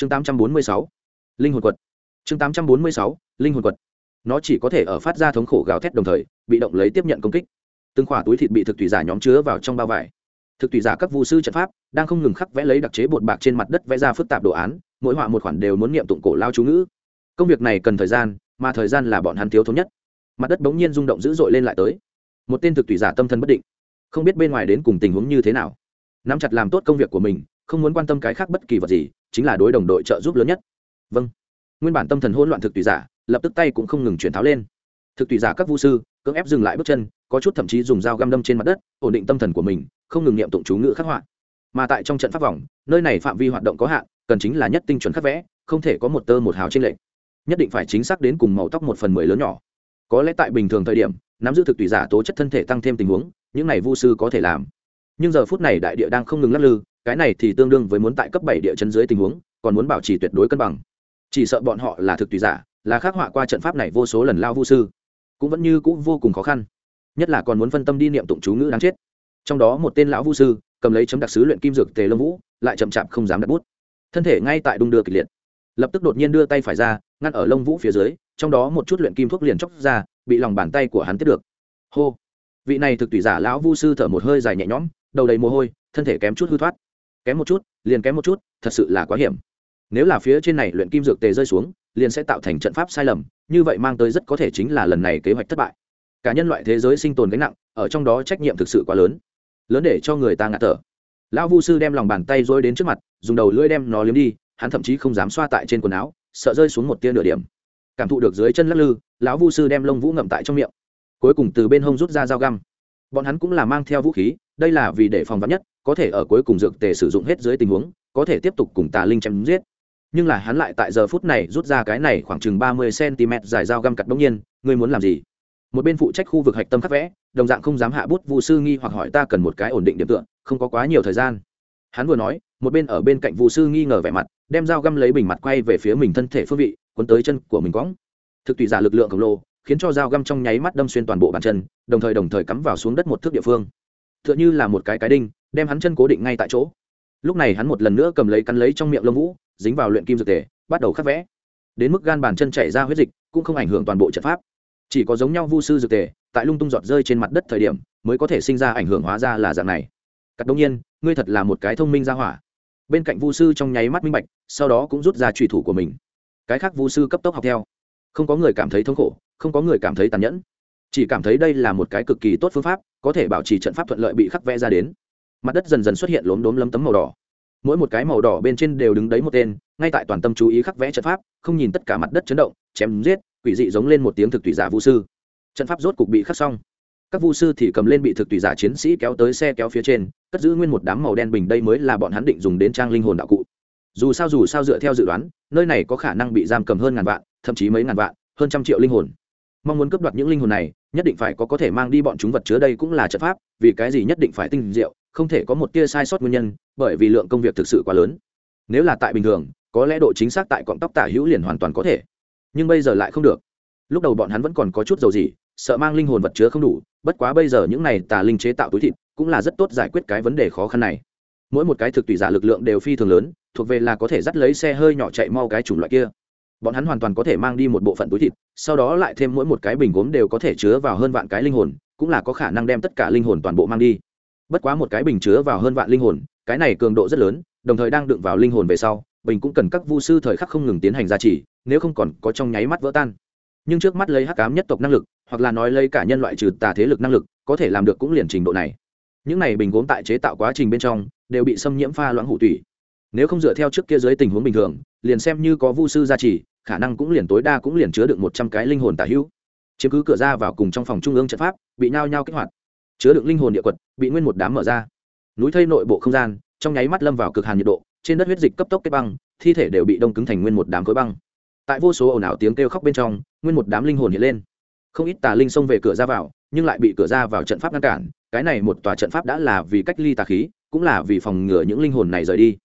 chương 846, linh hồn quật. Chương 846, linh hồn quật. Nó chỉ có thể ở phát ra thống khổ gào thét đồng thời bị động lấy tiếp nhận công kích. Từng khỏa túi thịt bị thực thủy giả nhóm chứa vào trong bao vải. Thực thủy giả các vụ sư trận pháp đang không ngừng khắc vẽ lấy đặc chế bột bạc trên mặt đất vẽ ra phức tạp đồ án mỗi họa một khoản đều muốn niệm tụng cổ lao chú ngữ. Công việc này cần thời gian mà thời gian là bọn hắn thiếu thống nhất. Mặt đất bỗng nhiên rung động dữ dội lên lại tới. Một tên thực thủy giả tâm thần bất định. Không biết bên ngoài đến cùng tình huống như thế nào. Nắm chặt làm tốt công việc của mình không muốn quan tâm cái khác bất kỳ vật gì chính là đối đồng đội trợ giúp lớn nhất. Vâng. Nguyên bản tâm thần hỗn loạn thực tùy giả, lập tức tay cũng không ngừng chuyển tháo lên. Thực tùy giả các vũ sư, cưỡng ép dừng lại bước chân, có chút thậm chí dùng dao găm đâm trên mặt đất, ổn định tâm thần của mình, không ngừng niệm tụng chú ngữ khắc họa. Mà tại trong trận pháp vòng, nơi này phạm vi hoạt động có hạn, cần chính là nhất tinh chuẩn khắc vẽ, không thể có một tơ một hào trên lệnh nhất định phải chính xác đến cùng màu tóc một phần mười lớn nhỏ. Có lẽ tại bình thường thời điểm, nắm giữ thực tùy giả tố chất thân thể tăng thêm tình huống, những này vu sư có thể làm. Nhưng giờ phút này đại địa đang không ngừng lắc lư cái này thì tương đương với muốn tại cấp bảy địa chân dưới tình huống, còn muốn bảo trì tuyệt đối cân bằng. Chỉ sợ bọn họ là thực tùy giả, là khắc họa qua trận pháp này vô số lần lao vu sư. Cũng vẫn như cũng vô cùng khó khăn. Nhất là còn muốn phân tâm đi niệm tụng chú ngữ đáng chết. Trong đó một tên lão vu sư, cầm lấy chấm đặc sứ luyện kim dược tề lâm vũ, lại chậm chạp không dám đặt bút. Thân thể ngay tại đung đưa kịch liệt. Lập tức đột nhiên đưa tay phải ra, ngăn ở lông vũ phía dưới, trong đó một chút luyện kim thuốc liền chóc ra, bị lòng bàn tay của hắn tiếp được. Hô! Vị này thực tùy giả lão vu sư thở một hơi dài nhẹ nhõm, đầu đầy mồ hôi, thân thể kém chút hư thoát kém một chút, liền kém một chút, thật sự là quá hiểm. Nếu là phía trên này luyện kim dược tề rơi xuống, liền sẽ tạo thành trận pháp sai lầm, như vậy mang tới rất có thể chính là lần này kế hoạch thất bại. Cả nhân loại thế giới sinh tồn gánh nặng, ở trong đó trách nhiệm thực sự quá lớn. Lớn để cho người ta ngạt thở. Lão vu sư đem lòng bàn tay dối đến trước mặt, dùng đầu lưỡi đem nó liếm đi, hắn thậm chí không dám xoa tại trên quần áo, sợ rơi xuống một tia nửa điểm. Cảm thụ được dưới chân lắc lư, lão vu sư đem lông vũ ngậm tại trong miệng. Cuối cùng từ bên hông rút ra dao găm. Bọn hắn cũng là mang theo vũ khí, đây là vì để phòng vắn nhất có thể ở cuối cùng dược tề sử dụng hết dưới tình huống, có thể tiếp tục cùng tà linh chém giết. Nhưng là hắn lại tại giờ phút này rút ra cái này khoảng chừng ba mươi cm dài dao găm cặt đông nhiên, ngươi muốn làm gì? Một bên phụ trách khu vực hạch tâm khắc vẽ, đồng dạng không dám hạ bút vụ sư nghi hoặc hỏi, ta cần một cái ổn định điểm tựa, không có quá nhiều thời gian. Hắn vừa nói, một bên ở bên cạnh vụ sư nghi ngờ vẻ mặt, đem dao găm lấy bình mặt quay về phía mình thân thể phương vị quấn tới chân của mình quõng. Thực tùy giả lực lượng khổng lồ, khiến cho dao găm trong nháy mắt đâm xuyên toàn bộ bàn chân, đồng thời đồng thời cắm vào xuống đất một thước địa phương tựa như là một cái cái đinh, đem hắn chân cố định ngay tại chỗ. Lúc này hắn một lần nữa cầm lấy cắn lấy trong miệng lông vũ, dính vào luyện kim dược tề bắt đầu khắc vẽ. Đến mức gan bàn chân chảy ra huyết dịch, cũng không ảnh hưởng toàn bộ trận pháp. Chỉ có giống nhau vu sư dược tề tại lung tung giọt rơi trên mặt đất thời điểm, mới có thể sinh ra ảnh hưởng hóa ra là dạng này. Cắt đông nhiên, ngươi thật là một cái thông minh ra hỏa. Bên cạnh vu sư trong nháy mắt minh bạch, sau đó cũng rút ra trùy thủ của mình. Cái khác vu sư cấp tốc học theo. Không có người cảm thấy thống khổ, không có người cảm thấy tàn nhẫn chỉ cảm thấy đây là một cái cực kỳ tốt phương pháp, có thể bảo trì trận pháp thuận lợi bị khắc vẽ ra đến. Mặt đất dần dần xuất hiện lốm đốm lấm tấm màu đỏ. Mỗi một cái màu đỏ bên trên đều đứng đấy một tên, ngay tại toàn tâm chú ý khắc vẽ trận pháp, không nhìn tất cả mặt đất chấn động, chém giết, quỷ dị giống lên một tiếng thực tùy giả vũ sư. Trận pháp rốt cục bị khắc xong. Các vu sư thì cầm lên bị thực tùy giả chiến sĩ kéo tới xe kéo phía trên, cất giữ nguyên một đám màu đen bình đây mới là bọn hắn định dùng đến trang linh hồn đạo cụ. Dù sao dù sao dựa theo dự đoán, nơi này có khả năng bị giam cầm hơn ngàn vạn, thậm chí mấy ngàn vạn, hơn trăm triệu linh hồn mong muốn cướp đoạt những linh hồn này, nhất định phải có có thể mang đi bọn chúng vật chứa đây cũng là trận pháp, vì cái gì nhất định phải tinh diệu, không thể có một tia sai sót nguyên nhân, bởi vì lượng công việc thực sự quá lớn. Nếu là tại bình thường, có lẽ độ chính xác tại cọng tóc tả hữu liền hoàn toàn có thể. Nhưng bây giờ lại không được. Lúc đầu bọn hắn vẫn còn có chút dầu gì, sợ mang linh hồn vật chứa không đủ, bất quá bây giờ những này tà linh chế tạo túi thịt cũng là rất tốt giải quyết cái vấn đề khó khăn này. Mỗi một cái thực tùy giả lực lượng đều phi thường lớn, thuộc về là có thể dắt lấy xe hơi nhỏ chạy mau cái chủng loại kia bọn hắn hoàn toàn có thể mang đi một bộ phận túi thịt, sau đó lại thêm mỗi một cái bình gốm đều có thể chứa vào hơn vạn cái linh hồn, cũng là có khả năng đem tất cả linh hồn toàn bộ mang đi. Bất quá một cái bình chứa vào hơn vạn linh hồn, cái này cường độ rất lớn, đồng thời đang đựng vào linh hồn về sau, bình cũng cần các vu sư thời khắc không ngừng tiến hành gia trì, nếu không còn có trong nháy mắt vỡ tan. Nhưng trước mắt lấy hắc cám nhất tộc năng lực, hoặc là nói lấy cả nhân loại trừ tà thế lực năng lực, có thể làm được cũng liền trình độ này. Những này bình gốm tại chế tạo quá trình bên trong, đều bị xâm nhiễm pha loãng hủ tủy nếu không dựa theo trước kia dưới tình huống bình thường, liền xem như có vu sư gia trì, khả năng cũng liền tối đa cũng liền chứa được một trăm cái linh hồn tả hữu. Chiếm cứ cửa ra vào cùng trong phòng trung ương trận pháp, bị nhao nhao kích hoạt. Chứa đựng linh hồn địa quật, bị nguyên một đám mở ra. Núi thây nội bộ không gian, trong nháy mắt lâm vào cực hàn nhiệt độ, trên đất huyết dịch cấp tốc kết băng, thi thể đều bị đông cứng thành nguyên một đám khối băng. Tại vô số ồn ào tiếng kêu khóc bên trong, nguyên một đám linh hồn hiện lên. Không ít tà linh xông về cửa ra vào, nhưng lại bị cửa ra vào trận pháp ngăn cản. Cái này một tòa trận pháp đã là vì cách ly tà khí, cũng là vì phòng ngừa những linh hồn này rời đi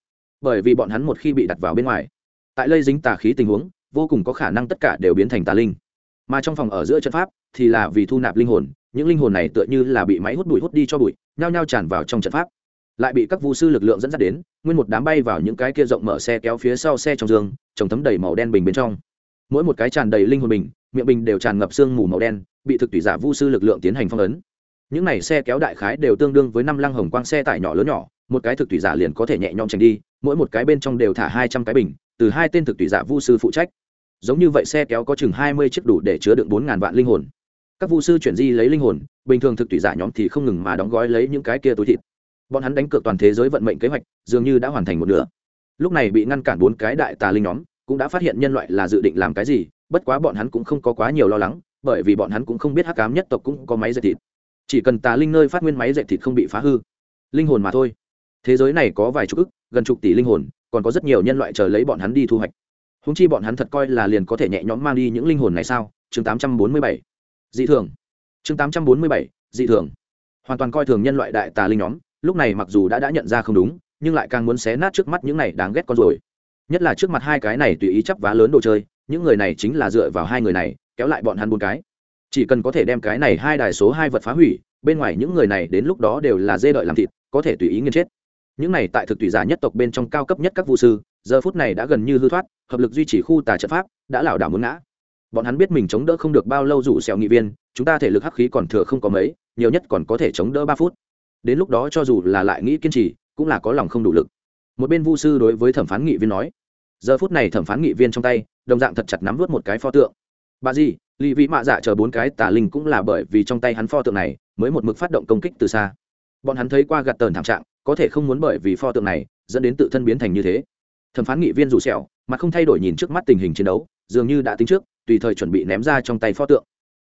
bởi vì bọn hắn một khi bị đặt vào bên ngoài, tại lây dính tà khí tình huống, vô cùng có khả năng tất cả đều biến thành tà linh. Mà trong phòng ở giữa trận pháp thì là vì thu nạp linh hồn, những linh hồn này tựa như là bị máy hút bụi hút đi cho bụi, nhao nhao tràn vào trong trận pháp. Lại bị các vu sư lực lượng dẫn dắt đến, nguyên một đám bay vào những cái kia rộng mở xe kéo phía sau xe trong giường trồng thấm đầy màu đen bình bên trong. Mỗi một cái tràn đầy linh hồn bình, miệng bình đều tràn ngập sương mù màu đen, bị thực tùy giả vu sư lực lượng tiến hành phong ấn. Những này xe kéo đại khái đều tương đương với năm lăng hồng quang xe tải nhỏ lớn nhỏ một cái thực tùy giả liền có thể nhẹ nhõm tránh đi, mỗi một cái bên trong đều thả hai trăm cái bình, từ hai tên thực tùy giả vu sư phụ trách. Giống như vậy xe kéo có chừng hai mươi chiếc đủ để chứa đựng bốn ngàn vạn linh hồn. Các vu sư chuyển di lấy linh hồn, bình thường thực tùy giả nhóm thì không ngừng mà đóng gói lấy những cái kia túi thịt. Bọn hắn đánh cược toàn thế giới vận mệnh kế hoạch, dường như đã hoàn thành một nửa. Lúc này bị ngăn cản bốn cái đại tà linh nhóm, cũng đã phát hiện nhân loại là dự định làm cái gì, bất quá bọn hắn cũng không có quá nhiều lo lắng, bởi vì bọn hắn cũng không biết hắc cám nhất tộc cũng có máy dạy thịt. Chỉ cần tà linh nơi phát nguyên máy dạy thịt không bị phá hư, linh hồn mà thôi thế giới này có vài chục ức gần chục tỷ linh hồn còn có rất nhiều nhân loại chờ lấy bọn hắn đi thu hoạch. Húng chi bọn hắn thật coi là liền có thể nhẹ nhõm mang đi những linh hồn này sao? Chương 847. dị thường. Chương 847, dị thường. Hoàn toàn coi thường nhân loại đại tà linh nhóm lúc này mặc dù đã đã nhận ra không đúng nhưng lại càng muốn xé nát trước mắt những này đáng ghét con rồi nhất là trước mặt hai cái này tùy ý chấp vá lớn đồ chơi những người này chính là dựa vào hai người này kéo lại bọn hắn bốn cái. Chỉ cần có thể đem cái này hai đài số hai vật phá hủy bên ngoài những người này đến lúc đó đều là dê đợi làm thịt có thể tùy ý nghiên chết những này tại thực tùy giả nhất tộc bên trong cao cấp nhất các vũ sư, giờ phút này đã gần như hư thoát, hợp lực duy trì khu tà trận pháp, đã lảo đảo muốn ngã. Bọn hắn biết mình chống đỡ không được bao lâu rủ xẹo nghị viên, chúng ta thể lực hắc khí còn thừa không có mấy, nhiều nhất còn có thể chống đỡ ba phút. Đến lúc đó cho dù là lại nghĩ kiên trì, cũng là có lòng không đủ lực. Một bên vu sư đối với thẩm phán nghị viên nói, giờ phút này thẩm phán nghị viên trong tay, đồng dạng thật chặt nắm vớt một cái pho tượng. Bà gì lì vị mạ dạ chờ bốn cái tà linh cũng là bởi vì trong tay hắn pho tượng này, mới một mực phát động công kích từ xa. Bọn hắn thấy qua gạt tờn thảm trạng có thể không muốn bởi vì pho tượng này dẫn đến tự thân biến thành như thế. Thẩm phán nghị viên rủ sẹo, mà không thay đổi nhìn trước mắt tình hình chiến đấu, dường như đã tính trước, tùy thời chuẩn bị ném ra trong tay pho tượng.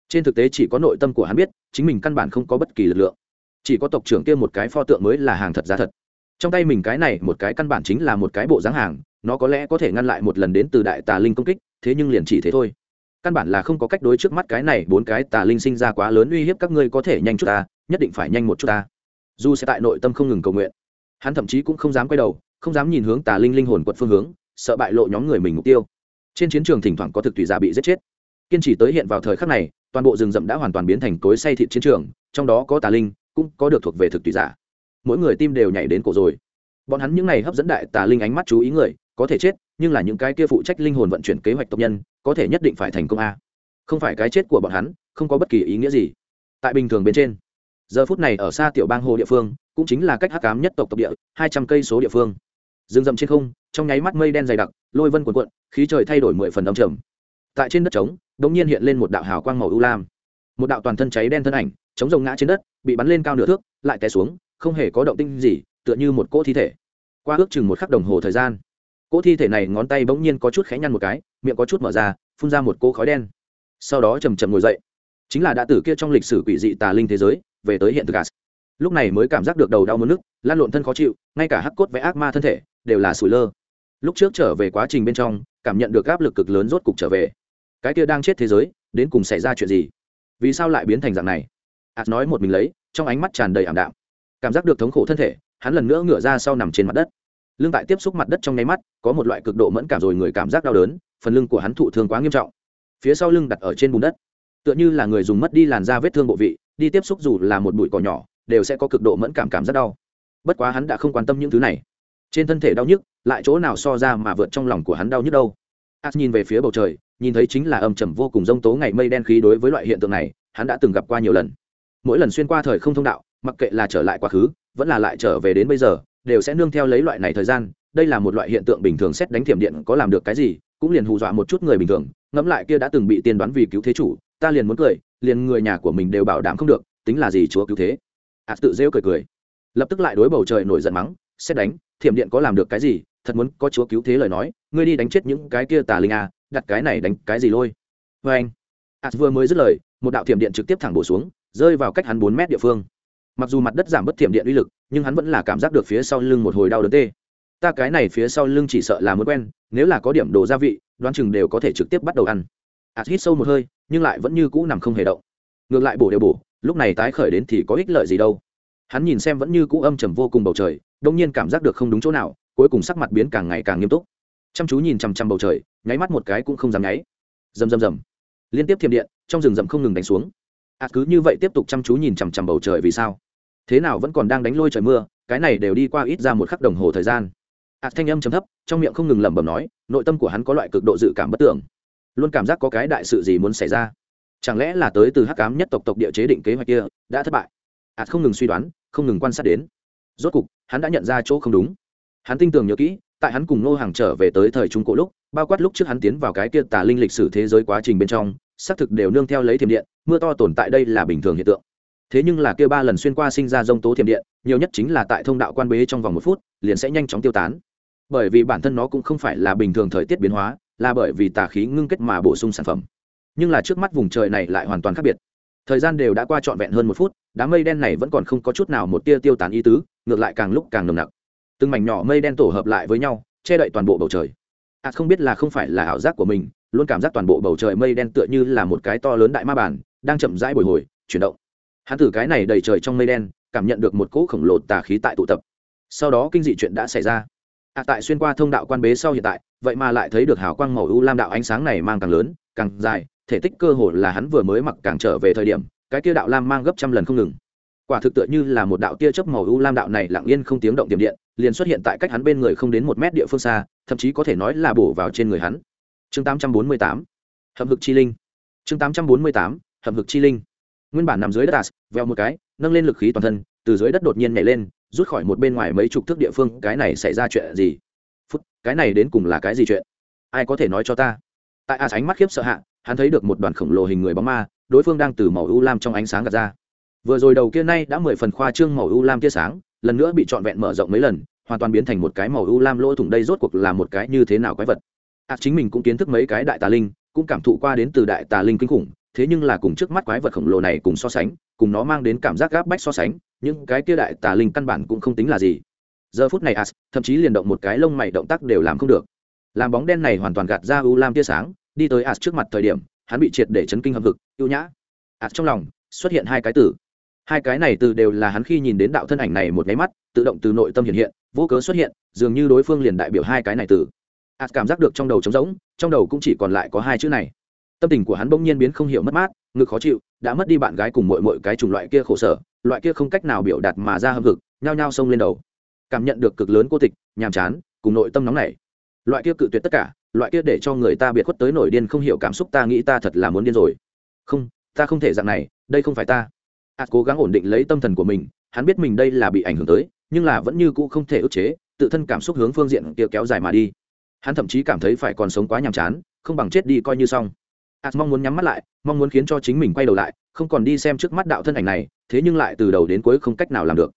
Trên thực tế chỉ có nội tâm của hắn biết, chính mình căn bản không có bất kỳ lực lượng. Chỉ có tộc trưởng kia một cái pho tượng mới là hàng thật giá thật. Trong tay mình cái này một cái căn bản chính là một cái bộ dáng hàng, nó có lẽ có thể ngăn lại một lần đến từ đại tà linh công kích, thế nhưng liền chỉ thế thôi. Căn bản là không có cách đối trước mắt cái này, bốn cái tà linh sinh ra quá lớn uy hiếp các ngươi có thể nhanh chút ta, nhất định phải nhanh một chút ta dù sẽ tại nội tâm không ngừng cầu nguyện. Hắn thậm chí cũng không dám quay đầu, không dám nhìn hướng tà linh linh hồn quật phương hướng, sợ bại lộ nhóm người mình mục tiêu. Trên chiến trường thỉnh thoảng có thực tùy giả bị giết chết. Kiên trì tới hiện vào thời khắc này, toàn bộ rừng rậm đã hoàn toàn biến thành cối say thịt chiến trường, trong đó có tà linh cũng có được thuộc về thực tùy giả. Mỗi người tim đều nhảy đến cổ rồi. Bọn hắn những n à y hấp dẫn đại tà linh ánh mắt chú ý người, có thể chết, nhưng là những cái kia phụ trách linh hồn vận chuyển kế hoạch tộc nhân, có thể nhất định phải thành công a. Không phải cái chết của bọn hắn, không có bất kỳ ý nghĩa gì. Tại bình thường bên trên giờ phút này ở xa tiểu bang hồ địa phương, cũng chính là cách hắc cám nhất tộc tộc địa, hai trăm cây số địa phương. Rừng rậm trên không, trong nháy mắt mây đen dày đặc, lôi vân cuộn cuộn, khí trời thay đổi mười phần đông trầm. Tại trên đất trống đ ỗ n g nhiên hiện lên một đạo hào quang màu u lam. Một đạo toàn thân cháy đen thân ảnh chống rồng ngã trên đất, bị bắn lên cao nửa thước, lại té xuống, không hề có động tinh gì, tựa như một cỗ thi thể. Qua ước chừng một khắc đồng hồ thời gian, cỗ thi thể này ngón tay bỗng nhiên có chút khẽ nhăn một cái, miệng có chút mở ra, phun ra một cỗ khói đen. Sau đó chầm chầm ngồi dậy. Chính là đã tử kia trong lịch sử quỷ dị tà linh thế giới về tới hiện thực gas lúc này mới cảm giác được đầu đau muốn nức, lan lộn thân khó chịu ngay cả hắc cốt vẽ ác ma thân thể đều là sủi lơ. Lúc trước trở về quá trình bên trong cảm nhận được áp lực cực lớn rốt cục trở về. Cái kia đang chết thế giới đến cùng xảy ra chuyện gì? Vì sao lại biến thành dạng này? Ạt nói một mình lấy trong ánh mắt tràn đầy ảm đạm. Cảm giác được thống khổ thân thể hắn lần nữa ngửa ra sau nằm trên mặt đất. Lưng tại tiếp xúc mặt đất trong nháy mắt có một loại cực độ mẫn cảm rồi người cảm giác đau đớn phần lưng của hắn thụ thương quá nghiêm trọng. Phía sau lưng đặt ở trên bùn đất. Tựa như là người dùng mất đi làn da vết thương bộ vị đi tiếp xúc dù là một bụi cỏ nhỏ, đều sẽ có cực độ mẫn cảm cảm rất đau. Bất quá hắn đã không quan tâm những thứ này. Trên thân thể đau nhức, lại chỗ nào so ra mà vượt trong lòng của hắn đau nhức đâu. As nhìn về phía bầu trời, nhìn thấy chính là âm trầm vô cùng rông tố ngày mây đen khí đối với loại hiện tượng này, hắn đã từng gặp qua nhiều lần. Mỗi lần xuyên qua thời không thông đạo, mặc kệ là trở lại quá khứ, vẫn là lại trở về đến bây giờ, đều sẽ nương theo lấy loại này thời gian. Đây là một loại hiện tượng bình thường xét đánh thiểm điện có làm được cái gì, cũng liền hù dọa một chút người bình thường. Ngẫm lại kia đã từng bị tiên đoán vì cứu thế chủ, ta liền muốn cười liền người nhà của mình đều bảo đảm không được, tính là gì chúa cứu thế. Ạ tự rêu cười cười. Lập tức lại đối bầu trời nổi giận mắng, xét đánh, thiểm điện có làm được cái gì? Thật muốn có chúa cứu thế lời nói, ngươi đi đánh chết những cái kia tà linh à đặt cái này đánh cái gì lôi? Vê anh ạ vừa mới dứt lời, một đạo thiểm điện trực tiếp thẳng bổ xuống, rơi vào cách hắn bốn mét địa phương. Mặc dù mặt đất giảm bớt thiểm điện uy lực, nhưng hắn vẫn là cảm giác được phía sau lưng một hồi đau đớn tê. Ta cái này phía sau lưng chỉ sợ là mới quen, nếu là có điểm đồ gia vị, đoán chừng đều có thể trực tiếp bắt đầu ăn ạt hít sâu một hơi, nhưng lại vẫn như cũ nằm không hề động. Ngược lại bổ đều bổ, lúc này tái khởi đến thì có ích lợi gì đâu. Hắn nhìn xem vẫn như cũ âm trầm vô cùng bầu trời, đông nhiên cảm giác được không đúng chỗ nào, cuối cùng sắc mặt biến càng ngày càng nghiêm túc. Chăm chú nhìn chằm chằm bầu trời, nháy mắt một cái cũng không dám nháy. Rầm rầm rầm. Liên tiếp thiểm điện, trong rừng rậm không ngừng đánh xuống. Ạt cứ như vậy tiếp tục chăm chú nhìn chằm chằm bầu trời vì sao? Thế nào vẫn còn đang đánh lôi trời mưa, cái này đều đi qua ít ra một khắc đồng hồ thời gian. Ạt thanh âm chấm thấp, trong miệng không ngừng lẩm bẩm nói, nội tâm của hắn có loại cực độ dự cảm bất tưởng luôn cảm giác có cái đại sự gì muốn xảy ra. Chẳng lẽ là tới từ hắc cám nhất tộc tộc địa chế định kế hoạch kia, đã thất bại? Ạt không ngừng suy đoán, không ngừng quan sát đến. Rốt cục, hắn đã nhận ra chỗ không đúng. Hắn tin tưởng nhớ kỹ, tại hắn cùng nô hàng trở về tới thời trung cổ lúc, bao quát lúc trước hắn tiến vào cái kia tà linh lịch sử thế giới quá trình bên trong, xác thực đều nương theo lấy thiểm điện, mưa to tồn tại đây là bình thường hiện tượng. Thế nhưng là kia ba lần xuyên qua sinh ra dông tố thiểm điện, nhiều nhất chính là tại thông đạo quan bế trong vòng một phút, liền sẽ nhanh chóng tiêu tán. Bởi vì bản thân nó cũng không phải là bình thường thời tiết biến hóa là bởi vì tà khí ngưng kết mà bổ sung sản phẩm. Nhưng là trước mắt vùng trời này lại hoàn toàn khác biệt. Thời gian đều đã qua trọn vẹn hơn một phút đám mây đen này vẫn còn không có chút nào một tia tiêu tán ý tứ, ngược lại càng lúc càng nồng nặc. Từng mảnh nhỏ mây đen tổ hợp lại với nhau, che đậy toàn bộ bầu trời. Ạt không biết là không phải là ảo giác của mình, luôn cảm giác toàn bộ bầu trời mây đen tựa như là một cái to lớn đại ma bản đang chậm rãi bồi hồi, chuyển động. Hắn thử cái này đầy trời trong mây đen, cảm nhận được một cỗ khổng lồ tà khí tại tụ tập. Sau đó kinh dị chuyện đã xảy ra. Ạ tại xuyên qua thông đạo quan bế sau hiện tại vậy mà lại thấy được hào quang màu u lam đạo ánh sáng này mang càng lớn, càng dài, thể tích cơ hồ là hắn vừa mới mặc càng trở về thời điểm, cái kia đạo lam mang gấp trăm lần không ngừng. Quả thực tựa như là một đạo tia chớp màu u lam đạo này lặng yên không tiếng động tiềm điện, liền xuất hiện tại cách hắn bên người không đến một mét địa phương xa, thậm chí có thể nói là bổ vào trên người hắn. Chương 848 hầm hực chi linh. Chương 848 hầm hực chi linh. Nguyên bản nằm dưới đất as veo một cái, nâng lên lực khí toàn thân, từ dưới đất đột nhiên nhảy lên, rút khỏi một bên ngoài mấy chục thước địa phương, cái này xảy ra chuyện gì? Cái này đến cùng là cái gì chuyện? Ai có thể nói cho ta? Tại a ánh mắt khiếp sợ hạ, hắn thấy được một đoàn khổng lồ hình người bóng ma, đối phương đang từ màu u lam trong ánh sáng gạt ra. Vừa rồi đầu kia nay đã mười phần khoa trương màu u lam tia sáng, lần nữa bị trọn vẹn mở rộng mấy lần, hoàn toàn biến thành một cái màu u lam lỗ thủng đây rốt cuộc là một cái như thế nào quái vật. Ạt chính mình cũng kiến thức mấy cái đại tà linh, cũng cảm thụ qua đến từ đại tà linh kinh khủng, thế nhưng là cùng trước mắt quái vật khổng lồ này cùng so sánh, cùng nó mang đến cảm giác gáp bách so sánh, những cái kia đại tà linh căn bản cũng không tính là gì giờ phút này as, thậm chí liền động một cái lông mày động tác đều làm không được. Làm bóng đen này hoàn toàn gạt ra u lam tia sáng, đi tới as trước mặt thời điểm, hắn bị triệt để chấn kinh hâm hực, ưu nhã. As trong lòng xuất hiện hai cái từ. Hai cái này từ đều là hắn khi nhìn đến đạo thân ảnh này một nháy mắt, tự động từ nội tâm hiện hiện, vô cớ xuất hiện, dường như đối phương liền đại biểu hai cái này từ. As cảm giác được trong đầu trống rỗng, trong đầu cũng chỉ còn lại có hai chữ này. Tâm tình của hắn bỗng nhiên biến không hiểu mất mát, ngực khó chịu, đã mất đi bạn gái cùng mọi mọi cái chủng loại kia khổ sở, loại kia không cách nào biểu đạt mà ra hâm hực, nhao nhao xông lên đầu cảm nhận được cực lớn cô tịch, nhàm chán, cùng nội tâm nóng này loại kia cự tuyệt tất cả, loại kia để cho người ta biệt khuất tới nổi điên không hiểu cảm xúc ta nghĩ ta thật là muốn điên rồi. Không, ta không thể dạng này, đây không phải ta. A cố gắng ổn định lấy tâm thần của mình, hắn biết mình đây là bị ảnh hưởng tới, nhưng là vẫn như cũ không thể ức chế, tự thân cảm xúc hướng phương diện kia kéo dài mà đi. Hắn thậm chí cảm thấy phải còn sống quá nhàm chán, không bằng chết đi coi như xong. As mong muốn nhắm mắt lại, mong muốn khiến cho chính mình quay đầu lại, không còn đi xem trước mắt đạo thân ảnh này, thế nhưng lại từ đầu đến cuối không cách nào làm được.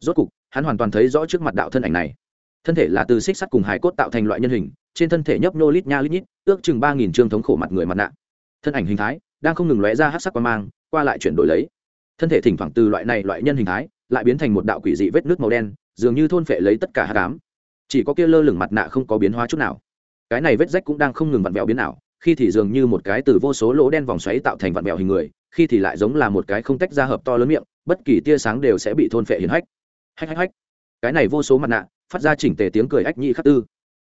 Rốt cục hắn hoàn toàn thấy rõ trước mặt đạo thân ảnh này. Thân thể là từ xích sắt cùng hải cốt tạo thành loại nhân hình, trên thân thể nhấp nô lít nha lít nhít, ước chừng ba nghìn trương thống khổ mặt người mặt nạ. Thân ảnh hình thái đang không ngừng lóe ra hát sắc qua mang, qua lại chuyển đổi lấy. Thân thể thỉnh thoảng từ loại này loại nhân hình thái, lại biến thành một đạo quỷ dị vết nước màu đen, dường như thôn phệ lấy tất cả hát cám chỉ có kia lơ lửng mặt nạ không có biến hóa chút nào. Cái này vết rách cũng đang không ngừng vặn vẹo biến nào khi thì dường như một cái từ vô số lỗ đen vòng xoáy tạo thành vặn vẹo hình người, khi thì lại giống là một cái không tách ra hợp to lớn miệng, bất kỳ tia sáng đều sẽ bị thôn phệ hiến hách hách hách hách. Cái này vô số mặt nạ, phát ra chỉnh tề tiếng cười ách nhị khắc tư.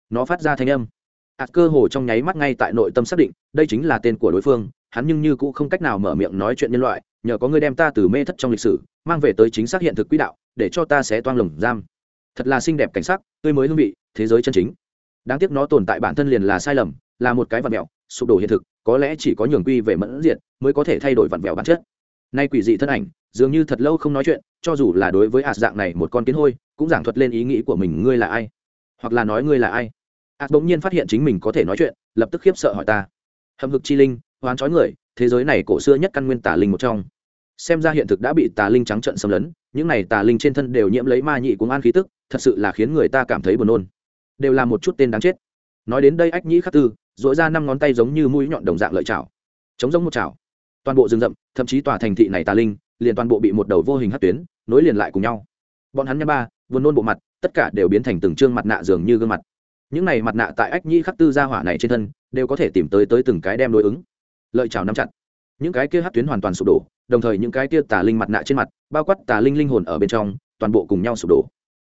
Nó phát ra thanh âm. Ạt cơ hồ trong nháy mắt ngay tại nội tâm xác định, đây chính là tên của đối phương, hắn nhưng như cũng không cách nào mở miệng nói chuyện nhân loại, nhờ có người đem ta từ mê thất trong lịch sử, mang về tới chính xác hiện thực quỹ đạo, để cho ta sẽ toang lồng giam. Thật là xinh đẹp cảnh sắc, tươi mới hương vị, thế giới chân chính. Đáng tiếc nó tồn tại bản thân liền là sai lầm, là một cái vật mẹo sụp đổ hiện thực, có lẽ chỉ có nhường quy về mẫn diện mới có thể thay đổi vặn vẹo bản chất nay quỷ dị thân ảnh, dường như thật lâu không nói chuyện, cho dù là đối với ạt dạng này một con kiến hôi, cũng giảng thuật lên ý nghĩ của mình, ngươi là ai? Hoặc là nói ngươi là ai? Ạt bỗng nhiên phát hiện chính mình có thể nói chuyện, lập tức khiếp sợ hỏi ta. Hầm hực chi linh, hoán trói người, thế giới này cổ xưa nhất căn nguyên tà linh một trong. Xem ra hiện thực đã bị tà linh trắng trận xâm lấn, những này tà linh trên thân đều nhiễm lấy ma nhị cuống an khí tức, thật sự là khiến người ta cảm thấy buồn nôn. Đều là một chút tên đáng chết. Nói đến đây ách nhĩ khắc tư dội ra năm ngón tay giống như mũi nhọn đồng dạng lợi chảo. Chống giống một chảo toàn bộ rừng rậm, thậm chí tòa thành thị này tà linh, liền toàn bộ bị một đầu vô hình hát tuyến nối liền lại cùng nhau. Bọn hắn nhắm ba vườn nôn bộ mặt, tất cả đều biến thành từng trương mặt nạ dường như gương mặt. Những này mặt nạ tại ách nhi khắc tư gia hỏa này trên thân, đều có thể tìm tới tới từng cái đem đối ứng. Lợi chào nắm chặt. Những cái kia hát tuyến hoàn toàn sụp đổ, đồng thời những cái kia tà linh mặt nạ trên mặt, bao quát tà linh linh hồn ở bên trong, toàn bộ cùng nhau sụp đổ.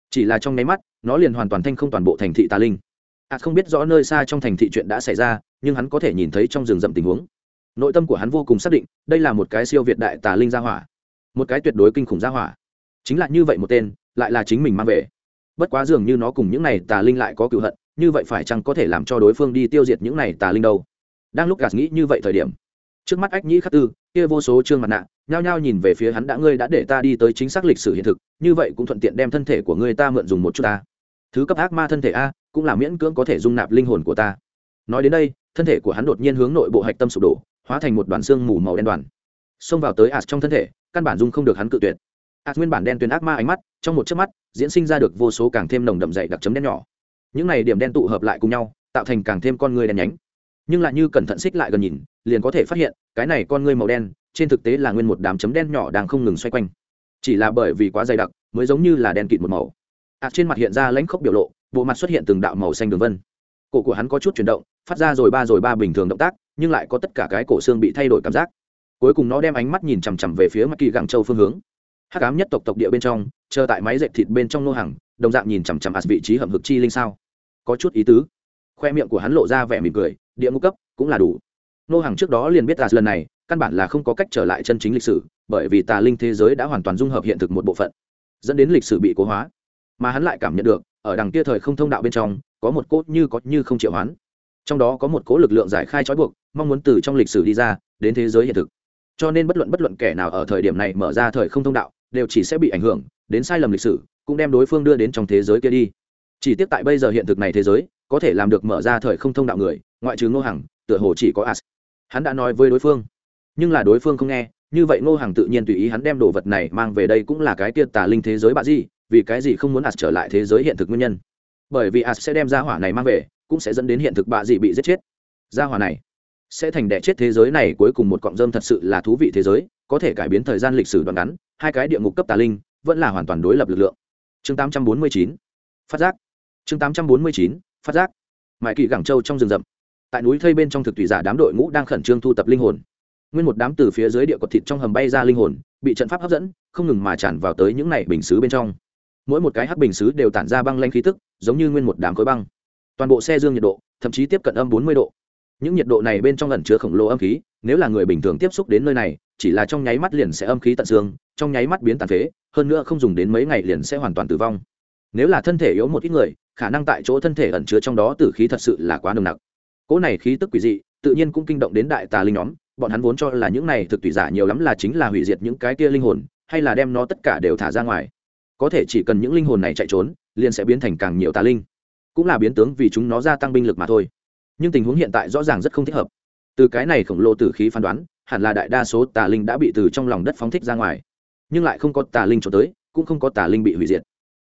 Chỉ là trong nháy mắt, nó liền hoàn toàn thanh không toàn bộ thành thị tà linh. Ạt không biết rõ nơi xa trong thành thị chuyện đã xảy ra, nhưng hắn có thể nhìn thấy trong rừng rậm tình huống nội tâm của hắn vô cùng xác định, đây là một cái siêu việt đại tà linh gia hỏa. Một cái tuyệt đối kinh khủng gia hỏa. Chính là như vậy một tên, lại là chính mình mang về. Bất quá dường như nó cùng những này tà linh lại có cựu hận, như vậy phải chăng có thể làm cho đối phương đi tiêu diệt những này tà linh đâu? Đang lúc gạt nghĩ như vậy thời điểm, trước mắt ách nhĩ khắc tư, kia vô số trương mặt nạ, nhao nhao nhìn về phía hắn đã ngươi đã để ta đi tới chính xác lịch sử hiện thực, như vậy cũng thuận tiện đem thân thể của ngươi ta mượn dùng một chút ta. Thứ cấp ác ma thân thể a, cũng là miễn cưỡng có thể dung nạp linh hồn của ta. Nói đến đây, thân thể của hắn đột nhiên hướng nội bộ hạch tâm sụp đổ hóa thành một đoàn xương mù màu đen đoàn, xông vào tới ạt trong thân thể, căn bản dung không được hắn cự tuyệt. Ạt nguyên bản đen tuyền ác ma ánh mắt, trong một chớp mắt, diễn sinh ra được vô số càng thêm nồng đậm dày đặc chấm đen nhỏ. Những này điểm đen tụ hợp lại cùng nhau, tạo thành càng thêm con người đen nhánh. Nhưng lại như cẩn thận xích lại gần nhìn, liền có thể phát hiện, cái này con ngươi màu đen, trên thực tế là nguyên một đám chấm đen nhỏ đang không ngừng xoay quanh. Chỉ là bởi vì quá dày đặc, mới giống như là đen kịt một màu. Ạt trên mặt hiện ra lãnh khốc biểu lộ, bộ mặt xuất hiện từng đạo màu xanh đường vân. Cổ của hắn có chút chuyển động, phát ra rồi ba rồi ba bình thường động tác nhưng lại có tất cả cái cổ xương bị thay đổi cảm giác. Cuối cùng nó đem ánh mắt nhìn chằm chằm về phía mặt kỳ gặng châu phương hướng. Hát cám nhất tộc tộc địa bên trong, chờ tại máy dệt thịt bên trong nô hàng, đồng dạng nhìn chằm chằm ạt vị trí hầm hực chi linh sao. Có chút ý tứ. Khoe miệng của hắn lộ ra vẻ mỉm cười, địa ngũ cấp, cũng là đủ. Nô hàng trước đó liền biết ạt lần này, căn bản là không có cách trở lại chân chính lịch sử, bởi vì tà linh thế giới đã hoàn toàn dung hợp hiện thực một bộ phận, dẫn đến lịch sử bị cố hóa. Mà hắn lại cảm nhận được, ở đằng kia thời không thông đạo bên trong, có một cốt như có như không triệu hoán. Trong đó có một cố lực lượng giải khai trói buộc mong muốn từ trong lịch sử đi ra, đến thế giới hiện thực. Cho nên bất luận bất luận kẻ nào ở thời điểm này mở ra thời không thông đạo, đều chỉ sẽ bị ảnh hưởng, đến sai lầm lịch sử, cũng đem đối phương đưa đến trong thế giới kia đi. Chỉ tiếc tại bây giờ hiện thực này thế giới, có thể làm được mở ra thời không thông đạo người, ngoại trừ ngô hằng, tựa hồ chỉ có as. Hắn đã nói với đối phương. Nhưng là đối phương không nghe, như vậy ngô hằng tự nhiên tùy ý hắn đem đồ vật này mang về đây cũng là cái tiệt tà linh thế giới bạ gì vì cái gì không muốn as trở lại thế giới hiện thực nguyên nhân. Bởi vì as sẽ đem ra hỏa này mang về, cũng sẽ dẫn đến hiện thực bạ gì bị giết chết. Ra hỏa này sẽ thành đẻ chết thế giới này cuối cùng một cọng rơm thật sự là thú vị thế giới, có thể cải biến thời gian lịch sử đoạn ngắn, hai cái địa ngục cấp tà linh, vẫn là hoàn toàn đối lập lực lượng. Chương 849 phát giác. Chương 849 phát giác. Mại kỳ gẳng châu trong rừng rậm. Tại núi thây bên trong thực thủy giả đám đội ngũ đang khẩn trương thu tập linh hồn. Nguyên một đám từ phía dưới địa cột thịt trong hầm bay ra linh hồn, bị trận pháp hấp dẫn, không ngừng mà tràn vào tới những này bình xứ bên trong. Mỗi một cái hắc bình xứ đều tản ra băng lanh khí tức, giống như nguyên một đám khối băng. Toàn bộ xe dương nhiệt độ, thậm chí tiếp cận âm bốn mươi độ những nhiệt độ này bên trong lần chứa khổng lồ âm khí, nếu là người bình thường tiếp xúc đến nơi này, chỉ là trong nháy mắt liền sẽ âm khí tận xương, trong nháy mắt biến tàn phế, hơn nữa không dùng đến mấy ngày liền sẽ hoàn toàn tử vong. Nếu là thân thể yếu một ít người, khả năng tại chỗ thân thể ẩn chứa trong đó tử khí thật sự là quá nồng nặc. Cỗ này khí tức quỷ dị, tự nhiên cũng kinh động đến đại tà linh nhóm, bọn hắn vốn cho là những này thực tùy giả nhiều lắm là chính là hủy diệt những cái kia linh hồn, hay là đem nó tất cả đều thả ra ngoài. Có thể chỉ cần những linh hồn này chạy trốn, liền sẽ biến thành càng nhiều tà linh. Cũng là biến tướng vì chúng nó gia tăng binh lực mà thôi nhưng tình huống hiện tại rõ ràng rất không thích hợp. Từ cái này khổng lồ tử khí phán đoán, hẳn là đại đa số tà linh đã bị từ trong lòng đất phóng thích ra ngoài. Nhưng lại không có tà linh trốn tới, cũng không có tà linh bị hủy diệt.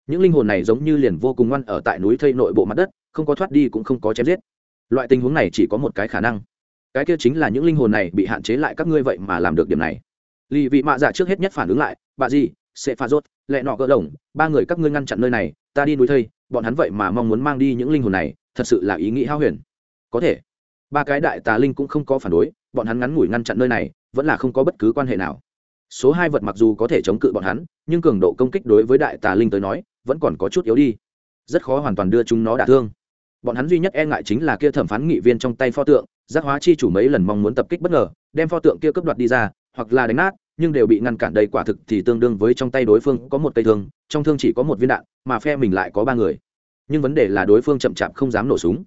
Những linh hồn này giống như liền vô cùng ngoan ở tại núi thây nội bộ mặt đất, không có thoát đi cũng không có chém giết. Loại tình huống này chỉ có một cái khả năng. Cái kia chính là những linh hồn này bị hạn chế lại các ngươi vậy mà làm được điểm này. Lì vị mạ dạ trước hết nhất phản ứng lại, bà gì, sẽ pha rốt, lẹ nọ gỡ đồng ba người các ngươi ngăn chặn nơi này, ta đi núi thây, bọn hắn vậy mà mong muốn mang đi những linh hồn này, thật sự là ý nghĩ hao huyền có thể. Ba cái đại tà linh cũng không có phản đối, bọn hắn ngắn ngủi ngăn chặn nơi này, vẫn là không có bất cứ quan hệ nào. Số hai vật mặc dù có thể chống cự bọn hắn, nhưng cường độ công kích đối với đại tà linh tới nói, vẫn còn có chút yếu đi. Rất khó hoàn toàn đưa chúng nó đả thương. Bọn hắn duy nhất e ngại chính là kia thẩm phán nghị viên trong tay pho tượng, giác hóa chi chủ mấy lần mong muốn tập kích bất ngờ, đem pho tượng kia cướp đoạt đi ra, hoặc là đánh nát, nhưng đều bị ngăn cản đầy quả thực thì tương đương với trong tay đối phương có một cây thương, trong thương chỉ có một viên đạn, mà phe mình lại có ba người. Nhưng vấn đề là đối phương chậm chạp không dám nổ súng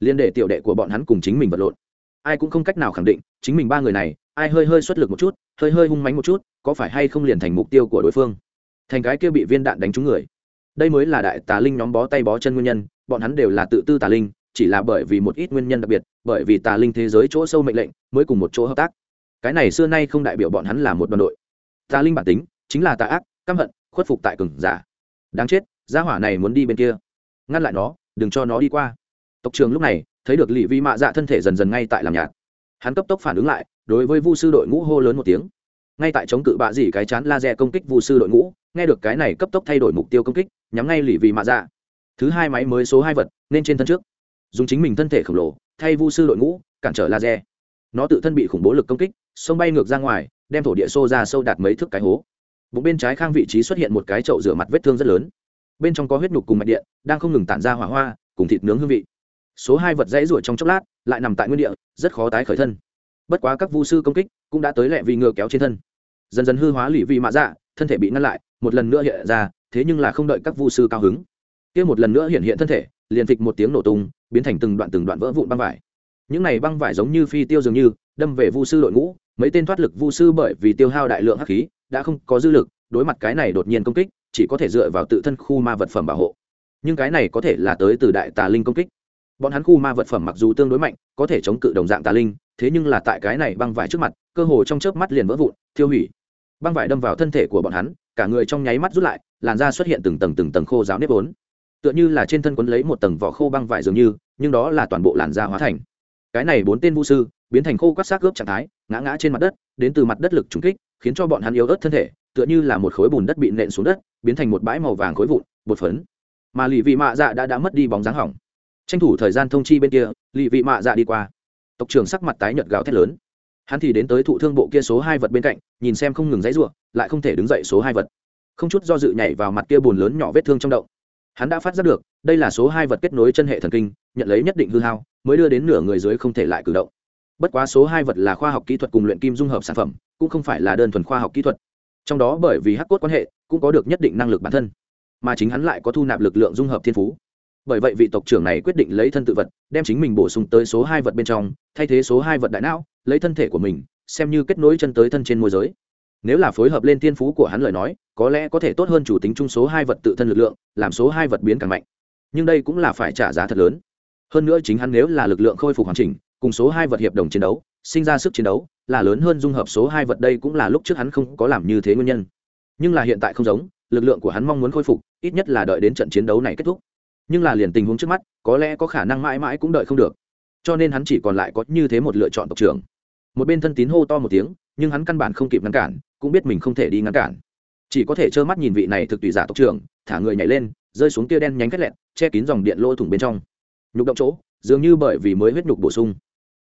liên để tiểu đệ của bọn hắn cùng chính mình vật lộn. Ai cũng không cách nào khẳng định, chính mình ba người này, ai hơi hơi xuất lực một chút, hơi hơi hung mánh một chút, có phải hay không liền thành mục tiêu của đối phương. Thành cái kia bị viên đạn đánh trúng người. Đây mới là đại tà linh nhóm bó tay bó chân nguyên nhân, bọn hắn đều là tự tư tà linh, chỉ là bởi vì một ít nguyên nhân đặc biệt, bởi vì tà linh thế giới chỗ sâu mệnh lệnh, mới cùng một chỗ hợp tác. Cái này xưa nay không đại biểu bọn hắn là một đoàn đội. Tà linh bản tính, chính là tà ác, căm hận, khuất phục tại cừng giả. Đáng chết, gia hỏa này muốn đi bên kia. Ngăn lại nó, đừng cho nó đi qua tộc trường lúc này, thấy được lì vi mạ dạ thân thể dần dần ngay tại làm nhạt. Hắn cấp tốc phản ứng lại, đối với vu sư đội ngũ hô lớn một tiếng. Ngay tại chống cự bạ dỉ cái chán laser công kích vu sư đội ngũ, nghe được cái này cấp tốc thay đổi mục tiêu công kích, nhắm ngay lì vi mạ dạ. Thứ hai máy mới số hai vật, nên trên thân trước. Dùng chính mình thân thể khổng lồ, thay vu sư đội ngũ, cản trở laser. Nó tự thân bị khủng bố lực công kích sông bay ngược ra ngoài, đem thổ địa xô ra sâu đạt mấy thước cái hố. Bụng bên trái khang vị trí xuất hiện một cái chậu rửa mặt vết thương rất lớn. Bên trong có huyết nhục cùng mạch điện, đang không ngừng tản ra hỏa hoa, cùng thịt nướng hương vị số hai vật dãy ruổi trong chốc lát, lại nằm tại nguyên địa, rất khó tái khởi thân. Bất quá các vu sư công kích cũng đã tới lẹ vì ngựa kéo trên thân. Dần dần hư hóa lì vị mạ dạ thân thể bị ngăn lại, một lần nữa hiện ra, thế nhưng là không đợi các vu sư cao hứng. Kia một lần nữa hiện hiện thân thể, liền thịch một tiếng nổ tung, biến thành từng đoạn từng đoạn vỡ vụn băng vải. Những này băng vải giống như phi tiêu dường như, đâm về vu sư đội ngũ, mấy tên thoát lực vu sư bởi vì tiêu hao đại lượng hắc khí, đã không có dư lực, đối mặt cái này đột nhiên công kích, chỉ có thể dựa vào tự thân khu ma vật phẩm bảo hộ. Nhưng cái này có thể là tới từ đại tà linh công kích bọn hắn khu ma vật phẩm mặc dù tương đối mạnh, có thể chống cự đồng dạng tà linh, thế nhưng là tại cái này băng vải trước mặt, cơ hồ trong chớp mắt liền vỡ vụn, thiêu hủy. Băng vải đâm vào thân thể của bọn hắn, cả người trong nháy mắt rút lại, làn da xuất hiện từng tầng từng tầng khô ráo nếp vốn. Tựa như là trên thân quấn lấy một tầng vỏ khô băng vải dường như, nhưng đó là toàn bộ làn da hóa thành. Cái này bốn tên vũ sư, biến thành khô quát xác gớp trạng thái, ngã ngã trên mặt đất, đến từ mặt đất lực trùng kích, khiến cho bọn hắn yếu ớt thân thể, tựa như là một khối bùn đất bị nện xuống đất, biến thành một bãi màu vàng khối vụn, bột phấn. Mà lì vị mạ dạ đã đã mất đi bóng dáng hỏng tranh thủ thời gian thông chi bên kia lì vị mạ dạ đi qua. Tộc trưởng sắc mặt tái nhợt gào thét lớn. Hắn thì đến tới thụ thương bộ kia số hai vật bên cạnh, nhìn xem không ngừng dãy ruộng lại không thể đứng dậy số hai vật. Không chút do dự nhảy vào mặt kia bùn lớn nhỏ vết thương trong động. Hắn đã phát giác được, đây là số hai vật kết nối chân hệ thần kinh, nhận lấy nhất định hư hao, mới đưa đến nửa người dưới không thể lại cử động. Bất quá số hai vật là khoa học kỹ thuật cùng luyện kim dung hợp sản phẩm, cũng không phải là đơn thuần khoa học kỹ thuật. Trong đó bởi vì hắc cốt quan hệ, cũng có được nhất định năng lực bản thân. Mà chính hắn lại có thu nạp lực lượng dung hợp thiên phú bởi vậy vị tộc trưởng này quyết định lấy thân tự vật, đem chính mình bổ sung tới số hai vật bên trong, thay thế số hai vật đại não, lấy thân thể của mình, xem như kết nối chân tới thân trên môi giới. Nếu là phối hợp lên thiên phú của hắn lời nói, có lẽ có thể tốt hơn chủ tính chung số hai vật tự thân lực lượng, làm số hai vật biến càng mạnh. Nhưng đây cũng là phải trả giá thật lớn. Hơn nữa chính hắn nếu là lực lượng khôi phục hoàn chỉnh, cùng số hai vật hiệp đồng chiến đấu, sinh ra sức chiến đấu, là lớn hơn dung hợp số hai vật đây cũng là lúc trước hắn không có làm như thế nguyên nhân. Nhưng là hiện tại không giống, lực lượng của hắn mong muốn khôi phục, ít nhất là đợi đến trận chiến đấu này kết thúc nhưng là liền tình huống trước mắt, có lẽ có khả năng mãi mãi cũng đợi không được. Cho nên hắn chỉ còn lại có như thế một lựa chọn tộc trưởng. Một bên thân tín hô to một tiếng, nhưng hắn căn bản không kịp ngăn cản, cũng biết mình không thể đi ngăn cản. Chỉ có thể trơ mắt nhìn vị này thực tùy giả tộc trưởng, thả người nhảy lên, rơi xuống tia đen nhánh khét lẹn, che kín dòng điện lỗ thủng bên trong. Nhục động chỗ, dường như bởi vì mới huyết nhục bổ sung.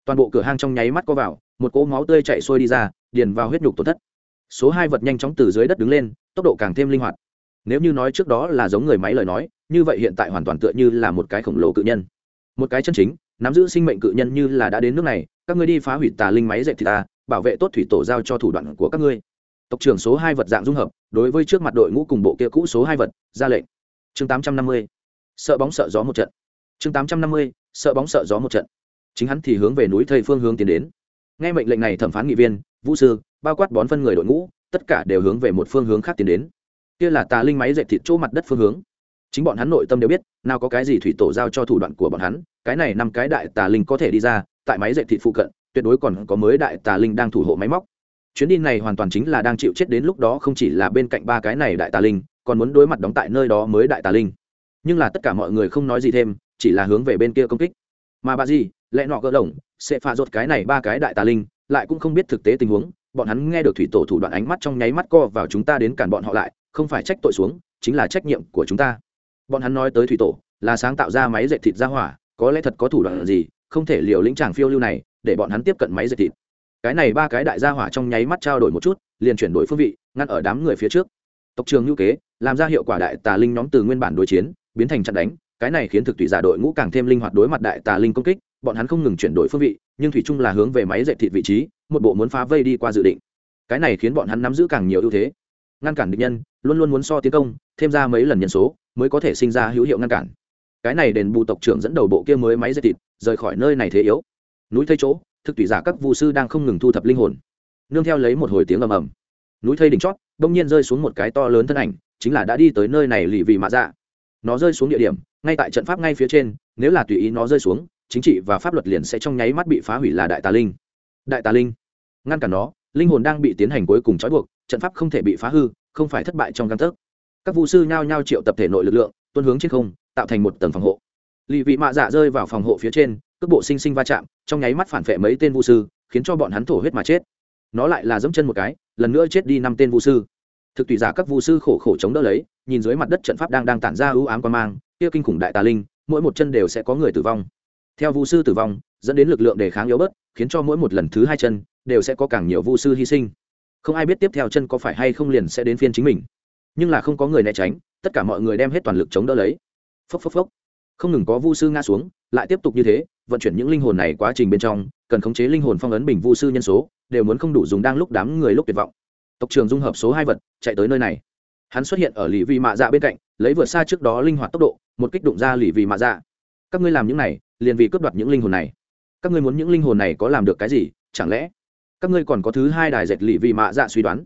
Toàn bộ cửa hang trong nháy mắt có vào, một cỗ máu tươi chạy xuôi đi ra, điền vào huyết nhục tổn thất. Số hai vật nhanh chóng từ dưới đất đứng lên, tốc độ càng thêm linh hoạt nếu như nói trước đó là giống người máy lời nói, như vậy hiện tại hoàn toàn tựa như là một cái khổng lồ cự nhân. Một cái chân chính, nắm giữ sinh mệnh cự nhân như là đã đến nước này, các ngươi đi phá hủy tà linh máy dạy thì ta, bảo vệ tốt thủy tổ giao cho thủ đoạn của các ngươi. Tộc trưởng số hai vật dạng dung hợp, đối với trước mặt đội ngũ cùng bộ kia cũ số hai vật, ra lệnh. Chương tám trăm năm mươi, sợ bóng sợ gió một trận. Chương tám trăm năm mươi, sợ bóng sợ gió một trận. Chính hắn thì hướng về núi thầy phương hướng tiến đến. Nghe mệnh lệnh này thẩm phán nghị viên, vũ sư, bao quát bón phân người đội ngũ, tất cả đều hướng về một phương hướng khác tiến đến kia là tà linh máy dệt thịt chỗ mặt đất phương hướng. Chính bọn hắn nội tâm đều biết, nào có cái gì thủy tổ giao cho thủ đoạn của bọn hắn, cái này năm cái đại tà linh có thể đi ra, tại máy dệt thịt phụ cận, tuyệt đối còn có mới đại tà linh đang thủ hộ máy móc. Chuyến đi này hoàn toàn chính là đang chịu chết đến lúc đó không chỉ là bên cạnh ba cái này đại tà linh, còn muốn đối mặt đóng tại nơi đó mới đại tà linh. Nhưng là tất cả mọi người không nói gì thêm, chỉ là hướng về bên kia công kích. Mà bà gì, lẽ nọ gỡ đồng sẽ pha rột cái này ba cái đại tà linh, lại cũng không biết thực tế tình huống, bọn hắn nghe được thủy tổ thủ đoạn ánh mắt trong nháy mắt co vào chúng ta đến cản bọn họ lại không phải trách tội xuống, chính là trách nhiệm của chúng ta. Bọn hắn nói tới thủy tổ, là sáng tạo ra máy dệt thịt ra hỏa, có lẽ thật có thủ đoạn gì, không thể liều lĩnh tràng phiêu lưu này, để bọn hắn tiếp cận máy dệt thịt. Cái này ba cái đại gia hỏa trong nháy mắt trao đổi một chút, liền chuyển đổi phương vị, ngăn ở đám người phía trước. Tộc trường ngữ kế, làm ra hiệu quả đại tà linh nhóm từ nguyên bản đối chiến, biến thành chặn đánh, cái này khiến thực thủy giả đội ngũ càng thêm linh hoạt đối mặt đại tà linh công kích, bọn hắn không ngừng chuyển đổi phương vị, nhưng thủy chung là hướng về máy dệt thịt vị trí, một bộ muốn phá vây đi qua dự định. Cái này khiến bọn hắn nắm giữ càng nhiều ưu thế. Ngăn cản địch nhân luôn luôn muốn so tiến công, thêm ra mấy lần nhân số, mới có thể sinh ra hữu hiệu ngăn cản. Cái này đền bù tộc trưởng dẫn đầu bộ kia mới máy dây thịt, rời khỏi nơi này thế yếu. Núi thây chỗ, thực tùy giả các vụ sư đang không ngừng thu thập linh hồn. Nương theo lấy một hồi tiếng ầm ầm. Núi thây đỉnh chót, bỗng nhiên rơi xuống một cái to lớn thân ảnh, chính là đã đi tới nơi này lì vì mạ dạ. Nó rơi xuống địa điểm, ngay tại trận pháp ngay phía trên, nếu là tùy ý nó rơi xuống, chính trị và pháp luật liền sẽ trong nháy mắt bị phá hủy là đại tà linh. Đại tà linh. Ngăn cản nó, linh hồn đang bị tiến hành cuối cùng trói buộc, trận pháp không thể bị phá hư không phải thất bại trong căn thức, các vụ sư nhao nhao triệu tập thể nội lực lượng tuân hướng trên không tạo thành một tầng phòng hộ. Lì vị mạ dạ rơi vào phòng hộ phía trên cước bộ sinh sinh va chạm trong nháy mắt phản vệ mấy tên Vu sư khiến cho bọn hắn thổ huyết mà chết. Nó lại là dẫm chân một cái lần nữa chết đi năm tên Vu sư. Thực tùy giả các Vu sư khổ khổ chống đỡ lấy nhìn dưới mặt đất trận pháp đang đang tản ra ưu ám quan mang kia kinh khủng đại tà linh mỗi một chân đều sẽ có người tử vong. Theo Vu sư tử vong dẫn đến lực lượng đề kháng yếu bớt khiến cho mỗi một lần thứ hai chân đều sẽ có càng nhiều Vu sư hy sinh không ai biết tiếp theo chân có phải hay không liền sẽ đến phiên chính mình. Nhưng là không có người né tránh, tất cả mọi người đem hết toàn lực chống đỡ lấy. Phốc phốc phốc. Không ngừng có vu sư ngã xuống, lại tiếp tục như thế, vận chuyển những linh hồn này quá trình bên trong, cần khống chế linh hồn phong ấn bình vu sư nhân số, đều muốn không đủ dùng đang lúc đám người lúc tuyệt vọng. Tộc trường dung hợp số hai vật, chạy tới nơi này. Hắn xuất hiện ở lì vị mạ dạ bên cạnh, lấy vượt xa trước đó linh hoạt tốc độ, một kích đụng ra lì vị mạ dạ. Các ngươi làm những này, liền vì cướp đoạt những linh hồn này. Các ngươi muốn những linh hồn này có làm được cái gì, chẳng lẽ các ngươi còn có thứ hai đài dệt lì vì mạ dạ suy đoán.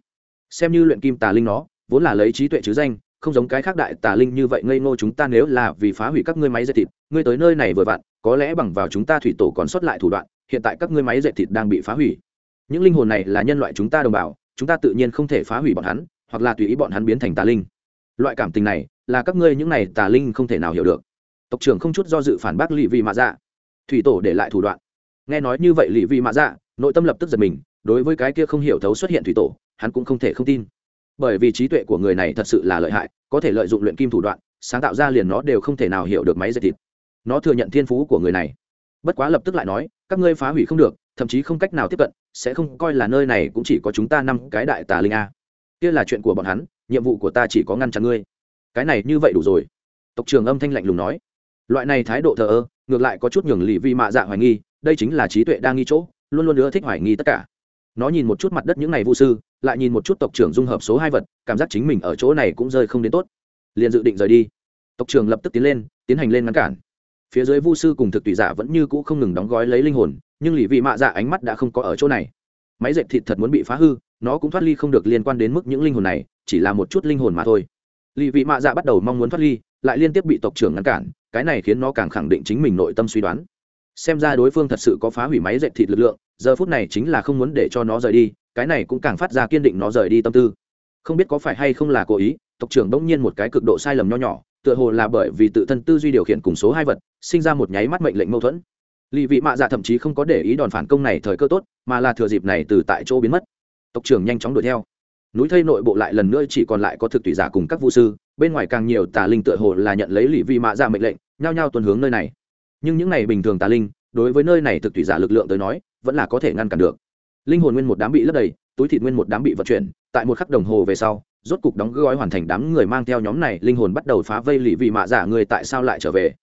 Xem như luyện kim tà linh nó, vốn là lấy trí tuệ chứ danh, không giống cái khác đại tà linh như vậy ngây ngô chúng ta nếu là vì phá hủy các ngươi máy dệt thịt, ngươi tới nơi này vừa vặn, có lẽ bằng vào chúng ta thủy tổ còn sót lại thủ đoạn, hiện tại các ngươi máy dệt thịt đang bị phá hủy. Những linh hồn này là nhân loại chúng ta đồng bào, chúng ta tự nhiên không thể phá hủy bọn hắn, hoặc là tùy ý bọn hắn biến thành tà linh. Loại cảm tình này, là các ngươi những này tà linh không thể nào hiểu được. Tộc trưởng không chút do dự phản bác lì vì mạ dạ. Thủy tổ để lại thủ đoạn. Nghe nói như vậy lì vì mạ dạ nội tâm lập tức giật mình đối với cái kia không hiểu thấu xuất hiện thủy tổ, hắn cũng không thể không tin. Bởi vì trí tuệ của người này thật sự là lợi hại, có thể lợi dụng luyện kim thủ đoạn, sáng tạo ra liền nó đều không thể nào hiểu được máy dệt thịt. Nó thừa nhận thiên phú của người này. Bất quá lập tức lại nói, các ngươi phá hủy không được, thậm chí không cách nào tiếp cận, sẽ không coi là nơi này cũng chỉ có chúng ta năm cái đại tà linh a. Kia là chuyện của bọn hắn, nhiệm vụ của ta chỉ có ngăn chặn ngươi. Cái này như vậy đủ rồi. Tộc trưởng âm thanh lạnh lùng nói. Loại này thái độ thờ ơ, ngược lại có chút nhường lì vi mạ dạ hoài nghi, đây chính là trí tuệ đang nghi chỗ, luôn luôn ưa thích hoài nghi tất cả nó nhìn một chút mặt đất những này Vu sư, lại nhìn một chút tộc trưởng dung hợp số hai vật, cảm giác chính mình ở chỗ này cũng rơi không đến tốt. Liền dự định rời đi. Tộc trưởng lập tức tiến lên, tiến hành lên ngăn cản. Phía dưới vu sư cùng thực tùy giả vẫn như cũ không ngừng đóng gói lấy linh hồn, nhưng lì vị mạ dạ ánh mắt đã không có ở chỗ này. Máy dệt thịt thật muốn bị phá hư, nó cũng thoát ly không được liên quan đến mức những linh hồn này, chỉ là một chút linh hồn mà thôi. Lì vị mạ dạ bắt đầu mong muốn thoát ly, lại liên tiếp bị tộc trưởng ngăn cản, cái này khiến nó càng khẳng định chính mình nội tâm suy đoán. Xem ra đối phương thật sự có phá hủy máy dệt thịt lực lượng giờ phút này chính là không muốn để cho nó rời đi, cái này cũng càng phát ra kiên định nó rời đi tâm tư. Không biết có phải hay không là cố ý, tộc trưởng bỗng nhiên một cái cực độ sai lầm nho nhỏ, tựa hồ là bởi vì tự thân tư duy điều khiển cùng số hai vật, sinh ra một nháy mắt mệnh lệnh mâu thuẫn. Lì vị mạ dạ thậm chí không có để ý đòn phản công này thời cơ tốt, mà là thừa dịp này từ tại chỗ biến mất. Tộc trưởng nhanh chóng đuổi theo. Núi thây nội bộ lại lần nữa chỉ còn lại có thực tùy giả cùng các vũ sư, bên ngoài càng nhiều tà linh tựa hồ là nhận lấy lì vị mạ dạ mệnh lệnh, nhao nhao tuần hướng nơi này. Nhưng những này bình thường tà linh đối với nơi này thực thủy giả lực lượng tới nói, vẫn là có thể ngăn cản được. Linh hồn nguyên một đám bị lấp đầy, túi thịt nguyên một đám bị vận chuyển, tại một khắc đồng hồ về sau, rốt cục đóng gói hoàn thành đám người mang theo nhóm này, linh hồn bắt đầu phá vây lì vị mạ dạ người tại sao lại trở về?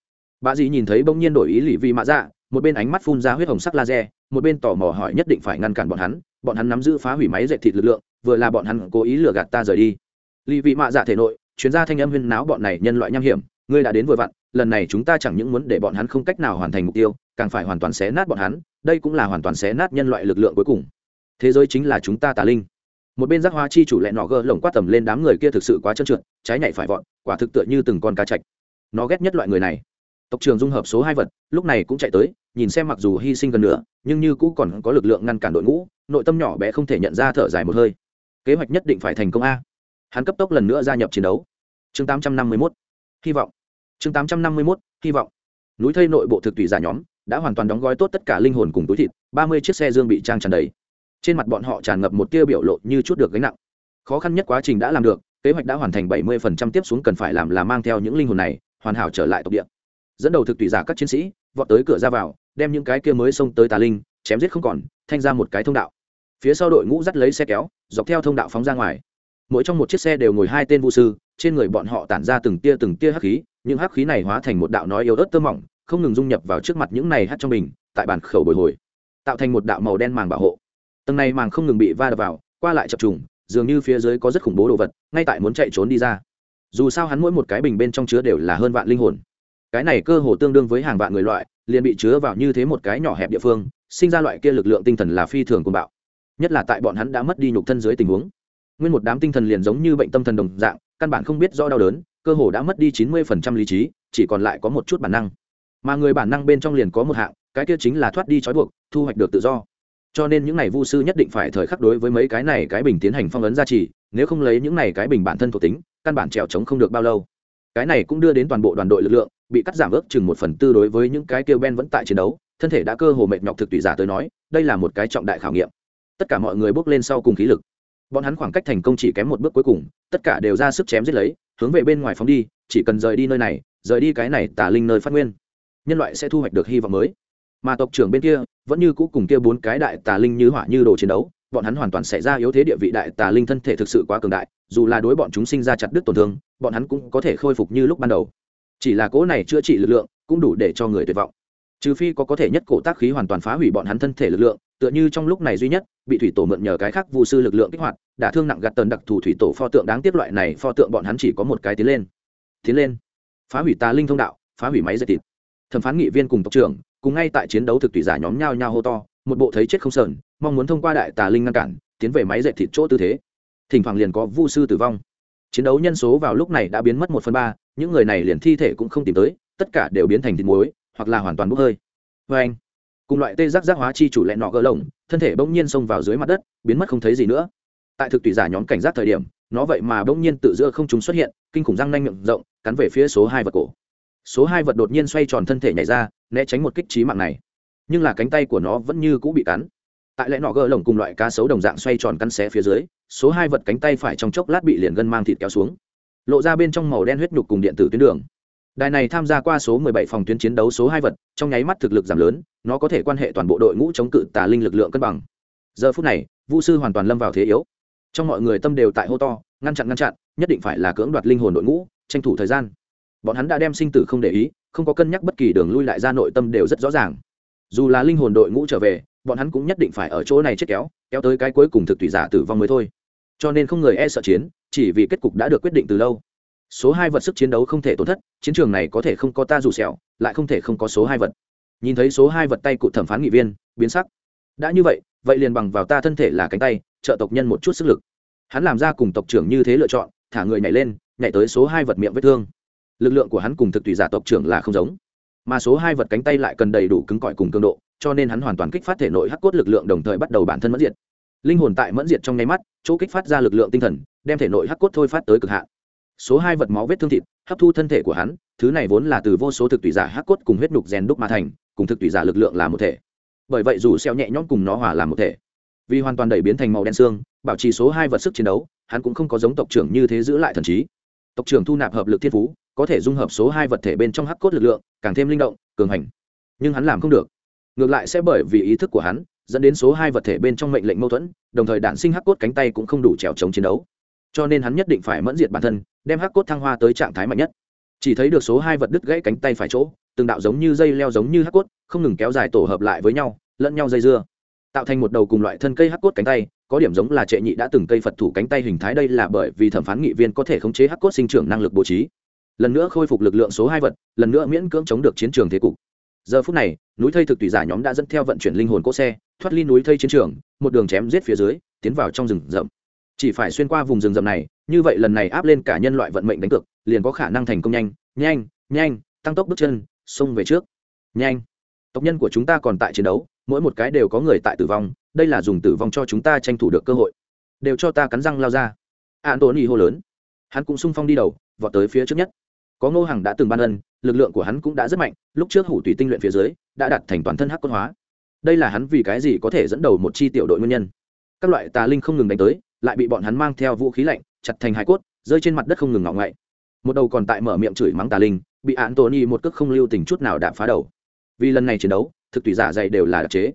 Bà dì nhìn thấy bỗng nhiên đổi ý lì vị mạ dạ một bên ánh mắt phun ra huyết hồng sắc laser, một bên tò mò hỏi nhất định phải ngăn cản bọn hắn bọn hắn nắm giữ phá hủy máy dệt thịt lực lượng, vừa là bọn hắn cố ý lừa gạt ta rời đi. Lì vị mạ dạ thể nội chuyên gia thanh âm huyên náo bọn này nhân loại nham hiểm, ngươi đã đến vừa vặn, lần này chúng ta chẳng những muốn để bọn hắn không cách nào hoàn thành mục tiêu càng phải hoàn toàn xé nát bọn hắn, đây cũng là hoàn toàn xé nát nhân loại lực lượng cuối cùng. Thế giới chính là chúng ta tà linh. Một bên giác hoa chi chủ lẹ nọ gơ lồng quát tầm lên đám người kia thực sự quá trơn trượt, trái nhảy phải vọn quả thực tựa như từng con cá chạch. Nó ghét nhất loại người này. Tộc trường dung hợp số hai vật, lúc này cũng chạy tới, nhìn xem mặc dù hy sinh gần nữa nhưng như cũ còn có lực lượng ngăn cản đội ngũ, nội tâm nhỏ bé không thể nhận ra thở dài một hơi. Kế hoạch nhất định phải thành công a. Hắn cấp tốc lần nữa gia nhập chiến đấu. Chương tám trăm năm mươi 851 hy vọng. Chương tám trăm năm mươi 851 hy vọng. Núi thây nội bộ thực tùy giả nhóm đã hoàn toàn đóng gói tốt tất cả linh hồn cùng túi thịt, ba mươi chiếc xe dương bị trang tràn đầy. Trên mặt bọn họ tràn ngập một tia biểu lộ như chút được gánh nặng. Khó khăn nhất quá trình đã làm được, kế hoạch đã hoàn thành bảy mươi phần trăm tiếp xuống cần phải làm là mang theo những linh hồn này, hoàn hảo trở lại tộc địa. Dẫn đầu thực tùy giả các chiến sĩ, vọt tới cửa ra vào, đem những cái kia mới xông tới tà linh, chém giết không còn, thanh ra một cái thông đạo. Phía sau đội ngũ dắt lấy xe kéo, dọc theo thông đạo phóng ra ngoài. Mỗi trong một chiếc xe đều ngồi hai tên vũ sư, trên người bọn họ tản ra từng tia từng tia hắc khí, những hắc khí này hóa thành một đạo nói yếu ớt tơ mỏng không ngừng dung nhập vào trước mặt những này hát trong mình tại bàn khẩu bồi hồi, tạo thành một đạo màu đen màng bảo hộ. Tầng này màng không ngừng bị va đập vào, qua lại chập trùng, dường như phía dưới có rất khủng bố đồ vật, ngay tại muốn chạy trốn đi ra. Dù sao hắn mỗi một cái bình bên trong chứa đều là hơn vạn linh hồn. Cái này cơ hồ tương đương với hàng vạn người loại, liền bị chứa vào như thế một cái nhỏ hẹp địa phương, sinh ra loại kia lực lượng tinh thần là phi thường cùng bạo. Nhất là tại bọn hắn đã mất đi nhục thân dưới tình huống. Nguyên một đám tinh thần liền giống như bệnh tâm thần đồng dạng, căn bản không biết do đau đớn, cơ hồ đã mất đi chín mươi phần trăm lý trí, chỉ còn lại có một chút bản năng mà người bản năng bên trong liền có một hạng, cái kia chính là thoát đi trói buộc, thu hoạch được tự do. Cho nên những này vu sư nhất định phải thời khắc đối với mấy cái này cái bình tiến hành phong ấn gia trì, nếu không lấy những này cái bình bản thân thuộc tính, căn bản trèo trống không được bao lâu. Cái này cũng đưa đến toàn bộ đoàn đội lực lượng, bị cắt giảm ước chừng một phần tư đối với những cái kêu ben vẫn tại chiến đấu, thân thể đã cơ hồ mệt nhọc thực tùy giả tới nói, đây là một cái trọng đại khảo nghiệm. Tất cả mọi người bước lên sau cùng khí lực. Bọn hắn khoảng cách thành công chỉ kém một bước cuối cùng, tất cả đều ra sức chém giết lấy, hướng về bên ngoài phóng đi, chỉ cần rời đi nơi này, rời đi cái này tả linh nơi phát nguyên nhân loại sẽ thu hoạch được hy vọng mới. Mà tộc trưởng bên kia vẫn như cũ cùng kia bốn cái đại tà linh như hỏa như đồ chiến đấu, bọn hắn hoàn toàn xảy ra yếu thế địa vị đại tà linh thân thể thực sự quá cường đại, dù là đối bọn chúng sinh ra chặt đứt tổn thương, bọn hắn cũng có thể khôi phục như lúc ban đầu. Chỉ là cỗ này chữa trị lực lượng cũng đủ để cho người tuyệt vọng. Trừ phi có có thể nhất cổ tác khí hoàn toàn phá hủy bọn hắn thân thể lực lượng, tựa như trong lúc này duy nhất, bị thủy tổ mượn nhờ cái khác vụ sư lực lượng kích hoạt đã thương nặng gạt tần đặc thù thủy tổ pho tượng đáng tiếc loại này pho tượng bọn hắn chỉ có một cái tiến lên. Tiến lên. Phá hủy tà linh thông đạo, phá hủy máy dây thịt thẩm phán nghị viên cùng tộc trưởng, cùng ngay tại chiến đấu thực tùy giả nhóm nhao nhao hô to, một bộ thấy chết không sờn, mong muốn thông qua đại tà linh ngăn cản, tiến về máy dệt thịt chỗ tư thế. Thỉnh thoảng liền có vu sư tử vong. Chiến đấu nhân số vào lúc này đã biến mất một phần ba, những người này liền thi thể cũng không tìm tới, tất cả đều biến thành thịt muối, hoặc là hoàn toàn bốc hơi. Vê anh, cùng loại tê giác giác hóa chi chủ lẹ nọ gỡ lồng, thân thể bỗng nhiên xông vào dưới mặt đất, biến mất không thấy gì nữa. Tại thực tùy giả nhóm cảnh giác thời điểm, nó vậy mà bỗng nhiên tự giữa không chúng xuất hiện, kinh khủng răng nanh miệng rộng, cắn về phía số hai vật cổ số hai vật đột nhiên xoay tròn thân thể nhảy ra, né tránh một kích trí mạng này. Nhưng là cánh tay của nó vẫn như cũ bị cắn. Tại lẽ nọ gỡ lồng cùng loại cá sấu đồng dạng xoay tròn cắn xé phía dưới, số hai vật cánh tay phải trong chốc lát bị liền gân mang thịt kéo xuống. Lộ ra bên trong màu đen huyết nhục cùng điện tử tuyến đường. Đài này tham gia qua số 17 phòng tuyến chiến đấu số hai vật, trong nháy mắt thực lực giảm lớn, nó có thể quan hệ toàn bộ đội ngũ chống cự tà linh lực lượng cân bằng. Giờ phút này, Vu sư hoàn toàn lâm vào thế yếu. Trong mọi người tâm đều tại hô to, ngăn chặn ngăn chặn, nhất định phải là cưỡng đoạt linh hồn đội ngũ, tranh thủ thời gian bọn hắn đã đem sinh tử không để ý, không có cân nhắc bất kỳ đường lui lại ra nội tâm đều rất rõ ràng. Dù là linh hồn đội ngũ trở về, bọn hắn cũng nhất định phải ở chỗ này chết kéo kéo tới cái cuối cùng thực thủy giả tử vong mới thôi. Cho nên không người e sợ chiến, chỉ vì kết cục đã được quyết định từ lâu. Số hai vật sức chiến đấu không thể tổn thất, chiến trường này có thể không có ta dù sẹo, lại không thể không có số hai vật. Nhìn thấy số hai vật tay cụ thẩm phán nghị viên, biến sắc. Đã như vậy vậy liền bằng vào ta thân thể là cánh tay, trợ tộc nhân một chút sức lực. Hắn làm ra cùng tộc trưởng như thế lựa chọn, thả người nhảy lên, nhảy tới số hai vật miệng vết thương lực lượng của hắn cùng thực tùy giả tộc trưởng là không giống. Mà số hai vật cánh tay lại cần đầy đủ cứng cỏi cùng cường độ, cho nên hắn hoàn toàn kích phát thể nội hắc cốt lực lượng đồng thời bắt đầu bản thân mẫn diệt. Linh hồn tại mẫn diệt trong nháy mắt, chỗ kích phát ra lực lượng tinh thần, đem thể nội hắc cốt thôi phát tới cực hạn. Số hai vật máu vết thương thịt, hấp thu thân thể của hắn, thứ này vốn là từ vô số thực tùy giả hắc cốt cùng huyết nhục rèn đúc mà thành, cùng thực tùy giả lực lượng là một thể. Bởi vậy dù xeo nhẹ nhõm cùng nó hòa làm một thể. Vì hoàn toàn đẩy biến thành màu đen xương, bảo trì số hai vật sức chiến đấu, hắn cũng không có giống tộc trưởng như thế giữ lại thần trí. Tộc trưởng thu nạp hợp lực thiên phú có thể dung hợp số hai vật thể bên trong hắc cốt lực lượng, càng thêm linh động, cường hành. Nhưng hắn làm không được. Ngược lại sẽ bởi vì ý thức của hắn, dẫn đến số hai vật thể bên trong mệnh lệnh mâu thuẫn, đồng thời đạn sinh hắc cốt cánh tay cũng không đủ trèo chống chiến đấu. Cho nên hắn nhất định phải mẫn diệt bản thân, đem hắc cốt thăng hoa tới trạng thái mạnh nhất. Chỉ thấy được số hai vật đứt gãy cánh tay phải chỗ, từng đạo giống như dây leo giống như hắc cốt, không ngừng kéo dài tổ hợp lại với nhau, lẫn nhau dây dưa. Tạo thành một đầu cùng loại thân cây hắc cốt cánh tay, có điểm giống là trệ nhị đã từng cây phật thủ cánh tay hình thái đây là bởi vì thẩm phán nghị viên có thể khống chế hắc cốt sinh trưởng năng lực bố trí lần nữa khôi phục lực lượng số hai vật, lần nữa miễn cưỡng chống được chiến trường thế cục. Giờ phút này, núi thây thực tùy giả nhóm đã dẫn theo vận chuyển linh hồn cỗ xe, thoát ly núi thây chiến trường, một đường chém giết phía dưới, tiến vào trong rừng rậm. Chỉ phải xuyên qua vùng rừng rậm này, như vậy lần này áp lên cả nhân loại vận mệnh đánh cược, liền có khả năng thành công nhanh nhanh nhanh, tăng tốc bước chân, xông về trước. Nhanh. Tộc nhân của chúng ta còn tại chiến đấu, mỗi một cái đều có người tại tử vong, đây là dùng tử vong cho chúng ta tranh thủ được cơ hội. Đều cho ta cắn răng lao ra. An tốn y hô lớn. Hắn cũng sung phong đi đầu, vọt tới phía trước nhất có ngô hằng đã từng ban ân, lực lượng của hắn cũng đã rất mạnh, lúc trước hủ tùy tinh luyện phía dưới, đã đặt thành toàn thân hắc quân hóa. Đây là hắn vì cái gì có thể dẫn đầu một chi tiểu đội nguyên nhân. Các loại tà linh không ngừng đánh tới, lại bị bọn hắn mang theo vũ khí lạnh, chặt thành hải cốt, rơi trên mặt đất không ngừng ngọng ngậy một đầu còn tại mở miệng chửi mắng tà linh, bị án tổ ni một cước không lưu tình chút nào đạp phá đầu. Vì lần này chiến đấu, thực tùy giả dày đều là đặc chế.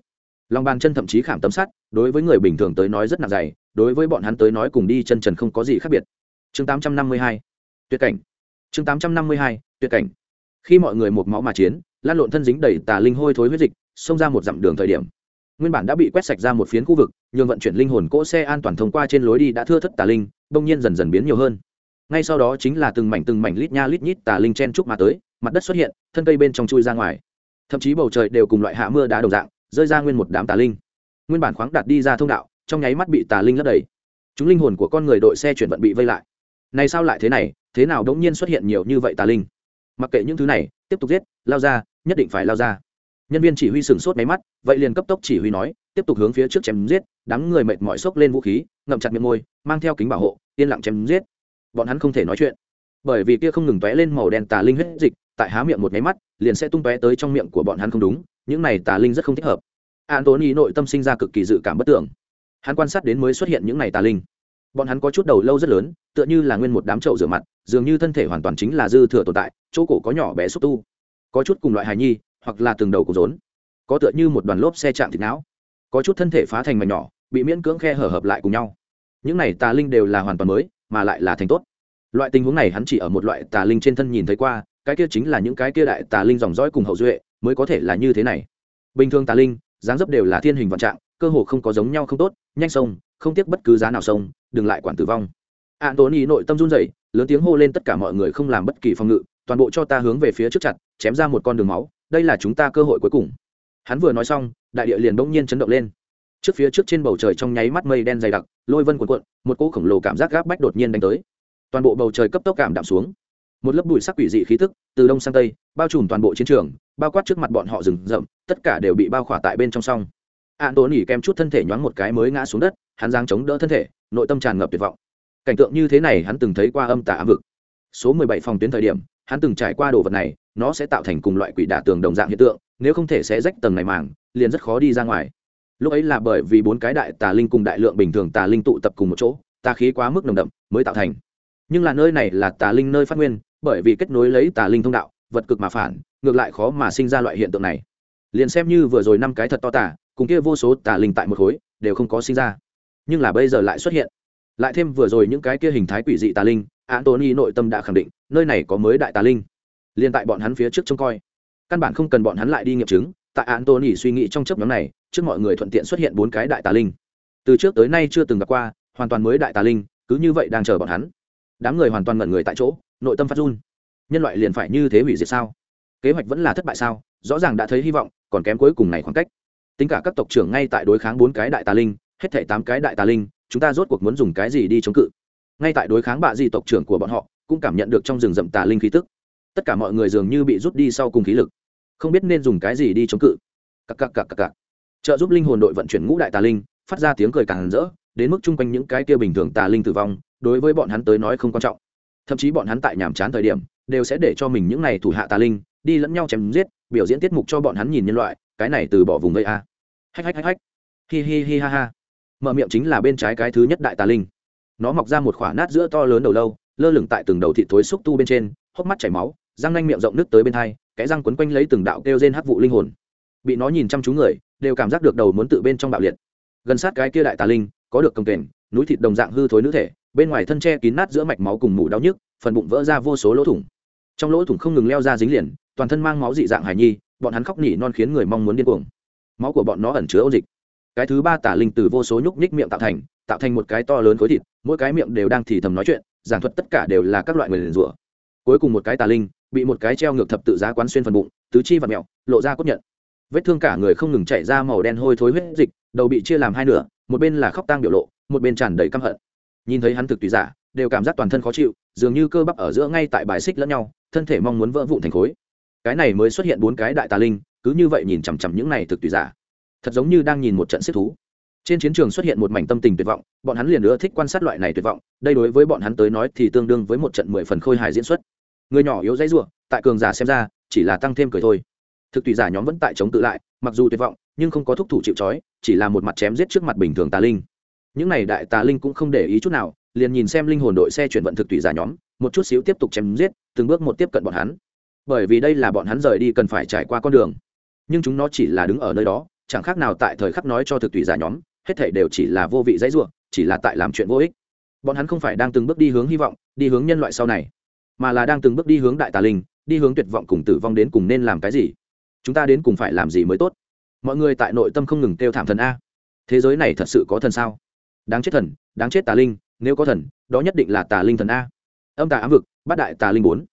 Lòng bàn chân thậm chí khảm tấm sắt, đối với người bình thường tới nói rất nặng dày, đối với bọn hắn tới nói cùng đi chân trần không có gì khác biệt. Chương 852 tuyệt cảnh chương 852 tuyệt cảnh. Khi mọi người một máu mà chiến, lan lộn thân dính đầy tà linh hôi thối huyết dịch, xông ra một dặm đường thời điểm. Nguyên bản đã bị quét sạch ra một phiến khu vực, nhường vận chuyển linh hồn cỗ xe an toàn thông qua trên lối đi đã thưa thất tà linh, bỗng nhiên dần dần biến nhiều hơn. Ngay sau đó chính là từng mảnh từng mảnh lít nha lít nhít tà linh chen trúc mà tới, mặt đất xuất hiện, thân cây bên trong chui ra ngoài. Thậm chí bầu trời đều cùng loại hạ mưa đá đồng dạng, rơi ra nguyên một đám tà linh. Nguyên bản khoáng đạt đi ra thông đạo, trong nháy mắt bị tà linh lấp đầy. Chúng linh hồn của con người đội xe chuyển vận bị vây lại này sao lại thế này, thế nào đống nhiên xuất hiện nhiều như vậy tà linh? Mặc kệ những thứ này, tiếp tục giết, lao ra, nhất định phải lao ra. Nhân viên chỉ huy sừng sốt máy mắt, vậy liền cấp tốc chỉ huy nói, tiếp tục hướng phía trước chém giết, đám người mệt mỏi xốc lên vũ khí, ngậm chặt miệng môi, mang theo kính bảo hộ, yên lặng chém giết. Bọn hắn không thể nói chuyện. Bởi vì kia không ngừng tóe lên màu đen tà linh huyết dịch, tại há miệng một máy mắt, liền sẽ tung tóe tới trong miệng của bọn hắn không đúng, những này tà linh rất không thích hợp. Antony nội tâm sinh ra cực kỳ dự cảm bất tưởng. Hắn quan sát đến mới xuất hiện những này tà linh bọn hắn có chút đầu lâu rất lớn, tựa như là nguyên một đám trậu rửa mặt, dường như thân thể hoàn toàn chính là dư thừa tồn tại, chỗ cổ có nhỏ bé xúc tu. Có chút cùng loại hài nhi, hoặc là từng đầu cổ rốn. Có tựa như một đoàn lốp xe chạm thịt não. Có chút thân thể phá thành mảnh nhỏ, bị miễn cưỡng khe hở hợp lại cùng nhau. Những này tà linh đều là hoàn toàn mới, mà lại là thành tốt. Loại tình huống này hắn chỉ ở một loại tà linh trên thân nhìn thấy qua, cái kia chính là những cái kia đại tà linh dòng dõi cùng hậu duệ, mới có thể là như thế này. Bình thường tà linh, dáng dấp đều là thiên hình vạn trạng, cơ hồ không có giống nhau không tốt, nhanh sông, không tiếc bất cứ giá nào sông đừng lại quản tử vong. An tốn ý nội tâm run rẩy, lớn tiếng hô lên tất cả mọi người không làm bất kỳ phòng ngự, toàn bộ cho ta hướng về phía trước chặt, chém ra một con đường máu, đây là chúng ta cơ hội cuối cùng. Hắn vừa nói xong, đại địa liền bỗng nhiên chấn động lên. Trước phía trước trên bầu trời trong nháy mắt mây đen dày đặc, lôi vân cuộn cuộn, một cỗ khổng lồ cảm giác gáp bách đột nhiên đánh tới. Toàn bộ bầu trời cấp tốc cảm đạm xuống. Một lớp bụi sắc quỷ dị khí tức, từ đông sang tây, bao trùm toàn bộ chiến trường, bao quát trước mặt bọn họ rừng rậm, tất cả đều bị bao khỏa tại bên trong song an tốn nỉ kem chút thân thể nhoáng một cái mới ngã xuống đất, hắn giang chống đỡ thân thể, nội tâm tràn ngập tuyệt vọng. Cảnh tượng như thế này hắn từng thấy qua âm tả ám vực. Số mười bảy phòng tuyến thời điểm, hắn từng trải qua đồ vật này, nó sẽ tạo thành cùng loại quỷ đả tường đồng dạng hiện tượng, nếu không thể sẽ rách tầng này màng, liền rất khó đi ra ngoài. Lúc ấy là bởi vì bốn cái đại tà linh cùng đại lượng bình thường tà linh tụ tập cùng một chỗ, tà khí quá mức nồng đậm mới tạo thành. Nhưng là nơi này là tà linh nơi phát nguyên, bởi vì kết nối lấy tà linh thông đạo, vật cực mà phản, ngược lại khó mà sinh ra loại hiện tượng này. Liền xem như vừa rồi năm cái thật to tà cùng kia vô số tà linh tại một khối, đều không có sinh ra. Nhưng là bây giờ lại xuất hiện. Lại thêm vừa rồi những cái kia hình thái quỷ dị tà linh antony nội tâm đã khẳng định, nơi này có mới đại tà linh. Liền tại bọn hắn phía trước trông coi. Căn bản không cần bọn hắn lại đi nghiệm chứng, tại antony suy nghĩ trong chấp nhóm này, trước mọi người thuận tiện xuất hiện bốn cái đại tà linh. Từ trước tới nay chưa từng gặp qua, hoàn toàn mới đại tà linh, cứ như vậy đang chờ bọn hắn. Đám người hoàn toàn ngẩn người tại chỗ, nội tâm phát run. Nhân loại liền phải như thế hủy diệt sao? Kế hoạch vẫn là thất bại sao? Rõ ràng đã thấy hy vọng, còn kém cuối cùng này khoảng cách tính cả các tộc trưởng ngay tại đối kháng bốn cái đại tà linh, hết thảy tám cái đại tà linh, chúng ta rốt cuộc muốn dùng cái gì đi chống cự? Ngay tại đối kháng bạ di tộc trưởng của bọn họ, cũng cảm nhận được trong rừng rậm tà linh khí tức. Tất cả mọi người dường như bị rút đi sau cùng khí lực. Không biết nên dùng cái gì đi chống cự. Cặc cặc cặc cặc cặc. Trợ giúp linh hồn đội vận chuyển ngũ đại tà linh, phát ra tiếng cười càng rỡ, đến mức chung quanh những cái kia bình thường tà linh tử vong, đối với bọn hắn tới nói không quan trọng. Thậm chí bọn hắn tại nhàm chán thời điểm, đều sẽ để cho mình những này thủ hạ tà linh, đi lẫn nhau chém giết, biểu diễn tiết mục cho bọn hắn nhìn nhân loại, cái này từ bỏ vùng gây a hách hách hách hách. Hi hi hi, ha ha. Mở miệng chính là bên trái cái thứ nhất đại tà linh. Nó mọc ra một khoả nát giữa to lớn đầu lâu, lơ lửng tại từng đầu thịt thối xúc tu bên trên, hốc mắt chảy máu, răng nanh miệng rộng nước tới bên thai cái răng quấn quanh lấy từng đạo kêu trên hắc vụ linh hồn. Bị nó nhìn chăm chú người, đều cảm giác được đầu muốn tự bên trong bạo liệt. Gần sát cái kia đại tà linh, có được công kềnh, núi thịt đồng dạng hư thối nữ thể, bên ngoài thân tre kín nát giữa mạch máu cùng mủ đau nhức, phần bụng vỡ ra vô số lỗ thủng. Trong lỗ thủng không ngừng leo ra dính liền, toàn thân mang máu dị dạng hài nhi, bọn hắn khóc nỉ non khiến người mong muốn điên cuồng máu của bọn nó ẩn chứa ôn dịch. Cái thứ ba tả linh từ vô số nhúc nhích miệng tạo thành tạo thành một cái to lớn khối thịt, mỗi cái miệng đều đang thì thầm nói chuyện, giảng thuật tất cả đều là các loại người liền rủa. Cuối cùng một cái tà linh bị một cái treo ngược thập tự giá quán xuyên phần bụng, tứ chi và mẹo, lộ ra cốt nhận. Vết thương cả người không ngừng chảy ra màu đen hôi thối huyết dịch, đầu bị chia làm hai nửa, một bên là khóc tang biểu lộ, một bên tràn đầy căm hận. Nhìn thấy hắn thực tùy giả, đều cảm giác toàn thân khó chịu, dường như cơ bắp ở giữa ngay tại bài xích lẫn nhau, thân thể mong muốn vỡ vụn thành khối. Cái này mới xuất hiện bốn cái đại tà linh cứ như vậy nhìn chằm chằm những này thực tùy giả. Thật giống như đang nhìn một trận xếp thú. Trên chiến trường xuất hiện một mảnh tâm tình tuyệt vọng, bọn hắn liền nữa thích quan sát loại này tuyệt vọng, đây đối với bọn hắn tới nói thì tương đương với một trận mười phần khôi hài diễn xuất. Người nhỏ yếu dãy ruộng tại cường giả xem ra, chỉ là tăng thêm cười thôi. Thực tùy giả nhóm vẫn tại chống tự lại, mặc dù tuyệt vọng, nhưng không có thúc thủ chịu trói, chỉ là một mặt chém giết trước mặt bình thường tà linh. Những này đại tà linh cũng không để ý chút nào, liền nhìn xem linh hồn đội xe chuyển vận thực tùy giả nhóm, một chút xíu tiếp tục chém giết, từng bước một tiếp cận bọn hắn. Bởi vì đây là bọn hắn rời đi cần phải trải qua con đường nhưng chúng nó chỉ là đứng ở nơi đó, chẳng khác nào tại thời khắc nói cho thực tùy giả nhóm, hết thể đều chỉ là vô vị dãy ruộng chỉ là tại làm chuyện vô ích. Bọn hắn không phải đang từng bước đi hướng hy vọng, đi hướng nhân loại sau này, mà là đang từng bước đi hướng đại tà linh, đi hướng tuyệt vọng cùng tử vong đến cùng nên làm cái gì? Chúng ta đến cùng phải làm gì mới tốt? Mọi người tại nội tâm không ngừng kêu thảm thần a. Thế giới này thật sự có thần sao? Đáng chết thần, đáng chết tà linh, nếu có thần, đó nhất định là tà linh thần a. Âm tà ám vực, bát đại tà linh bốn.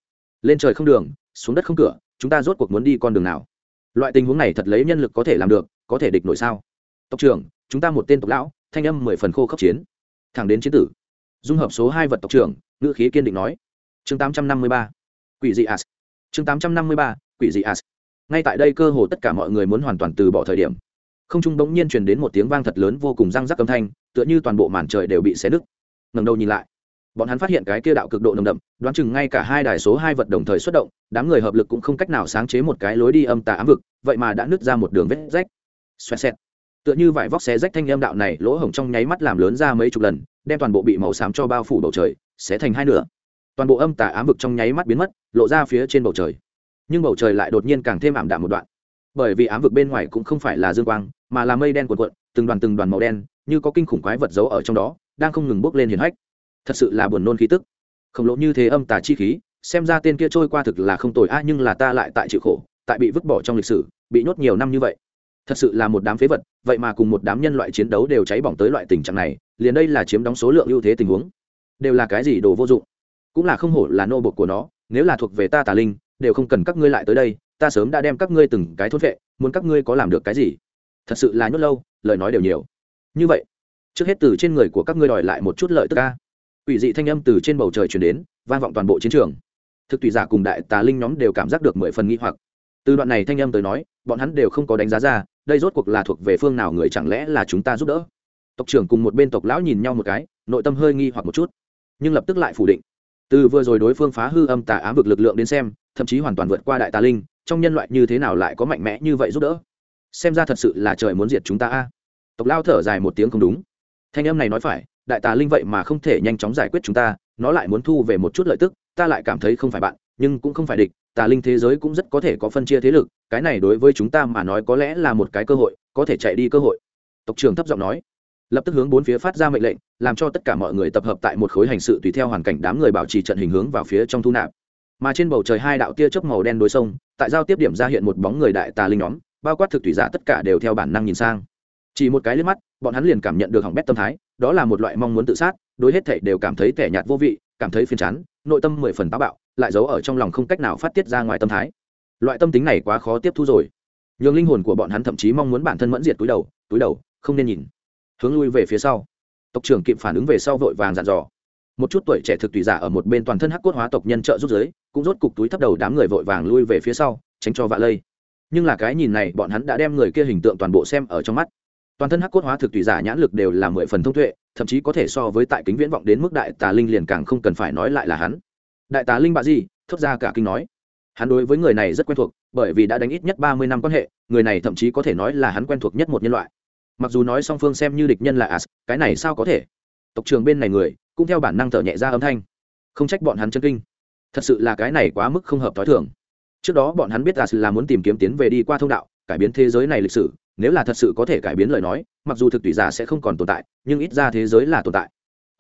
Lên trời không đường, xuống đất không cửa, chúng ta rốt cuộc muốn đi con đường nào? Loại tình huống này thật lấy nhân lực có thể làm được, có thể địch nổi sao? Tộc trưởng, chúng ta một tên tộc lão, thanh âm mười phần khô khốc chiến. Thẳng đến chiến tử. Dung hợp số hai vật tộc trưởng, ngữ khí kiên định nói. Chương tám trăm năm mươi ba. Quỷ dị as. Chương tám trăm năm mươi ba, quỷ dị as. Ngay tại đây cơ hồ tất cả mọi người muốn hoàn toàn từ bỏ thời điểm, không trung bỗng nhiên truyền đến một tiếng vang thật lớn vô cùng răng rắc âm thanh, tựa như toàn bộ màn trời đều bị xé nứt. Ngẩng đầu nhìn lại bọn hắn phát hiện cái kia đạo cực độ nồng đậm, đoán chừng ngay cả hai đài số hai vật đồng thời xuất động, đám người hợp lực cũng không cách nào sáng chế một cái lối đi âm tà ám vực, vậy mà đã nứt ra một đường vết rách. Xoẹt xẹt. Tựa như vải vóc xé rách thanh âm đạo này, lỗ hổng trong nháy mắt làm lớn ra mấy chục lần, đem toàn bộ bị màu xám cho bao phủ bầu trời, xé thành hai nửa. Toàn bộ âm tà ám vực trong nháy mắt biến mất, lộ ra phía trên bầu trời. Nhưng bầu trời lại đột nhiên càng thêm ảm đạm một đoạn. Bởi vì ám vực bên ngoài cũng không phải là dương quang, mà là mây đen cuộn cuộn, từng đoàn từng đoàn màu đen, như có kinh khủng quái vật giấu ở trong đó, đang không ngừng bốc lên hiền hách thật sự là buồn nôn khí tức. Khổng lồ như thế âm tà chi khí, xem ra tên kia trôi qua thực là không tồi, a, nhưng là ta lại tại chịu khổ, tại bị vứt bỏ trong lịch sử, bị nhốt nhiều năm như vậy. Thật sự là một đám phế vật, vậy mà cùng một đám nhân loại chiến đấu đều cháy bỏng tới loại tình trạng này, liền đây là chiếm đóng số lượng ưu thế tình huống. Đều là cái gì đồ vô dụng? Cũng là không hổ là nô bột của nó, nếu là thuộc về ta tà linh, đều không cần các ngươi lại tới đây, ta sớm đã đem các ngươi từng cái thốt vệ, muốn các ngươi có làm được cái gì? Thật sự là nhốt lâu, lời nói đều nhiều. Như vậy, trước hết từ trên người của các ngươi đòi lại một chút lợi tức ca ủy dị thanh âm từ trên bầu trời chuyển đến, vang vọng toàn bộ chiến trường. Thực tùy giả cùng đại tà linh nhóm đều cảm giác được mười phần nghi hoặc. Từ đoạn này thanh âm tới nói, bọn hắn đều không có đánh giá ra, đây rốt cuộc là thuộc về phương nào người chẳng lẽ là chúng ta giúp đỡ. Tộc trưởng cùng một bên tộc lão nhìn nhau một cái, nội tâm hơi nghi hoặc một chút, nhưng lập tức lại phủ định. Từ vừa rồi đối phương phá hư âm tà ám vực lực lượng đến xem, thậm chí hoàn toàn vượt qua đại tà linh, trong nhân loại như thế nào lại có mạnh mẽ như vậy giúp đỡ? Xem ra thật sự là trời muốn diệt chúng ta a. Tộc lao thở dài một tiếng không đúng. Thanh âm này nói phải đại tà linh vậy mà không thể nhanh chóng giải quyết chúng ta, nó lại muốn thu về một chút lợi tức, ta lại cảm thấy không phải bạn, nhưng cũng không phải địch, tà linh thế giới cũng rất có thể có phân chia thế lực, cái này đối với chúng ta mà nói có lẽ là một cái cơ hội, có thể chạy đi cơ hội. Tộc trưởng thấp giọng nói. Lập tức hướng bốn phía phát ra mệnh lệnh, làm cho tất cả mọi người tập hợp tại một khối hành sự tùy theo hoàn cảnh đám người bảo trì trận hình hướng vào phía trong thu nạp. Mà trên bầu trời hai đạo tia chớp màu đen đối sông, tại giao tiếp điểm ra hiện một bóng người đại tà linh nhóm, bao quát thực thủy giả tất cả đều theo bản năng nhìn sang. Chỉ một cái liếc mắt, bọn hắn liền cảm nhận được hỏng bét tâm thái đó là một loại mong muốn tự sát, đối hết thảy đều cảm thấy tẻ nhạt vô vị, cảm thấy phiền chán, nội tâm mười phần táo bạo, lại giấu ở trong lòng không cách nào phát tiết ra ngoài tâm thái. Loại tâm tính này quá khó tiếp thu rồi. Nhường linh hồn của bọn hắn thậm chí mong muốn bản thân mẫn diệt túi đầu túi đầu, không nên nhìn. Hướng lui về phía sau. Tộc trưởng kịp phản ứng về sau vội vàng dặn dò. Một chút tuổi trẻ thực tùy giả ở một bên toàn thân hắc cốt hóa tộc nhân trợ rút giới, cũng rốt cục túi thấp đầu đám người vội vàng lui về phía sau, tránh cho vạ lây. Nhưng là cái nhìn này, bọn hắn đã đem người kia hình tượng toàn bộ xem ở trong mắt toàn thân hắc cốt hóa thực tùy giả nhãn lực đều là mười phần thông tuệ, thậm chí có thể so với tại kính viễn vọng đến mức đại tà linh liền càng không cần phải nói lại là hắn. Đại tà linh bạ gì thốt ra cả kinh nói. Hắn đối với người này rất quen thuộc, bởi vì đã đánh ít nhất ba mươi năm quan hệ, người này thậm chí có thể nói là hắn quen thuộc nhất một nhân loại. Mặc dù nói song phương xem như địch nhân là as, cái này sao có thể? Tộc trường bên này người, cũng theo bản năng thở nhẹ ra âm thanh. Không trách bọn hắn chân kinh. Thật sự là cái này quá mức không hợp t h o i thường. Trước đó bọn hắn biết as là muốn tìm kiếm tiến về đi qua thông đạo, cải biến thế giới này lịch sử nếu là thật sự có thể cải biến lời nói, mặc dù thực thủy giả sẽ không còn tồn tại, nhưng ít ra thế giới là tồn tại.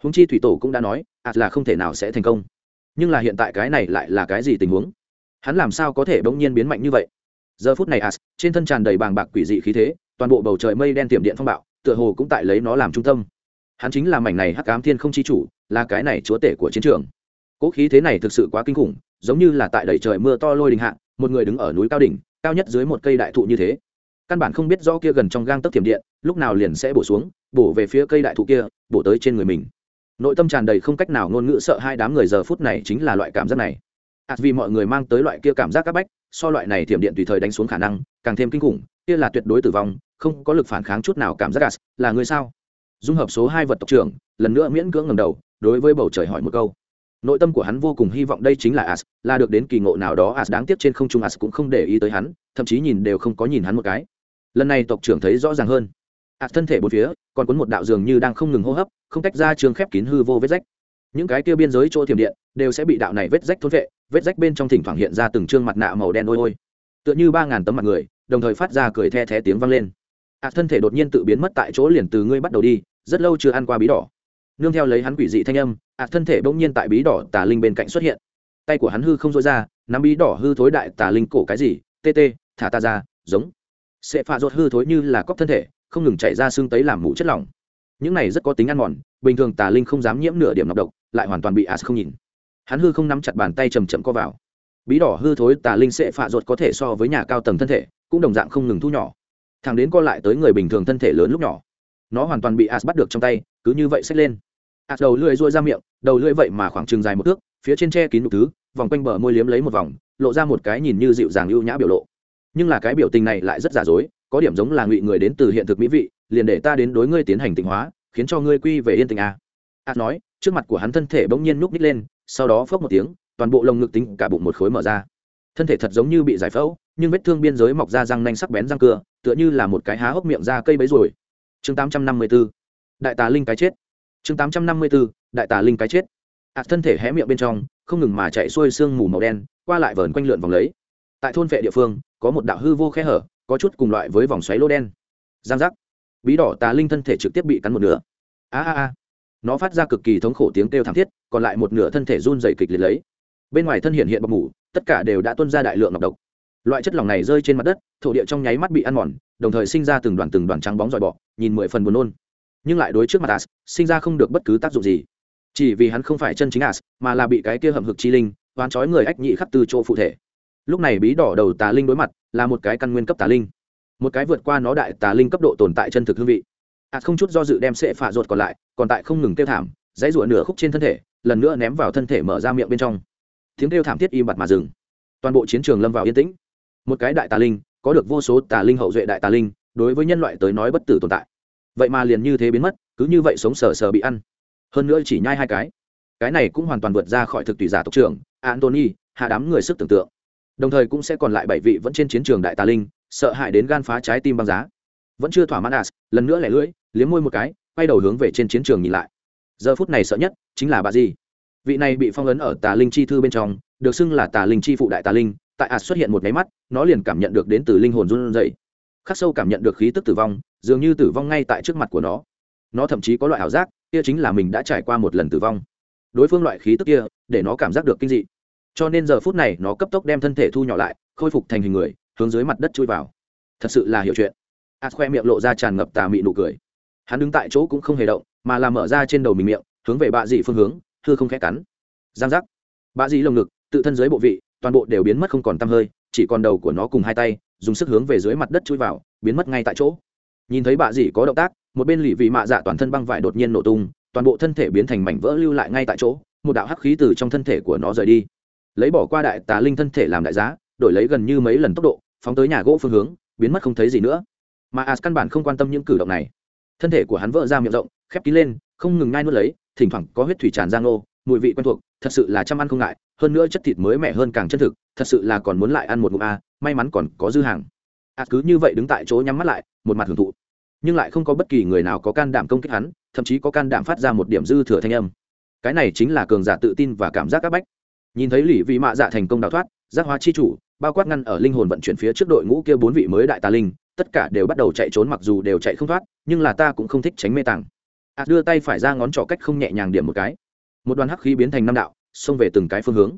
Húng chi thủy tổ cũng đã nói as là không thể nào sẽ thành công. Nhưng là hiện tại cái này lại là cái gì tình huống? Hắn làm sao có thể bỗng nhiên biến mạnh như vậy? Giờ phút này as trên thân tràn đầy bàng bạc quỷ dị khí thế, toàn bộ bầu trời mây đen tiềm điện phong bạo, tựa hồ cũng tại lấy nó làm trung tâm. Hắn chính là mảnh này hắc ám thiên không chi chủ, là cái này chúa tể của chiến trường. Cỗ khí thế này thực sự quá kinh khủng, giống như là tại đầy trời mưa to lôi đình hạ, một người đứng ở núi cao đỉnh, cao nhất dưới một cây đại thụ như thế căn bản không biết rõ kia gần trong gang tấc thiểm điện lúc nào liền sẽ bổ xuống bổ về phía cây đại thụ kia bổ tới trên người mình. Nội tâm tràn đầy không cách nào ngôn ngữ sợ hai đám người giờ phút này chính là loại cảm giác này. À, vì mọi người mang tới loại kia cảm giác c áp bách so loại này thiểm điện tùy thời đánh xuống khả năng càng thêm kinh khủng kia là tuyệt đối tử vong không có lực phản kháng chút nào cảm giác gas là người sao? Dung hợp số hai vật tộc trưởng lần nữa miễn cưỡng ngầm đầu đối với bầu trời hỏi một câu. Nội tâm của hắn vô cùng hy vọng đây chính là as là được đến kỳ ngộ nào đó as đáng tiếc trên không trung as cũng không để ý tới hắn thậm chí nhìn đều không có nhìn hắn một cái lần này tộc trưởng thấy rõ ràng hơn. As thân thể bốn phía, còn cuốn một đạo dường như đang không ngừng hô hấp, không tách ra trường khép kín hư vô vết rách. Những cái kia biên giới chỗ thiểm điện, đều sẽ bị đạo này vết rách thôn vệ, vết rách bên trong thỉnh thoảng hiện ra từng trương mặt nạ màu đen ôi ôi. Tựa như ba ngàn tấm mặt người, đồng thời phát ra cười the thé tiếng vang lên. Ạt thân thể đột nhiên tự biến mất tại chỗ liền từ ngươi bắt đầu đi, rất lâu chưa ăn qua bí đỏ. Nương theo lấy hắn quỷ dị thanh âm ạt thân thể bỗng nhiên tại bí đỏ tà linh bên cạnh xuất hiện. Tay của hắn hư không dối ra, nắm bí đỏ hư thối đại tà linh cổ cái gì? Tê tê, thả ta ra, giống sẽ pha rột hư thối như là cóc thân thể, không ngừng chạy ra xương tấy làm mũ chất lỏng. Những này rất có tính ăn mòn, bình thường tà linh không dám nhiễm nửa điểm nọc độc, lại hoàn toàn bị as không nhìn. Hắn hư không nắm chặt bàn tay chầm chậm co vào. Bí đỏ hư thối tà linh sẽ pha rột có thể so với nhà cao tầng thân thể, cũng đồng dạng không ngừng thu nhỏ. Thằng đến co lại tới người bình thường thân thể lớn lúc nhỏ. Nó hoàn toàn bị as bắt được trong tay, cứ như vậy xách lên. As đầu lưỡi rôi ra miệng, đầu lưỡi vậy mà khoảng chừng dài một thước, phía trên tre kín một thứ, vòng quanh bờ môi liếm lấy một vòng, lộ ra một cái nhìn như dịu dàng ưu nhã biểu lộ nhưng là cái biểu tình này lại rất giả dối, có điểm giống là ngụy người đến từ hiện thực mỹ vị, liền để ta đến đối ngươi tiến hành tịnh hóa, khiến cho ngươi quy về yên tình a. A nói, trước mặt của hắn thân thể bỗng nhiên núp ních lên, sau đó phốc một tiếng, toàn bộ lồng ngực tính cả bụng một khối mở ra. Thân thể thật giống như bị giải phẫu, nhưng vết thương biên giới mọc ra răng nanh sắc bén răng cưa, tựa như là một cái há hốc miệng ra cây bấy rồi. Chương 854 đại tà linh cái chết. Chương 854 đại tà linh cái chết. Ạt thân thể hé miệng bên trong, không ngừng mà chạy xuôi sương mù màu đen, qua lại vờn quanh lượn vòng lấy tại thôn vệ địa phương, có một đạo hư vô khe hở, có chút cùng loại với vòng xoáy lô đen. Giang giác. Bí đỏ tà linh thân thể trực tiếp bị cắn một nửa. A a a. Nó phát ra cực kỳ thống khổ tiếng kêu thảm thiết, còn lại một nửa thân thể run dày kịch liệt lấy. Bên ngoài thân hiện hiện bọc mủ, tất cả đều đã tuân ra đại lượng ngọc độc. Loại chất lỏng này rơi trên mặt đất, thổ địa trong nháy mắt bị ăn mòn, đồng thời sinh ra từng đoàn từng đoàn trắng bóng dòi bọ nhìn mười phần buồn nôn. Nhưng lại đối trước mặt as, sinh ra không được bất cứ tác dụng gì. Chỉ vì hắn không phải chân chính as, mà là bị cái kia hầm hực chi linh, oán trói người ách nhị khắp từ chỗ phụ thể lúc này bí đỏ đầu tà linh đối mặt, là một cái căn nguyên cấp tà linh. Một cái vượt qua nó đại tà linh cấp độ tồn tại chân thực hương vị. As không chút do dự đem sệ phạ ruột còn lại, còn tại không ngừng kêu thảm, dãy rụa nửa khúc trên thân thể, lần nữa ném vào thân thể mở ra miệng bên trong. Tiếng kêu thảm thiết im bặt mà dừng. Toàn bộ chiến trường lâm vào yên tĩnh. Một cái đại tà linh, có được vô số tà linh hậu duệ đại tà linh, đối với nhân loại tới nói bất tử tồn tại. Vậy mà liền như thế biến mất, cứ như vậy sống sờ sờ bị ăn. Hơn nữa chỉ nhai hai cái. Cái này cũng hoàn toàn vượt ra khỏi thực tùy giả tộc trưởng antony hạ đám người sức tưởng tượng đồng thời cũng sẽ còn lại bảy vị vẫn trên chiến trường đại tà linh, sợ hãi đến gan phá trái tim băng giá. Vẫn chưa thỏa mãn as lần nữa lẻ lưỡi, liếm môi một cái, quay đầu hướng về trên chiến trường nhìn lại. Giờ phút này sợ nhất chính là bà di. Vị này bị phong ấn ở tà linh chi thư bên trong, được xưng là tà linh chi phụ đại tà linh, tại as xuất hiện một máy mắt, nó liền cảm nhận được đến từ linh hồn run rẩy. Khắc sâu cảm nhận được khí tức tử vong, dường như tử vong ngay tại trước mặt của nó. Nó thậm chí có loại ảo giác, kia chính là mình đã trải qua một lần tử vong. Đối phương loại khí tức kia, để nó cảm giác được kinh dị cho nên giờ phút này nó cấp tốc đem thân thể thu nhỏ lại, khôi phục thành hình người, hướng dưới mặt đất chui vào. Thật sự là hiểu chuyện. As khoe miệng lộ ra tràn ngập tà mị nụ cười. Hắn đứng tại chỗ cũng không hề động, mà làm mở ra trên đầu mình miệng, hướng về bạ dị phương hướng thưa không khẽ cắn. Giang giác. Bạ dị lồng ngực, tự thân dưới bộ vị, toàn bộ đều biến mất không còn tăm hơi, chỉ còn đầu của nó cùng hai tay, dùng sức hướng về dưới mặt đất chui vào, biến mất ngay tại chỗ. Nhìn thấy bạ dị có động tác, một bên lì vị mạ dạ toàn thân băng vải đột nhiên nổ tung, toàn bộ thân thể biến thành mảnh vỡ lưu lại ngay tại chỗ, một đạo hắc khí từ trong thân thể của nó rời đi lấy bỏ qua đại tà linh thân thể làm đại giá, đổi lấy gần như mấy lần tốc độ, phóng tới nhà gỗ phương hướng, biến mất không thấy gì nữa. Mà as căn bản không quan tâm những cử động này. Thân thể của hắn vỡ ra miệng rộng, khép kín lên, không ngừng ngai nuốt lấy, thỉnh thoảng có huyết thủy tràn ra ngô, mùi vị quen thuộc, thật sự là chăm ăn không ngại, hơn nữa chất thịt mới mẻ hơn càng chân thực, thật sự là còn muốn lại ăn một ngụm a, may mắn còn có dư hàng. A cứ như vậy đứng tại chỗ nhắm mắt lại, một mặt hưởng thụ. Nhưng lại không có bất kỳ người nào có can đảm công kích hắn, thậm chí có can đảm phát ra một điểm dư thừa thanh âm. Cái này chính là cường giả tự tin và cảm giác áp bách nhìn thấy lì vị mạ dạ thành công đào thoát, giác hóa chi chủ, bao quát ngăn ở linh hồn vận chuyển phía trước đội ngũ kia bốn vị mới đại tà linh, tất cả đều bắt đầu chạy trốn mặc dù đều chạy không thoát, nhưng là ta cũng không thích tránh mê tàng. A đưa tay phải ra ngón trỏ cách không nhẹ nhàng điểm một cái. Một đoàn hắc khí biến thành năm đạo, xông về từng cái phương hướng.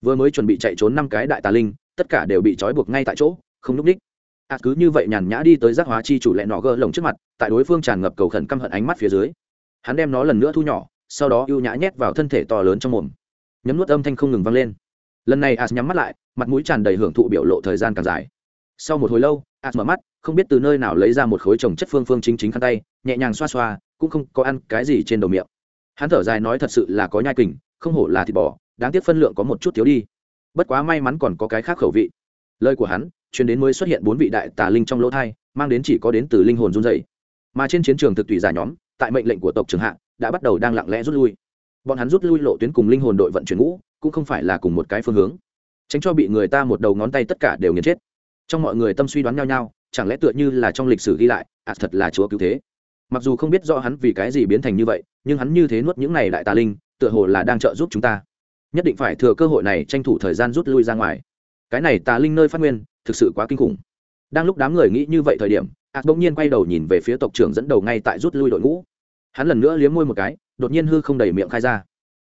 Vừa mới chuẩn bị chạy trốn năm cái đại tà linh, tất cả đều bị trói buộc ngay tại chỗ, không núp đích a à, cứ như vậy nhàn nhã đi tới giác hóa chi chủ lẹ nọ gỡ lồng trước mặt, tại đối phương tràn ngập cầu khẩn căm hận ánh mắt phía dưới. Hắn đem nó lần nữa thu nhỏ, sau đó ưu nhã nhét vào thân thể to lớn trong mồm nhấm nuốt âm thanh không ngừng vang lên. Lần này as nhắm mắt lại, mặt mũi tràn đầy hưởng thụ biểu lộ thời gian càng dài. Sau một hồi lâu, as mở mắt, không biết từ nơi nào lấy ra một khối trồng chất phương phương chính chính khăn tay, nhẹ nhàng xoa xoa, cũng không có ăn cái gì trên đầu miệng. Hắn thở dài nói thật sự là có nhai kình, không hổ là thịt bò, đáng tiếc phân lượng có một chút thiếu đi. Bất quá may mắn còn có cái khác khẩu vị. Lời của hắn, chuyến đến mới xuất hiện bốn vị đại tà linh trong lỗ thai, mang đến chỉ có đến từ linh hồn run dày mà trên chiến trường thực tùy giả nhóm, tại mệnh lệnh của tộc trường hạ, đã bắt đầu đang lặng lẽ rút lui bọn hắn rút lui lộ tuyến cùng linh hồn đội vận chuyển ngũ, cũng không phải là cùng một cái phương hướng. Tránh cho bị người ta một đầu ngón tay tất cả đều nghiền chết. Trong mọi người tâm suy đoán nhau nhau, chẳng lẽ tựa như là trong lịch sử ghi lại ạ thật là chúa cứu thế. Mặc dù không biết rõ hắn vì cái gì biến thành như vậy, nhưng hắn như thế nuốt những này đại tà linh, tựa hồ là đang trợ giúp chúng ta. Nhất định phải thừa cơ hội này tranh thủ thời gian rút lui ra ngoài. Cái này tà linh nơi phát nguyên, thực sự quá kinh khủng. Đang lúc đám người nghĩ như vậy thời điểm ạt bỗng nhiên quay đầu nhìn về phía tộc trưởng dẫn đầu ngay tại rút lui đội ngũ. Hắn lần nữa liếm môi một cái đột nhiên hư không đầy miệng khai ra.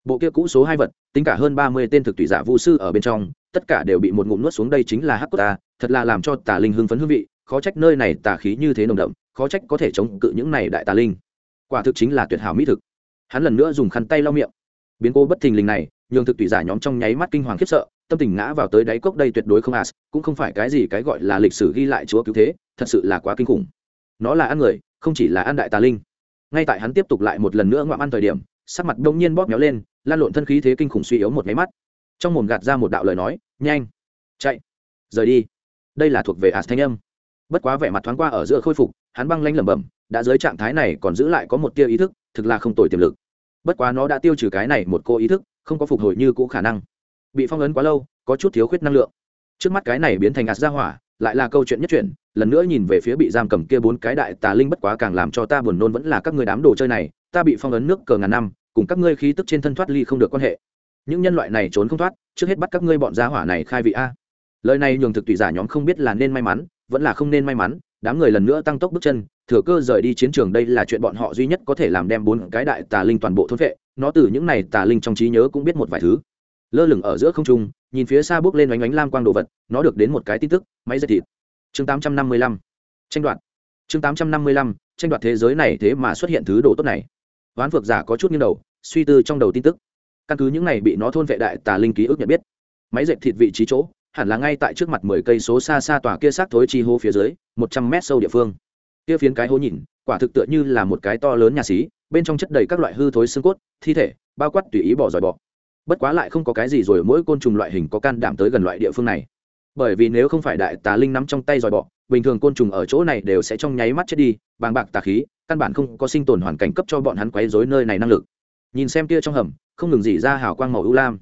Bộ kia cũ số hai vật, tính cả hơn ba mươi tên thực tùy giả vũ sư ở bên trong, tất cả đều bị một ngụm nuốt xuống đây chính là hắc cốt ta, thật là làm cho tà linh hưng phấn hương vị, khó trách nơi này tà khí như thế nồng đậm, khó trách có thể chống cự những này đại tà linh. Quả thực chính là tuyệt hảo mỹ thực. Hắn lần nữa dùng khăn tay lau miệng. Biến cố bất thình lình này, nhường thực tùy giả nhóm trong nháy mắt kinh hoàng khiếp sợ, tâm tình ngã vào tới đáy cốc đây tuyệt đối không as cũng không phải cái gì cái gọi là lịch sử ghi lại chúa cứu thế, thật sự là quá kinh khủng. Nó là ăn người, không chỉ là ăn đại tà linh ngay tại hắn tiếp tục lại một lần nữa ngoạm ăn thời điểm, sắc mặt đông nhiên bóp méo lên, lan lộn thân khí thế kinh khủng suy yếu một máy mắt. Trong mồm gạt ra một đạo lời nói, nhanh, chạy, rời đi. Đây là thuộc về ạt thanh âm. Bất quá vẻ mặt thoáng qua ở giữa khôi phục, hắn băng lanh lẩm bẩm, đã dưới trạng thái này còn giữ lại có một tia ý thức, thực là không tồi tiềm lực. Bất quá nó đã tiêu trừ cái này một cô ý thức, không có phục hồi như cũ khả năng. Bị phong ấn quá lâu, có chút thiếu khuyết năng lượng. Trước mắt cái này biến thành ạt ra hỏa lại là câu chuyện nhất chuyện, lần nữa nhìn về phía bị giam cầm kia bốn cái đại tà linh bất quá càng làm cho ta buồn nôn vẫn là các người đám đồ chơi này ta bị phong ấn nước cờ ngàn năm cùng các ngươi khí tức trên thân thoát ly không được quan hệ. Những nhân loại này trốn không thoát trước hết bắt các ngươi bọn gia hỏa này khai vị a. Lời này nhường thực tùy giả nhóm không biết là nên may mắn vẫn là không nên may mắn đám người lần nữa tăng tốc bước chân thừa cơ rời đi chiến trường đây là chuyện bọn họ duy nhất có thể làm đem bốn cái đại tà linh toàn bộ thôn vệ nó từ những này tà linh trong trí nhớ cũng biết một vài thứ. Lơ lửng ở giữa không trung nhìn phía xa bước lên oánh oánh lam quang đồ vật, nó được đến một cái tin tức, máy dệt thịt. Chương tám trăm năm mươi lăm. Tranh đoạt. Chương tám trăm năm mươi lăm, tranh đoạt thế giới này thế mà xuất hiện thứ đồ tốt này. Oán vực giả có chút nghiêng đầu, suy tư trong đầu tin tức. Căn cứ những này bị nó thôn vệ đại tà linh ký ức nhận biết, máy dệt thịt vị trí chỗ, hẳn là ngay tại trước mặt mười cây số xa xa tòa kia xác thối chi hô phía dưới, một trăm mét sâu địa phương. Kia phiến cái hố nhìn, quả thực tựa như là một cái to lớn nhà xí, bên trong chất đầy các loại hư thối xương cốt, thi thể, bao quát tùy ý bỏ dòi bỏ bất quá lại không có cái gì rồi, mỗi côn trùng loại hình có can đảm tới gần loại địa phương này. Bởi vì nếu không phải đại tà linh nắm trong tay dòi bọ, bình thường côn trùng ở chỗ này đều sẽ trong nháy mắt chết đi, bàng bạc tà khí, căn bản không có sinh tồn hoàn cảnh cấp cho bọn hắn quấy rối nơi này năng lực. Nhìn xem kia trong hầm, không ngừng dỉ ra hào quang màu ưu lam.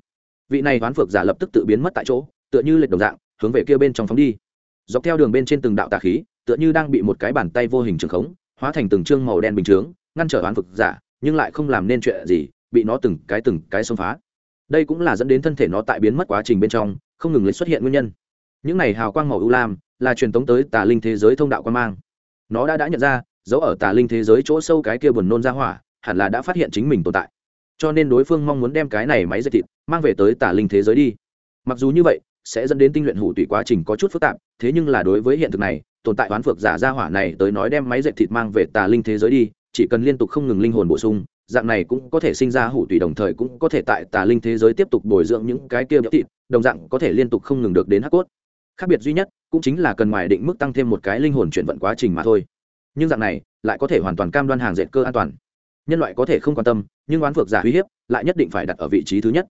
Vị này hoán phược giả lập tức tự biến mất tại chỗ, tựa như lệch đồng dạng, hướng về kia bên trong phóng đi. Dọc theo đường bên trên từng đạo tà khí, tựa như đang bị một cái bàn tay vô hình trường khống, hóa thành từng chương màu đen bình chướng, ngăn trở hoán phược giả, nhưng lại không làm nên chuyện gì, bị nó từng cái từng cái xông phá đây cũng là dẫn đến thân thể nó tại biến mất quá trình bên trong, không ngừng lịch xuất hiện nguyên nhân. Những này hào quang màu ưu lam là truyền tống tới tà linh thế giới thông đạo quan mang. Nó đã đã nhận ra, dấu ở tà linh thế giới chỗ sâu cái kia buồn nôn ra hỏa, hẳn là đã phát hiện chính mình tồn tại. Cho nên đối phương mong muốn đem cái này máy dệt thịt mang về tới tà linh thế giới đi. Mặc dù như vậy, sẽ dẫn đến tinh luyện hủ tủy quá trình có chút phức tạp, thế nhưng là đối với hiện thực này, tồn tại oán phược giả ra hỏa này tới nói đem máy dệt thịt mang về tà linh thế giới đi, chỉ cần liên tục không ngừng linh hồn bổ sung dạng này cũng có thể sinh ra hủ tùy đồng thời cũng có thể tại tà linh thế giới tiếp tục bồi dưỡng những cái kia thịt, đồng dạng có thể liên tục không ngừng được đến hắc cốt. Khác biệt duy nhất, cũng chính là cần ngoài định mức tăng thêm một cái linh hồn chuyển vận quá trình mà thôi. Nhưng dạng này, lại có thể hoàn toàn cam đoan hàng dệt cơ an toàn. Nhân loại có thể không quan tâm, nhưng oán phược giả uy hiếp, lại nhất định phải đặt ở vị trí thứ nhất.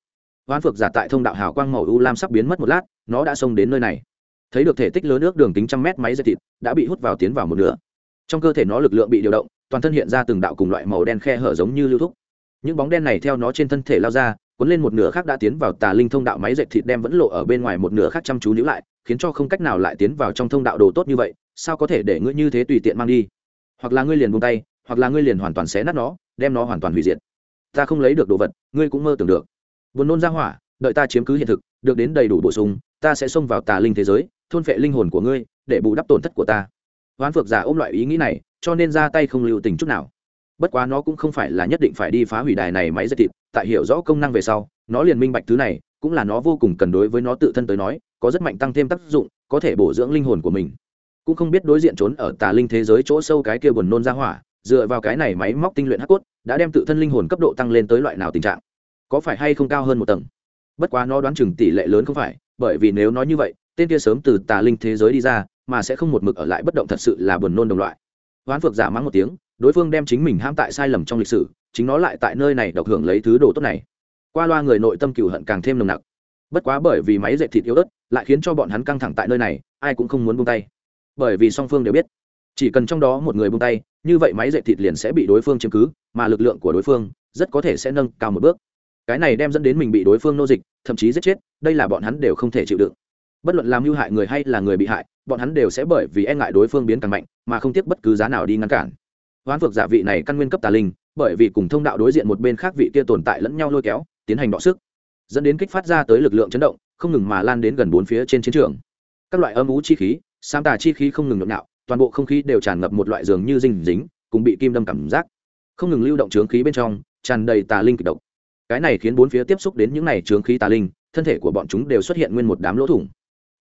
Oán phược giả tại thông đạo hào quang màu u lam sắp biến mất một lát, nó đã xông đến nơi này. Thấy được thể tích lớn nước đường kính trăm mét máy dây thịt, đã bị hút vào tiến vào một nửa. Trong cơ thể nó lực lượng bị điều động toàn thân hiện ra từng đạo cùng loại màu đen khe hở giống như lưu thúc. Những bóng đen này theo nó trên thân thể lao ra, cuốn lên một nửa khác đã tiến vào tà linh thông đạo máy dệt thịt đem vẫn lộ ở bên ngoài một nửa khác chăm chú níu lại, khiến cho không cách nào lại tiến vào trong thông đạo đồ tốt như vậy, sao có thể để ngươi như thế tùy tiện mang đi? Hoặc là ngươi liền buông tay, hoặc là ngươi liền hoàn toàn xé nát nó, đem nó hoàn toàn hủy diệt. Ta không lấy được đồ vật, ngươi cũng mơ tưởng được. Buồn nôn ra hỏa, đợi ta chiếm cứ hiện thực, được đến đầy đủ bổ sung, ta sẽ xông vào tà linh thế giới, thôn phệ linh hồn của ngươi, để bù đắp tổn thất của ta hoán phược giả ôm loại ý nghĩ này, cho nên ra tay không lưu tình chút nào. Bất quá nó cũng không phải là nhất định phải đi phá hủy đài này máy dây thịt, tại hiểu rõ công năng về sau, nó liền minh bạch thứ này, cũng là nó vô cùng cần đối với nó tự thân tới nói, có rất mạnh tăng thêm tác dụng, có thể bổ dưỡng linh hồn của mình. Cũng không biết đối diện trốn ở tà linh thế giới chỗ sâu cái kia buồn nôn ra hỏa, dựa vào cái này máy móc tinh luyện hắc cốt, đã đem tự thân linh hồn cấp độ tăng lên tới loại nào tình trạng? Có phải hay không cao hơn một tầng? Bất quá nó đoán chừng tỷ lệ lớn không phải, bởi vì nếu nói như vậy, tên kia sớm từ tà linh thế giới đi ra mà sẽ không một mực ở lại bất động thật sự là buồn nôn đồng loại. Hoán phược giả mắng một tiếng, đối phương đem chính mình ham tại sai lầm trong lịch sử, chính nó lại tại nơi này độc hưởng lấy thứ đồ tốt này. Qua loa người nội tâm cừu hận càng thêm nồng nặc. Bất quá bởi vì máy dệt thịt yếu ớt, lại khiến cho bọn hắn căng thẳng tại nơi này, ai cũng không muốn buông tay. Bởi vì song phương đều biết, chỉ cần trong đó một người buông tay, như vậy máy dệt thịt liền sẽ bị đối phương chiếm cứ, mà lực lượng của đối phương rất có thể sẽ nâng cao một bước. Cái này đem dẫn đến mình bị đối phương nô dịch, thậm chí giết chết, đây là bọn hắn đều không thể chịu đựng bất luận làm hư hại người hay là người bị hại, bọn hắn đều sẽ bởi vì e ngại đối phương biến càng mạnh, mà không tiếc bất cứ giá nào đi ngăn cản. Hoán phược giả vị này căn nguyên cấp tà linh, bởi vì cùng thông đạo đối diện một bên khác vị kia tồn tại lẫn nhau lôi kéo, tiến hành đọ sức, dẫn đến kích phát ra tới lực lượng chấn động, không ngừng mà lan đến gần bốn phía trên chiến trường. Các loại âm ú chi khí sam tà chi khí không ngừng nhộn nhạo toàn bộ không khí đều tràn ngập một loại dường như dinh dính, cùng bị kim đâm cảm giác. Không ngừng lưu động trướng khí bên trong, tràn đầy tà linh kịch độc. Cái này khiến bốn phía tiếp xúc đến những này trướng khí tà linh, thân thể của bọn chúng đều xuất hiện nguyên một đám lỗ thủng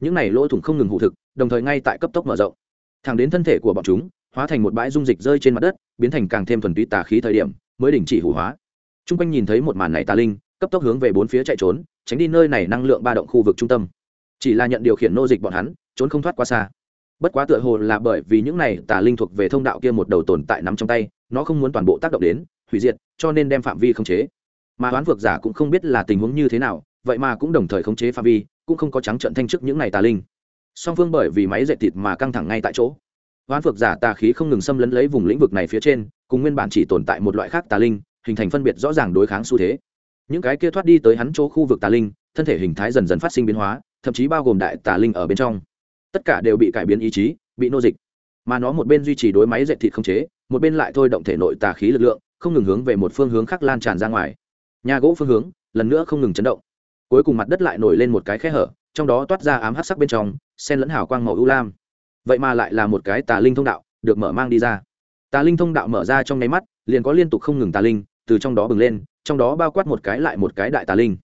những này lỗ thủng không ngừng hụ thực, đồng thời ngay tại cấp tốc mở rộng. Thẳng đến thân thể của bọn chúng, hóa thành một bãi dung dịch rơi trên mặt đất, biến thành càng thêm thuần túy tà khí thời điểm, mới đình chỉ hủ hóa. T r u n g quanh nhìn thấy một màn này tà linh, cấp tốc hướng về bốn phía chạy trốn, tránh đi nơi này năng lượng ba động khu vực trung tâm. Chỉ là nhận điều khiển nô dịch bọn hắn, trốn không thoát qua xa. Bất quá tựa hồ là bởi vì những này tà linh thuộc về thông đạo kia một đầu tồn tại nắm trong tay, nó không muốn toàn bộ tác động đến, hủy diệt, cho nên đem phạm vi khống chế. Mà oán vực giả cũng không biết là tình huống như thế nào, vậy mà cũng đồng thời khống chế phạm vi cũng không có trắng trận thanh chức những này tà linh. Song phương bởi vì máy dệt thịt mà căng thẳng ngay tại chỗ. Hoán phược giả tà khí không ngừng xâm lấn lấy vùng lĩnh vực này phía trên, cùng nguyên bản chỉ tồn tại một loại khác tà linh, hình thành phân biệt rõ ràng đối kháng xu thế. Những cái kia thoát đi tới hắn chỗ khu vực tà linh, thân thể hình thái dần dần phát sinh biến hóa, thậm chí bao gồm đại tà linh ở bên trong. Tất cả đều bị cải biến ý chí, bị nô dịch. Mà nó một bên duy trì đối máy dệt thịt không chế, một bên lại thôi động thể nội tà khí lực lượng, không ngừng hướng về một phương hướng khác lan tràn ra ngoài. Nhà gỗ phương hướng, lần nữa không ngừng chấn động cuối cùng mặt đất lại nổi lên một cái khe hở, trong đó toát ra ám hắc sắc bên trong, sen lẫn hào quang màu ưu lam. Vậy mà lại là một cái tà linh thông đạo, được mở mang đi ra. Tà linh thông đạo mở ra trong nháy mắt, liền có liên tục không ngừng tà linh, từ trong đó bừng lên, trong đó bao quát một cái lại một cái đại tà linh.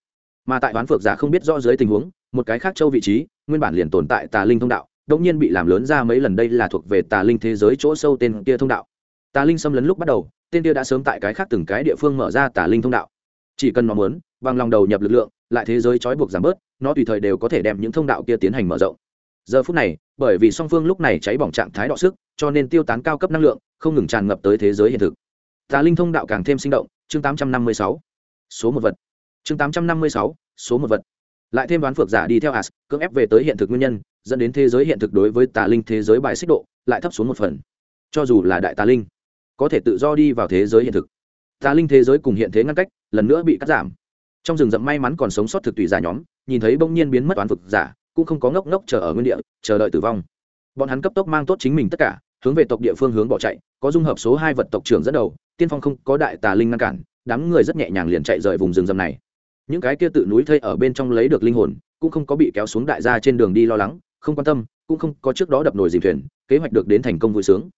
Mà tại đoán phược giả không biết rõ dưới tình huống, một cái khác châu vị trí, nguyên bản liền tồn tại tà linh thông đạo, đột nhiên bị làm lớn ra mấy lần đây là thuộc về tà linh thế giới chỗ sâu tên kia thông đạo. Tà linh xâm lấn lúc bắt đầu, tên kia đã sớm tại cái khác từng cái địa phương mở ra tà linh thông đạo. Chỉ cần nó muốn, bằng lòng đầu nhập lực lượng lại thế giới trói buộc giảm bớt nó tùy thời đều có thể đem những thông đạo kia tiến hành mở rộng. Giờ phút này bởi vì song phương lúc này cháy bỏng trạng thái đọ sức cho nên tiêu tán cao cấp năng lượng không ngừng tràn ngập tới thế giới hiện thực. Tà linh thông đạo càng thêm sinh động chương 856. số một vật. Chương 856, số một vật. Lại thêm đoán phược giả đi theo as cưỡng ép về tới hiện thực nguyên nhân dẫn đến thế giới hiện thực đối với tà linh thế giới bài xích độ lại thấp xuống một phần. Cho dù là đại tà linh có thể tự do đi vào thế giới hiện thực. Tà linh thế giới cùng hiện thế ngăn cách lần nữa bị cắt giảm trong rừng rậm may mắn còn sống sót thực tùy giả nhóm, nhìn thấy bỗng nhiên biến mất toán vực giả, cũng không có ngốc ngốc chờ ở nguyên địa, chờ đợi tử vong. Bọn hắn cấp tốc mang tốt chính mình tất cả, hướng về tộc địa phương hướng bỏ chạy, có dung hợp số hai vật tộc trưởng dẫn đầu, tiên phong không có đại tà linh ngăn cản, đám người rất nhẹ nhàng liền chạy rời vùng rừng rậm này. Những cái kia tự núi thây ở bên trong lấy được linh hồn, cũng không có bị kéo xuống đại gia trên đường đi lo lắng, không quan tâm, cũng không có trước đó đập nồi dìm thuyền, kế hoạch được đến thành công vui sướng.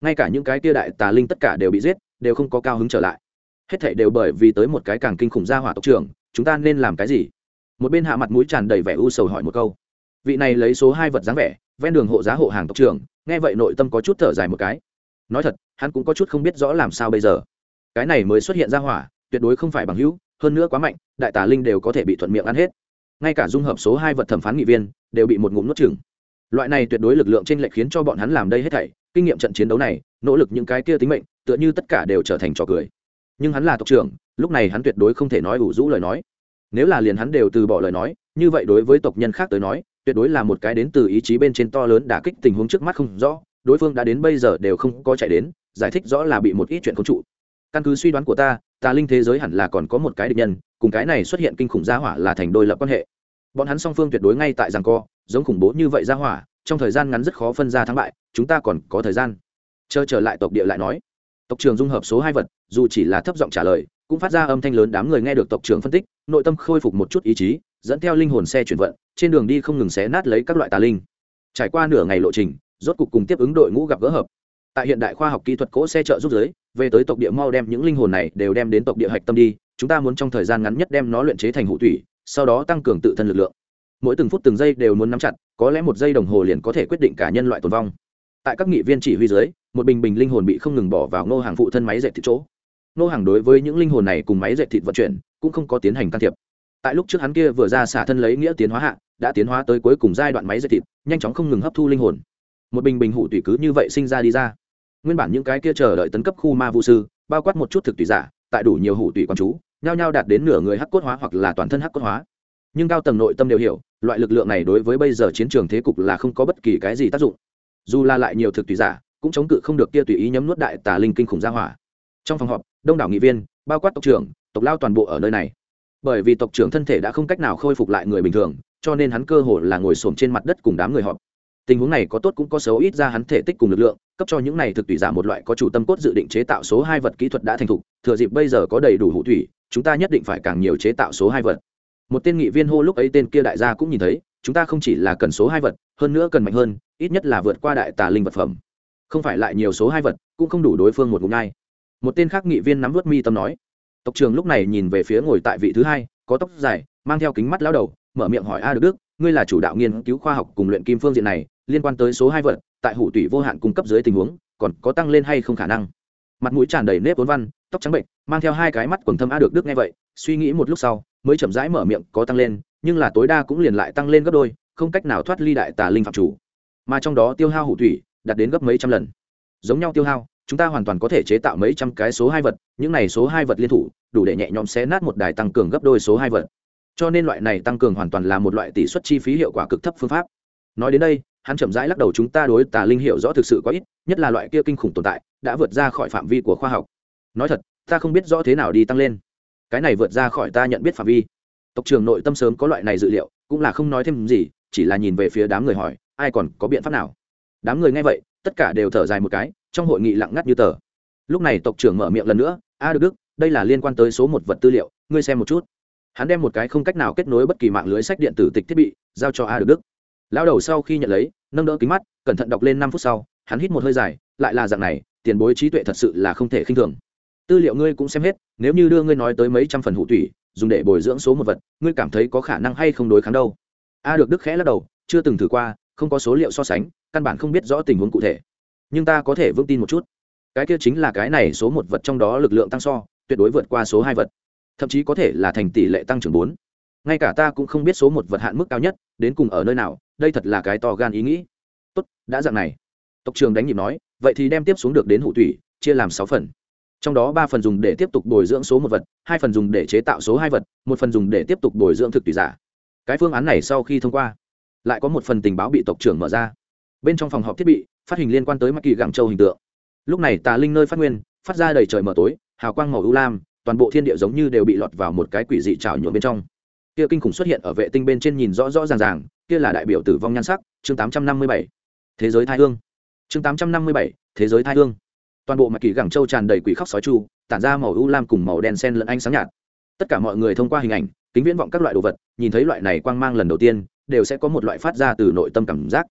Ngay cả những cái kia đại tà linh tất cả đều bị giết, đều không có cao hứng trở lại hết thảy đều bởi vì tới một cái càng kinh khủng gia hỏa tộc trưởng, chúng ta nên làm cái gì? Một bên hạ mặt mũi tràn đầy vẻ u sầu hỏi một câu. Vị này lấy số hai vật dáng vẻ, ven đường hộ giá hộ hàng tộc trưởng, nghe vậy nội tâm có chút thở dài một cái. Nói thật, hắn cũng có chút không biết rõ làm sao bây giờ. Cái này mới xuất hiện ra hỏa, tuyệt đối không phải bằng hữu, hơn nữa quá mạnh, đại tà linh đều có thể bị thuận miệng ăn hết. Ngay cả dung hợp số hai vật thẩm phán nghị viên, đều bị một ngụm nuốt chừng loại này tuyệt đối lực lượng trên lệch khiến cho bọn hắn làm đây hết thảy, kinh nghiệm trận chiến đấu này, nỗ lực những cái kia tính mệnh, tựa như tất cả đều trở thành trò cười nhưng hắn là tộc trưởng, lúc này hắn tuyệt đối không thể nói ủ rũ lời nói. Nếu là liền hắn đều từ bỏ lời nói, như vậy đối với tộc nhân khác tới nói, tuyệt đối là một cái đến từ ý chí bên trên to lớn đả kích tình huống trước mắt không rõ, đối phương đã đến bây giờ đều không có chạy đến, giải thích rõ là bị một ít chuyện không trụ. Căn cứ suy đoán của ta tà linh thế giới hẳn là còn có một cái địch nhân, cùng cái này xuất hiện kinh khủng gia hỏa là thành đôi lập quan hệ. Bọn hắn song phương tuyệt đối ngay tại rằng co, giống khủng bố như vậy gia hỏa, trong thời gian ngắn rất khó phân ra thắng bại, chúng ta còn có thời gian. Chờ trở lại tộc địa lại nói tộc trưởng dung hợp số hai vật, dù chỉ là thấp giọng trả lời, cũng phát ra âm thanh lớn đám người nghe được tộc trưởng phân tích, nội tâm khôi phục một chút ý chí, dẫn theo linh hồn xe chuyển vận, trên đường đi không ngừng xé nát lấy các loại tà linh. Trải qua nửa ngày lộ trình, rốt cục cùng tiếp ứng đội ngũ gặp gỡ hợp. Tại hiện đại khoa học kỹ thuật cỗ xe trợ giúp giới, về tới tộc địa mau đem những linh hồn này đều đem đến tộc địa hạch tâm đi, chúng ta muốn trong thời gian ngắn nhất đem nó luyện chế thành hụ thủy sau đó tăng cường tự thân lực lượng. Mỗi từng phút từng giây đều muốn nắm chặt, có lẽ một giây đồng hồ liền có thể quyết định cả nhân loại tồn vong tại các nghị viên chỉ huy dưới, một bình bình linh hồn bị không ngừng bỏ vào ngô hàng phụ thân máy dệt thịt chỗ. Ngô hàng đối với những linh hồn này cùng máy dệt thịt vận chuyển, cũng không có tiến hành can thiệp. Tại lúc trước hắn kia vừa ra xả thân lấy nghĩa tiến hóa hạ, đã tiến hóa tới cuối cùng giai đoạn máy dệt thịt, nhanh chóng không ngừng hấp thu linh hồn. Một bình bình hụ tùy cứ như vậy sinh ra đi ra. Nguyên bản những cái kia chờ đợi tấn cấp khu ma vũ sư, bao quát một chút thực tùy giả, tại đủ nhiều hụ tùy quan chú, nhao nhao đạt đến nửa người hắc cốt hóa hoặc là toàn thân hắc cốt hóa. Nhưng cao tầng nội tâm đều hiểu, loại lực lượng này đối với bây giờ chiến trường thế cục là không có bất kỳ cái gì tác dụng dù là lại nhiều thực tùy giả, cũng chống cự không được kia tùy ý nhấm nuốt đại tà linh kinh khủng gia hỏa. Trong phòng họp, đông đảo nghị viên, bao quát tộc trưởng, tộc lao toàn bộ ở nơi này. Bởi vì tộc trưởng thân thể đã không cách nào khôi phục lại người bình thường, cho nên hắn cơ hồ là ngồi xổm trên mặt đất cùng đám người họp. Tình huống này có tốt cũng có xấu, ít ra hắn thể tích cùng lực lượng, cấp cho những này thực tùy giả một loại có chủ tâm cốt dự định chế tạo số hai vật kỹ thuật đã thành thục, thừa dịp bây giờ có đầy đủ hụ thủy, chúng ta nhất định phải càng nhiều chế tạo số hai vật. Một tên nghị viên hô lúc ấy tên kia đại gia cũng nhìn thấy, chúng ta không chỉ là cần số hai vật, hơn nữa cần mạnh hơn ít nhất là vượt qua đại tà linh vật phẩm. Không phải lại nhiều số hai vật, cũng không đủ đối phương một ngụm nhai. Một tên khác nghị viên nắm vớt mi tâm nói. Tộc trường lúc này nhìn về phía ngồi tại vị thứ hai, có tóc dài, mang theo kính mắt lao đầu, mở miệng hỏi a được đức, ngươi là chủ đạo nghiên cứu khoa học cùng luyện kim phương diện này, liên quan tới số hai vật, tại hủ tủy vô hạn cung cấp dưới tình huống, còn có tăng lên hay không khả năng? Mặt mũi tràn đầy nếp vốn văn, tóc trắng bệnh, mang theo hai cái mắt quần thâm a được đức nghe vậy, suy nghĩ một lúc sau, mới chậm rãi mở miệng, có tăng lên, nhưng là tối đa cũng liền lại tăng lên gấp đôi, không cách nào thoát ly đại tà linh phạm chủ mà trong đó tiêu hao hủ thủy đạt đến gấp mấy trăm lần. Giống nhau tiêu hao, chúng ta hoàn toàn có thể chế tạo mấy trăm cái số hai vật, những này số hai vật liên thủ, đủ để nhẹ nhõm xé nát một đài tăng cường gấp đôi số hai vật. Cho nên loại này tăng cường hoàn toàn là một loại tỷ suất chi phí hiệu quả cực thấp phương pháp. Nói đến đây, hắn chậm rãi lắc đầu chúng ta đối tà linh hiệu rõ thực sự có ít, nhất là loại kia kinh khủng tồn tại, đã vượt ra khỏi phạm vi của khoa học. Nói thật, ta không biết rõ thế nào đi tăng lên. Cái này vượt ra khỏi ta nhận biết phạm vi. Tộc trưởng nội tâm sớm có loại này dự liệu, cũng là không nói thêm gì, chỉ là nhìn về phía đám người hỏi ai còn có biện pháp nào? Đám người nghe vậy, tất cả đều thở dài một cái, trong hội nghị lặng ngắt như tờ. Lúc này tộc trưởng mở miệng lần nữa, a đức đức, đây là liên quan tới số một vật tư liệu, ngươi xem một chút. Hắn đem một cái không cách nào kết nối bất kỳ mạng lưới sách điện tử tịch thiết bị, giao cho a đức đức. Lao đầu sau khi nhận lấy, nâng đỡ kính mắt, cẩn thận đọc lên năm phút sau, hắn hít một hơi dài, lại là dạng này, tiền bối trí tuệ thật sự là không thể khinh thường. Tư liệu ngươi cũng xem hết, nếu như đưa ngươi nói tới mấy trăm phần hụ thủy dùng để bồi dưỡng số một vật, ngươi cảm thấy có khả năng hay không đối kháng đâu? A được đức khẽ lắc đầu, chưa từng thử qua không có số liệu so sánh, căn bản không biết rõ tình huống cụ thể. Nhưng ta có thể vững tin một chút. Cái kia chính là cái này số một vật trong đó lực lượng tăng so, tuyệt đối vượt qua số hai vật. Thậm chí có thể là thành tỷ lệ tăng trưởng bốn. Ngay cả ta cũng không biết số một vật hạn mức cao nhất, đến cùng ở nơi nào, đây thật là cái to gan ý nghĩ. Tốt, đã dạng này. Tộc trường đánh nhịp nói, vậy thì đem tiếp xuống được đến hụ thủy chia làm sáu phần. Trong đó ba phần dùng để tiếp tục bồi dưỡng số một vật, hai phần dùng để chế tạo số hai vật, một phần dùng để tiếp tục bồi dưỡng thực tùy giả. Cái phương án này sau khi thông qua lại có một phần tình báo bị tộc trưởng mở ra. Bên trong phòng họp thiết bị, phát hình liên quan tới mắc kỳ gặng châu hình tượng. Lúc này tà linh nơi phát nguyên, phát ra đầy trời mờ tối, hào quang màu ưu lam, toàn bộ thiên địa giống như đều bị lọt vào một cái quỷ dị trào nhuộm bên trong. Kia kinh khủng xuất hiện ở vệ tinh bên trên nhìn rõ rõ ràng ràng, kia là đại biểu tử vong nhan sắc, chương tám trăm năm mươi bảy. Thế giới thai hương. Chương tám trăm năm mươi bảy, thế giới thai hương. Toàn bộ mặt kỳ gẳng châu tràn đầy quỷ khóc sói chu, tản ra màu u lam cùng màu đen sen lẫn ánh sáng nhạt. Tất cả mọi người thông qua hình ảnh, kính viễn vọng các loại đồ vật, nhìn thấy loại này quang mang lần đầu tiên đều sẽ có một loại phát ra từ nội tâm cảm giác.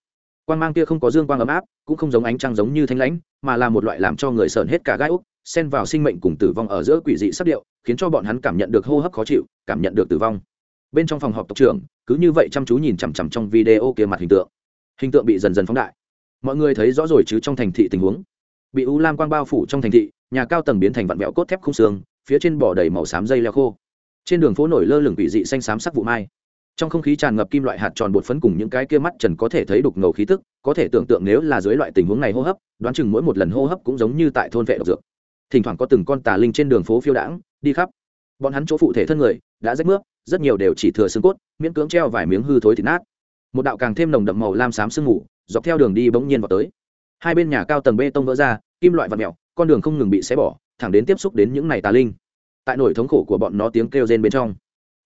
Quang mang kia không có dương quang ấm áp, cũng không giống ánh trăng giống như thanh lãnh, mà là một loại làm cho người sợn hết cả gai úc, xen vào sinh mệnh cùng tử vong ở giữa quỷ dị sắc điệu, khiến cho bọn hắn cảm nhận được hô hấp khó chịu, cảm nhận được tử vong. Bên trong phòng họp tộc trưởng, cứ như vậy chăm chú nhìn chằm chằm trong video kia mặt hình tượng. Hình tượng bị dần dần phóng đại. Mọi người thấy rõ rồi chứ trong thành thị tình huống. Bị u lam quang bao phủ trong thành thị, nhà cao tầng biến thành vặn vẹo cốt thép không xương, phía trên bỏ đầy màu xám dây leo khô. Trên đường phố nổi lơ lửng quỷ dị xanh xám sắc vụ mai trong không khí tràn ngập kim loại hạt tròn bột phấn cùng những cái kia mắt trần có thể thấy đục ngầu khí tức, có thể tưởng tượng nếu là dưới loại tình huống này hô hấp, đoán chừng mỗi một lần hô hấp cũng giống như tại thôn vệ độc dược. Thỉnh thoảng có từng con tà linh trên đường phố phiêu đãng, đi khắp. Bọn hắn chỗ phụ thể thân người, đã rách mướp, rất nhiều đều chỉ thừa xương cốt, miễn cưỡng treo vài miếng hư thối thịt nát. Một đạo càng thêm nồng đậm màu lam xám sương mù, dọc theo đường đi bỗng nhiên vào tới. Hai bên nhà cao tầng bê tông vỡ ra, kim loại vật mẹo con đường không ngừng bị xé bỏ, thẳng đến tiếp xúc đến những này tà linh. Tại nỗi thống khổ của bọn nó tiếng kêu rên bên trong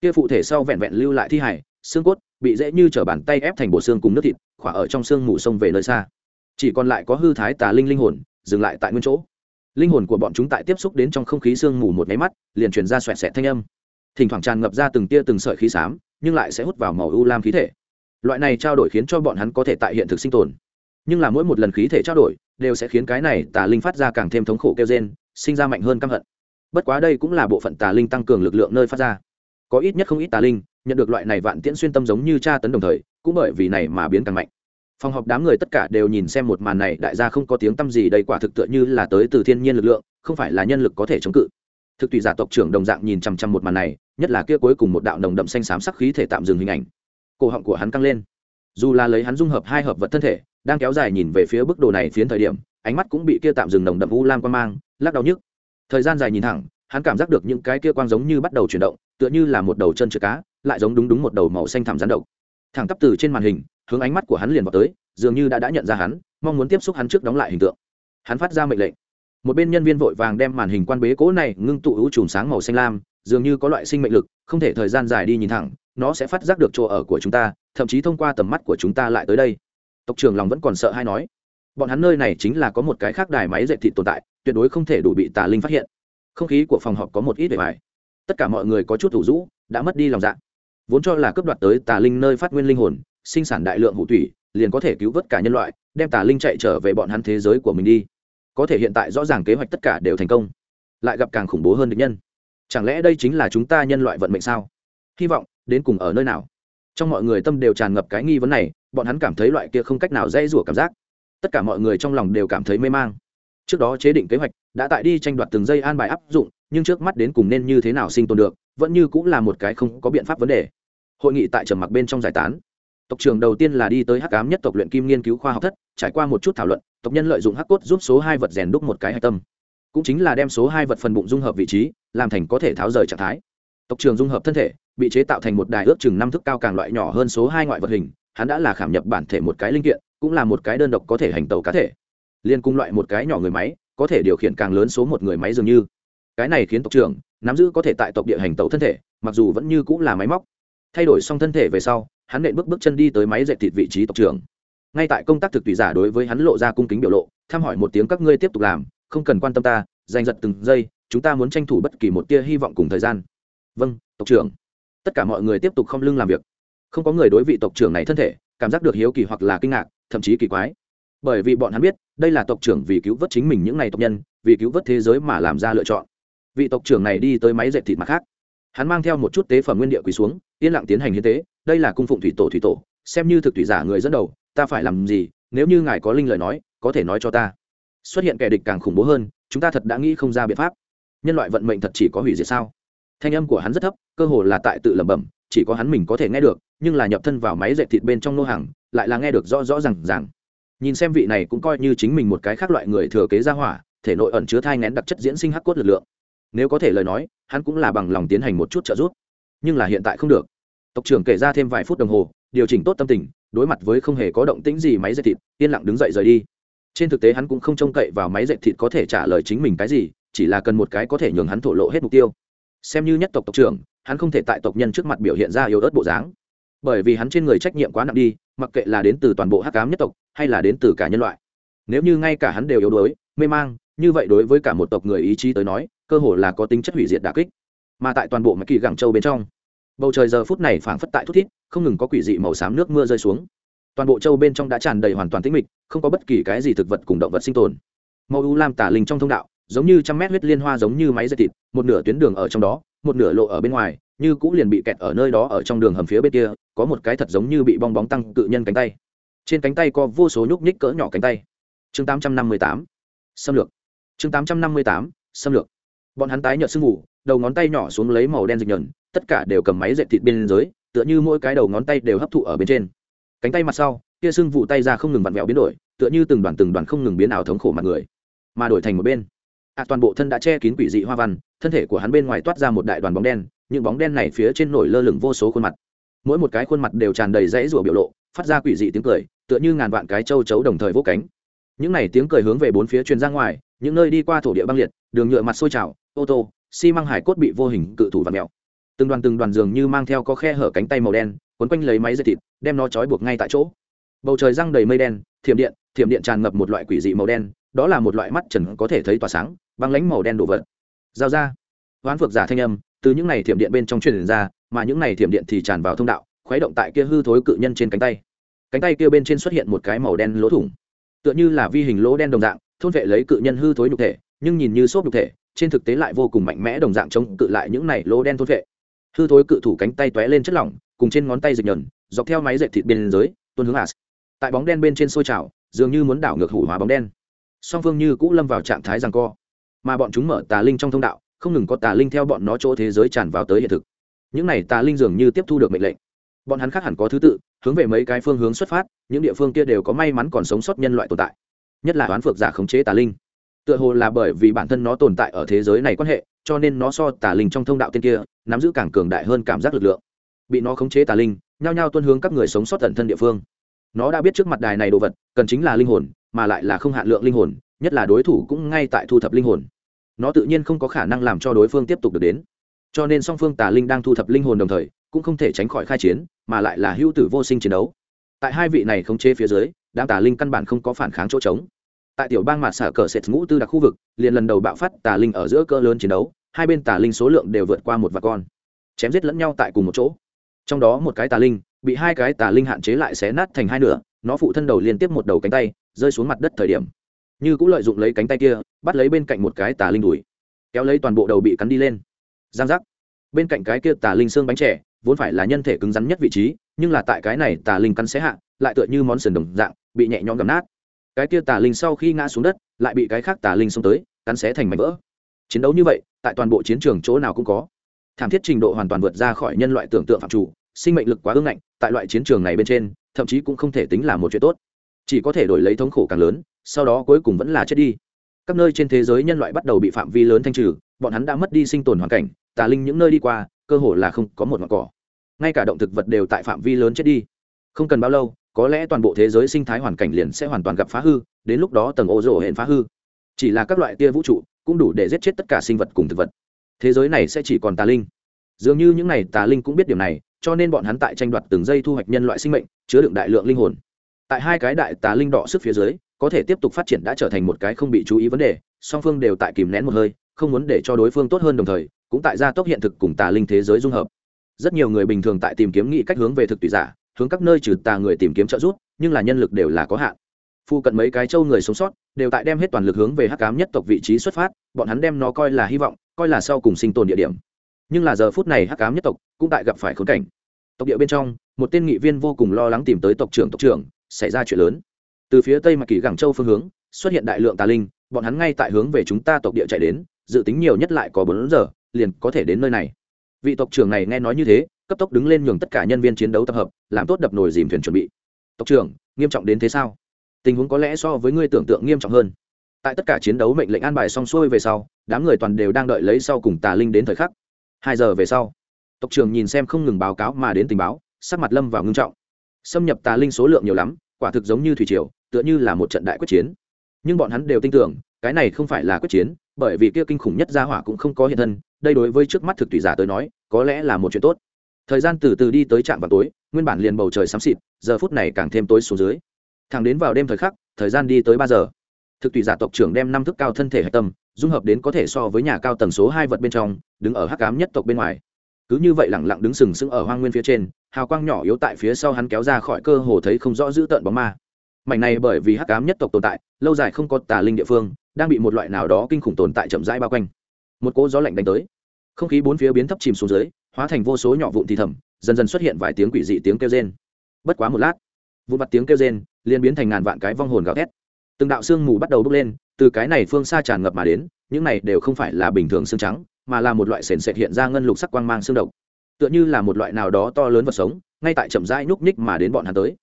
kia phụ thể sau vẹn vẹn lưu lại thi hải xương cốt, bị dễ như t bàn tay ép thành bộ xương cùng nước thịt, khỏa ở trong xương mù sông về nơi xa. Chỉ còn lại có hư thái tà linh linh hồn, dừng lại tại nguyên chỗ. Linh hồn của bọn chúng tại tiếp xúc đến trong không khí sương mù một máy mắt, liền truyền ra xoẹt xẹt thanh âm. Thỉnh thoảng tràn ngập ra từng tia từng sợi khí xám, nhưng lại sẽ hút vào màu u lam khí thể. Loại này trao đổi khiến cho bọn hắn có thể tại hiện thực sinh tồn. Nhưng là mỗi một lần khí thể trao đổi, đều sẽ khiến cái này tà linh phát ra càng thêm thống khổ kêu gen sinh ra mạnh hơn căm hận. Bất quá đây cũng là bộ phận tà linh tăng cường lực lượng nơi phát ra có ít nhất không ít tà linh, nhận được loại này vạn tiễn xuyên tâm giống như tra tấn đồng thời, cũng bởi vì này mà biến càng mạnh. Phòng họp đám người tất cả đều nhìn xem một màn này, đại gia không có tiếng t â m gì, đây quả thực tựa như là tới từ thiên nhiên lực lượng, không phải là nhân lực có thể chống cự. Thực tùy giả tộc trưởng đồng dạng nhìn chằm chằm một màn này, nhất là kia cuối cùng một đạo nồng đậm xanh xám sắc khí thể tạm dừng hình ảnh. Cổ họng của hắn căng lên. Dù là lấy hắn dung hợp hai hợp vật thân thể, đang kéo dài nhìn về phía bức đồ này phiến thời điểm, ánh mắt cũng bị kia tạm dừng nồng đậm u lam quan mang, lắc đau nhức. Thời gian dài nhìn thẳng hắn cảm giác được những cái kia quang giống như bắt đầu chuyển động, tựa như là một đầu chân chữ cá, lại giống đúng đúng một đầu màu xanh thảm rắn độc. Thẳng tắp từ trên màn hình, hướng ánh mắt của hắn liền vào tới, dường như đã đã nhận ra hắn, mong muốn tiếp xúc hắn trước đóng lại hình tượng. Hắn phát ra mệnh lệnh. Một bên nhân viên vội vàng đem màn hình quan bế cố này ngưng tụ hữu chùm sáng màu xanh lam, dường như có loại sinh mệnh lực, không thể thời gian dài đi nhìn thẳng, nó sẽ phát giác được chỗ ở của chúng ta, thậm chí thông qua tầm mắt của chúng ta lại tới đây. Tộc trưởng lòng vẫn còn sợ hay nói, bọn hắn nơi này chính là có một cái khác đài máy dệt thịt tồn tại, tuyệt đối không thể đủ bị tà linh phát hiện không khí của phòng họp có một ít bề bài tất cả mọi người có chút thủ rũ, đã mất đi lòng dạ. Vốn cho là cướp đoạt tới tà linh nơi phát nguyên linh hồn, sinh sản đại lượng hủ thủy liền có thể cứu vớt cả nhân loại, đem tà linh chạy trở về bọn hắn thế giới của mình đi. Có thể hiện tại rõ ràng kế hoạch tất cả đều thành công, lại gặp càng khủng bố hơn địch nhân. Chẳng lẽ đây chính là chúng ta nhân loại vận mệnh sao? Hy vọng, đến cùng ở nơi nào? Trong mọi người tâm đều tràn ngập cái nghi vấn này, bọn hắn cảm thấy loại kia không cách nào dễ rủa cảm giác. Tất cả mọi người trong lòng đều cảm thấy mê mang trước đó chế định kế hoạch, đã tại đi tranh đoạt từng giây an bài áp dụng, nhưng trước mắt đến cùng nên như thế nào sinh tồn được, vẫn như cũng là một cái không có biện pháp vấn đề. Hội nghị tại trầm mặc bên trong giải tán. Tộc trưởng đầu tiên là đi tới hắc cám nhất tộc luyện kim nghiên cứu khoa học thất, trải qua một chút thảo luận, tộc nhân lợi dụng hắc cốt giúp số hai vật rèn đúc một cái hạch tâm. Cũng chính là đem số hai vật phần bụng dung hợp vị trí, làm thành có thể tháo rời trạng thái. Tộc trường dung hợp thân thể, bị chế tạo thành một đài ước chừng năm thước cao càng loại nhỏ hơn số hai ngoại vật hình, hắn đã là khảm nhập bản thể một cái linh kiện, cũng là một cái đơn độc có thể hành tàu cá thể liên cung loại một cái nhỏ người máy, có thể điều khiển càng lớn số một người máy dường như. Cái này khiến tộc trưởng nắm giữ có thể tại tộc địa hành tàu thân thể, mặc dù vẫn như cũng là máy móc. Thay đổi xong thân thể về sau, hắn nện bước bước chân đi tới máy dạy thịt vị trí tộc trưởng. Ngay tại công tác thực tùy giả đối với hắn lộ ra cung kính biểu lộ, thăm hỏi một tiếng các ngươi tiếp tục làm, không cần quan tâm ta, giành giật từng giây, chúng ta muốn tranh thủ bất kỳ một tia hy vọng cùng thời gian. Vâng tộc trưởng. Tất cả mọi người tiếp tục không lưng làm việc. Không có người đối vị tộc trưởng này thân thể, cảm giác được hiếu kỳ hoặc là kinh ngạc, thậm chí kỳ quái bởi vì bọn hắn biết, đây là tộc trưởng vì cứu vớt chính mình những n à y tộc nhân, vì cứu vớt thế giới mà làm ra lựa chọn. Vị tộc trưởng này đi tới máy dệt thịt mặt khác. Hắn mang theo một chút tế phẩm nguyên địa quỳ xuống, yên lặng tiến hành hiến tế, đây là cung phụng thủy tổ thủy tổ, xem như thực thủy giả người dẫn đầu, ta phải làm gì, nếu như ngài có linh lời nói, có thể nói cho ta. Xuất hiện kẻ địch càng khủng bố hơn, chúng ta thật đã nghĩ không ra biện pháp. Nhân loại vận mệnh thật chỉ có hủy diệt sao? Thanh âm của hắn rất thấp, cơ hồ là tại tự lẩm bẩm, chỉ có hắn mình có thể nghe được, nhưng là nhập thân vào máy dệt thịt bên trong nô hàng, lại là nghe được rõ rõ r à n g r nhìn xem vị này cũng coi như chính mình một cái khác loại người thừa kế ra hỏa, thể nội ẩn chứa thai ngén đặc chất diễn sinh hắc cốt lực lượng. Nếu có thể lời nói, hắn cũng là bằng lòng tiến hành một chút trợ giúp. Nhưng là hiện tại không được. Tộc trưởng kể ra thêm vài phút đồng hồ, điều chỉnh tốt tâm tình, đối mặt với không hề có động tĩnh gì máy dệt thịt, yên lặng đứng dậy rời đi. Trên thực tế hắn cũng không trông cậy vào máy dệt thịt có thể trả lời chính mình cái gì, chỉ là cần một cái có thể nhường hắn thổ lộ hết mục tiêu. Xem như nhất tộc tộc trưởng, hắn không thể tại tộc nhân trước mặt biểu hiện ra yếu ớt bộ dáng. Bởi vì hắn trên người trách nhiệm quá nặng đi, mặc kệ là đến từ toàn bộ hắc cám nhất tộc hay là đến từ cả nhân loại? Nếu như ngay cả hắn đều yếu đuối, mê mang, như vậy đối với cả một tộc người ý chí tới nói, cơ hồ là có tính chất hủy diệt đà kích. Mà tại toàn bộ mạch kỳ gẳng châu bên trong, bầu trời giờ phút này phảng phất tại thút thít, không ngừng có quỷ dị màu xám nước mưa rơi xuống. Toàn bộ châu bên trong đã tràn đầy hoàn toàn tĩnh mịch, không có bất kỳ cái gì thực vật cùng động vật sinh tồn. Màu u lam tả linh trong thông đạo, giống như trăm mét huyết liên hoa giống như máy dây thịt, một nửa tuyến đường ở trong đó, một nửa lộ ở bên ngoài, như cũ liền bị kẹt ở nơi đó ở trong đường hầm phía bên kia, có một cái thật giống như bị bong bóng tăng cự nhân cánh tay trên cánh tay có vô số nhúc nhích cỡ nhỏ cánh tay. Chương 858 xâm lược. Chương 858 xâm lược. Bọn hắn tái nhợt sưng mù đầu ngón tay nhỏ xuống lấy màu đen dịch nhờn tất cả đều cầm máy dệt thịt bên dưới tựa như mỗi cái đầu ngón tay đều hấp thụ ở bên trên. Cánh tay mặt sau kia sưng vụ tay ra không ngừng vặn vẹo biến đổi tựa như từng đoàn từng đoàn không ngừng biến ảo thống khổ mặt người mà đổi thành một bên. À, toàn bộ thân đã che kín quỷ dị hoa văn thân thể của hắn bên ngoài toát ra một đại đoàn bóng đen những bóng đen này phía trên nổi lơ lửng vô số khuôn mặt. Mỗi một cái khuôn mặt đều tràn đầy rẫy rủa biểu lộ phát ra quỷ dị tiếng cười, tựa như ngàn vạn cái châu chấu đồng thời vỗ cánh. Những này tiếng cười hướng về bốn phía truyền ra ngoài, những nơi đi qua thổ địa băng liệt, đường nhựa mặt sôi trào, ô tô, xi măng hải cốt bị vô hình cự thủ và mèo. Từng đoàn từng đoàn dường như mang theo có khe hở cánh tay màu đen, quấn quanh lấy máy dây thịt, đem nó trói buộc ngay tại chỗ. Bầu trời răng đầy mây đen, thiểm điện thiểm điện tràn ngập một loại quỷ dị màu đen, đó là một loại mắt trần có thể thấy tỏa sáng, băng lánh màu đen đổ vật giao ra. Hoán phược giả thanh âm, từ những này thiểm điện bên trong truyền ra, mà những này thiểm điện thì tràn vào thông đạo khuấy động tại kia hư thối cự nhân trên cánh tay. Cánh tay kia bên trên xuất hiện một cái màu đen lỗ thủng. Tựa như là vi hình lỗ đen đồng dạng, thôn vệ lấy cự nhân hư thối nhục thể, nhưng nhìn như xốp nhục thể, trên thực tế lại vô cùng mạnh mẽ đồng dạng chống cự lại những này lỗ đen thôn vệ. Hư thối cự thủ cánh tay tóe lên chất lỏng, cùng trên ngón tay dịch nhờn, dọc theo máy dệt thịt bên dưới, tuôn hướng as tại bóng đen bên trên sôi trào, dường như muốn đảo ngược hủ hóa bóng đen. Song phương như cũ lâm vào trạng thái rằng co. Mà bọn chúng mở tà linh trong thông đạo, không ngừng có tà linh theo bọn nó chỗ thế giới tràn vào tới hiện thực. Những này tà linh dường như tiếp thu được mệnh lệnh bọn hắn khác hẳn có thứ tự, hướng về mấy cái phương hướng xuất phát, những địa phương kia đều có may mắn còn sống sót nhân loại tồn tại. Nhất là oán phược giả khống chế tà linh. Tựa hồ là bởi vì bản thân nó tồn tại ở thế giới này quan hệ, cho nên nó so tà linh trong thông đạo tên kia, nắm giữ càng cường đại hơn cảm giác lực lượng. Bị nó khống chế tà linh, nhao nhao tuân hướng các người sống sót tận thân địa phương. Nó đã biết trước mặt đài này đồ vật, cần chính là linh hồn, mà lại là không hạn lượng linh hồn, nhất là đối thủ cũng ngay tại thu thập linh hồn. Nó tự nhiên không có khả năng làm cho đối phương tiếp tục được đến. Cho nên song phương tà linh đang thu thập linh hồn đồng thời cũng không thể tránh khỏi khai chiến, mà lại là hữu tử vô sinh chiến đấu. Tại hai vị này không chê phía dưới, đám tà linh căn bản không có phản kháng chỗ trống. Tại tiểu bang mạt xả cờ sệt ngũ tư đặc khu vực, liền lần đầu bạo phát tà linh ở giữa cỡ lớn chiến đấu, hai bên tà linh số lượng đều vượt qua một vạn con, chém giết lẫn nhau tại cùng một chỗ. Trong đó một cái tà linh, bị hai cái tà linh hạn chế lại xé nát thành hai nửa, nó phụ thân đầu liên tiếp một đầu cánh tay, rơi xuống mặt đất thời điểm. Như cũng lợi dụng lấy cánh tay kia, bắt lấy bên cạnh một cái tà linh đùi, kéo lấy toàn bộ đầu bị cắn đi lên. Giang giác. Bên cạnh cái kia tà linh xương bánh trẻ vốn phải là nhân thể cứng rắn nhất vị trí, nhưng là tại cái này tà linh cắn xé hạ, lại tựa như món sườn đồng dạng, bị nhẹ nhõm gầm nát. Cái kia tà linh sau khi ngã xuống đất, lại bị cái khác tà linh xông tới, cắn xé thành mảnh vỡ. Chiến đấu như vậy, tại toàn bộ chiến trường chỗ nào cũng có. Thảm thiết trình độ hoàn toàn vượt ra khỏi nhân loại tưởng tượng phạm chủ, sinh mệnh lực quá ương ngạnh, tại loại chiến trường này bên trên, thậm chí cũng không thể tính là một chuyện tốt. Chỉ có thể đổi lấy thống khổ càng lớn, sau đó cuối cùng vẫn là chết đi. Các nơi trên thế giới nhân loại bắt đầu bị phạm vi lớn thanh trừ, bọn hắn đã mất đi sinh tồn hoàn cảnh, tà linh những nơi đi qua cơ hồ là không có một mặt cỏ. Ngay cả động thực vật đều tại phạm vi lớn chết đi. Không cần bao lâu, có lẽ toàn bộ thế giới sinh thái hoàn cảnh liền sẽ hoàn toàn gặp phá hư, đến lúc đó tầng ô rổ hẹn phá hư. Chỉ là các loại tia vũ trụ cũng đủ để giết chết tất cả sinh vật cùng thực vật. Thế giới này sẽ chỉ còn tà linh. Dường như những n à y tà linh cũng biết điều này, cho nên bọn hắn tại tranh đoạt từng giây thu hoạch nhân loại sinh mệnh, chứa đựng đại lượng linh hồn. Tại hai cái đại tà linh đỏ sức phía dưới, có thể tiếp tục phát triển đã trở thành một cái không bị chú ý vấn đề, song phương đều tại kìm nén một hơi, không muốn để cho đối phương tốt hơn đồng thời cũng tại gia tốc hiện thực cùng tà linh thế giới dung hợp. Rất nhiều người bình thường tại tìm kiếm nghị cách hướng về thực tùy giả, hướng các nơi trừ tà người tìm kiếm trợ giúp, nhưng là nhân lực đều là có hạn. Phu cận mấy cái châu người sống sót, đều tại đem hết toàn lực hướng về hắc cám nhất tộc vị trí xuất phát, bọn hắn đem nó coi là hy vọng, coi là sau cùng sinh tồn địa điểm. Nhưng là giờ phút này hắc cám nhất tộc cũng tại gặp phải khốn cảnh. Tộc địa bên trong, một tên nghị viên vô cùng lo lắng tìm tới tộc trưởng tộc trưởng, xảy ra chuyện lớn. Từ phía tây mà kỳ gẳng châu phương hướng, xuất hiện đại lượng tà linh, bọn hắn ngay tại hướng về chúng ta tộc địa chạy đến, dự tính nhiều nhất lại có bốn giờ liền có thể đến nơi này. Vị tộc trưởng này nghe nói như thế, cấp tốc đứng lên nhường tất cả nhân viên chiến đấu tập hợp, làm tốt đập nồi dìm thuyền chuẩn bị. Tộc trưởng, nghiêm trọng đến thế sao? Tình huống có lẽ so với ngươi tưởng tượng nghiêm trọng hơn. Tại tất cả chiến đấu mệnh lệnh an bài xong xuôi về sau, đám người toàn đều đang đợi lấy sau cùng tà linh đến thời khắc. Hai giờ về sau, tộc trưởng nhìn xem không ngừng báo cáo mà đến tình báo, sắc mặt lâm vào ngưng trọng. Xâm nhập tà linh số lượng nhiều lắm, quả thực giống như thủy triều, tựa như là một trận đại quyết chiến. Nhưng bọn hắn đều tin tưởng, cái này không phải là quyết chiến, bởi vì kia kinh khủng nhất gia hỏa cũng không có hiện thân đây đối với trước mắt thực tùy giả tới nói, có lẽ là một chuyện tốt. Thời gian từ từ đi tới trạm vào tối, nguyên bản liền bầu trời xám xịt, giờ phút này càng thêm tối xuống dưới. Thẳng đến vào đêm thời khắc, thời gian đi tới ba giờ. Thực tùy giả tộc trưởng đem năm thức cao thân thể hạch tâm, dung hợp đến có thể so với nhà cao tầng số hai vật bên trong, đứng ở hắc cám nhất tộc bên ngoài. Cứ như vậy lẳng lặng đứng sừng sững ở hoang nguyên phía trên, hào quang nhỏ yếu tại phía sau hắn kéo ra khỏi cơ hồ thấy không rõ giữ tợn bóng ma. Mảnh này bởi vì hắc cám nhất tộc tồn tại, lâu dài không có tà linh địa phương, đang bị một loại nào đó kinh khủng tồn tại chậm rãi bao quanh một cỗ gió lạnh đánh tới. Không khí bốn phía biến thấp chìm xuống dưới, hóa thành vô số nhỏ vụn thì thầm, dần dần xuất hiện vài tiếng quỷ dị tiếng kêu rên. Bất quá một lát, vụn mặt tiếng kêu rên liền biến thành ngàn vạn cái vong hồn gào thét. Từng đạo xương mù bắt đầu bốc lên, từ cái này phương xa tràn ngập mà đến, những này đều không phải là bình thường xương trắng, mà là một loại sền sệt hiện ra ngân lục sắc quang mang xương độc. Tựa như là một loại nào đó to lớn vật sống, ngay tại chậm rãi nhúc nhích mà đến bọn hắn tới.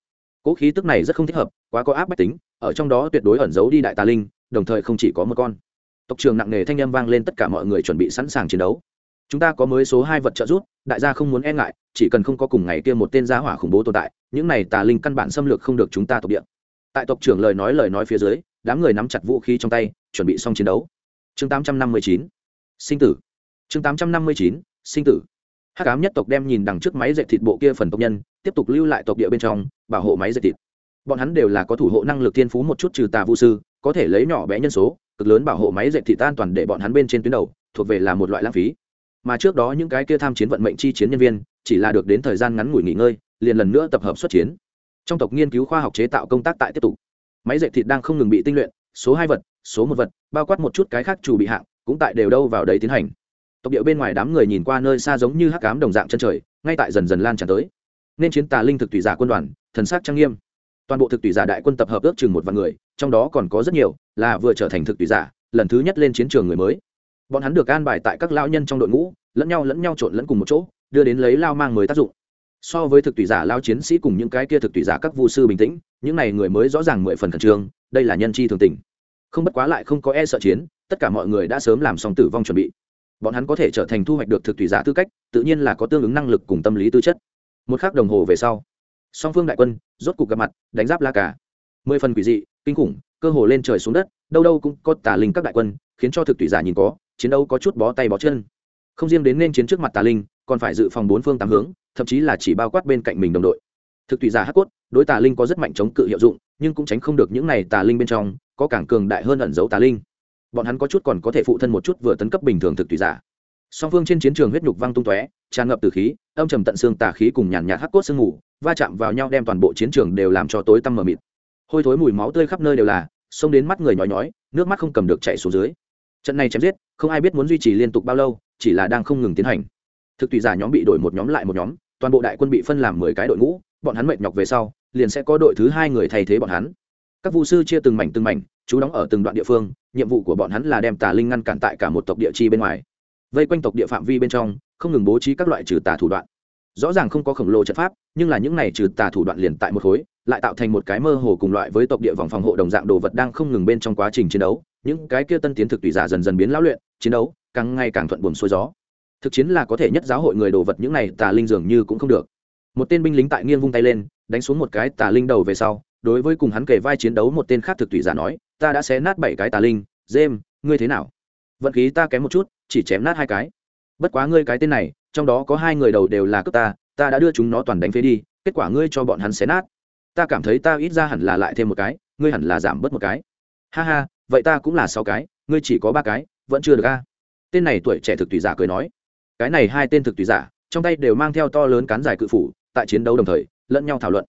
Cỗ khí tức này rất không thích hợp, quá có áp bách tính, ở trong đó tuyệt đối ẩn giấu đi đại tà linh, đồng thời không chỉ có một con tộc trường nặng nề thanh âm vang lên tất cả mọi người chuẩn bị sẵn sàng chiến đấu. Chúng ta có mới số hai vật trợ giúp, đại gia không muốn e ngại, chỉ cần không có cùng ngày kia một tên gia hỏa khủng bố tồn tại, những này tà linh căn bản xâm lược không được chúng ta tộc địa. Tại tộc trưởng lời nói lời nói phía dưới, đám người nắm chặt vũ khí trong tay, chuẩn bị xong chiến đấu. Chương tám trăm năm mươi chín, sinh tử. Chương tám trăm năm mươi chín, sinh tử. Hát cám nhất tộc đem nhìn đằng trước máy dệt thịt bộ kia phần tộc nhân, tiếp tục lưu lại tộc địa bên trong, bảo hộ máy dệt thịt bọn hắn đều là có thủ hộ năng lực thiên phú một chút trừ tà vũ sư, có thể lấy nhỏ bé nhân số, cực lớn bảo hộ máy dạy thịt tan toàn để bọn hắn bên trên tuyến đầu, thuộc về là một loại lãng phí. Mà trước đó những cái kia tham chiến vận mệnh chi chiến nhân viên, chỉ là được đến thời gian ngắn ngủi nghỉ ngơi, liền lần nữa tập hợp xuất chiến. Trong tộc nghiên cứu khoa học chế tạo công tác tại tiếp tục. Máy dạy thịt đang không ngừng bị tinh luyện, số hai vật, số một vật, bao quát một chút cái khác chủ bị hạng, cũng tại đều đâu vào đấy tiến hành. Tộc điệu bên ngoài đám người nhìn qua nơi xa giống như hắc cám đồng dạng chân trời, ngay tại dần dần lan tràn tới. Nên chiến tà linh thực tùy giả quân đoàn, thần sắc trang nghiêm toàn bộ thực tùy giả đại quân tập hợp ước chừng một vạn người, trong đó còn có rất nhiều là vừa trở thành thực tùy giả, lần thứ nhất lên chiến trường người mới. Bọn hắn được an bài tại các lao nhân trong đội ngũ, lẫn nhau lẫn nhau trộn lẫn cùng một chỗ, đưa đến lấy lao mang mới tác dụng. So với thực tùy giả lao chiến sĩ cùng những cái kia thực tùy giả các vu sư bình tĩnh, những này người mới rõ ràng mười phần khẩn trương, đây là nhân chi thường tình. Không bất quá lại không có e sợ chiến, tất cả mọi người đã sớm làm xong tử vong chuẩn bị. Bọn hắn có thể trở thành thu hoạch được thực tùy giả tư cách, tự nhiên là có tương ứng năng lực cùng tâm lý tư chất. Một k h ắ c đồng hồ về sau song phương đại quân rốt cục gặp mặt, đánh giáp la cả mười phần quỷ dị, kinh khủng, cơ hồ lên trời xuống đất, đâu đâu cũng có tà linh các đại quân, khiến cho thực tùy giả nhìn có, chiến đấu có chút bó tay bó chân. Không riêng đến nên chiến trước mặt tà linh, còn phải dự phòng bốn phương tám hướng, thậm chí là chỉ bao quát bên cạnh mình đồng đội. Thực tùy giả hắc cốt, đối tà linh có rất mạnh chống cự hiệu dụng, nhưng cũng tránh không được những này tà linh bên trong, có cảng cường đại hơn ẩn giấu tà linh. Bọn hắn có chút còn có thể phụ thân một chút vừa tấn cấp bình thường thực tùy giả. Song phương trên chiến trường huyết nhục văng tung tóe, tràn ngập từ khí, âm trầm tận xương tà khí cùng nhàn nhạt hắc cốt sương mù va chạm vào nhau đem toàn bộ chiến trường đều làm cho tối tăm mờ mịt. Hôi thối mùi máu tươi khắp nơi đều là, xông đến mắt người nhói nhói, nước mắt không cầm được chạy xuống dưới. Trận này chém giết, không ai biết muốn duy trì liên tục bao lâu, chỉ là đang không ngừng tiến hành. Thực tùy giả nhóm bị đổi một nhóm lại một nhóm, toàn bộ đại quân bị phân làm mười cái đội ngũ, bọn hắn mệt nhọc về sau, liền sẽ có đội thứ hai người thay thế bọn hắn. Các vu sư chia từng mảnh từng mảnh, chú đóng ở từng đoạn địa phương, nhiệm vụ của bọn hắn là đem tà linh ngăn cản tại cả một tộc địa chi bên ngoài. Vây quanh tộc địa phạm vi bên trong, không ngừng bố trí các loại trừ tà thủ đoạn rõ ràng không có khổng lồ trận pháp, nhưng là những này trừ tà thủ đoạn liền tại một khối, lại tạo thành một cái mơ hồ cùng loại với tộc địa vòng phòng hộ đồng dạng đồ vật đang không ngừng bên trong quá trình chiến đấu. Những cái kia tân tiến thực tùy giả dần dần biến lão luyện, chiến đấu, càng ngày càng thuận buồm xuôi gió. Thực chiến là có thể nhất giáo hội người đồ vật những này tà linh dường như cũng không được. Một tên binh lính tại nghiêng vung tay lên, đánh xuống một cái tà linh đầu về sau, đối với cùng hắn kề vai chiến đấu một tên khác thực tùy giả nói, ta đã xé nát bảy cái tà linh dêm ngươi thế nào? Vận khí ta kém một chút, chỉ chém nát hai cái. Bất quá ngươi cái tên này trong đó có hai người đầu đều là cướp ta ta đã đưa chúng nó toàn đánh phế đi, kết quả ngươi cho bọn hắn xé nát. Ta cảm thấy ta ít ra hẳn là lại thêm một cái, ngươi hẳn là giảm bớt một cái. Ha ha, vậy ta cũng là sáu cái, ngươi chỉ có ba cái, vẫn chưa được a. Tên này tuổi trẻ thực tùy giả cười nói. Cái này hai tên thực tùy giả, trong tay đều mang theo to lớn cán dài cự phủ, tại chiến đấu đồng thời, lẫn nhau thảo luận.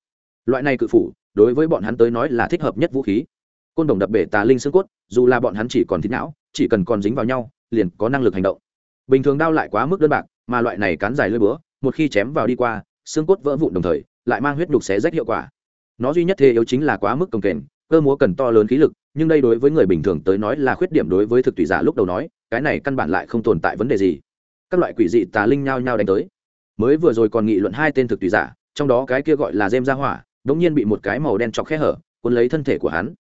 Loại này cự phủ, đối với bọn hắn tới nói là thích hợp nhất vũ khí. Côn đồng đập bể tà linh xương cốt, dù là bọn hắn chỉ còn thịt não, chỉ cần còn dính vào nhau, liền có năng lực hành động. Bình thường đao lại quá mức đơn bạc mà loại này cán dài lưỡi búa, một khi chém vào đi qua, xương cốt vỡ vụn đồng thời, lại mang huyết đục xé rách hiệu quả. Nó duy nhất thế yếu chính là quá mức công kềnh, cơ múa cần to lớn khí lực, nhưng đây đối với người bình thường tới nói là khuyết điểm đối với thực tùy giả lúc đầu nói, cái này căn bản lại không tồn tại vấn đề gì. Các loại quỷ dị tà linh nhao nhao đánh tới. Mới vừa rồi còn nghị luận hai tên thực tùy giả, trong đó cái kia gọi là dêm ra hỏa, đống nhiên bị một cái màu đen chọc khe hở, cuốn lấy thân thể của hắn.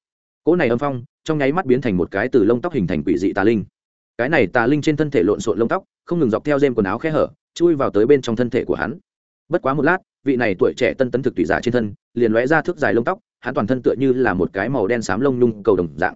Cỗ này âm phong, trong nháy mắt biến thành một cái từ lông tóc hình thành quỷ dị tà linh. Cái này tà linh trên thân thể lộn xộn lông tóc không ngừng dọc theo dêm quần áo khe hở, chui vào tới bên trong thân thể của hắn. Bất quá một lát, vị này tuổi trẻ tân tấn thực tùy giả trên thân, liền lóe ra thước dài lông tóc, hắn toàn thân tựa như là một cái màu đen xám lông nhung cầu đồng dạng.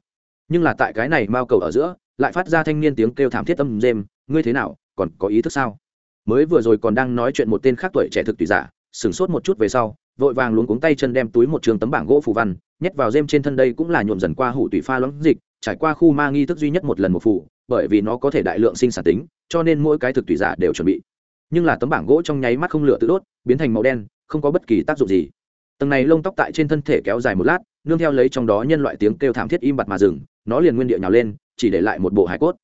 Nhưng là tại cái này mao cầu ở giữa, lại phát ra thanh niên tiếng kêu thảm thiết âm dêm ngươi thế nào, còn có ý thức sao? Mới vừa rồi còn đang nói chuyện một tên khác tuổi trẻ thực tùy giả, sửng sốt một chút về sau, vội vàng luống cuống tay chân đem túi một trường tấm bảng gỗ phù văn, nhét vào dêm trên thân đây cũng là nhuộm dần qua hủ tùy pha loãng dịch, trải qua khu ma nghi thức duy nhất một lần một phủ bởi vì nó có thể đại lượng sinh sản tính, cho nên mỗi cái thực tùy giả đều chuẩn bị. Nhưng là tấm bảng gỗ trong nháy mắt không lửa tự đốt, biến thành màu đen, không có bất kỳ tác dụng gì. Tầng này lông tóc tại trên thân thể kéo dài một lát, nương theo lấy trong đó nhân loại tiếng kêu thảm thiết im bặt mà dừng, nó liền nguyên địa nhào lên, chỉ để lại một bộ hải cốt.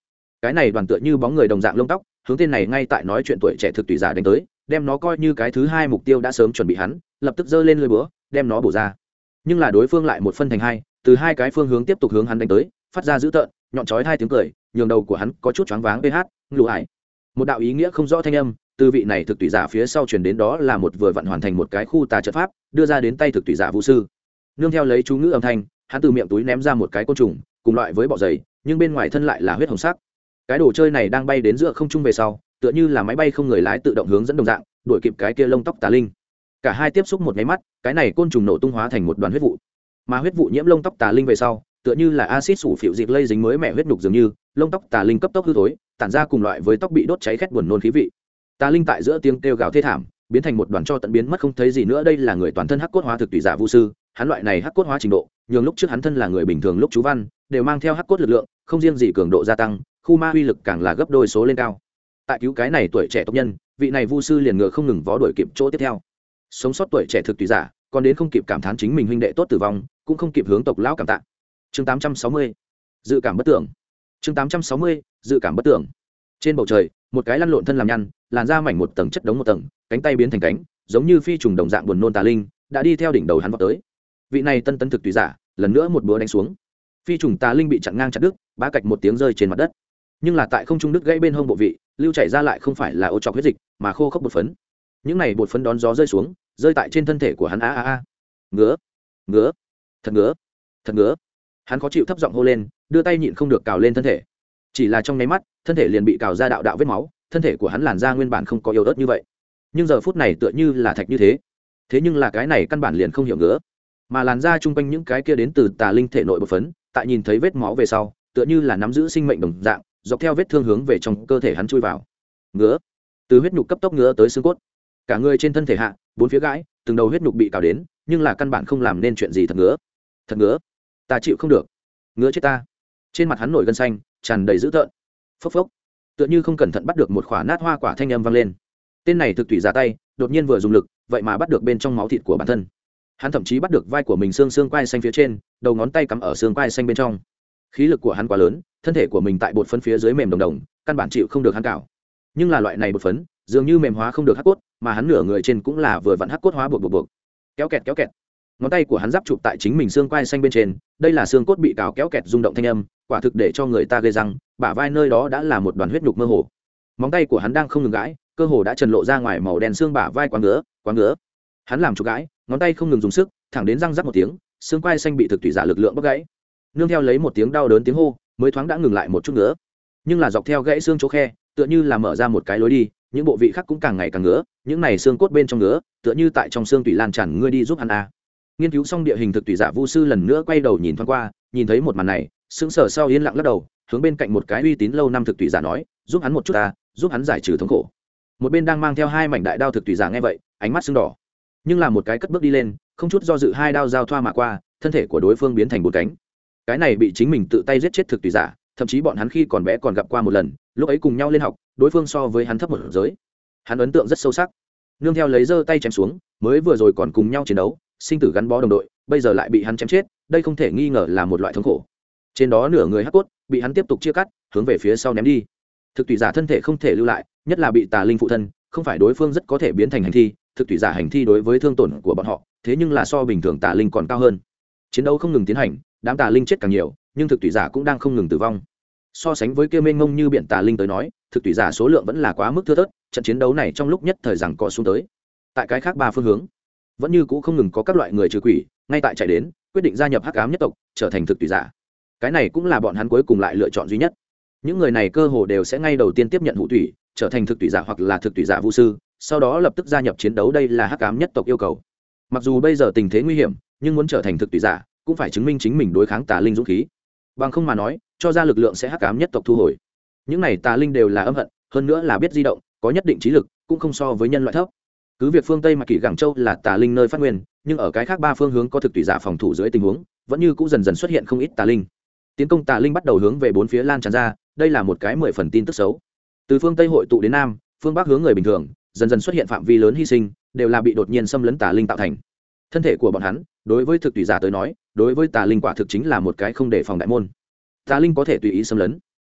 Cái này đoàn tựa như bóng người đồng dạng lông tóc, hướng tên này ngay tại nói chuyện tuổi trẻ thực tùy giả đánh tới, đem nó coi như cái thứ hai mục tiêu đã sớm chuẩn bị hắn, lập tức giơ lên lưới búa, đem nó bổ ra. Nhưng là đối phương lại một phân thành hai, từ hai cái phương hướng tiếp tục hướng hắn đánh tới, phát ra dữ tợn, nhọn chói hai tiếng cười nhường đầu của hắn có chút choáng váng ph lụ ải. Một đạo ý nghĩa không rõ thanh âm, từ vị này thực tùy giả phía sau chuyển đến đó là một vừa vặn hoàn thành một cái khu tà trận pháp, đưa ra đến tay thực tùy giả vũ sư. Nương theo lấy chú ngữ âm thanh, hắn từ miệng túi ném ra một cái côn trùng, cùng loại với bọ giày nhưng bên ngoài thân lại là huyết hồng sắc. Cái đồ chơi này đang bay đến giữa không trung về sau, tựa như là máy bay không người lái tự động hướng dẫn đồng dạng, đuổi kịp cái kia lông tóc tà linh. Cả hai tiếp xúc một nháy mắt, cái này côn trùng nổ tung hóa thành một đoàn huyết vụ. Mà huyết vụ nhiễm lông tóc tà linh về sau tựa như là acid sủ phiệu dịp lây dính mới mẹ huyết nhục dường như, lông tóc tà linh cấp tốc hư thối, tản ra cùng loại với tóc bị đốt cháy khét buồn nôn khí vị. Tà linh tại giữa tiếng kêu gào thê thảm, biến thành một đoàn cho tận biến mất không thấy gì nữa, đây là người toàn thân hắc cốt hóa thực tùy giả vũ sư, hắn loại này hắc cốt hóa trình độ, nhường lúc trước hắn thân là người bình thường lúc chú văn, đều mang theo hắc cốt lực lượng, không riêng gì cường độ gia tăng, khu ma uy lực càng là gấp đôi số lên cao. Tại cứu cái này tuổi trẻ tộc nhân, vị này vu sư liền ngựa không ngừng vó đuổi kịp chỗ tiếp theo. Sống sót tuổi trẻ thực tùy giả, còn đến không kịp cảm thán chính mình huynh đệ tốt tử vong, cũng không kịp hướng tộc lão cảm tạ chương 860 dự cảm bất tưởng. Chương 860 dự cảm bất tưởng. Trên bầu trời, một cái lăn lộn thân làm nhăn, làn da mảnh một tầng chất đống một tầng, cánh tay biến thành cánh, giống như phi trùng đồng dạng buồn nôn tà linh, đã đi theo đỉnh đầu hắn vào tới. Vị này tân tân thực tùy giả, lần nữa một búa đánh xuống. Phi trùng tà linh bị chặn ngang chặt đứt ba cạch một tiếng rơi trên mặt đất. Nhưng là tại không trung đứt gãy bên hông bộ vị, lưu chảy ra lại không phải là ô trọc huyết dịch, mà khô khốc bột phấn. Những này bột phấn đón gió rơi xuống, rơi tại trên thân thể của hắn a a a. Ngứa ngứa, thật ngứa thật ngứa hắn khó chịu thấp giọng hô lên, đưa tay nhịn không được cào lên thân thể. Chỉ là trong nháy mắt, thân thể liền bị cào ra đạo đạo vết máu, thân thể của hắn làn da nguyên bản không có yếu ớt như vậy. Nhưng giờ phút này tựa như là thạch như thế. Thế nhưng là cái này căn bản liền không hiểu ngứa. Mà làn da chung quanh những cái kia đến từ tà linh thể nội bột phấn, tại nhìn thấy vết máu về sau, tựa như là nắm giữ sinh mệnh đồng dạng, dọc theo vết thương hướng về trong cơ thể hắn chui vào. Ngứa. Từ huyết nhục cấp tốc ngứa tới xương cốt. Cả người trên thân thể hạ, bốn phía gãi, từng đầu huyết nhục bị cào đến, nhưng là căn bản không làm nên chuyện gì thật ngứa. Thật ngứa ta chịu không được. Ngứa chết ta. Trên mặt hắn nổi gân xanh, tràn đầy dữ tợn. Phốc phốc. Tựa như không cẩn thận bắt được một khoả nát hoa quả thanh âm vang lên. Tên này thực tủy ra tay, đột nhiên vừa dùng lực, vậy mà bắt được bên trong máu thịt của bản thân. Hắn thậm chí bắt được vai của mình xương xương quai xanh phía trên, đầu ngón tay cắm ở xương quai xanh bên trong. Khí lực của hắn quá lớn, thân thể của mình tại bột phấn phía dưới mềm đồng đồng, căn bản chịu không được hắn cào nhưng là loại này bột phấn, dường như mềm hóa không được hắc cốt, mà hắn nửa người trên cũng là vừa vặn hắc cốt hóa buộc buộc buộc kéo kẹt kéo kẹt ngón tay của hắn giáp chụp tại chính mình xương quai xanh bên trên, đây là xương cốt bị cào kéo kẹt rung động thanh âm, quả thực để cho người ta gây răng, bả vai nơi đó đã là một đoàn huyết nhục mơ hồ. Móng tay của hắn đang không ngừng gãi, cơ hồ đã trần lộ ra ngoài màu đen xương bả vai quá ngứa quá ngứa. Hắn làm chụp gãi, ngón tay không ngừng dùng sức, thẳng đến răng rắc một tiếng, xương quai xanh bị thực thủy giả lực lượng bóc gãy. Nương theo lấy một tiếng đau đớn tiếng hô, mới thoáng đã ngừng lại một chút nữa. Nhưng là dọc theo gãy xương chỗ khe, tựa như là mở ra một cái lối đi, những bộ vị khác cũng càng ngày càng ngứa, những này xương cốt bên trong ngứa, tựa như tại trong xương tủy lan tràn, ngươi đi giúp hắn à nghiên cứu xong địa hình thực tùy giả vu sư lần nữa quay đầu nhìn thoáng qua, nhìn thấy một màn này, sững sờ sau yên lặng lắc đầu, hướng bên cạnh một cái uy tín lâu năm thực tùy giả nói, giúp hắn một chút ta, giúp hắn giải trừ thống khổ. Một bên đang mang theo hai mảnh đại đao thực tùy giả nghe vậy, ánh mắt sưng đỏ. Nhưng là một cái cất bước đi lên, không chút do dự hai đao giao thoa mà qua, thân thể của đối phương biến thành bột cánh. Cái này bị chính mình tự tay giết chết thực tùy giả, thậm chí bọn hắn khi còn bé còn gặp qua một lần, lúc ấy cùng nhau lên học, đối phương so với hắn thấp một giới. Hắn ấn tượng rất sâu sắc. Nương theo lấy giơ tay chém xuống, mới vừa rồi còn cùng nhau chiến đấu sinh tử gắn bó đồng đội, bây giờ lại bị hắn chém chết, đây không thể nghi ngờ là một loại thống khổ. Trên đó nửa người hắc cốt, bị hắn tiếp tục chia cắt, hướng về phía sau ném đi. Thực tùy giả thân thể không thể lưu lại, nhất là bị tà linh phụ thân, không phải đối phương rất có thể biến thành hành thi, thực tùy giả hành thi đối với thương tổn của bọn họ, thế nhưng là so bình thường tà linh còn cao hơn. Chiến đấu không ngừng tiến hành, đám tà linh chết càng nhiều, nhưng thực tùy giả cũng đang không ngừng tử vong. So sánh với kia mênh mông như biển tà linh tới nói, thực tùy giả số lượng vẫn là quá mức thưa thớt, trận chiến đấu này trong lúc nhất thời rằng có xuống tới. Tại cái khác ba phương hướng vẫn như cũ không ngừng có các loại người trừ quỷ, ngay tại chạy đến, quyết định gia nhập hắc ám nhất tộc, trở thành thực tùy giả. Cái này cũng là bọn hắn cuối cùng lại lựa chọn duy nhất. Những người này cơ hồ đều sẽ ngay đầu tiên tiếp nhận hụ thủy, trở thành thực tùy giả hoặc là thực tùy giả vũ sư, sau đó lập tức gia nhập chiến đấu đây là hắc ám nhất tộc yêu cầu. Mặc dù bây giờ tình thế nguy hiểm, nhưng muốn trở thành thực tùy giả cũng phải chứng minh chính mình đối kháng tà linh dũng khí. Bằng không mà nói, cho ra lực lượng sẽ hắc ám nhất tộc thu hồi. Những này tà linh đều là âm hận, hơn nữa là biết di động, có nhất định trí lực, cũng không so với nhân loại thấp cứ việc phương tây mà kỷ gẳng châu là tà linh nơi phát nguyên, nhưng ở cái khác ba phương hướng có thực tùy giả phòng thủ dưới tình huống, vẫn như cũng dần dần xuất hiện không ít tà linh. Tiến công tà linh bắt đầu hướng về bốn phía lan tràn ra, đây là một cái mười phần tin tức xấu. Từ phương tây hội tụ đến nam, phương bắc hướng người bình thường, dần dần xuất hiện phạm vi lớn hy sinh, đều là bị đột nhiên xâm lấn tà linh tạo thành. Thân thể của bọn hắn, đối với thực tùy giả tới nói, đối với tà linh quả thực chính là một cái không để phòng đại môn. Tà linh có thể tùy ý xâm lấn.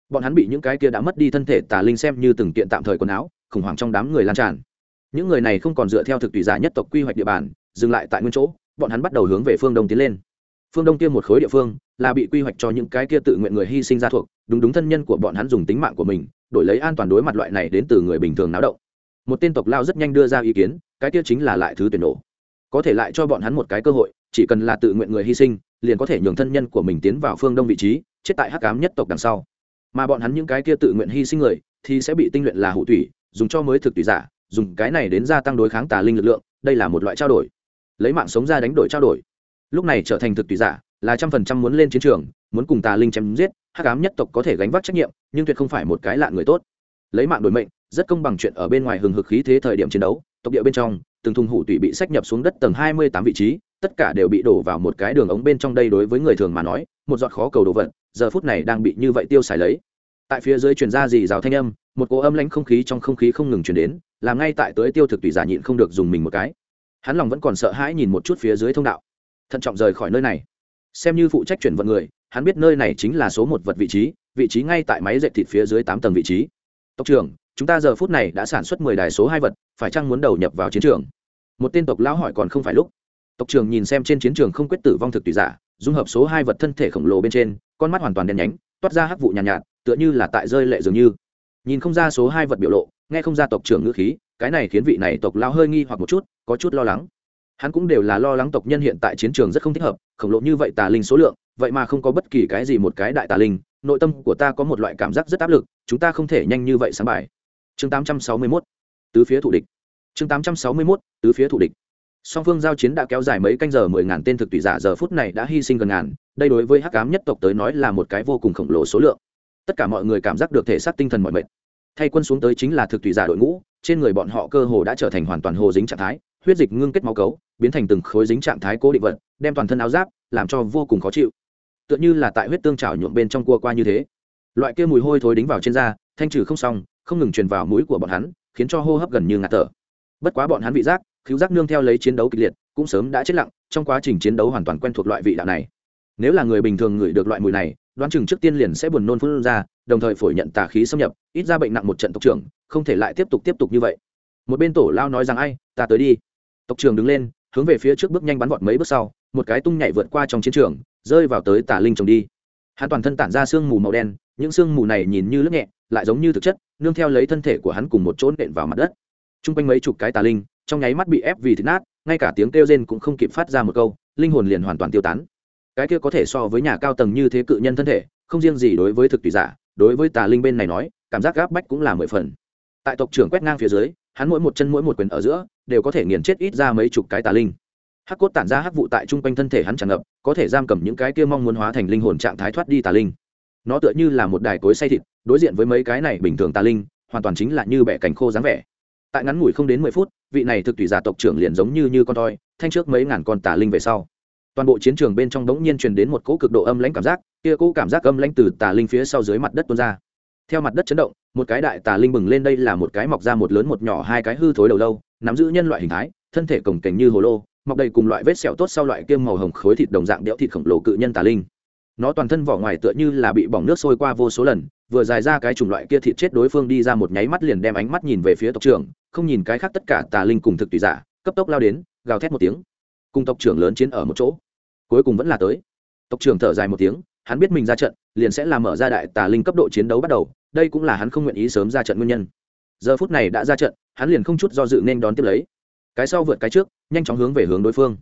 Bọn hắn bị những cái kia đã mất đi thân thể tà linh xem như từng kiện tạm thời quần áo, khủng hoảng trong đám người lan tràn những người này không còn dựa theo thực tùy giả nhất tộc quy hoạch địa bàn, dừng lại tại nguyên chỗ, bọn hắn bắt đầu hướng về phương đông tiến lên. Phương đông kia một khối địa phương, là bị quy hoạch cho những cái kia tự nguyện người hy sinh ra thuộc, đúng đúng thân nhân của bọn hắn dùng tính mạng của mình, đổi lấy an toàn đối mặt loại này đến từ người bình thường náo động. Một tên tộc lao rất nhanh đưa ra ý kiến, cái kia chính là lại thứ tuyển nổ. Có thể lại cho bọn hắn một cái cơ hội, chỉ cần là tự nguyện người hy sinh, liền có thể nhường thân nhân của mình tiến vào phương đông vị trí, chết tại hắc cám nhất tộc đằng sau. Mà bọn hắn những cái kia tự nguyện hy sinh người, thì sẽ bị tinh luyện là hủ thủy dùng cho mới thực tùy giả dùng cái này đến gia tăng đối kháng tà linh lực lượng, đây là một loại trao đổi. Lấy mạng sống ra đánh đổi trao đổi. Lúc này trở thành thực tùy giả, là trăm phần trăm muốn lên chiến trường, muốn cùng tà linh chém giết, hắc ám nhất tộc có thể gánh vác trách nhiệm, nhưng tuyệt không phải một cái lạ người tốt. Lấy mạng đổi mệnh, rất công bằng chuyện ở bên ngoài hừng hực khí thế thời điểm chiến đấu, tộc địa bên trong, từng thùng hủ tùy bị sách nhập xuống đất tầng hai mươi tám vị trí, tất cả đều bị đổ vào một cái đường ống bên trong đây đối với người thường mà nói, một giọt khó cầu đồ vật, giờ phút này đang bị như vậy tiêu xài lấy. Tại phía dưới truyền ra dì rào thanh âm, một cỗ âm lãnh không khí trong không khí không ngừng chuyển đến làm ngay tại tới tiêu thực tùy giả nhịn không được dùng mình một cái. Hắn lòng vẫn còn sợ hãi nhìn một chút phía dưới thông đạo. Thận trọng rời khỏi nơi này. Xem như phụ trách chuyển vận người hắn biết nơi này chính là số một vật vị trí vị trí ngay tại máy dệt thịt phía dưới tám tầng vị trí. Tộc trưởng chúng ta giờ phút này đã sản xuất mười đài số hai vật phải chăng muốn đầu nhập vào chiến trường? Một tên tộc lão hỏi còn không phải lúc. Tộc trưởng nhìn xem trên chiến trường không quyết tử vong thực tùy giả dung hợp số hai vật thân thể khổng lồ bên trên con mắt hoàn toàn đen nhánh toát ra hắc vụ nhàn nhạt, nhạt tựa như là tại rơi lệ dường như. Nhìn không ra số hai vật biểu lộ nghe không ra tộc trưởng ngữ khí cái này khiến vị này tộc lao hơi nghi hoặc một chút có chút lo lắng. Hắn cũng đều là lo lắng tộc nhân hiện tại chiến trường rất không thích hợp khổng lồ như vậy tà linh số lượng vậy mà không có bất kỳ cái gì một cái đại tà linh nội tâm của ta có một loại cảm giác rất áp lực chúng ta không thể nhanh như vậy sáng bài. Chương 861, tứ phía thủ địch. Chương 861, tứ phía thủ địch. Song phương giao chiến đã kéo dài mấy canh giờ mười ngàn tên thực tùy giả giờ phút này đã hy sinh gần ngàn đây đối với hắc cám nhất tộc tới nói là một cái vô cùng khổng lồ số lượng. Tất cả mọi người cảm giác được thể xác tinh thần mọi mệt thay quân xuống tới chính là thực tùy giả đội ngũ, trên người bọn họ cơ hồ đã trở thành hoàn toàn hồ dính trạng thái, huyết dịch ngưng kết máu cấu, biến thành từng khối dính trạng thái cố định vật, đem toàn thân áo giáp, làm cho vô cùng khó chịu. Tựa như là tại huyết tương trào nhuộm bên trong cua qua như thế. Loại kia mùi hôi thối đính vào trên da, thanh trừ không xong, không ngừng truyền vào mũi của bọn hắn, khiến cho hô hấp gần như ngạt thở. Bất quá bọn hắn vị giác cứu giác nương theo lấy chiến đấu kịch liệt, cũng sớm đã chết lặng, trong quá trình chiến đấu hoàn toàn quen thuộc loại vị đạo này. Nếu là người bình thường ngửi được loại mùi này đoán chừng trước tiên liền sẽ buồn nôn phun ra, đồng thời phổi nhận tà khí xâm nhập, ít ra bệnh nặng một trận tộc trưởng, không thể lại tiếp tục tiếp tục như vậy. Một bên tổ lao nói rằng, ai, ta tới đi. Tộc trưởng đứng lên, hướng về phía trước bước nhanh bắn vọt mấy bước sau, một cái tung nhảy vượt qua trong chiến trường, rơi vào tới tà linh trồng đi. Hắn toàn thân tản ra sương mù màu đen, những sương mù này nhìn như lướt nhẹ, lại giống như thực chất, nương theo lấy thân thể của hắn cùng một chỗ nện vào mặt đất. T r u n g quanh mấy chục cái tà linh, trong nháy mắt bị ép vì thịt nát, ngay cả tiếng kêu rên cũng không kịp phát ra một câu, linh hồn liền hoàn toàn tiêu tán cái kia có thể so với nhà cao tầng như thế cự nhân thân thể, không riêng gì đối với thực tùy giả, đối với tà linh bên này nói, cảm giác gáp bách cũng là mười phần. Tại tộc trưởng quét ngang phía dưới, hắn mỗi một chân mỗi một quyền ở giữa, đều có thể nghiền chết ít ra mấy chục cái tà linh. Hắc cốt tản ra hắc vụ tại chung quanh thân thể hắn tràn ngập, có thể giam cầm những cái kia mong muốn hóa thành linh hồn trạng thái thoát đi tà linh. Nó tựa như là một đài cối say thịt, đối diện với mấy cái này bình thường tà linh, hoàn toàn chính là như bẻ cành khô dáng vẻ. Tại ngắn ngủi không đến mười phút, vị này thực tùy giả tộc trưởng liền giống như như con toi, thanh trước mấy ngàn con tà linh về sau toàn bộ chiến trường bên trong đống nhiên truyền đến một cỗ cực độ âm lãnh cảm giác, kia cỗ cảm giác âm lãnh từ tà linh phía sau dưới mặt đất tuôn ra. Theo mặt đất chấn động, một cái đại tà linh bừng lên đây là một cái mọc ra một lớn một nhỏ hai cái hư thối đầu lâu, nắm giữ nhân loại hình thái, thân thể cồng kềnh như hồ lô, mọc đầy cùng loại vết sẹo tốt sau loại kiêm màu hồng khối thịt đồng dạng đẽo thịt khổng lồ cự nhân tà linh. Nó toàn thân vỏ ngoài tựa như là bị bỏng nước sôi qua vô số lần, vừa dài ra cái chủng loại kia thịt chết đối phương đi ra một nháy mắt liền đem ánh mắt nhìn về phía tộc trưởng, không nhìn cái khác tất cả tà linh cùng thực tùy giả, cấp tốc lao đến, gào thét một tiếng. Cùng tộc trưởng lớn chiến ở một chỗ cuối cùng vẫn là tới. Tộc trưởng thở dài một tiếng, hắn biết mình ra trận, liền sẽ làm mở ra đại tà linh cấp độ chiến đấu bắt đầu, đây cũng là hắn không nguyện ý sớm ra trận nguyên nhân. Giờ phút này đã ra trận, hắn liền không chút do dự nên đón tiếp lấy. Cái sau vượt cái trước, nhanh chóng hướng về hướng đối phương.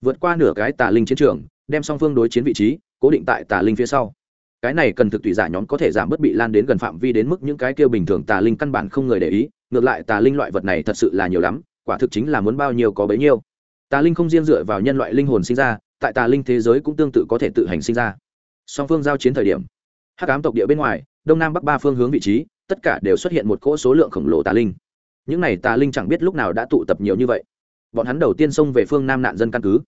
Vượt qua nửa cái tà linh chiến trường, đem song phương đối chiến vị trí, cố định tại tà linh phía sau. Cái này cần thực tùy giả nhóm có thể giảm bớt bị lan đến gần phạm vi đến mức những cái kêu bình thường tà linh căn bản không người để ý, ngược lại tà linh loại vật này thật sự là nhiều lắm, quả thực chính là muốn bao nhiêu có bấy nhiêu. Tà linh không riêng dựa vào nhân loại linh hồn sinh ra tại tà linh thế giới cũng tương tự có thể tự hành sinh ra. Song phương giao chiến thời điểm, hắc ám tộc địa bên ngoài, đông nam bắc ba phương hướng vị trí, tất cả đều xuất hiện một cỗ số lượng khổng lồ tà linh. Những này tà linh chẳng biết lúc nào đã tụ tập nhiều như vậy. Bọn hắn đầu tiên xông về phương nam nạn dân căn cứ.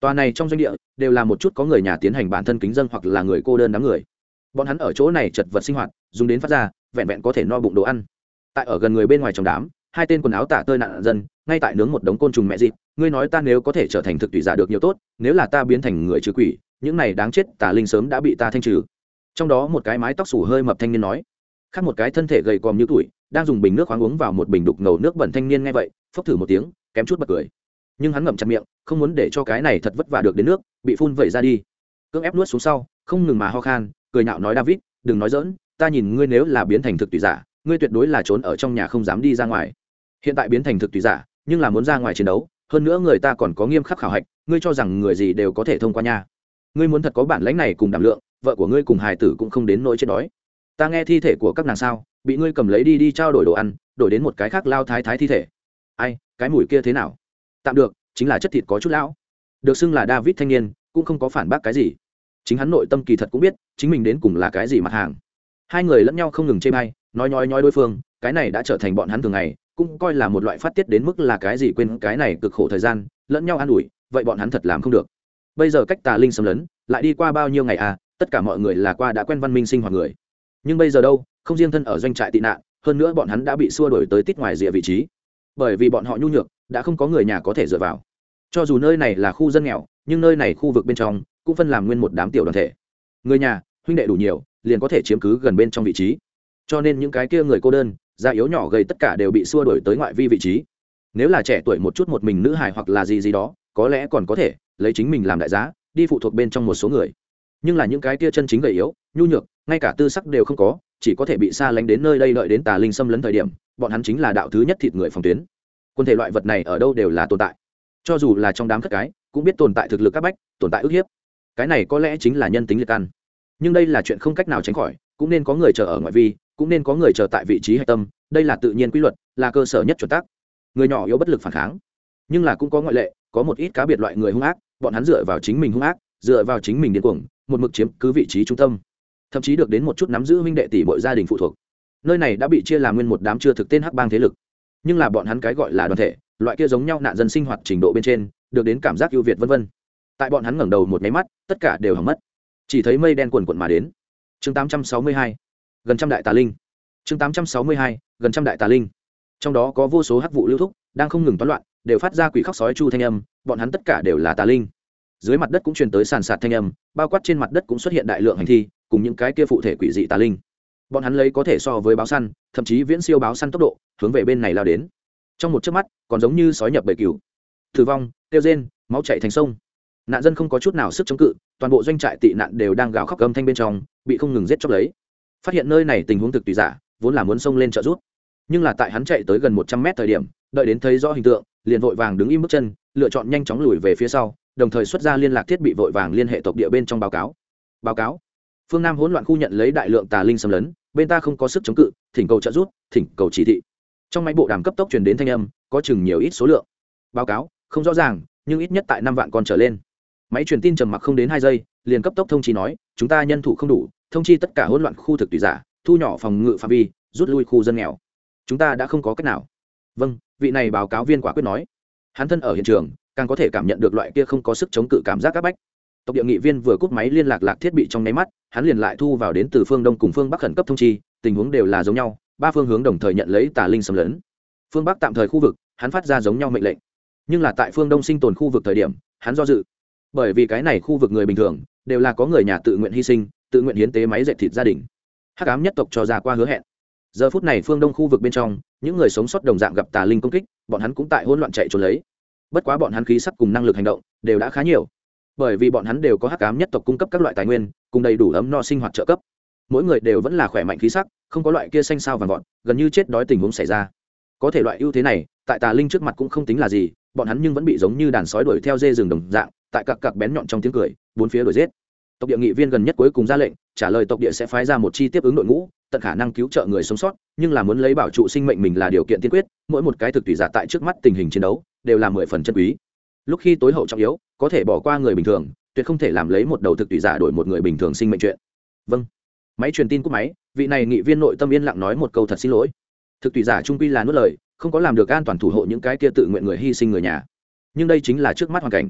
Tòa này trong doanh địa đều là một chút có người nhà tiến hành bản thân kính dân hoặc là người cô đơn đám người. Bọn hắn ở chỗ này chật vật sinh hoạt, dùng đến phát ra, vẹn vẹn có thể no bụng đồ ăn. Tại ở gần người bên ngoài trong đám hai tên quần áo tả tơi nạn dân, ngay tại nướng một đống côn trùng mẹ dịp, ngươi nói ta nếu có thể trở thành thực tùy giả được nhiều tốt, nếu là ta biến thành người trừ quỷ, những này đáng chết tà linh sớm đã bị ta thanh trừ. Trong đó một cái mái tóc xù hơi mập thanh niên nói, khác một cái thân thể gầy còm như tuổi, đang dùng bình nước khoáng uống vào một bình đục ngầu nước bẩn thanh niên nghe vậy, phốc thử một tiếng, kém chút bật cười. Nhưng hắn ngậm chặt miệng, không muốn để cho cái này thật vất vả được đến nước, bị phun vẩy ra đi. Cưỡng ép nuốt xuống sau, không ngừng mà ho khan, cười nhạo nói david, đừng nói dỡn ta nhìn ngươi nếu là biến thành thực tùy giả, ngươi tuyệt đối là trốn ở trong nhà không dám đi ra ngoài hiện tại biến thành thực tùy giả, nhưng là muốn ra ngoài chiến đấu, hơn nữa người ta còn có nghiêm khắc khảo hạch, ngươi cho rằng người gì đều có thể thông qua nha. Ngươi muốn thật có bản lãnh này cùng đảm lượng, vợ của ngươi cùng hài tử cũng không đến nỗi chết đói. Ta nghe thi thể của các nàng sao, bị ngươi cầm lấy đi đi trao đổi đồ ăn, đổi đến một cái khác lao thái thái thi thể. Ai, cái mùi kia thế nào? Tạm được, chính là chất thịt có chút lão. Được xưng là david thanh niên, cũng không có phản bác cái gì. Chính hắn nội tâm kỳ thật cũng biết, chính mình đến cùng là cái gì mặt hàng. Hai người lẫn nhau không ngừng chê bay nói nhói nhói đối phương, cái này đã trở thành bọn hắn thường ngày cũng coi là một loại phát tiết đến mức là cái gì quên cái này cực khổ thời gian, lẫn nhau an ủi, vậy bọn hắn thật làm không được. Bây giờ cách tà linh xâm lấn, lại đi qua bao nhiêu ngày à tất cả mọi người là qua đã quen văn minh sinh hoạt người. Nhưng bây giờ đâu, không riêng thân ở doanh trại tị nạn, hơn nữa bọn hắn đã bị xua đổi tới tít ngoài rìa vị trí. Bởi vì bọn họ nhu nhược, đã không có người nhà có thể dựa vào. Cho dù nơi này là khu dân nghèo, nhưng nơi này khu vực bên trong, cũng phân làm nguyên một đám tiểu đoàn thể. Người nhà, huynh đệ đủ nhiều, liền có thể chiếm cứ gần bên trong vị trí. Cho nên những cái kia người cô đơn da yếu nhỏ gầy tất cả đều bị xua đổi tới ngoại vi vị trí. Nếu là trẻ tuổi một chút một mình nữ hài hoặc là gì gì đó, có lẽ còn có thể lấy chính mình làm đại giá, đi phụ thuộc bên trong một số người. Nhưng là những cái kia chân chính gầy yếu, nhu nhược, ngay cả tư sắc đều không có, chỉ có thể bị xa lánh đến nơi đây đợi đến tà linh xâm lấn thời điểm, bọn hắn chính là đạo thứ nhất thịt người phòng tuyến. Quân thể loại vật này ở đâu đều là tồn tại. Cho dù là trong đám cất cái, cũng biết tồn tại thực lực các bách, tồn tại ức hiếp. Cái này có lẽ chính là nhân tính liệt ăn nhưng đây là chuyện không cách nào tránh khỏi, cũng nên có người chờ ở ngoại vi cũng nên có người chờ tại vị trí hạch tâm đây là tự nhiên quy luật là cơ sở nhất chuẩn tắc. Người nhỏ yếu bất lực phản kháng nhưng là cũng có ngoại lệ có một ít cá biệt loại người hung ác bọn hắn dựa vào chính mình hung ác dựa vào chính mình điên cuồng một mực chiếm cứ vị trí trung tâm. Thậm chí được đến một chút nắm giữ huynh đệ tỷ mọi gia đình phụ thuộc. Nơi này đã bị chia làm nguyên một đám chưa thực tên hắc bang thế lực. Nhưng là bọn hắn cái gọi là đoàn thể loại kia giống nhau nạn dân sinh hoạt trình độ bên trên được đến cảm giác ưu việt vân vân. Tại bọn hắn ngẩng đầu một máy mắt tất cả đều hỏng mất. Chỉ thấy mây đen quần quận mà đến. Chương 862, gần trăm đại tà linh. Chương 862, gần trăm đại tà linh. Trong đó có vô số hắc vụ lưu thúc đang không ngừng toán loạn đều phát ra quỷ khóc sói chu thanh âm bọn hắn tất cả đều là tà linh. Dưới mặt đất cũng truyền tới sàn sạt thanh âm bao quát trên mặt đất cũng xuất hiện đại lượng hành thi cùng những cái kia phụ thể quỷ dị tà linh. Bọn hắn lấy có thể so với báo săn thậm chí viễn siêu báo săn tốc độ hướng về bên này lao đến. Trong một chớp mắt còn giống như sói nhập bầy cừu. Thử vong tiêu rên máu chảy thành sông. Nạn dân không có chút nào sức chống cự toàn bộ doanh trại tị nạn đều đang gào khóc gầm thanh bên trong bị không ngừng giết chóc lấy phát hiện nơi này tình huống thực tùy giả, vốn là muốn xông lên trợ rút nhưng là tại hắn chạy tới gần một trăm mét thời điểm, đợi đến thấy rõ hình tượng, liền vội vàng đứng im bước chân, lựa chọn nhanh chóng lùi về phía sau, đồng thời xuất ra liên lạc thiết bị vội vàng liên hệ tộc địa bên trong báo cáo. Báo cáo. Phương nam hỗn loạn khu nhận lấy đại lượng tà linh xâm lấn, bên ta không có sức chống cự, thỉnh cầu trợ rút thỉnh cầu chỉ thị. Trong máy bộ đàm cấp tốc truyền đến thanh âm, có chừng nhiều ít số lượng. Báo cáo, không rõ ràng, nhưng ít nhất tại năm vạn con trở lên. Máy truyền tin trầm mặc không đến hai giây, liền cấp tốc thông trí nói, chúng ta nhân thủ không đủ thông chi tất cả hỗn loạn khu thực tùy giả, thu nhỏ phòng ngự phạm vi, rút lui khu dân nghèo. Chúng ta đã không có cách nào. Vâng vị này báo cáo viên quả quyết nói. Hắn thân ở hiện trường, càng có thể cảm nhận được loại kia không có sức chống cự cảm giác áp bách. Tộc địa nghị viên vừa cúp máy liên lạc lạc thiết bị trong nháy mắt, hắn liền lại thu vào đến từ phương đông cùng phương bắc khẩn cấp thông chi, tình huống đều là giống nhau, ba phương hướng đồng thời nhận lấy tà linh xâm lấn. Phương bắc tạm thời khu vực, hắn phát ra giống nhau mệnh lệnh. Nhưng là tại phương đông sinh tồn khu vực thời điểm, hắn do dự. Bởi vì cái này khu vực người bình thường, đều là có người nhà tự nguyện hy sinh tự nguyện hiến tế máy dệt thịt gia đình. Hắc ám nhất tộc cho ra qua hứa hẹn. Giờ phút này phương đông khu vực bên trong, những người sống sót đồng dạng gặp tà linh công kích, bọn hắn cũng tại hỗn loạn chạy trốn lấy. Bất quá bọn hắn khí sắc cùng năng lực hành động đều đã khá nhiều, bởi vì bọn hắn đều có hắc cám nhất tộc cung cấp các loại tài nguyên, cùng đầy đủ ấm no sinh hoạt trợ cấp. Mỗi người đều vẫn là khỏe mạnh khí sắc, không có loại kia xanh sao vàng vọt, gần như chết đói tình huống xảy ra. Có thể loại ưu thế này, tại tà linh trước mặt cũng không tính là gì, bọn hắn nhưng vẫn bị giống như đàn sói đuổi theo dê rừng đồng dạng, tại cặp cặp bén nhọn trong tiếng cười, bốn phía đuổi giết tộc địa nghị viên gần nhất cuối cùng ra lệnh, trả lời tộc địa sẽ phái ra một chi tiếp ứng đội ngũ, tận khả năng cứu trợ người sống sót, nhưng là muốn lấy bảo trụ sinh mệnh mình là điều kiện tiên quyết, mỗi một cái thực tùy giả tại trước mắt tình hình chiến đấu, đều là mười phần chân quý. Lúc khi tối hậu trọng yếu, có thể bỏ qua người bình thường, tuyệt không thể làm lấy một đầu thực tùy giả đổi một người bình thường sinh mệnh chuyện. Vâng. Máy truyền tin cúp máy, vị này nghị viên nội tâm yên lặng nói một câu thật xin lỗi. Thực tùy giả trung quy là nuốt lời, không có làm được an toàn thủ hộ những cái kia tự nguyện người hy sinh người nhà. Nhưng đây chính là trước mắt hoàn cảnh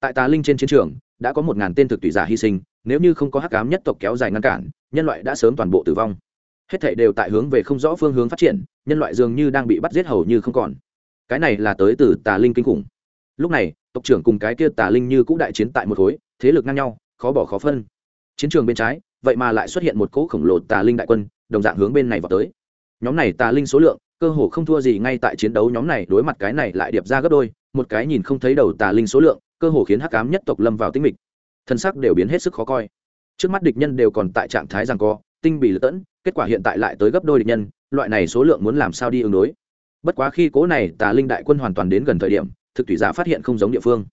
tại tà linh trên chiến trường, đã có một ngàn tên thực tùy giả hy sinh, nếu như không có hắc cám nhất tộc kéo dài ngăn cản, nhân loại đã sớm toàn bộ tử vong. Hết thảy đều tại hướng về không rõ phương hướng phát triển, nhân loại dường như đang bị bắt giết hầu như không còn. Cái này là tới từ tà linh kinh khủng. Lúc này, tộc trưởng cùng cái kia tà linh như cũng đại chiến tại một khối, thế lực ngang nhau, khó bỏ khó phân. Chiến trường bên trái, vậy mà lại xuất hiện một cỗ khổng lồ tà linh đại quân, đồng dạng hướng bên này vào tới. Nhóm này tà linh số lượng, cơ hồ không thua gì ngay tại chiến đấu nhóm này, đối mặt cái này lại điệp ra gấp đôi, một cái nhìn không thấy đầu tà linh số lượng cơ hồ khiến hắc ám nhất tộc lâm vào tinh mịch. Thân sắc đều biến hết sức khó coi. Trước mắt địch nhân đều còn tại trạng thái rằng co, tinh bị lật tẫn, kết quả hiện tại lại tới gấp đôi địch nhân, loại này số lượng muốn làm sao đi ứng đối? Bất quá khi cố này tà linh đại quân hoàn toàn đến gần thời điểm, thực thủy giả phát hiện không giống địa phương.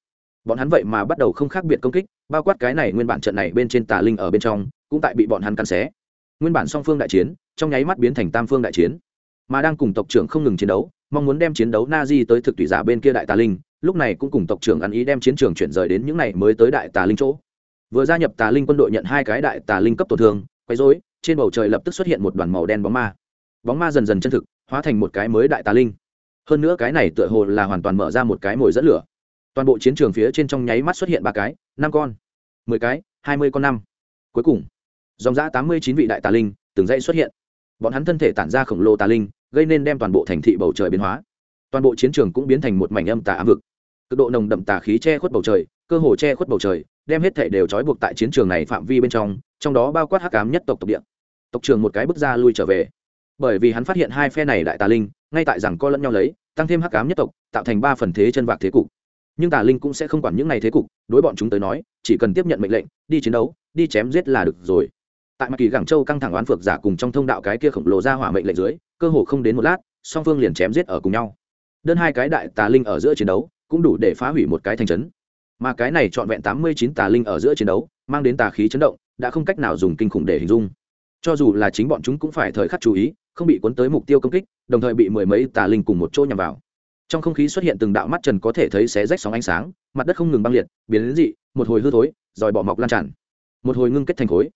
Bọn hắn vậy mà bắt đầu không khác biệt công kích, bao quát cái này nguyên bản trận này bên trên tà linh ở bên trong, cũng tại bị bọn hắn cắn xé. Nguyên bản song phương đại chiến, trong nháy mắt biến thành tam phương đại chiến. Mà đang cùng tộc trưởng không ngừng chiến đấu, mong muốn đem chiến đấu na di tới thực thủy giả bên kia đại tà linh lúc này cũng cùng tộc trưởng ăn ý đem chiến trường chuyển rời đến những này mới tới đại tà linh chỗ. Vừa gia nhập tà linh quân đội nhận hai cái đại tà linh cấp tổn thương, quấy rối, trên bầu trời lập tức xuất hiện một đoàn màu đen bóng ma. Bóng ma dần dần chân thực, hóa thành một cái mới đại tà linh. Hơn nữa cái này tựa hồ là hoàn toàn mở ra một cái mồi dẫn lửa. Toàn bộ chiến trường phía trên trong nháy mắt xuất hiện ba cái, năm con, mười cái, hai mươi con năm. Cuối cùng, dòng giã tám mươi chín vị đại tà linh, từng dãy xuất hiện. Bọn hắn thân thể tản ra khổng lồ tà linh, gây nên đem toàn bộ thành thị bầu trời biến hóa. Toàn bộ chiến trường cũng biến thành một mảnh âm tà ám vực cực độ nồng đậm tà khí che khuất bầu trời, cơ hồ che khuất bầu trời, đem hết thể đều trói buộc tại chiến trường này phạm vi bên trong trong đó bao quát hắc ám nhất tộc tộc địa. Tộc trưởng một cái bước ra lui trở về. Bởi vì hắn phát hiện hai phe này đại tà linh, ngay tại rằng co lẫn nhau lấy, tăng thêm hắc ám nhất tộc, tạo thành ba phần thế chân vạc thế cục. Nhưng tà linh cũng sẽ không quản những này thế cục, đối bọn chúng tới nói, chỉ cần tiếp nhận mệnh lệnh, đi chiến đấu, đi chém giết là được rồi. Tại mặt kỳ gẳng châu căng thẳng oán phược giả cùng trong thông đạo cái kia khổng lồ ra hỏa mệnh lệnh dưới, cơ hồ không đến một lát, song phương liền chém giết ở cùng nhau. Đơn hai cái đại tà linh ở giữa chiến đấu cũng đủ để phá hủy một cái thành trấn. Mà cái này trọn vẹn tám mươi chín tà linh ở giữa chiến đấu, mang đến tà khí chấn động, đã không cách nào dùng kinh khủng để hình dung. Cho dù là chính bọn chúng cũng phải thời khắc chú ý, không bị cuốn tới mục tiêu công kích, đồng thời bị mười mấy tà linh cùng một chỗ nhằm vào. Trong không khí xuất hiện từng đạo mắt trần có thể thấy xé rách sóng ánh sáng, mặt đất không ngừng băng liệt, biến đến dị, một hồi hư thối rồi bỏ mọc lan tràn. Một hồi ngưng kết thành khối,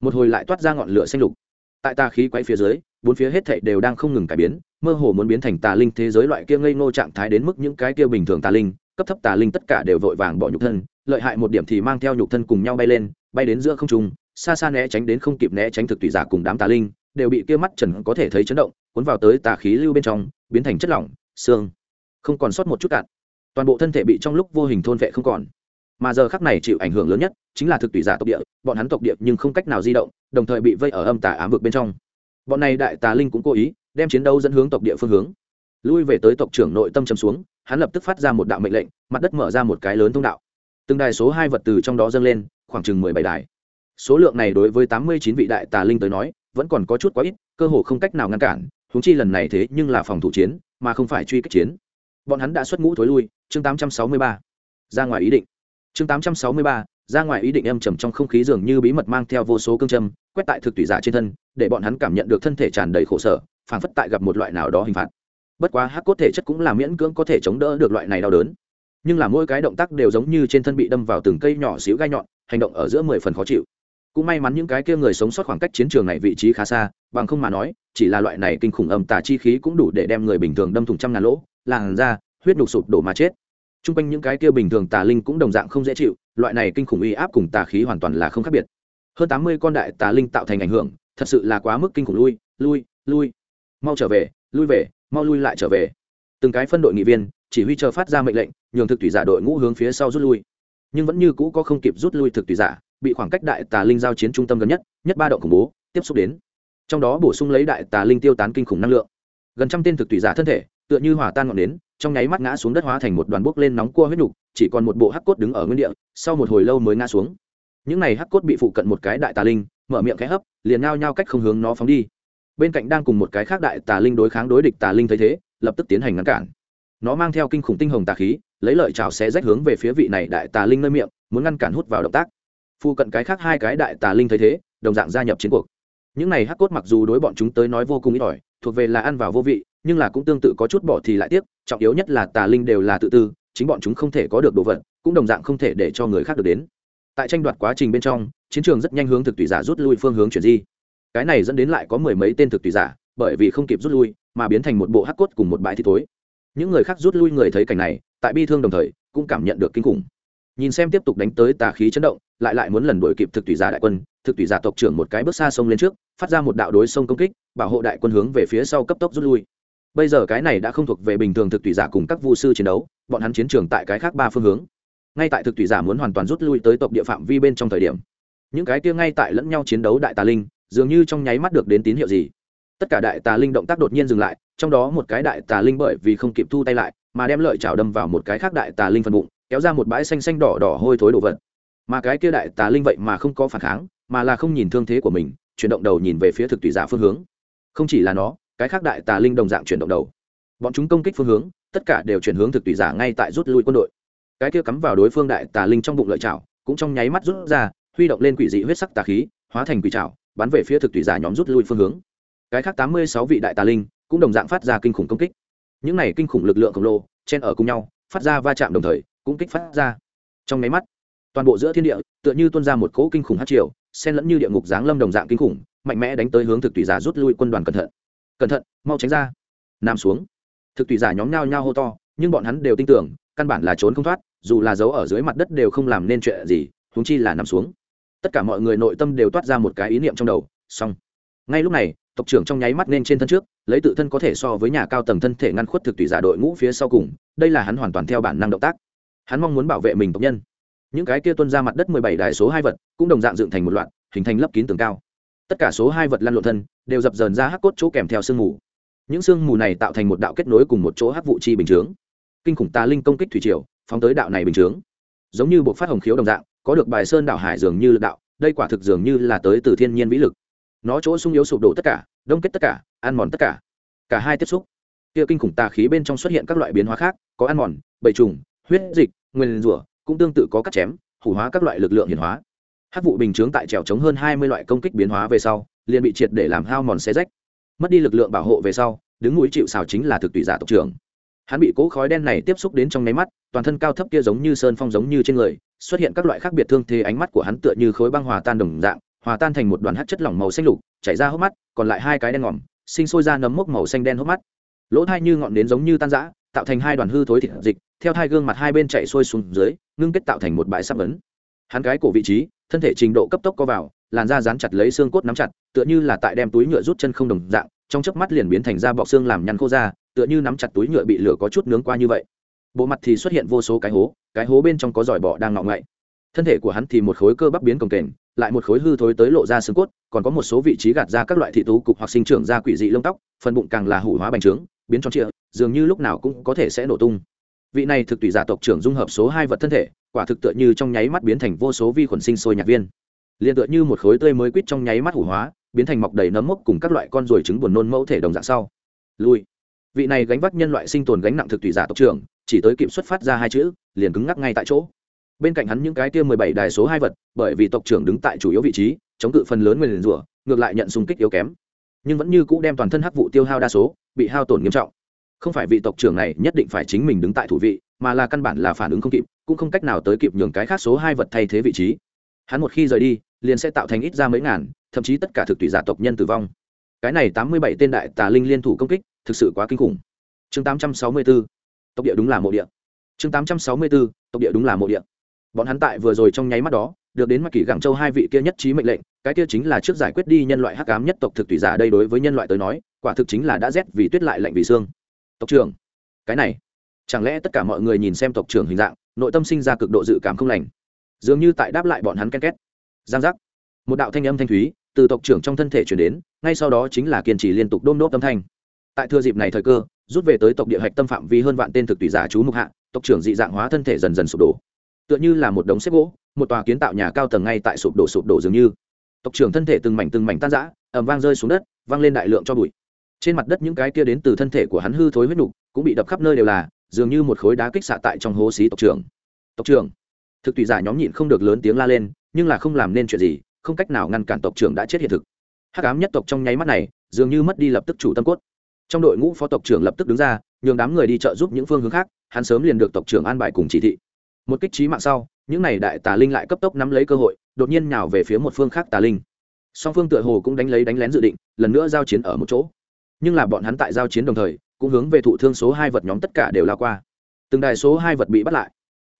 một hồi lại toát ra ngọn lửa xanh lục. Tại tà khí quay phía dưới, bốn phía hết thảy đều đang không ngừng cải biến mơ hồ muốn biến thành tà linh thế giới loại kia ngây ngô trạng thái đến mức những cái kia bình thường tà linh, cấp thấp tà linh tất cả đều vội vàng bỏ nhục thân, lợi hại một điểm thì mang theo nhục thân cùng nhau bay lên, bay đến giữa không trung, xa xa né tránh đến không kịp né tránh thực tùy giả cùng đám tà linh, đều bị kia mắt trần có thể thấy chấn động, cuốn vào tới tà khí lưu bên trong, biến thành chất lỏng, xương, không còn sót một chút cạn. Toàn bộ thân thể bị trong lúc vô hình thôn vệ không còn. Mà giờ khắc này chịu ảnh hưởng lớn nhất chính là thực tùy giả tộc địa, bọn hắn tộc địa nhưng không cách nào di động, đồng thời bị vây ở âm tà ám vực bên trong. Bọn này đại tà linh cũng cố ý đem chiến đấu dẫn hướng tộc địa phương hướng. Lui về tới tộc trưởng nội tâm trầm xuống, hắn lập tức phát ra một đạo mệnh lệnh, mặt đất mở ra một cái lớn thông đạo. Từng đài số hai vật từ trong đó dâng lên, khoảng chừng mười bảy đài. Số lượng này đối với tám mươi chín vị đại tà linh tới nói, vẫn còn có chút quá ít, cơ hồ không cách nào ngăn cản húng chi lần này thế nhưng là phòng thủ chiến, mà không phải truy kích chiến. Bọn hắn đã xuất ngũ thối lui, chương tám trăm sáu mươi ba. Ra ngoài ý định. Chương tám trăm sáu mươi ba, ra ngoài ý định âm trầm trong không khí dường như bí mật mang theo vô số cương châm, quét tại thực tùy giả trên thân, để bọn hắn cảm nhận được thân thể tràn đầy khổ sở phảng phất tại gặp một loại nào đó hình phạt. Bất quá hắc cốt thể chất cũng là miễn cưỡng có thể chống đỡ được loại này đau đớn. Nhưng là mỗi cái động tác đều giống như trên thân bị đâm vào từng cây nhỏ xíu gai nhọn, hành động ở giữa mười phần khó chịu. Cũng may mắn những cái kia người sống sót khoảng cách chiến trường này vị trí khá xa, bằng không mà nói, chỉ là loại này kinh khủng âm tà chi khí cũng đủ để đem người bình thường đâm thủng trăm ngàn lỗ, làn da, huyết nục sụp đổ mà chết. T r u n g quanh những cái kia bình thường tà linh cũng đồng dạng không dễ chịu, loại này kinh khủng uy áp cùng tà khí hoàn toàn là không khác biệt. Hơn tám mươi con đại tà linh tạo thành ảnh hưởng, thật sự là quá mức kinh khủng lui lui lui mau trở về, lui về, mau lui lại trở về. Từng cái phân đội nghị viên, chỉ huy chờ phát ra mệnh lệnh, nhường thực thủy giả đội ngũ hướng phía sau rút lui. Nhưng vẫn như cũ có không kịp rút lui thực thủy giả, bị khoảng cách đại tà linh giao chiến trung tâm gần nhất nhất ba động khủng bố, tiếp xúc đến. Trong đó bổ sung lấy đại tà linh tiêu tán kinh khủng năng lượng. Gần trăm tên thực thủy giả thân thể, tựa như hỏa tan ngọn đến trong nháy mắt ngã xuống đất hóa thành một đoàn bốc lên nóng cua huyết nhục chỉ còn một bộ hắc cốt đứng ở nguyên địa, sau một hồi lâu mới ngã xuống. Những này hắc cốt bị phụ cận một cái đại tà linh, mở miệng cái hấp, liền ngao nhau cách không hướng nó phóng đi bên cạnh đang cùng một cái khác đại tà linh đối kháng đối địch tà linh thấy thế, lập tức tiến hành ngăn cản. Nó mang theo kinh khủng tinh hồng tà khí, lấy lợi chảo xé rách hướng về phía vị này đại tà linh nơi miệng, muốn ngăn cản hút vào động tác. Phụ cận cái khác hai cái đại tà linh thấy thế, đồng dạng gia nhập chiến cuộc. Những này hắc cốt mặc dù đối bọn chúng tới nói vô cùng ít ỏi, thuộc về là ăn vào vô vị, nhưng là cũng tương tự có chút bỏ thì lại tiếc, trọng yếu nhất là tà linh đều là tự tư, chính bọn chúng không thể có được đồ vật, cũng đồng dạng không thể để cho người khác được đến. Tại tranh đoạt quá trình bên trong, chiến trường rất nhanh hướng thực tùy giả rút lui phương hướng chuyển di cái này dẫn đến lại có mười mấy tên thực tùy giả, bởi vì không kịp rút lui, mà biến thành một bộ hắc cốt cùng một bãi thi thối. những người khác rút lui người thấy cảnh này, tại bi thương đồng thời, cũng cảm nhận được kinh khủng. Nhìn xem tiếp tục đánh tới tà khí chấn động, lại lại muốn lần đuổi kịp thực tùy giả đại quân, thực tùy giả tộc trưởng một cái bước xa sông lên trước, phát ra một đạo đối sông công kích, bảo hộ đại quân hướng về phía sau cấp tốc rút lui. Bây giờ cái này đã không thuộc về bình thường thực tùy giả cùng các vu sư chiến đấu, bọn hắn chiến trường tại cái khác ba phương hướng. Ngay tại thực tùy giả muốn hoàn toàn rút lui tới tộc địa phạm vi bên trong thời điểm, những cái kia ngay tại lẫn nhau chiến đấu đại tà linh dường như trong nháy mắt được đến tín hiệu gì. Tất cả đại tà linh động tác đột nhiên dừng lại, trong đó một cái đại tà linh bởi vì không kịp thu tay lại, mà đem lợi chảo đâm vào một cái khác đại tà linh phần bụng, kéo ra một bãi xanh xanh đỏ đỏ hôi thối đồ vật. Mà cái kia đại tà linh vậy mà không có phản kháng, mà là không nhìn thương thế của mình, chuyển động đầu nhìn về phía thực tùy giả phương hướng. Không chỉ là nó, cái khác đại tà linh đồng dạng chuyển động đầu. Bọn chúng công kích phương hướng, tất cả đều chuyển hướng thực tùy giả ngay tại rút lui quân đội. Cái kia cắm vào đối phương đại tà linh trong bụng lợi chảo, cũng trong nháy mắt rút ra, huy động lên quỷ dị huyết sắc tà khí, hóa thành quỷ chảo bắn về phía thực tùy giả nhóm rút lui phương hướng. Cái khác tám mươi sáu vị đại tà linh cũng đồng dạng phát ra kinh khủng công kích. Những này kinh khủng lực lượng khổng lồ, chen ở cùng nhau, phát ra va chạm đồng thời, cũng kích phát ra. Trong nháy mắt, toàn bộ giữa thiên địa, tựa như tuôn ra một cỗ kinh khủng hát triều, xen lẫn như địa ngục giáng lâm đồng dạng kinh khủng, mạnh mẽ đánh tới hướng thực tùy giả rút lui quân đoàn cẩn thận. Cẩn thận, mau tránh ra. Nằm xuống. Thực tùy giả nhóm nhao nhao hô to, nhưng bọn hắn đều tin tưởng, căn bản là trốn không thoát, dù là giấu ở dưới mặt đất đều không làm nên chuyện gì húng chi là nằm xuống tất cả mọi người nội tâm đều toát ra một cái ý niệm trong đầu, xong. Ngay lúc này, tộc trưởng trong nháy mắt nên trên thân trước, lấy tự thân có thể so với nhà cao tầng thân thể ngăn khuất thực tùy giả đội ngũ phía sau cùng, đây là hắn hoàn toàn theo bản năng động tác. Hắn mong muốn bảo vệ mình tộc nhân. Những cái kia tuân ra mặt đất mười bảy đài số hai vật, cũng đồng dạng dựng thành một loạt, hình thành lấp kín tường cao. Tất cả số hai vật lăn lộn thân, đều dập dờn ra hắc cốt chỗ kèm theo sương mù. Những sương mù này tạo thành một đạo kết nối cùng một chỗ hắc vụ chi bình chướng. Kinh khủng tà linh công kích thủy triều, phóng tới đạo này bình chướng. Giống như bộ phát hồng khiếu đồng dạng có được bài sơn đạo hải dường như lực đạo, đây quả thực dường như là tới từ thiên nhiên vĩ lực. Nó chỗ sung yếu sụp đổ tất cả, đông kết tất cả, ăn mòn tất cả. Cả hai tiếp xúc, kia kinh khủng tà khí bên trong xuất hiện các loại biến hóa khác, có ăn mòn, bầy trùng, huyết dịch, nguyên rủa, cũng tương tự có cắt chém, hủ hóa các loại lực lượng hiển hóa. Hát vụ bình chướng tại trèo chống hơn hai mươi loại công kích biến hóa về sau, liền bị triệt để làm hao mòn xe rách. Mất đi lực lượng bảo hộ về sau, đứng núi chịu xào chính là thực tùy giả tộc trưởng hắn bị cỗ khói đen này tiếp xúc đến trong nháy mắt, toàn thân cao thấp kia giống như sơn phong giống như trên người, xuất hiện các loại khác biệt thương thế ánh mắt của hắn tựa như khối băng hòa tan đồng dạng, hòa tan thành một đoàn hát chất lỏng màu xanh lục, chảy ra hốc mắt, còn lại hai cái đen ngòm, sinh sôi ra nấm mốc màu xanh đen hốc mắt. Lỗ thai như ngọn nến giống như tan rã, tạo thành hai đoàn hư thối thịt dịch, theo hai gương mặt hai bên chạy xuôi xuống dưới, ngưng kết tạo thành một bãi sắp ấn. Hắn cái cổ vị trí, thân thể trình độ cấp tốc co vào, làn da dán chặt lấy xương cốt nắm chặt, tựa như là tại đem túi nhựa rút chân không đồng dạng, trong chớp mắt liền biến thành da bọc xương làm nhăn khô ra tựa như nắm chặt túi nhựa bị lửa có chút nướng qua như vậy. Bộ mặt thì xuất hiện vô số cái hố cái hố bên trong có giỏi bọ đang ngọ ngậy. Thân thể của hắn thì một khối cơ bắp biến cồng kềnh, lại một khối hư thối tới lộ ra xương cốt, còn có một số vị trí gạt ra các loại thị tú cục hoặc sinh trưởng ra quỷ dị lông tóc, phần bụng càng là hủ hóa bành trướng, biến tròn trịa, dường như lúc nào cũng có thể sẽ nổ tung. Vị này thực tùy giả tộc trưởng dung hợp số hai vật thân thể, quả thực tựa như trong nháy mắt biến thành vô số vi khuẩn sinh sôi nhạc viên. Liền tựa như một khối tươi mới quýt trong nháy mắt hủ hóa, biến thành mọc đầy nấm mốc cùng các loại con ruồi trứng buồn nôn mẫu thể đồng dạng sau. Lui vị này gánh vác nhân loại sinh tồn gánh nặng thực tùy giả tộc trưởng, chỉ tới kịp xuất phát ra hai chữ, liền cứng ngắc ngay tại chỗ. Bên cạnh hắn những cái kia mười bảy đài số hai vật, bởi vì tộc trưởng đứng tại chủ yếu vị trí, chống cự phần lớn người liền rủa, ngược lại nhận xung kích yếu kém. Nhưng vẫn như cũ đem toàn thân hắc vụ tiêu hao đa số, bị hao tổn nghiêm trọng. Không phải vị tộc trưởng này nhất định phải chính mình đứng tại thủ vị, mà là căn bản là phản ứng không kịp, cũng không cách nào tới kịp nhường cái khác số hai vật thay thế vị trí. Hắn một khi rời đi, liền sẽ tạo thành ít ra mấy ngàn, thậm chí tất cả thực tùy giả tộc nhân tử vong. Cái này tám mươi bảy tên đại tà linh liên thủ công kích thực sự quá kinh khủng. Chương tám trăm sáu mươi 864 tộc địa đúng là mộ địa. Chương tám trăm sáu mươi 864 tộc địa đúng là mộ địa. Bọn hắn tại vừa rồi trong nháy mắt đó, được đến mặt kỷ gẳng châu hai vị kia nhất trí mệnh lệnh, cái kia chính là trước giải quyết đi nhân loại hắc ám nhất tộc thực tùy giả đây đối với nhân loại tới nói, quả thực chính là đã rét vì tuyết lại lạnh vì xương. Tộc trưởng, cái này, chẳng lẽ tất cả mọi người nhìn xem tộc trưởng hình dạng, nội tâm sinh ra cực độ dự cảm không lành? Dường như tại đáp lại bọn hắn ken két. Giang giác. Một đạo thanh âm thanh thúy từ tộc trưởng trong thân thể chuyển đến, ngay sau đó chính là kiên trì liên tục đôm đốt âm thanh tại thừa dịp này thời cơ, rút về tới tộc địa hạch tâm phạm vi hơn vạn tên thực tùy giả chú mục hạ, tộc trưởng dị dạng hóa thân thể dần dần sụp đổ. Tựa như là một đống xếp gỗ, một tòa kiến tạo nhà cao tầng ngay tại sụp đổ sụp đổ dường như. Tộc trưởng thân thể từng mảnh từng mảnh tan rã ẩm vang rơi xuống đất, vang lên đại lượng cho bụi. Trên mặt đất những cái kia đến từ thân thể của hắn hư thối huyết nục, cũng bị đập khắp nơi đều là, dường như một khối đá kích xạ tại trong hố xí tộc trưởng. Tộc trưởng, thực tùy giả nhóm nhịn không được lớn tiếng la lên, nhưng là không làm nên chuyện gì, không cách nào ngăn cản tộc trưởng đã chết hiện thực. Hắc ám nhất tộc trong nháy mắt này, dường như mất đi lập tức chủ tâm cốt trong đội ngũ phó tộc trưởng lập tức đứng ra, nhường đám người đi trợ giúp những phương hướng khác, hắn sớm liền được tộc trưởng an bài cùng chỉ thị. Một kích trí mạng sau, những n à y đại tà linh lại cấp tốc nắm lấy cơ hội, đột nhiên nhào về phía một phương khác tà linh. Song phương tựa hồ cũng đánh lấy đánh lén dự định, lần nữa giao chiến ở một chỗ. Nhưng là bọn hắn tại giao chiến đồng thời, cũng hướng về thụ thương số hai vật nhóm tất cả đều lao qua. Từng đại số hai vật bị bắt lại.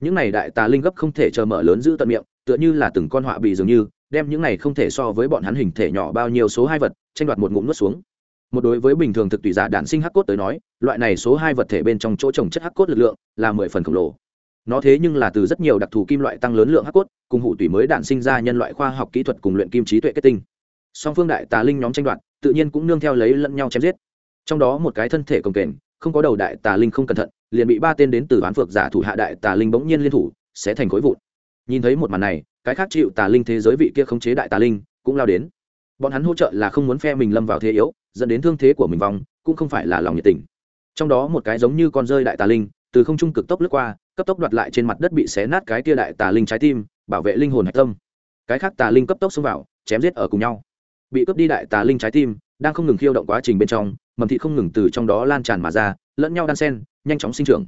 Những này đại tà linh gấp không thể chờ mở lớn giữ tận miệng, tựa như là từng con họa bị dường như, đem những này không thể so với bọn hắn hình thể nhỏ bao nhiêu số hai vật, tranh đoạt một ngụm nuốt xuống một đối với bình thường thực tùy giả đản sinh hắc cốt tới nói, loại này số hai vật thể bên trong chỗ trồng chất hắc cốt lực lượng là mười phần khổng lồ. Nó thế nhưng là từ rất nhiều đặc thù kim loại tăng lớn lượng hắc cốt, cùng hủ tùy mới đản sinh ra nhân loại khoa học kỹ thuật cùng luyện kim trí tuệ kết tinh. Song phương đại tà linh nhóm tranh đoạt, tự nhiên cũng nương theo lấy lẫn nhau chém giết. Trong đó một cái thân thể cồng kềnh, không có đầu đại tà linh không cẩn thận, liền bị ba tên đến từ đoán phược giả thủ hạ đại tà linh bỗng nhiên liên thủ, sẽ thành khối vụn. Nhìn thấy một màn này, cái khác chịu tà linh thế giới vị kia khống chế đại tà linh cũng lao đến. Bọn hắn hỗ trợ là không muốn phe mình lâm vào thế yếu dẫn đến thương thế của mình vong, cũng không phải là lòng nhiệt tình. Trong đó một cái giống như con rơi đại tà linh, từ không trung cực tốc lướt qua, cấp tốc đoạt lại trên mặt đất bị xé nát cái kia đại tà linh trái tim, bảo vệ linh hồn hạch tâm. Cái khác tà linh cấp tốc xông vào, chém giết ở cùng nhau. Bị cướp đi đại tà linh trái tim, đang không ngừng khiêu động quá trình bên trong, mầm thị không ngừng từ trong đó lan tràn mà ra, lẫn nhau đan sen, nhanh chóng sinh trưởng.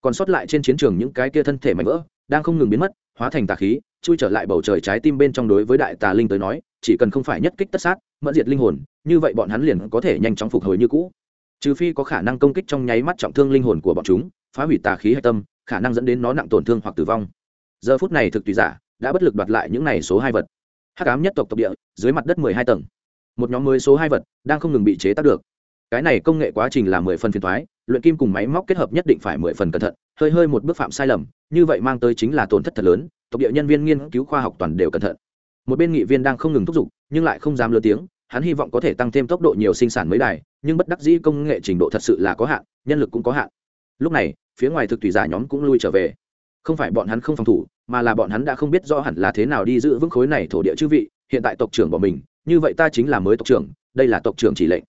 Còn sót lại trên chiến trường những cái kia thân thể mạnh vỡ, đang không ngừng biến mất, hóa thành tà khí, chui trở lại bầu trời trái tim bên trong đối với đại tà linh tới nói, chỉ cần không phải nhất kích tất sát mẫn diệt linh hồn, như vậy bọn hắn liền có thể nhanh chóng phục hồi như cũ. Trừ phi có khả năng công kích trong nháy mắt trọng thương linh hồn của bọn chúng, phá hủy tà khí hạch tâm, khả năng dẫn đến nó nặng tổn thương hoặc tử vong. Giờ phút này thực tùy giả, đã bất lực đoạt lại những này số hai vật. Hắc ám nhất tộc tộc địa, dưới mặt đất mười hai tầng. Một nhóm mới số hai vật, đang không ngừng bị chế tác được. Cái này công nghệ quá trình là mười phần phiền thoái luyện kim cùng máy móc kết hợp nhất định phải mười phần cẩn thận, hơi hơi một bước phạm sai lầm, như vậy mang tới chính là tổn thất thật lớn, tộc địa nhân viên nghiên cứu khoa học toàn đều cẩn thận một bên nghị viên đang không ngừng thúc giục, nhưng lại không dám lớn tiếng, hắn hy vọng có thể tăng thêm tốc độ nhiều sinh sản mới đài, nhưng bất đắc dĩ công nghệ trình độ thật sự là có hạn, nhân lực cũng có hạn. Lúc này, phía ngoài thực thủy giả nhóm cũng lui trở về. Không phải bọn hắn không phòng thủ, mà là bọn hắn đã không biết rõ hẳn là thế nào đi giữ vững khối này thổ địa chư vị, hiện tại tộc trưởng của mình, như vậy ta chính là mới tộc trưởng, đây là tộc trưởng chỉ lệnh.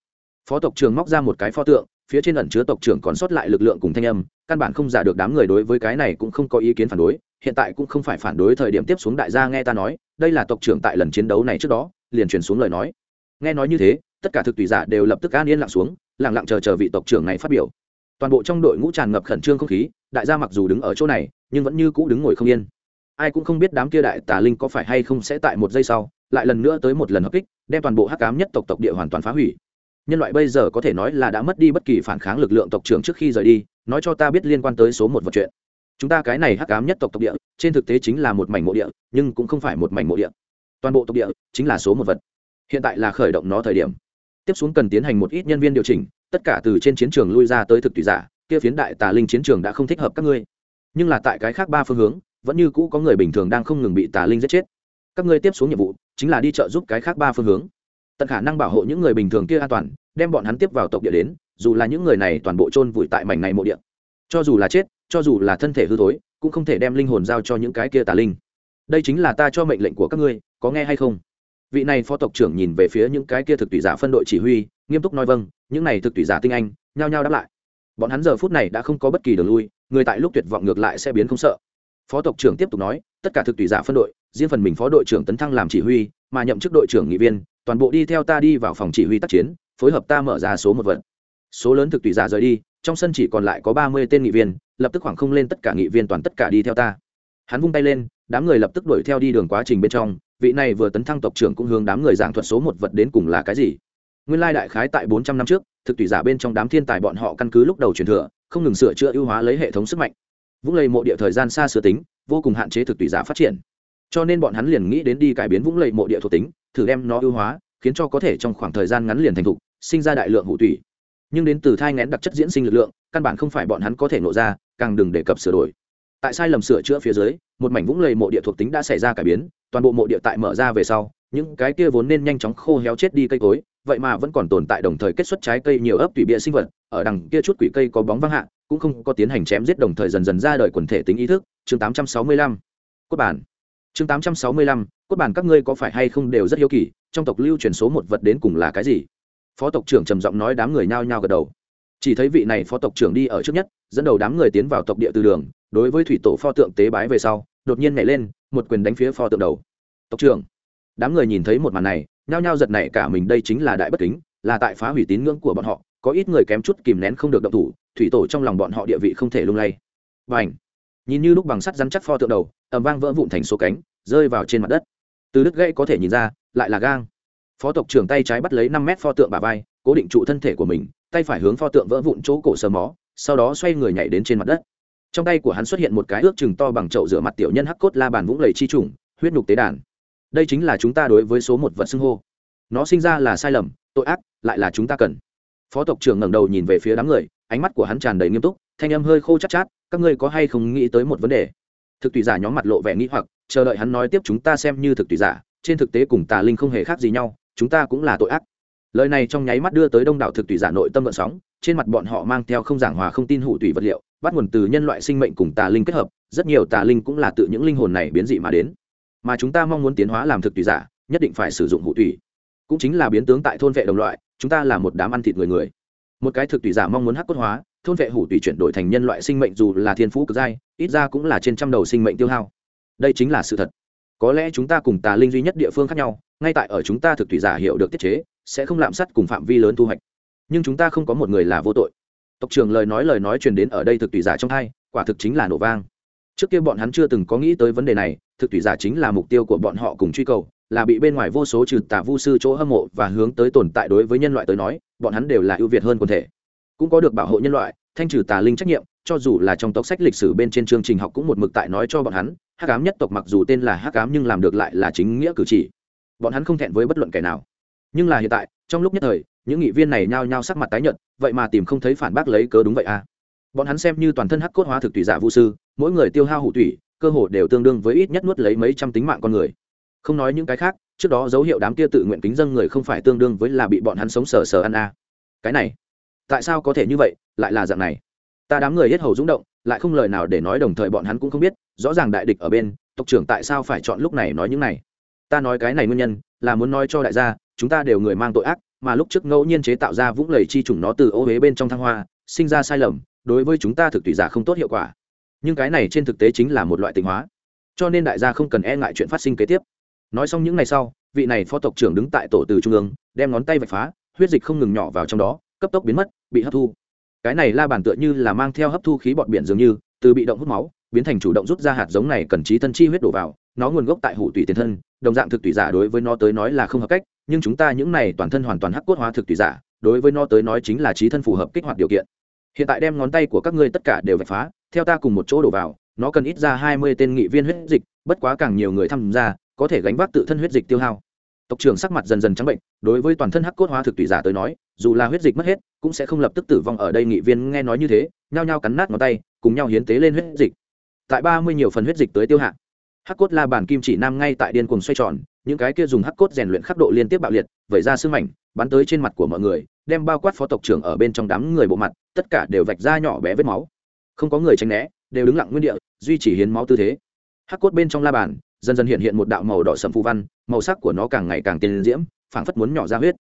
Phó tộc trưởng móc ra một cái pho tượng, phía trên ẩn chứa tộc trưởng còn sót lại lực lượng cùng thanh âm, căn bản không giả được đám người đối với cái này cũng không có ý kiến phản đối, hiện tại cũng không phải phản đối thời điểm tiếp xuống đại gia nghe ta nói đây là tộc trưởng tại lần chiến đấu này trước đó, liền truyền xuống lời nói. Nghe nói như thế, tất cả thực tùy giả đều lập tức an yên lặng xuống, lặng lặng chờ chờ vị tộc trưởng này phát biểu. Toàn bộ trong đội ngũ tràn ngập khẩn trương không khí, đại gia mặc dù đứng ở chỗ này, nhưng vẫn như cũ đứng ngồi không yên. Ai cũng không biết đám kia đại tà linh có phải hay không sẽ tại một giây sau, lại lần nữa tới một lần hợp kích, đem toàn bộ hắc cám nhất tộc tộc địa hoàn toàn phá hủy. Nhân loại bây giờ có thể nói là đã mất đi bất kỳ phản kháng lực lượng tộc trưởng trước khi rời đi, nói cho ta biết liên quan tới số một vật chuyện chúng ta cái này hắc ám nhất tộc tộc địa, trên thực tế chính là một mảnh mộ địa, nhưng cũng không phải một mảnh mộ địa. Toàn bộ tộc địa chính là số một vật. Hiện tại là khởi động nó thời điểm. Tiếp xuống cần tiến hành một ít nhân viên điều chỉnh, tất cả từ trên chiến trường lui ra tới thực tùy giả, kia phiến đại tà linh chiến trường đã không thích hợp các ngươi. Nhưng là tại cái khác ba phương hướng, vẫn như cũ có người bình thường đang không ngừng bị tà linh giết chết. Các ngươi tiếp xuống nhiệm vụ chính là đi trợ giúp cái khác ba phương hướng. Tận khả năng bảo hộ những người bình thường kia an toàn, đem bọn hắn tiếp vào tộc địa đến, dù là những người này toàn bộ chôn vùi tại mảnh này mộ địa. Cho dù là chết cho dù là thân thể hư thối, cũng không thể đem linh hồn giao cho những cái kia tà linh. Đây chính là ta cho mệnh lệnh của các ngươi, có nghe hay không? Vị này phó tộc trưởng nhìn về phía những cái kia thực tùy giả phân đội chỉ huy, nghiêm túc nói vâng những này thực tùy giả tinh anh, nhao nhao đáp lại. Bọn hắn giờ phút này đã không có bất kỳ đường lui, người tại lúc tuyệt vọng ngược lại sẽ biến không sợ. Phó tộc trưởng tiếp tục nói, tất cả thực tùy giả phân đội, riêng phần mình phó đội trưởng tấn thăng làm chỉ huy, mà nhậm chức đội trưởng nghị viên, toàn bộ đi theo ta đi vào phòng chỉ huy tác chiến, phối hợp ta mở ra số một vận. Số lớn thực tùy giả rời đi, trong sân chỉ còn lại có ba mươi tên nghị viên lập tức khoảng không lên tất cả nghị viên toàn tất cả đi theo ta. Hắn vung tay lên, đám người lập tức đuổi theo đi đường quá trình bên trong, vị này vừa tấn thăng tộc trưởng cũng hướng đám người giảng thuật số một vật đến cùng là cái gì. Nguyên lai đại khái tại bốn trăm năm trước, thực tùy giả bên trong đám thiên tài bọn họ căn cứ lúc đầu truyền thừa, không ngừng sửa chữa ưu hóa lấy hệ thống sức mạnh. Vũng lầy mộ địa thời gian xa xưa tính, vô cùng hạn chế thực tùy giả phát triển. Cho nên bọn hắn liền nghĩ đến đi cải biến vũng lầy mộ địa thuộc tính, thử đem nó ưu hóa, khiến cho có thể trong khoảng thời gian ngắn liền thành thục, sinh ra đại lượng hụ tủy. Nhưng đến từ thai ngén đặc chất diễn sinh lực lượng, căn bản không phải bọn hắn có thể nộ ra càng đừng đề cập sửa đổi. Tại sai lầm sửa chữa phía dưới một mảnh vũng lầy mộ địa thuộc tính đã xảy ra cải biến toàn bộ mộ địa tại mở ra về sau những cái kia vốn nên nhanh chóng khô héo chết đi cây cối vậy mà vẫn còn tồn tại đồng thời kết xuất trái cây nhiều ấp tùy bịa sinh vật ở đằng kia chút quỷ cây có bóng văng hạ cũng không có tiến hành chém giết đồng thời dần dần ra đời quần thể tính ý thức. Chương 865. cốt bản. Chương 865, cốt bản các ngươi có phải hay không đều rất hiếu kỳ trong tộc lưu truyền số một vật đến cùng là cái gì? Phó tộc trưởng trầm giọng nói đám người nhao nhao gật đầu chỉ thấy vị này phó tộc trưởng đi ở trước nhất, dẫn đầu đám người tiến vào tộc địa từ đường, đối với thủy tổ pho tượng tế bái về sau, đột nhiên nhảy lên, một quyền đánh phía pho tượng đầu. Tộc trưởng, đám người nhìn thấy một màn này, nhao nhao giật nảy cả mình, đây chính là đại bất kính, là tại phá hủy tín ngưỡng của bọn họ, có ít người kém chút kìm nén không được động thủ, thủy tổ trong lòng bọn họ địa vị không thể lung lay. Và ảnh nhìn như lúc bằng sắt rắn chắc pho tượng đầu ẩm vang vỡ vụn thành số cánh, rơi vào trên mặt đất. Từ đứt gãy có thể nhìn ra, lại là gang. Phó tộc trưởng tay trái bắt lấy năm mét pho tượng bà vai, cố định trụ thân thể của mình tay phải hướng pho tượng vỡ vụn chỗ cổ sờ mó sau đó xoay người nhảy đến trên mặt đất. Trong tay của hắn xuất hiện một cái ước chừng to bằng chậu rửa mặt tiểu nhân hắc cốt la bàn vũng lầy chi trùng huyết nhục tế đàn. Đây chính là chúng ta đối với số một vật xưng hô. Nó sinh ra là sai lầm tội ác lại là chúng ta cần. Phó tộc trưởng ngẩng đầu nhìn về phía đám người ánh mắt của hắn tràn đầy nghiêm túc thanh âm hơi khô chắc chát, chát các ngươi có hay không nghĩ tới một vấn đề? Thực tùy giả nhóm mặt lộ vẻ nghĩ hoặc chờ đợi hắn nói tiếp chúng ta xem như thực tùy giả trên thực tế cùng tà linh không hề khác gì nhau chúng ta cũng là tội ác lời này trong nháy mắt đưa tới đông đảo thực tùy giả nội tâm vận sóng, trên mặt bọn họ mang theo không giảng hòa không tin hủ tùy vật liệu, bắt nguồn từ nhân loại sinh mệnh cùng tà linh kết hợp, rất nhiều tà linh cũng là tự những linh hồn này biến dị mà đến. Mà chúng ta mong muốn tiến hóa làm thực tùy giả, nhất định phải sử dụng hủ tùy. Cũng chính là biến tướng tại thôn vệ đồng loại, chúng ta là một đám ăn thịt người người. Một cái thực tùy giả mong muốn hắc cốt hóa, thôn vệ hủ tùy chuyển đổi thành nhân loại sinh mệnh dù là thiên phú cực giai, ít ra cũng là trên trăm đầu sinh mệnh tiêu hao. Đây chính là sự thật. Có lẽ chúng ta cùng tà linh duy nhất địa phương khác nhau, ngay tại ở chúng ta thực tùy giả hiểu được tiết chế sẽ không lạm sát cùng phạm vi lớn thu hoạch. Nhưng chúng ta không có một người là vô tội. Tộc trưởng lời nói lời nói truyền đến ở đây thực tùy giả trong hai, quả thực chính là nổ vang. Trước kia bọn hắn chưa từng có nghĩ tới vấn đề này, thực tùy giả chính là mục tiêu của bọn họ cùng truy cầu, là bị bên ngoài vô số trừ tà vu sư chỗ hâm mộ và hướng tới tồn tại đối với nhân loại tới nói, bọn hắn đều là ưu việt hơn quần thể. Cũng có được bảo hộ nhân loại, thanh trừ tà linh trách nhiệm, cho dù là trong tộc sách lịch sử bên trên chương trình học cũng một mực tại nói cho bọn hắn, hắc ám nhất tộc mặc dù tên là hắc ám nhưng làm được lại là chính nghĩa cử chỉ. Bọn hắn không thẹn với bất luận kẻ nào nhưng là hiện tại, trong lúc nhất thời, những nghị viên này nhao nhao sắc mặt tái nhợt, vậy mà tìm không thấy phản bác lấy cớ đúng vậy à? Bọn hắn xem như toàn thân hắc cốt hóa thực tùy giả vũ sư, mỗi người tiêu hao hủ tủy, cơ hồ đều tương đương với ít nhất nuốt lấy mấy trăm tính mạng con người. Không nói những cái khác, trước đó dấu hiệu đám kia tự nguyện kính dân người không phải tương đương với là bị bọn hắn sống sờ sờ ăn à. cái này, tại sao có thể như vậy, lại là dạng này? Ta đám người hết hầu rung động, lại không lời nào để nói đồng thời bọn hắn cũng không biết, rõ ràng đại địch ở bên, tộc trưởng tại sao phải chọn lúc này nói những này? Ta nói cái này nguyên nhân, là muốn nói cho đại gia chúng ta đều người mang tội ác, mà lúc trước ngẫu nhiên chế tạo ra vũng lầy chi trùng nó từ ô huế bên trong thăng hoa, sinh ra sai lầm, đối với chúng ta thực tùy giả không tốt hiệu quả. Nhưng cái này trên thực tế chính là một loại tịnh hóa. Cho nên đại gia không cần e ngại chuyện phát sinh kế tiếp. Nói xong những ngày sau, vị này phó tộc trưởng đứng tại tổ từ trung ương, đem ngón tay vạch phá, huyết dịch không ngừng nhỏ vào trong đó, cấp tốc biến mất, bị hấp thu. Cái này la bàn tựa như là mang theo hấp thu khí bọt biển dường như, từ bị động hút máu, biến thành chủ động rút ra hạt giống này cần trí thân chi huyết đổ vào, nó nguồn gốc tại hủ tùy tiền thân, đồng dạng thực tùy giả đối với nó tới nói là không hợp cách nhưng chúng ta những này toàn thân hoàn toàn hắc cốt hóa thực tùy giả, đối với nó tới nói chính là trí thân phù hợp kích hoạt điều kiện. Hiện tại đem ngón tay của các ngươi tất cả đều vạch phá, theo ta cùng một chỗ đổ vào, nó cần ít ra hai mươi tên nghị viên huyết dịch, bất quá càng nhiều người tham gia, có thể gánh vác tự thân huyết dịch tiêu hao. Tộc trưởng sắc mặt dần dần trắng bệnh, đối với toàn thân hắc cốt hóa thực tùy giả tới nói, dù là huyết dịch mất hết, cũng sẽ không lập tức tử vong ở đây nghị viên nghe nói như thế, nhao nhao cắn nát ngón tay, cùng nhau hiến tế lên huyết dịch. Tại ba mươi nhiều phần huyết dịch tới tiêu hạ, hắc cốt la bàn kim chỉ nam ngay tại điên cuồng xoay tròn những cái kia dùng hắc cốt rèn luyện khắc độ liên tiếp bạo liệt, vẩy ra sương mảnh, bắn tới trên mặt của mọi người, đem bao quát phó tộc trưởng ở bên trong đám người bộ mặt, tất cả đều vạch ra nhỏ bé vết máu. Không có người tránh né, đều đứng lặng nguyên địa, duy trì hiến máu tư thế. Hắc cốt bên trong la bàn, dần dần hiện hiện một đạo màu đỏ sầm phù văn, màu sắc của nó càng ngày càng tiền diễm, phảng phất muốn nhỏ ra huyết.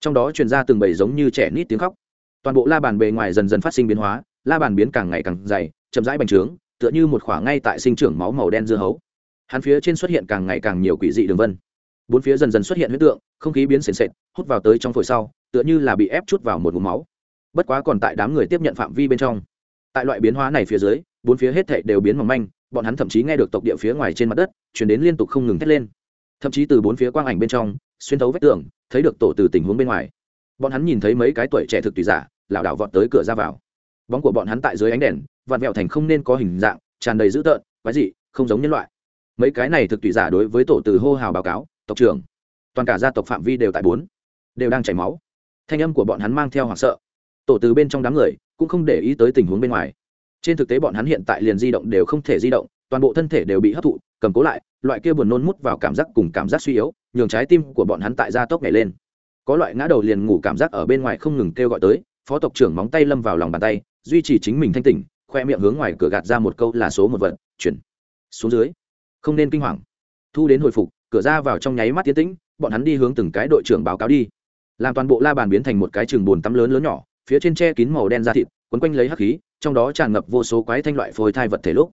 Trong đó truyền ra từng bầy giống như trẻ nít tiếng khóc. Toàn bộ la bàn bề ngoài dần dần phát sinh biến hóa, la bàn biến càng ngày càng dày, chậm rãi bành trướng, tựa như một khoảng ngay tại sinh trưởng máu màu đen dưa hấu. Hắn phía trên xuất hiện càng ngày càng nhiều quỷ dị đường vân bốn phía dần dần xuất hiện huyết tượng, không khí biến sền sệt, hút vào tới trong phổi sau, tựa như là bị ép chút vào một ngụm máu. Bất quá còn tại đám người tiếp nhận phạm vi bên trong. Tại loại biến hóa này phía dưới, bốn phía hết thảy đều biến mỏng manh, bọn hắn thậm chí nghe được tộc địa phía ngoài trên mặt đất chuyển đến liên tục không ngừng thét lên. Thậm chí từ bốn phía quang ảnh bên trong, xuyên thấu vách tường, thấy được tổ từ tình huống bên ngoài. Bọn hắn nhìn thấy mấy cái tuổi trẻ thực tùy giả, lảo đảo vọt tới cửa ra vào. Bóng của bọn hắn tại dưới ánh đèn, vặn vẹo thành không nên có hình dạng, tràn đầy dữ tợn, quái dị, không giống nhân loại. Mấy cái này thực tùy giả đối với tổ từ hô hào báo cáo tộc trưởng. Toàn cả gia tộc phạm vi đều tại bốn. Đều đang chảy máu. Thanh âm của bọn hắn mang theo hoảng sợ. Tổ từ bên trong đám người cũng không để ý tới tình huống bên ngoài. Trên thực tế bọn hắn hiện tại liền di động đều không thể di động, toàn bộ thân thể đều bị hấp thụ, cầm cố lại, loại kia buồn nôn mút vào cảm giác cùng cảm giác suy yếu, nhường trái tim của bọn hắn tại gia tốc nhảy lên. Có loại ngã đầu liền ngủ cảm giác ở bên ngoài không ngừng kêu gọi tới, phó tộc trưởng móng tay lâm vào lòng bàn tay, duy trì chính mình thanh tỉnh, khoe miệng hướng ngoài cửa gạt ra một câu là số một vật, chuyển. Xuống dưới. Không nên kinh hoàng. Thu đến hồi phục cửa ra vào trong nháy mắt tiến tĩnh bọn hắn đi hướng từng cái đội trưởng báo cáo đi. Làm toàn bộ la bàn biến thành một cái trường bồn tắm lớn lớn nhỏ phía trên tre kín màu đen da thịt quấn quanh lấy hắc khí trong đó tràn ngập vô số quái thanh loại phôi thai vật thể lúc.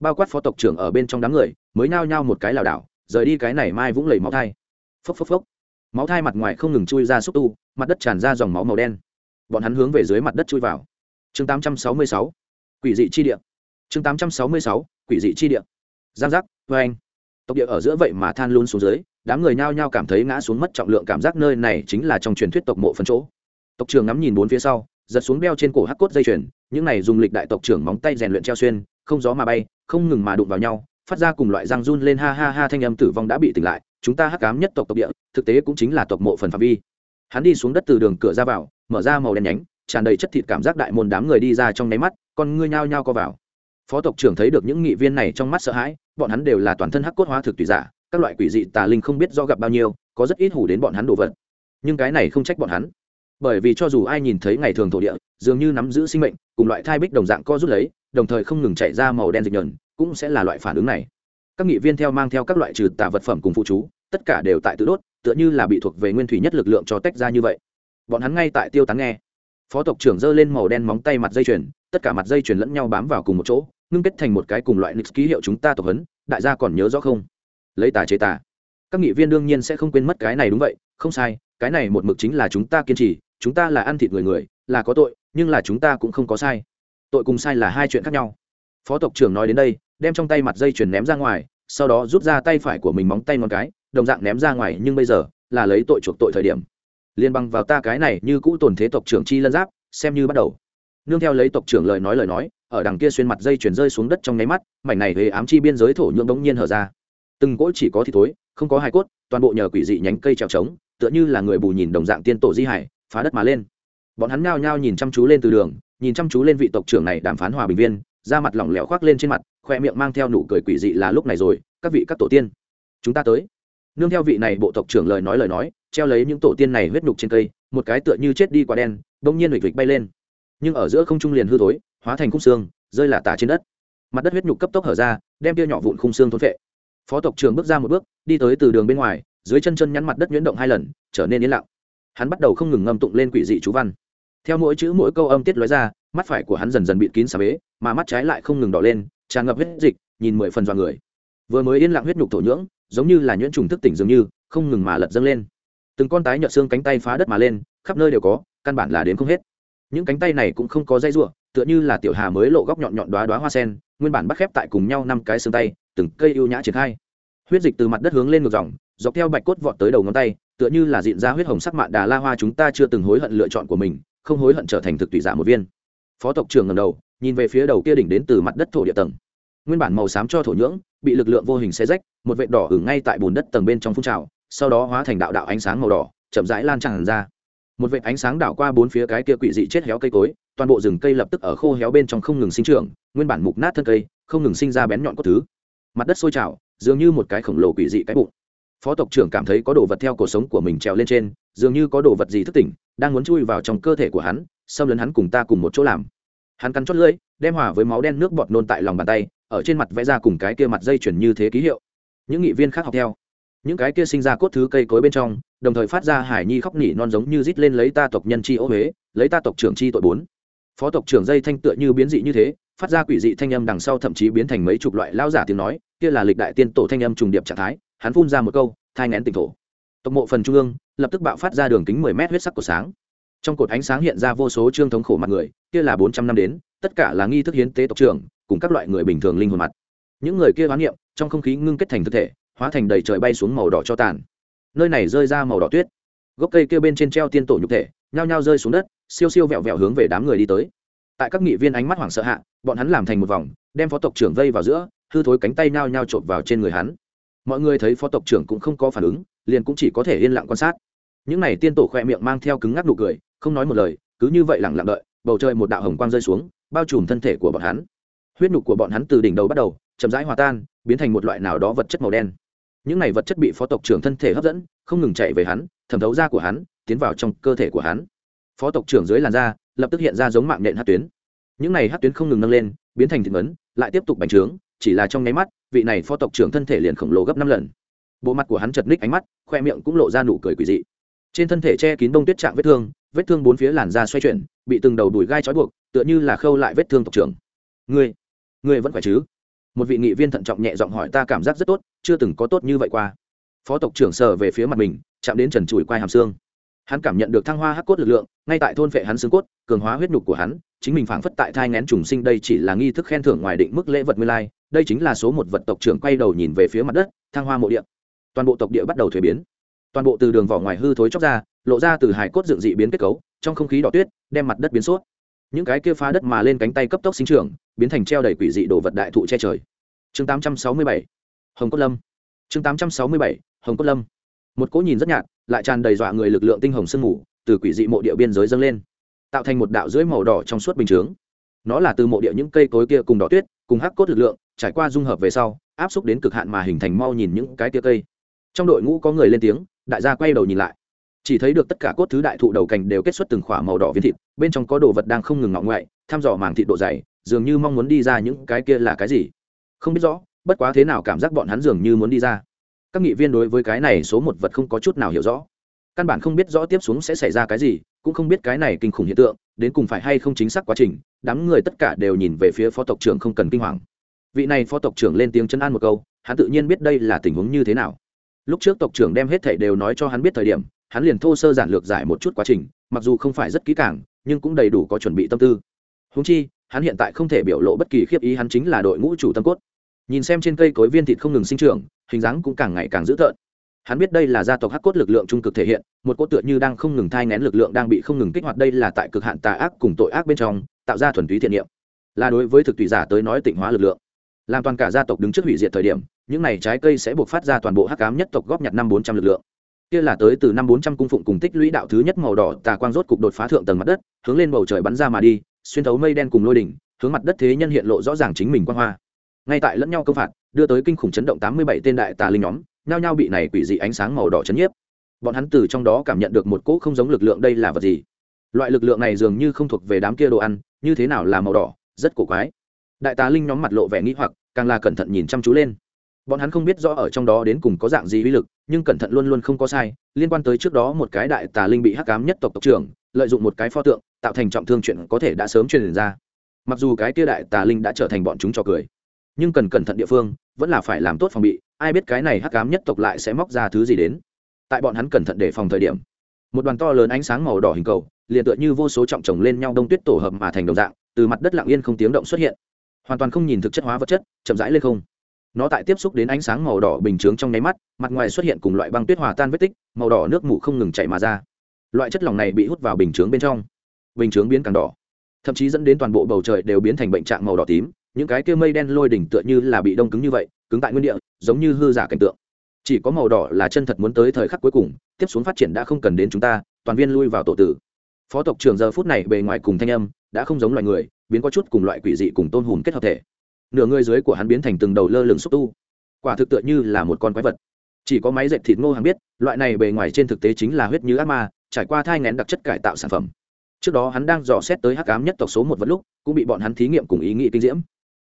Bao quát phó tộc trưởng ở bên trong đám người mới nao nhao một cái lảo đảo rời đi cái này mai vũng lầy máu thai. Phốc phốc phốc. Máu thai mặt ngoài không ngừng chui ra xúc tu mặt đất tràn ra dòng máu màu đen. Bọn hắn hướng về dưới mặt đất chui vào. Chương 866, quỷ dị chi địa. Chương 866, quỷ dị chi địa. Giang giác. Vê anh tộc địa ở giữa vậy mà than luôn xuống dưới, đám người nhao nhao cảm thấy ngã xuống mất trọng lượng cảm giác nơi này chính là trong truyền thuyết tộc mộ phân chỗ. Tộc trưởng ngắm nhìn bốn phía sau, giật xuống đeo trên cổ hắc cốt dây chuyền, những này dùng lịch đại tộc trưởng móng tay rèn luyện treo xuyên, không gió mà bay, không ngừng mà đụng vào nhau, phát ra cùng loại răng run lên ha ha ha thanh âm tử vong đã bị tỉnh lại, chúng ta hắc cám nhất tộc tộc địa, thực tế cũng chính là tộc mộ phần phạm vi. Hắn đi xuống đất từ đường cửa ra vào, mở ra màu đen nhánh, tràn đầy chất thịt cảm giác đại môn đám người đi ra trong nháy mắt, con ngươi nhao nhao co vào. Phó tộc trưởng thấy được những nghị viên này trong mắt sợ hãi bọn hắn đều là toàn thân hắc cốt hóa thực tùy giả, các loại quỷ dị tà linh không biết do gặp bao nhiêu, có rất ít hủ đến bọn hắn đồ vật. Nhưng cái này không trách bọn hắn. Bởi vì cho dù ai nhìn thấy ngày thường thổ địa, dường như nắm giữ sinh mệnh, cùng loại thai bích đồng dạng co rút lấy, đồng thời không ngừng chạy ra màu đen dịch nhờn, cũng sẽ là loại phản ứng này. Các nghị viên theo mang theo các loại trừ tà vật phẩm cùng phụ chú, tất cả đều tại tự đốt, tựa như là bị thuộc về nguyên thủy nhất lực lượng cho tách ra như vậy. Bọn hắn ngay tại tiêu tán nghe. Phó tộc trưởng giơ lên màu đen móng tay mặt dây chuyền, tất cả mặt dây chuyền lẫn nhau bám vào cùng một chỗ ngưng kết thành một cái cùng loại nix ký hiệu chúng ta tổ hấn đại gia còn nhớ rõ không? Lấy tà chế tà. Các nghị viên đương nhiên sẽ không quên mất cái này đúng vậy, không sai, cái này một mực chính là chúng ta kiên trì, chúng ta là ăn thịt người người, là có tội, nhưng là chúng ta cũng không có sai. Tội cùng sai là hai chuyện khác nhau. Phó tộc trưởng nói đến đây, đem trong tay mặt dây chuyền ném ra ngoài, sau đó rút ra tay phải của mình móng tay ngón cái, đồng dạng ném ra ngoài, nhưng bây giờ là lấy tội chuộc tội thời điểm. Liên băng vào ta cái này như cũ tổn thế tộc trưởng chi lân giáp, xem như bắt đầu. Nương theo lấy tộc trưởng lời nói lời nói ở đằng kia xuyên mặt dây chuyển rơi xuống đất trong nháy mắt, mảnh này về ám chi biên giới thổ nhưỡng bỗng nhiên hở ra. Từng cỗ chỉ có thì thối, không có hài cốt, toàn bộ nhờ quỷ dị nhánh cây trèo trống, tựa như là người bù nhìn đồng dạng tiên tổ di hải, phá đất mà lên. Bọn hắn nhao nhao nhìn chăm chú lên từ đường, nhìn chăm chú lên vị tộc trưởng này đàm phán hòa bình viên, da mặt lỏng lẻo khoác lên trên mặt, khoe miệng mang theo nụ cười quỷ dị là lúc này rồi, các vị, các tổ tiên, chúng ta tới. Nương theo vị này bộ tộc trưởng lời nói lời nói, treo lấy những tổ tiên này huyết nhục trên cây, một cái tựa như chết đi quả đen, bỗng nhiên huỵch huỵch bay lên nhưng ở giữa không trung liền hư thối, hóa thành khung xương, rơi là tả trên đất. Mặt đất huyết nhục cấp tốc hở ra, đem tia nhỏ vụn khung xương thốn vệ phó tộc trưởng bước ra một bước, đi tới từ đường bên ngoài, dưới chân chân nhắn mặt đất nhuyễn động hai lần, trở nên yên lặng. Hắn bắt đầu không ngừng ngâm tụng lên quỷ dị chú văn. Theo mỗi chữ mỗi câu âm tiết lóe ra, mắt phải của hắn dần dần bị kín xà bế, mà mắt trái lại không ngừng đỏ lên, tràn ngập huyết dịch, nhìn mười phần dọa người. Vừa mới yên lặng huyết nhục thổ nhưỡng, giống như là nhuyễn trùng thức tỉnh dường như, không ngừng mà lật dâng lên. Từng con tái nhợt xương cánh tay phá đất mà lên, khắp nơi đều có, căn bản là đến không hết những cánh tay này cũng không có dây r tựa như là tiểu hà mới lộ góc nhọn nhọn đoá đoá hoa sen, nguyên bản bắt khép tại cùng nhau năm cái xương tay, từng cây ưu nhã triển khai. Huyết dịch từ mặt đất hướng lên ngược dòng, dọc theo bạch cốt vọt tới đầu ngón tay, tựa như là diện ra huyết hồng sắc mạn đà la hoa chúng ta chưa từng hối hận lựa chọn của mình, không hối hận trở thành thực tùy giả một viên. Phó tộc trưởng ngầm đầu, nhìn về phía đầu kia đỉnh đến từ mặt đất thổ địa tầng. Nguyên bản màu xám cho thổ nhưỡng, bị lực lượng vô hình xé rách, một vệt đỏ hửng ngay tại bùn đất tầng bên trong phun trào, sau đó hóa thành đạo đạo ánh sáng màu đỏ, chậm rãi lan tràn ra một vệt ánh sáng đảo qua bốn phía cái kia quỷ dị chết héo cây cối, toàn bộ rừng cây lập tức ở khô héo bên trong không ngừng sinh trưởng, nguyên bản mục nát thân cây, không ngừng sinh ra bén nhọn cốt thứ. Mặt đất sôi trào, dường như một cái khổng lồ quỷ dị cái bụng. Phó tộc trưởng cảm thấy có đồ vật theo cuộc sống của mình trèo lên trên, dường như có đồ vật gì thức tỉnh, đang muốn chui vào trong cơ thể của hắn, xâm lấn hắn cùng ta cùng một chỗ làm. Hắn cắn chót lưỡi, đem hòa với máu đen nước bọt nôn tại lòng bàn tay, ở trên mặt vẽ ra cùng cái kia mặt dây chuyển như thế ký hiệu. Những nghị viên khác học theo những cái kia sinh ra cốt thứ cây cối bên trong, đồng thời phát ra hải nhi khóc nỉ non giống như rít lên lấy ta tộc nhân chi ô huế, lấy ta tộc trưởng chi tội bốn. Phó tộc trưởng dây thanh tựa như biến dị như thế, phát ra quỷ dị thanh âm đằng sau thậm chí biến thành mấy chục loại lao giả tiếng nói, kia là lịch đại tiên tổ thanh âm trùng điệp trạng thái, hắn phun ra một câu, thai ngén tỉnh thổ. Tộc mộ phần trung ương, lập tức bạo phát ra đường kính mười mét huyết sắc của sáng. Trong cột ánh sáng hiện ra vô số trương thống khổ mặt người, kia là bốn trăm năm đến, tất cả là nghi thức hiến tế tộc trưởng, cùng các loại người bình thường linh hồn mặt. Những người kia hoán niệm, trong không khí ngưng kết thành thực thể hóa thành đầy trời bay xuống màu đỏ cho tàn. Nơi này rơi ra màu đỏ tuyết. Gốc cây kia bên trên treo tiên tổ nhục thể, nhao nhao rơi xuống đất, siêu siêu vẹo vẹo hướng về đám người đi tới. Tại các nghị viên ánh mắt hoảng sợ hạ, bọn hắn làm thành một vòng, đem phó tộc trưởng vây vào giữa, hư thối cánh tay nhao nhao trộm vào trên người hắn. Mọi người thấy phó tộc trưởng cũng không có phản ứng, liền cũng chỉ có thể yên lặng quan sát. Những n à y tiên tổ khoe miệng mang theo cứng ngắc nụ cười, không nói một lời, cứ như vậy lẳng lặng đợi, bầu trời một đạo hồng quang rơi xuống, bao trùm thân thể của bọn hắn. Huyết nhục của bọn hắn từ đỉnh đầu bắt đầu, chậm rãi hòa tan, biến thành một loại nào đó vật chất màu đen những này vật chất bị phó tộc trưởng thân thể hấp dẫn, không ngừng chạy về hắn, thẩm thấu da của hắn, tiến vào trong cơ thể của hắn. Phó tộc trưởng dưới làn da, lập tức hiện ra giống mạng nện hát tuyến. Những này hát tuyến không ngừng nâng lên, biến thành thịt ấn lại tiếp tục bành trướng, chỉ là trong nháy mắt, vị này phó tộc trưởng thân thể liền khổng lồ gấp năm lần. Bộ mặt của hắn chật ních ánh mắt, khoe miệng cũng lộ ra nụ cười quỷ dị. Trên thân thể che kín bông tuyết trạng vết thương vết thương bốn phía làn da xoay chuyển, bị từng đầu đùi gai trói buộc, tựa như là khâu lại vết thương tộc trưởng. Ngươi ngươi vẫn khỏe chứ? Một vị nghị viên thận trọng nhẹ giọng hỏi ta cảm giác rất tốt, chưa từng có tốt như vậy qua. Phó tộc trưởng sờ về phía mặt mình, chạm đến trần trụi quai hàm xương. Hắn cảm nhận được thăng hoa hắc cốt lực lượng, ngay tại thôn vệ hắn xương cốt, cường hóa huyết nhục của hắn, chính mình phảng phất tại thai ngén trùng sinh đây chỉ là nghi thức khen thưởng ngoài định mức lễ vật nguyên lai, đây chính là số một vật tộc trưởng quay đầu nhìn về phía mặt đất, thăng hoa mộ địa. Toàn bộ tộc địa bắt đầu thuế biến. Toàn bộ từ đường vỏ ngoài hư thối chóc ra, lộ ra từ hải cốt dựng dị biến kết cấu, trong không khí đỏ tuyết, đem mặt đất biến suốt những cái kia phá đất mà lên cánh tay cấp tốc sinh trưởng, biến thành treo đầy quỷ dị đồ vật đại thụ che trời. Chương 867 hồng cốt lâm. Chương 867 hồng cốt lâm. Một cỗ nhìn rất nhạt, lại tràn đầy dọa người lực lượng tinh hồng sương mù, từ quỷ dị mộ địa biên giới dâng lên, tạo thành một đạo dưới màu đỏ trong suốt bình chướng. Nó là từ mộ địa những cây cối kia cùng đỏ tuyết, cùng hắc cốt lực lượng, trải qua dung hợp về sau, áp xúc đến cực hạn mà hình thành mau nhìn những cái kia cây. Trong đội ngũ có người lên tiếng, đại gia quay đầu nhìn lại chỉ thấy được tất cả cốt thứ đại thụ đầu cành đều kết xuất từng khỏa màu đỏ viên thịt, bên trong có đồ vật đang không ngừng ngọng ngoại thăm dò màng thịt độ dày, dường như mong muốn đi ra những cái kia là cái gì. Không biết rõ, bất quá thế nào cảm giác bọn hắn dường như muốn đi ra. Các nghị viên đối với cái này số một vật không có chút nào hiểu rõ. Căn bản không biết rõ tiếp xuống sẽ xảy ra cái gì, cũng không biết cái này kinh khủng hiện tượng, đến cùng phải hay không chính xác quá trình, đám người tất cả đều nhìn về phía phó tộc trưởng không cần kinh hoàng. Vị này phó tộc trưởng lên tiếng chân an một câu, hắn tự nhiên biết đây là tình huống như thế nào. Lúc trước tộc trưởng đem hết thảy đều nói cho hắn biết thời điểm hắn liền thô sơ giản lược giải một chút quá trình, mặc dù không phải rất kỹ càng, nhưng cũng đầy đủ có chuẩn bị tâm tư. Húng chi, hắn hiện tại không thể biểu lộ bất kỳ khiếp ý, hắn chính là đội ngũ chủ tâm cốt. Nhìn xem trên cây cối viên thịt không ngừng sinh trưởng, hình dáng cũng càng ngày càng dữ tợn. Hắn biết đây là gia tộc hắc cốt lực lượng trung cực thể hiện, một cốt tựa như đang không ngừng thai ngén lực lượng đang bị không ngừng kích hoạt, đây là tại cực hạn tà ác cùng tội ác bên trong, tạo ra thuần túy thiện niệm. Là đối với thực tùy giả tới nói tịnh hóa lực lượng. Làm toàn cả gia tộc đứng trước hủy diệt thời điểm, những này trái cây sẽ buộc phát ra toàn bộ hắc cám nhất tộc góp nhặt năm bốn trăm lực lượng kia là tới từ năm bốn trăm cung phụng cùng tích lũy đạo thứ nhất màu đỏ, tà quang rốt cục đột phá thượng tầng mặt đất, hướng lên bầu trời bắn ra mà đi, xuyên thấu mây đen cùng lôi đỉnh, hướng mặt đất thế nhân hiện lộ rõ ràng chính mình quang hoa. Ngay tại lẫn nhau công phạt, đưa tới kinh khủng chấn động tám mươi bảy tên đại tà linh nhóm, nhao nhao bị này quỷ dị ánh sáng màu đỏ chấn nhiếp. Bọn hắn từ trong đó cảm nhận được một cỗ không giống lực lượng đây là vật gì. Loại lực lượng này dường như không thuộc về đám kia đồ ăn, như thế nào là màu đỏ, rất cổ quái. Đại tá linh nhóm mặt lộ vẻ nghĩ hoặc, càng là cẩn thận nhìn chăm chú lên bọn hắn không biết rõ ở trong đó đến cùng có dạng gì uy lực, nhưng cẩn thận luôn luôn không có sai, liên quan tới trước đó một cái đại tà linh bị hắc cám nhất tộc tộc trưởng, lợi dụng một cái pho tượng, tạo thành trọng thương chuyện có thể đã sớm truyền ra. Mặc dù cái kia đại tà linh đã trở thành bọn chúng cho cười, nhưng cần cẩn thận địa phương, vẫn là phải làm tốt phòng bị, ai biết cái này hắc cám nhất tộc lại sẽ móc ra thứ gì đến. Tại bọn hắn cẩn thận đề phòng thời điểm, một đoàn to lớn ánh sáng màu đỏ hình cầu, liền tựa như vô số trọng chồng lên nhau đông tuyết tổ hợp mà thành đồng dạng, từ mặt đất lặng yên không tiếng động xuất hiện. Hoàn toàn không nhìn thực chất hóa vật chất, chậm rãi lên không nó tại tiếp xúc đến ánh sáng màu đỏ bình chướng trong nháy mắt, mặt ngoài xuất hiện cùng loại băng tuyết hòa tan vết tích, màu đỏ nước mù không ngừng chạy mà ra. Loại chất lỏng này bị hút vào bình chướng bên trong. Bình chướng biến càng đỏ. Thậm chí dẫn đến toàn bộ bầu trời đều biến thành bệnh trạng màu đỏ tím. Những cái kia mây đen lôi đỉnh tựa như là bị đông cứng như vậy, cứng tại nguyên địa, giống như hư giả cảnh tượng. Chỉ có màu đỏ là chân thật muốn tới thời khắc cuối cùng, tiếp xuống phát triển đã không cần đến chúng ta, toàn viên lui vào tổ tử. Phó tộc trưởng giờ phút này bề ngoài cùng thanh âm, đã không giống loài người, biến có chút cùng loại quỷ dị cùng tôn hùn kết hợp thể nửa người dưới của hắn biến thành từng đầu lơ lửng xúc tu. Quả thực tựa như là một con quái vật. Chỉ có máy dệt thịt ngô hàng biết, loại này bề ngoài trên thực tế chính là huyết như ác ma, trải qua thai ngén đặc chất cải tạo sản phẩm. Trước đó hắn đang dò xét tới hắc ám nhất tộc số một vật lúc, cũng bị bọn hắn thí nghiệm cùng ý nghĩ kinh diễm.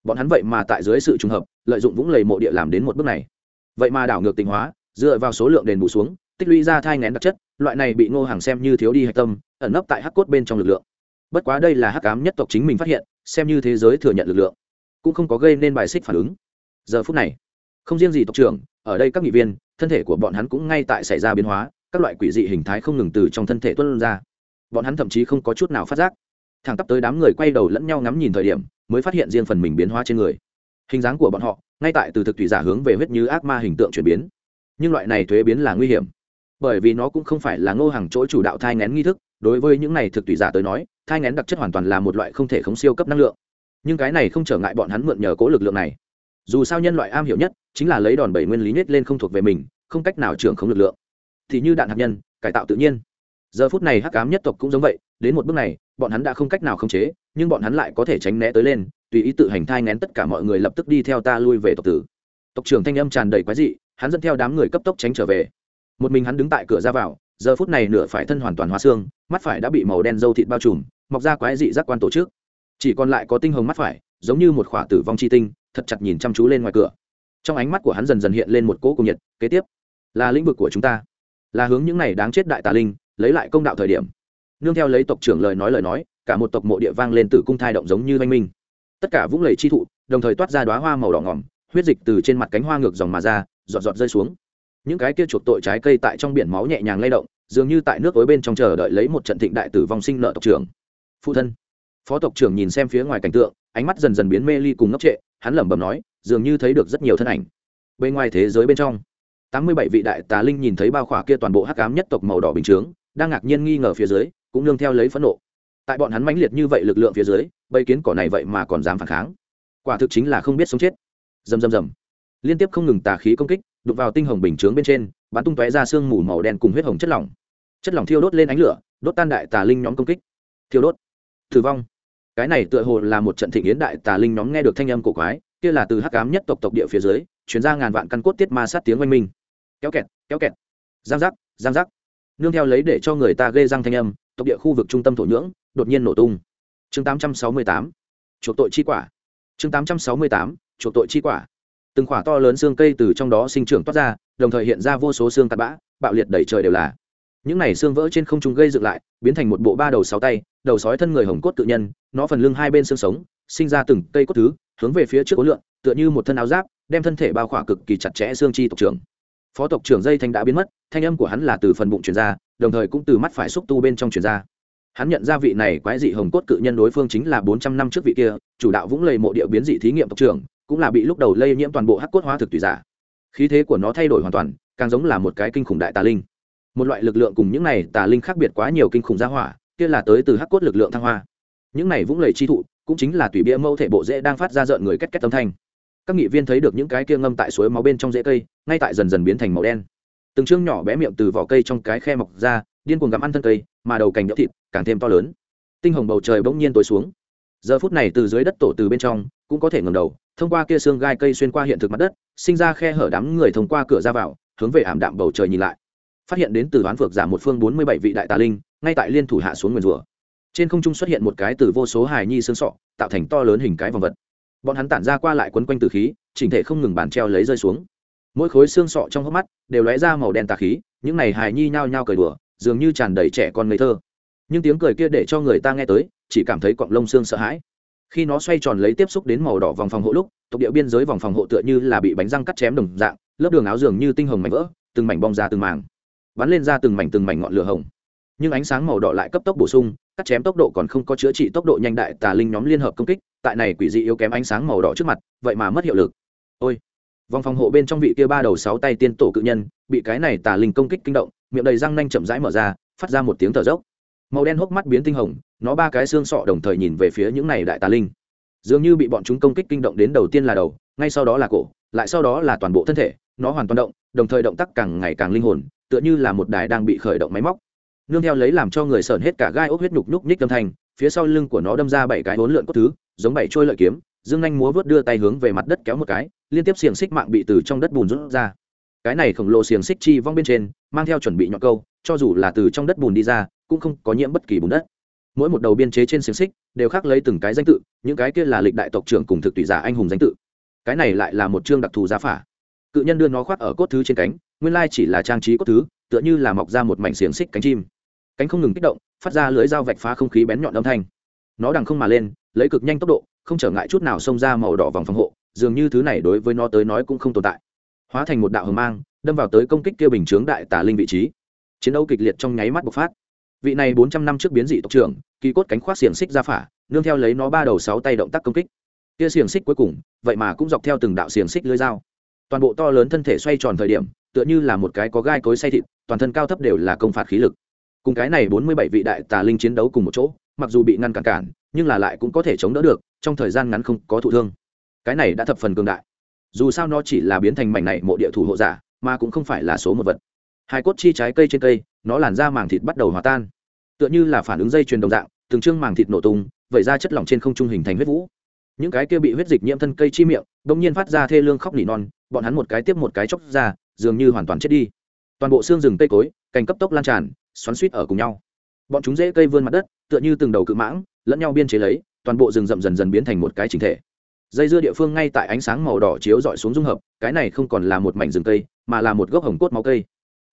Bọn hắn vậy mà tại dưới sự trùng hợp, lợi dụng vũng lầy mộ địa làm đến một bước này. Vậy mà đảo ngược tình hóa, dựa vào số lượng đền bù xuống, tích lũy ra thai ngén đặc chất, loại này bị ngô hàng xem như thiếu đi hạch tâm, ẩn nấp tại hắc cốt bên trong lực lượng. Bất quá đây là hắc ám nhất tộc chính mình phát hiện, xem như thế giới thừa nhận lực lượng cũng không có gây nên bài xích phản ứng. Giờ phút này, không riêng gì tộc trưởng, ở đây các nghị viên, thân thể của bọn hắn cũng ngay tại xảy ra biến hóa, các loại quỷ dị hình thái không ngừng từ trong thân thể tuân ra. Bọn hắn thậm chí không có chút nào phát giác. Thẳng tắp tới đám người quay đầu lẫn nhau ngắm nhìn thời điểm, mới phát hiện riêng phần mình biến hóa trên người. Hình dáng của bọn họ, ngay tại từ thực thủy giả hướng về huyết như ác ma hình tượng chuyển biến. Nhưng loại này thuế biến là nguy hiểm. Bởi vì nó cũng không phải là ngô hàng chỗ chủ đạo thai ngén nghi thức, đối với những này thực thủy giả tới nói, thai ngén đặc chất hoàn toàn là một loại không thể khống siêu cấp năng lượng nhưng cái này không trở ngại bọn hắn mượn nhờ cố lực lượng này. Dù sao nhân loại am hiểu nhất chính là lấy đòn bẩy nguyên lý nết lên không thuộc về mình, không cách nào trưởng không lực lượng. Thì như đạn hạt nhân, cải tạo tự nhiên. Giờ phút này hắc ám nhất tộc cũng giống vậy, đến một bước này, bọn hắn đã không cách nào khống chế, nhưng bọn hắn lại có thể tránh né tới lên, tùy ý tự hành thai ngén tất cả mọi người lập tức đi theo ta lui về tộc tử. Tộc trưởng thanh âm tràn đầy quái dị, hắn dẫn theo đám người cấp tốc tránh trở về. Một mình hắn đứng tại cửa ra vào, giờ phút này nửa phải thân hoàn toàn hóa xương, mắt phải đã bị màu đen dâu thịt bao trùm, mọc ra quái dị giác quan tổ chức chỉ còn lại có tinh hồng mắt phải, giống như một khỏa tử vong chi tinh, thật chặt nhìn chăm chú lên ngoài cửa. Trong ánh mắt của hắn dần dần hiện lên một cỗ cùng nhiệt, kế tiếp, là lĩnh vực của chúng ta, là hướng những này đáng chết đại tà linh, lấy lại công đạo thời điểm. Nương theo lấy tộc trưởng lời nói lời nói, cả một tộc mộ địa vang lên từ cung thai động giống như oanh minh. Tất cả vũng lầy chi thụ, đồng thời toát ra đoá hoa màu đỏ ngỏm, huyết dịch từ trên mặt cánh hoa ngược dòng mà ra, giọt giọt rơi xuống. Những cái kia chuột tội trái cây tại trong biển máu nhẹ nhàng lay động, dường như tại nước ối bên trong chờ đợi lấy một trận thịnh đại tử vong sinh nợ tộc trưởng. Phụ thân phó tộc trưởng nhìn xem phía ngoài cảnh tượng, ánh mắt dần dần biến mê ly cùng ngốc trệ, hắn lẩm bẩm nói, dường như thấy được rất nhiều thân ảnh. Bên ngoài thế giới bên trong, tám mươi bảy vị đại tà linh nhìn thấy bao khỏa kia toàn bộ hắc ám nhất tộc màu đỏ bình chướng, đang ngạc nhiên nghi ngờ phía dưới, cũng nương theo lấy phẫn nộ. Tại bọn hắn mãnh liệt như vậy lực lượng phía dưới, bầy kiến cỏ này vậy mà còn dám phản kháng. Quả thực chính là không biết sống chết. Rầm rầm rầm. Liên tiếp không ngừng tà khí công kích, đụng vào tinh hồng bình chướng bên trên, bắn tung tóe ra sương mù màu đen cùng huyết hồng chất lỏng. Chất lỏng thiêu đốt lên ánh lửa, đốt tan đại tà linh nhóm công kích. Thiêu đốt. Tử vong cái này tựa hồ là một trận thịnh yến đại tà linh nhóm nghe được thanh âm cổ quái, kia là từ hắc ám nhất tộc tộc địa phía dưới chuyển ra ngàn vạn căn cốt tiết ma sát tiếng oanh minh. Kéo kẹt kéo kẹt. Giang giác giang giác. Nương theo lấy để cho người ta gây răng thanh âm, tộc địa khu vực trung tâm thổ nhưỡng, đột nhiên nổ tung. Chương 868 chuộc tội chi quả. Chương 868 chuộc tội chi quả. Từng khỏa to lớn xương cây từ trong đó sinh trưởng toát ra, đồng thời hiện ra vô số xương tạt bã, bạo liệt đẩy trời đều là. Những này xương vỡ trên không trung gây dựng lại, biến thành một bộ ba đầu sáu tay đầu sói thân người hồng cốt tự nhân, nó phần lưng hai bên xương sống, sinh ra từng cây cốt thứ, hướng về phía trước ố lượn, tựa như một thân áo giáp, đem thân thể bao khỏa cực kỳ chặt chẽ xương chi tộc trưởng. Phó tộc trưởng dây thanh đã biến mất, thanh âm của hắn là từ phần bụng truyền ra, đồng thời cũng từ mắt phải xúc tu bên trong truyền ra. Hắn nhận ra vị này quái dị hồng cốt cự nhân đối phương chính là bốn trăm năm trước vị kia, chủ đạo vũng lầy mộ địa biến dị thí nghiệm tộc trưởng, cũng là bị lúc đầu lây nhiễm toàn bộ hắc cốt hóa thực tùy giả. Khí thế của nó thay đổi hoàn toàn, càng giống là một cái kinh khủng đại tà linh. Một loại lực lượng cùng những này tà linh khác biệt quá nhiều kinh khủng gia hỏa kia là tới từ hắc cốt lực lượng thăng hoa. Những này vũng lầy chi thụ, cũng chính là tùy bia mâu thể bộ dễ đang phát ra rợn người kết kết âm thanh. Các nghị viên thấy được những cái kia ngâm tại suối máu bên trong rễ cây, ngay tại dần dần biến thành màu đen. Từng chương nhỏ bé miệng từ vỏ cây trong cái khe mọc ra, điên cuồng gặm ăn thân cây, mà đầu cành đỡ thịt càng thêm to lớn. Tinh hồng bầu trời bỗng nhiên tối xuống. Giờ phút này từ dưới đất tổ từ bên trong, cũng có thể ngầm đầu, thông qua kia xương gai cây xuyên qua hiện thực mặt đất, sinh ra khe hở đám người thông qua cửa ra vào, hướng về ảm đạm bầu trời nhìn lại. Phát hiện đến từ đoán phược giảm một phương bốn mươi bảy vị đại tà linh ngay tại liên thủ hạ xuống nguyền rùa trên không trung xuất hiện một cái từ vô số hài nhi xương sọ, tạo thành to lớn hình cái vòng vật. Bọn hắn tản ra qua lại quấn quanh từ khí, chỉnh thể không ngừng bàn treo lấy rơi xuống. Mỗi khối xương sọ trong hốc mắt đều lóe ra màu đen tà khí, những này hài nhi nhao nhao cười đùa, dường như tràn đầy trẻ con ngây thơ. Nhưng tiếng cười kia để cho người ta nghe tới, chỉ cảm thấy cọng lông xương sợ hãi. Khi nó xoay tròn lấy tiếp xúc đến màu đỏ vòng phòng hộ lúc, tộc địa biên giới vòng phòng hộ tựa như là bị bánh răng cắt chém đồng dạng, lớp đường áo dường như tinh hồng mảnh vỡ, từng mảnh bong ra từng màng bắn lên ra từng mảnh từng mảnh ngọn lửa hồng nhưng ánh sáng màu đỏ lại cấp tốc bổ sung, cắt chém tốc độ còn không có chữa trị tốc độ nhanh đại tà linh nhóm liên hợp công kích, tại này quỷ dị yếu kém ánh sáng màu đỏ trước mặt, vậy mà mất hiệu lực. Ôi! Vòng phòng hộ bên trong vị kia ba đầu sáu tay tiên tổ cự nhân, bị cái này tà linh công kích kinh động, miệng đầy răng nanh chậm rãi mở ra, phát ra một tiếng thở dốc. Màu đen hốc mắt biến tinh hồng, nó ba cái xương sọ đồng thời nhìn về phía những này đại tà linh. Dường như bị bọn chúng công kích kinh động đến đầu tiên là đầu, ngay sau đó là cổ, lại sau đó là toàn bộ thân thể, nó hoàn toàn động, đồng thời động tác càng ngày càng linh hồn, tựa như là một đài đang bị khởi động máy móc nương theo lấy làm cho người sởn hết cả gai ốc huyết nhục nhúc nhích âm thanh, phía sau lưng của nó đâm ra bảy cái hỗn lượn cốt thứ, giống bảy trôi lợi kiếm, dương anh múa vớt đưa tay hướng về mặt đất kéo một cái, liên tiếp xiềng xích mạng bị từ trong đất bùn rút ra. Cái này khổng lồ xiềng xích chi vong bên trên, mang theo chuẩn bị nhọn câu, cho dù là từ trong đất bùn đi ra, cũng không có nhiễm bất kỳ bùn đất. Mỗi một đầu biên chế trên xiềng xích, đều khác lấy từng cái danh tự, những cái kia là lịch đại tộc trưởng cùng thực tùy giả anh hùng danh tự. Cái này lại là một chương đặc thù giá phả. Cự nhân đưa nó khoác ở cốt thứ trên cánh, nguyên lai chỉ là trang trí cốt thứ, tựa như là mọc ra một mảnh xiềng xích cánh chim cánh không ngừng kích động, phát ra lưới dao vạch phá không khí bén nhọn âm thanh. Nó đằng không mà lên, lấy cực nhanh tốc độ, không trở ngại chút nào xông ra màu đỏ vòng phòng hộ, dường như thứ này đối với nó tới nói cũng không tồn tại. Hóa thành một đạo hờ mang, đâm vào tới công kích kia bình chướng đại tà linh vị trí. Chiến đấu kịch liệt trong nháy mắt bộc phát. Vị này bốn trăm năm trước biến dị tộc trưởng, kỳ cốt cánh khoác xiềng xích ra phả, nương theo lấy nó ba đầu sáu tay động tác công kích. Kia xiềng xích cuối cùng, vậy mà cũng dọc theo từng đạo xiềng xích lưới dao. Toàn bộ to lớn thân thể xoay tròn thời điểm, tựa như là một cái có gai cối say thịt, toàn thân cao thấp đều là công phạt khí lực cùng cái này bốn mươi bảy vị đại tà linh chiến đấu cùng một chỗ, mặc dù bị ngăn cản cản, nhưng là lại cũng có thể chống đỡ được, trong thời gian ngắn không có thụ thương. Cái này đã thập phần cường đại. Dù sao nó chỉ là biến thành mảnh này mộ địa thủ hộ giả, mà cũng không phải là số một vật. Hai cốt chi trái cây trên cây, nó làn ra màng thịt bắt đầu hòa tan. Tựa như là phản ứng dây chuyền đồng dạng, từng chương màng thịt nổ tung, vẩy ra chất lỏng trên không trung hình thành huyết vũ. Những cái kia bị huyết dịch nhiễm thân cây chi miệng bỗng nhiên phát ra thê lương khóc nỉ non, bọn hắn một cái tiếp một cái chóc ra, dường như hoàn toàn chết đi. Toàn bộ xương rừng cây cối, cành cấp tốc lan tràn xoắn suýt ở cùng nhau. Bọn chúng dễ cây vươn mặt đất, tựa như từng đầu cự mãng, lẫn nhau biên chế lấy, toàn bộ rừng rậm dần dần biến thành một cái chính thể. Dây dưa địa phương ngay tại ánh sáng màu đỏ chiếu rọi xuống dung hợp, cái này không còn là một mảnh rừng cây, mà là một gốc hồng cốt máu cây.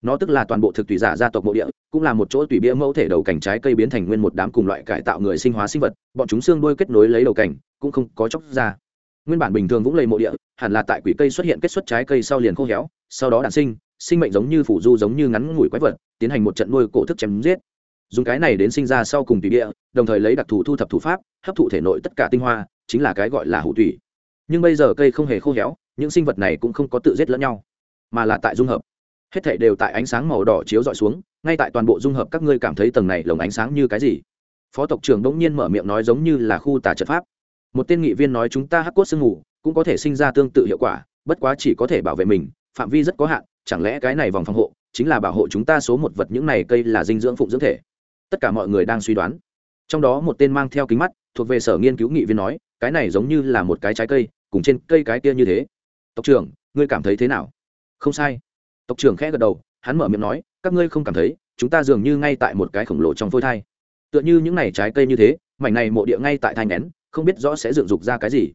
Nó tức là toàn bộ thực tùy giả gia tộc mộ địa, cũng là một chỗ tùy bia mẫu thể đầu cảnh trái cây biến thành nguyên một đám cùng loại cải tạo người sinh hóa sinh vật, bọn chúng xương đuôi kết nối lấy đầu cảnh cũng không có chóc ra. Nguyên bản bình thường vũng lầy mộ địa, hẳn là tại quỷ cây xuất hiện kết xuất trái cây sau liền khô héo, sau đó đản sinh sinh mệnh giống như phủ du giống như ngắn ngủi quái vật, tiến hành một trận nuôi cổ thức chém giết. Dùng cái này đến sinh ra sau cùng tùy địa, đồng thời lấy đặc thù thu thập thủ pháp, hấp thụ thể nội tất cả tinh hoa, chính là cái gọi là hủ thủy. Nhưng bây giờ cây không hề khô héo, những sinh vật này cũng không có tự giết lẫn nhau, mà là tại dung hợp. Hết thể đều tại ánh sáng màu đỏ chiếu dọi xuống, ngay tại toàn bộ dung hợp các ngươi cảm thấy tầng này lồng ánh sáng như cái gì? Phó tộc trưởng đống nhiên mở miệng nói giống như là khu tà trận pháp. Một tên nghị viên nói chúng ta hắc cốt sương ngủ cũng có thể sinh ra tương tự hiệu quả, bất quá chỉ có thể bảo vệ mình, phạm vi rất có hạn chẳng lẽ cái này vòng phòng hộ chính là bảo hộ chúng ta số một vật những này cây là dinh dưỡng phụng dưỡng thể? Tất cả mọi người đang suy đoán. Trong đó một tên mang theo kính mắt, thuộc về sở nghiên cứu nghị viên nói, cái này giống như là một cái trái cây, cùng trên cây cái kia như thế. Tộc trưởng, ngươi cảm thấy thế nào? Không sai. Tộc trưởng khẽ gật đầu, hắn mở miệng nói, các ngươi không cảm thấy, chúng ta dường như ngay tại một cái khổng lồ trong phôi thai. Tựa như những này trái cây như thế, mảnh này mộ địa ngay tại thai nén không biết rõ sẽ dựng dục ra cái gì.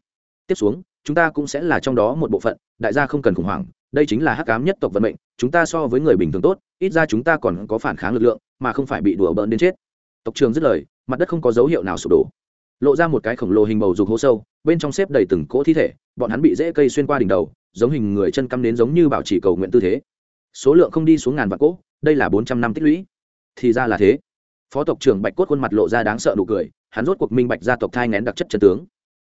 Tiếp xuống, chúng ta cũng sẽ là trong đó một bộ phận, đại gia không cần khủng hoảng đây chính là hắc cám nhất tộc vận mệnh, chúng ta so với người bình thường tốt, ít ra chúng ta còn có phản kháng lực lượng, mà không phải bị đùa bỡn đến chết. Tộc trường dứt lời, mặt đất không có dấu hiệu nào sụp đổ. Lộ ra một cái khổng lồ hình bầu dục hố sâu, bên trong xếp đầy từng cỗ thi thể, bọn hắn bị rễ cây xuyên qua đỉnh đầu, giống hình người chân căm đến giống như bảo trì cầu nguyện tư thế. Số lượng không đi xuống ngàn vạn cỗ, đây là bốn trăm năm tích lũy. Thì ra là thế. Phó tộc trưởng bạch cốt khuôn mặt lộ ra đáng sợ nụ cười, hắn rốt cuộc minh bạch gia tộc thai ngén đặc chất chân tướng.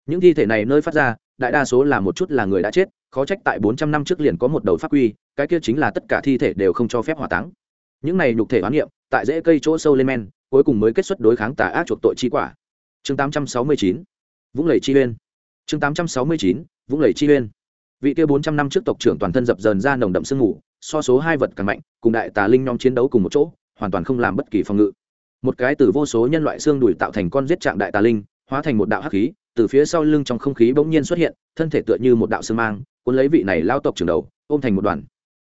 Những thi thể này nơi phát ra đại đa số là một chút là người đã chết, khó trách tại bốn trăm năm trước liền có một đầu pháp quy, cái kia chính là tất cả thi thể đều không cho phép hỏa táng. Những này nhục thể hoán niệm tại rễ cây chỗ sâu lên men, cuối cùng mới kết xuất đối kháng tà ác chuộc tội chi quả. Chương tám trăm sáu mươi chín, vũng lầy chi uyên chương tám trăm sáu mươi chín, vũng lầy chi uyên vị kia bốn trăm năm trước tộc trưởng toàn thân dập dờn ra nồng đậm sương mù, so số hai vật càng mạnh, cùng đại tà linh nhóm chiến đấu cùng một chỗ, hoàn toàn không làm bất kỳ phòng ngự. Một cái từ vô số nhân loại xương đùi tạo thành con giết trạng đại tà linh, hóa thành một đạo hắc khí từ phía sau lưng trong không khí bỗng nhiên xuất hiện, thân thể tựa như một đạo sương mang, cuốn lấy vị này lao tộc trưởng đầu, ôm thành một đoàn.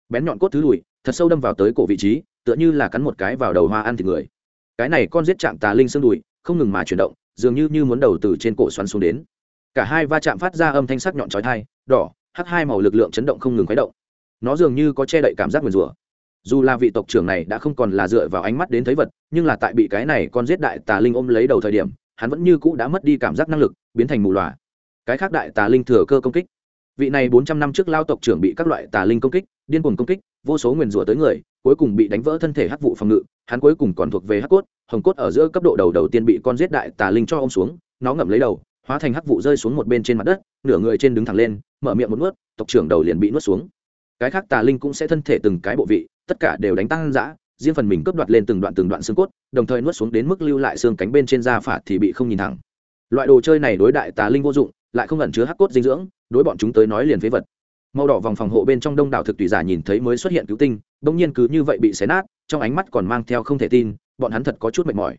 Bén nhọn cốt thứ lùi, thật sâu đâm vào tới cổ vị trí, tựa như là cắn một cái vào đầu hoa ăn thịt người. Cái này con giết chạm tà linh xương đùi, không ngừng mà chuyển động, dường như như muốn đầu từ trên cổ xoắn xuống đến. Cả hai va chạm phát ra âm thanh sắc nhọn chói thai đỏ, hắc hai màu lực lượng chấn động không ngừng khuấy động. Nó dường như có che đậy cảm giác nguyền rủa. Dù là vị tộc trưởng này đã không còn là dựa vào ánh mắt đến thấy vật, nhưng là tại bị cái này con giết đại tà linh ôm lấy đầu thời điểm hắn vẫn như cũ đã mất đi cảm giác năng lực, biến thành mù loà cái khác đại tà linh thừa cơ công kích. Vị này bốn trăm năm trước lao tộc trưởng bị các loại tà linh công kích, điên cuồng công kích, vô số nguyền rủa tới người, cuối cùng bị đánh vỡ thân thể hắc vụ phòng ngự, hắn cuối cùng còn thuộc về hắc cốt, hồng cốt ở giữa cấp độ đầu đầu tiên bị con giết đại tà linh cho ông xuống, nó ngậm lấy đầu, hóa thành hắc vụ rơi xuống một bên trên mặt đất, nửa người trên đứng thẳng lên, mở miệng một nuốt, tộc trưởng đầu liền bị nuốt xuống. Cái khác tà linh cũng sẽ thân thể từng cái bộ vị, tất cả đều đánh tăng dã riêng phần mình cướp đoạt lên từng đoạn từng đoạn xương cốt, đồng thời nuốt xuống đến mức lưu lại xương cánh bên trên da phạt thì bị không nhìn thẳng. Loại đồ chơi này đối đại tà linh vô dụng, lại không ẩn chứa hắc cốt dinh dưỡng, đối bọn chúng tới nói liền phế vật. Màu đỏ vòng phòng hộ bên trong đông đảo thực tùy giả nhìn thấy mới xuất hiện cứu tinh bỗng nhiên cứ như vậy bị xé nát, trong ánh mắt còn mang theo không thể tin, bọn hắn thật có chút mệt mỏi.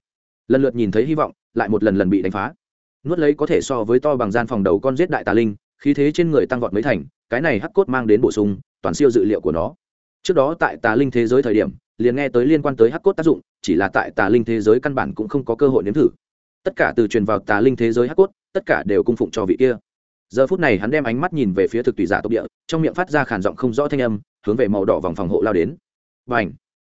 Lần lượt nhìn thấy hy vọng, lại một lần lần bị đánh phá. Nuốt lấy có thể so với to bằng gian phòng đầu con giết đại tà linh, khí thế trên người tăng vọt mấy thành, cái này hắc cốt mang đến bổ sung, toàn siêu dự liệu của nó. Trước đó tại tà linh thế giới thời điểm liền nghe tới liên quan tới hắc cốt tác dụng, chỉ là tại tà linh thế giới căn bản cũng không có cơ hội nếm thử. Tất cả từ truyền vào tà linh thế giới hắc cốt, tất cả đều cung phụng cho vị kia. Giờ phút này hắn đem ánh mắt nhìn về phía thực tùy giả tộc địa, trong miệng phát ra khản giọng không rõ thanh âm, hướng về màu đỏ vòng phòng hộ lao đến. Và ảnh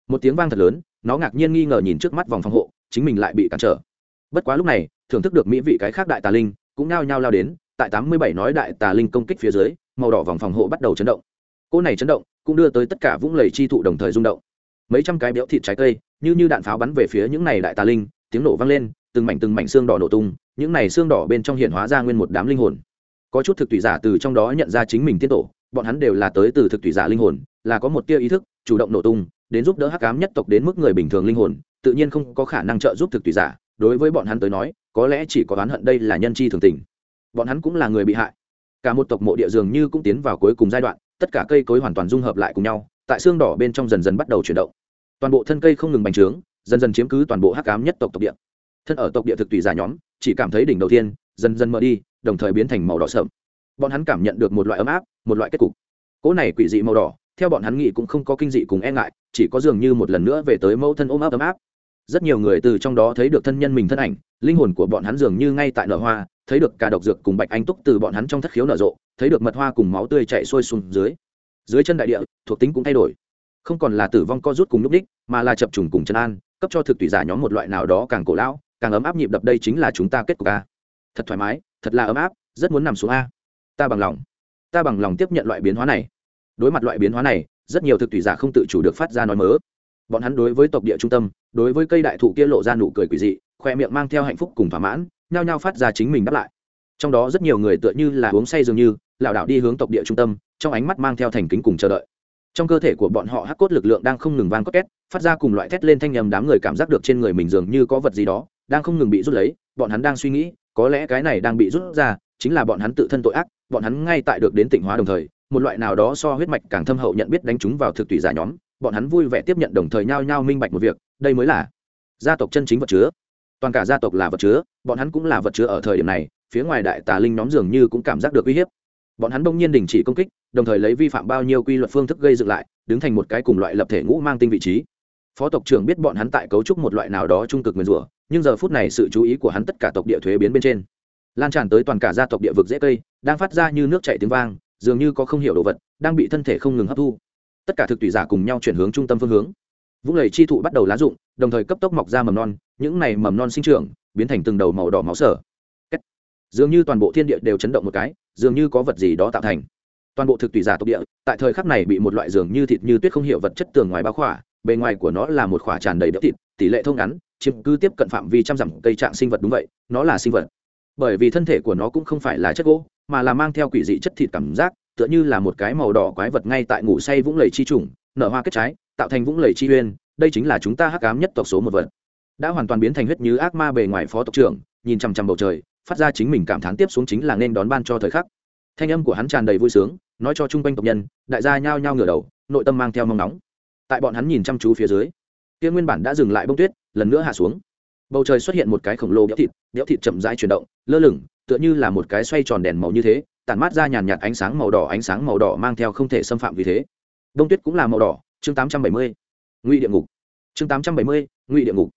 một tiếng vang thật lớn, nó ngạc nhiên nghi ngờ nhìn trước mắt vòng phòng hộ, chính mình lại bị cản trở. Bất quá lúc này, thưởng thức được mỹ vị cái khác đại tà linh, cũng nao nhao lao đến, tại tám mươi bảy nói đại tà linh công kích phía dưới, màu đỏ vòng phòng hộ bắt đầu chấn động. Cỗ này chấn động, cũng đưa tới tất cả vũng lầy chi thụ đồng thời rung động mấy trăm cái béo thịt trái cây, như như đạn pháo bắn về phía những này đại tà linh, tiếng nổ vang lên, từng mảnh từng mảnh xương đỏ nổ tung, những này xương đỏ bên trong hiện hóa ra nguyên một đám linh hồn. Có chút thực tùy giả từ trong đó nhận ra chính mình tiên tổ, bọn hắn đều là tới từ thực tùy giả linh hồn, là có một tia ý thức, chủ động nổ tung, đến giúp đỡ hắc ám nhất tộc đến mức người bình thường linh hồn, tự nhiên không có khả năng trợ giúp thực tùy giả. Đối với bọn hắn tới nói, có lẽ chỉ có oán hận đây là nhân chi thường tình. Bọn hắn cũng là người bị hại. Cả một tộc mộ địa dường như cũng tiến vào cuối cùng giai đoạn, tất cả cây cối hoàn toàn dung hợp lại cùng nhau, tại xương đỏ bên trong dần dần bắt đầu chuyển động toàn bộ thân cây không ngừng bành trướng, dần dần chiếm cứ toàn bộ hắc ám nhất tộc tộc địa. Thân ở tộc địa thực tùy giả nhóm, chỉ cảm thấy đỉnh đầu tiên dần dần mở đi, đồng thời biến thành màu đỏ sợm bọn hắn cảm nhận được một loại ấm áp, một loại kết cục. Cỗ này quỷ dị màu đỏ, theo bọn hắn nghĩ cũng không có kinh dị cùng e ngại, chỉ có dường như một lần nữa về tới mẫu thân ôm áp ấm áp. Rất nhiều người từ trong đó thấy được thân nhân mình thân ảnh, linh hồn của bọn hắn dường như ngay tại nở hoa, thấy được cả độc dược cùng bạch anh túc từ bọn hắn trong thất khiếu nở rộ, thấy được mật hoa cùng máu tươi chạy xuôi xuống dưới. Dưới chân đại địa, thuộc tính cũng thay đổi không còn là tử vong co rút cùng lúc đích mà là chập trùng cùng chân an, cấp cho thực tùy giả nhóm một loại nào đó càng cổ lão, càng ấm áp nhịp đập đây chính là chúng ta kết cục a. Thật thoải mái, thật là ấm áp, rất muốn nằm xuống a. Ta bằng lòng, ta bằng lòng tiếp nhận loại biến hóa này. Đối mặt loại biến hóa này, rất nhiều thực tùy giả không tự chủ được phát ra nói mớ. Bọn hắn đối với tộc địa trung tâm, đối với cây đại thụ kia lộ ra nụ cười quỷ dị, khoe miệng mang theo hạnh phúc cùng thỏa mãn, nhao nhao phát ra chính mình đáp lại. Trong đó rất nhiều người tựa như là uống say dường như, lảo đảo đi hướng tộc địa trung tâm, trong ánh mắt mang theo thành kính cùng chờ đợi trong cơ thể của bọn họ hắc cốt lực lượng đang không ngừng vang cốt két, phát ra cùng loại thét lên thanh nhầm đám người cảm giác được trên người mình dường như có vật gì đó, đang không ngừng bị rút lấy, bọn hắn đang suy nghĩ, có lẽ cái này đang bị rút ra, chính là bọn hắn tự thân tội ác, bọn hắn ngay tại được đến tỉnh hóa đồng thời, một loại nào đó so huyết mạch càng thâm hậu nhận biết đánh chúng vào thực tùy giả nhóm, bọn hắn vui vẻ tiếp nhận đồng thời nhao nhao minh bạch một việc, đây mới là gia tộc chân chính vật chứa. Toàn cả gia tộc là vật chứa, bọn hắn cũng là vật chứa ở thời điểm này, phía ngoài đại tà linh nhóm dường như cũng cảm giác được uy hiếp bọn hắn bỗng nhiên đình chỉ công kích, đồng thời lấy vi phạm bao nhiêu quy luật phương thức gây dựng lại, đứng thành một cái cùng loại lập thể ngũ mang tinh vị trí. Phó tộc trưởng biết bọn hắn tại cấu trúc một loại nào đó trung cực nguyên rủa, nhưng giờ phút này sự chú ý của hắn tất cả tộc địa thuế biến bên trên. Lan tràn tới toàn cả gia tộc địa vực dễ cây, đang phát ra như nước chảy tiếng vang, dường như có không hiểu đồ vật, đang bị thân thể không ngừng hấp thu. Tất cả thực tùy giả cùng nhau chuyển hướng trung tâm phương hướng. Vũng lầy chi thụ bắt đầu lá rụng, đồng thời cấp tốc mọc ra mầm non, những này mầm non sinh trưởng, biến thành từng đầu màu đỏ máu sở dường như toàn bộ thiên địa đều chấn động một cái, dường như có vật gì đó tạo thành. Toàn bộ thực tùy giả tộc địa, tại thời khắc này bị một loại dường như thịt như tuyết không hiểu vật chất tường ngoài bao khỏa, bề ngoài của nó là một khỏa tràn đầy đất thịt, tỷ lệ thông ngắn, chiếm cứ tiếp cận phạm vi trăm dặm cây trạng sinh vật đúng vậy, nó là sinh vật. Bởi vì thân thể của nó cũng không phải là chất gỗ, mà là mang theo quỷ dị chất thịt cảm giác, tựa như là một cái màu đỏ quái vật ngay tại ngủ say vũng lầy chi trùng, nở hoa kết trái, tạo thành vũng lầy chi uyên, đây chính là chúng ta hắc ám nhất tộc số một vật. Đã hoàn toàn biến thành huyết như ác ma bề ngoài phó tộc trưởng nhìn chằm chằm bầu trời, phát ra chính mình cảm thán tiếp xuống chính là nên đón ban cho thời khắc. Thanh âm của hắn tràn đầy vui sướng, nói cho chung quanh tộc nhân, đại gia nhao nhao ngửa đầu, nội tâm mang theo mong nóng. Tại bọn hắn nhìn chăm chú phía dưới, kia nguyên bản đã dừng lại bông tuyết, lần nữa hạ xuống. Bầu trời xuất hiện một cái khổng lồ béo thịt béo thịt chậm rãi chuyển động, lơ lửng, tựa như là một cái xoay tròn đèn màu như thế, tản mát ra nhàn nhạt ánh sáng màu đỏ, ánh sáng màu đỏ mang theo không thể xâm phạm vì thế. Đông tuyết cũng là màu đỏ, chương tám trăm bảy mươi, ngụy địa ngục. Chương tám trăm bảy mươi, ngụy địa ngục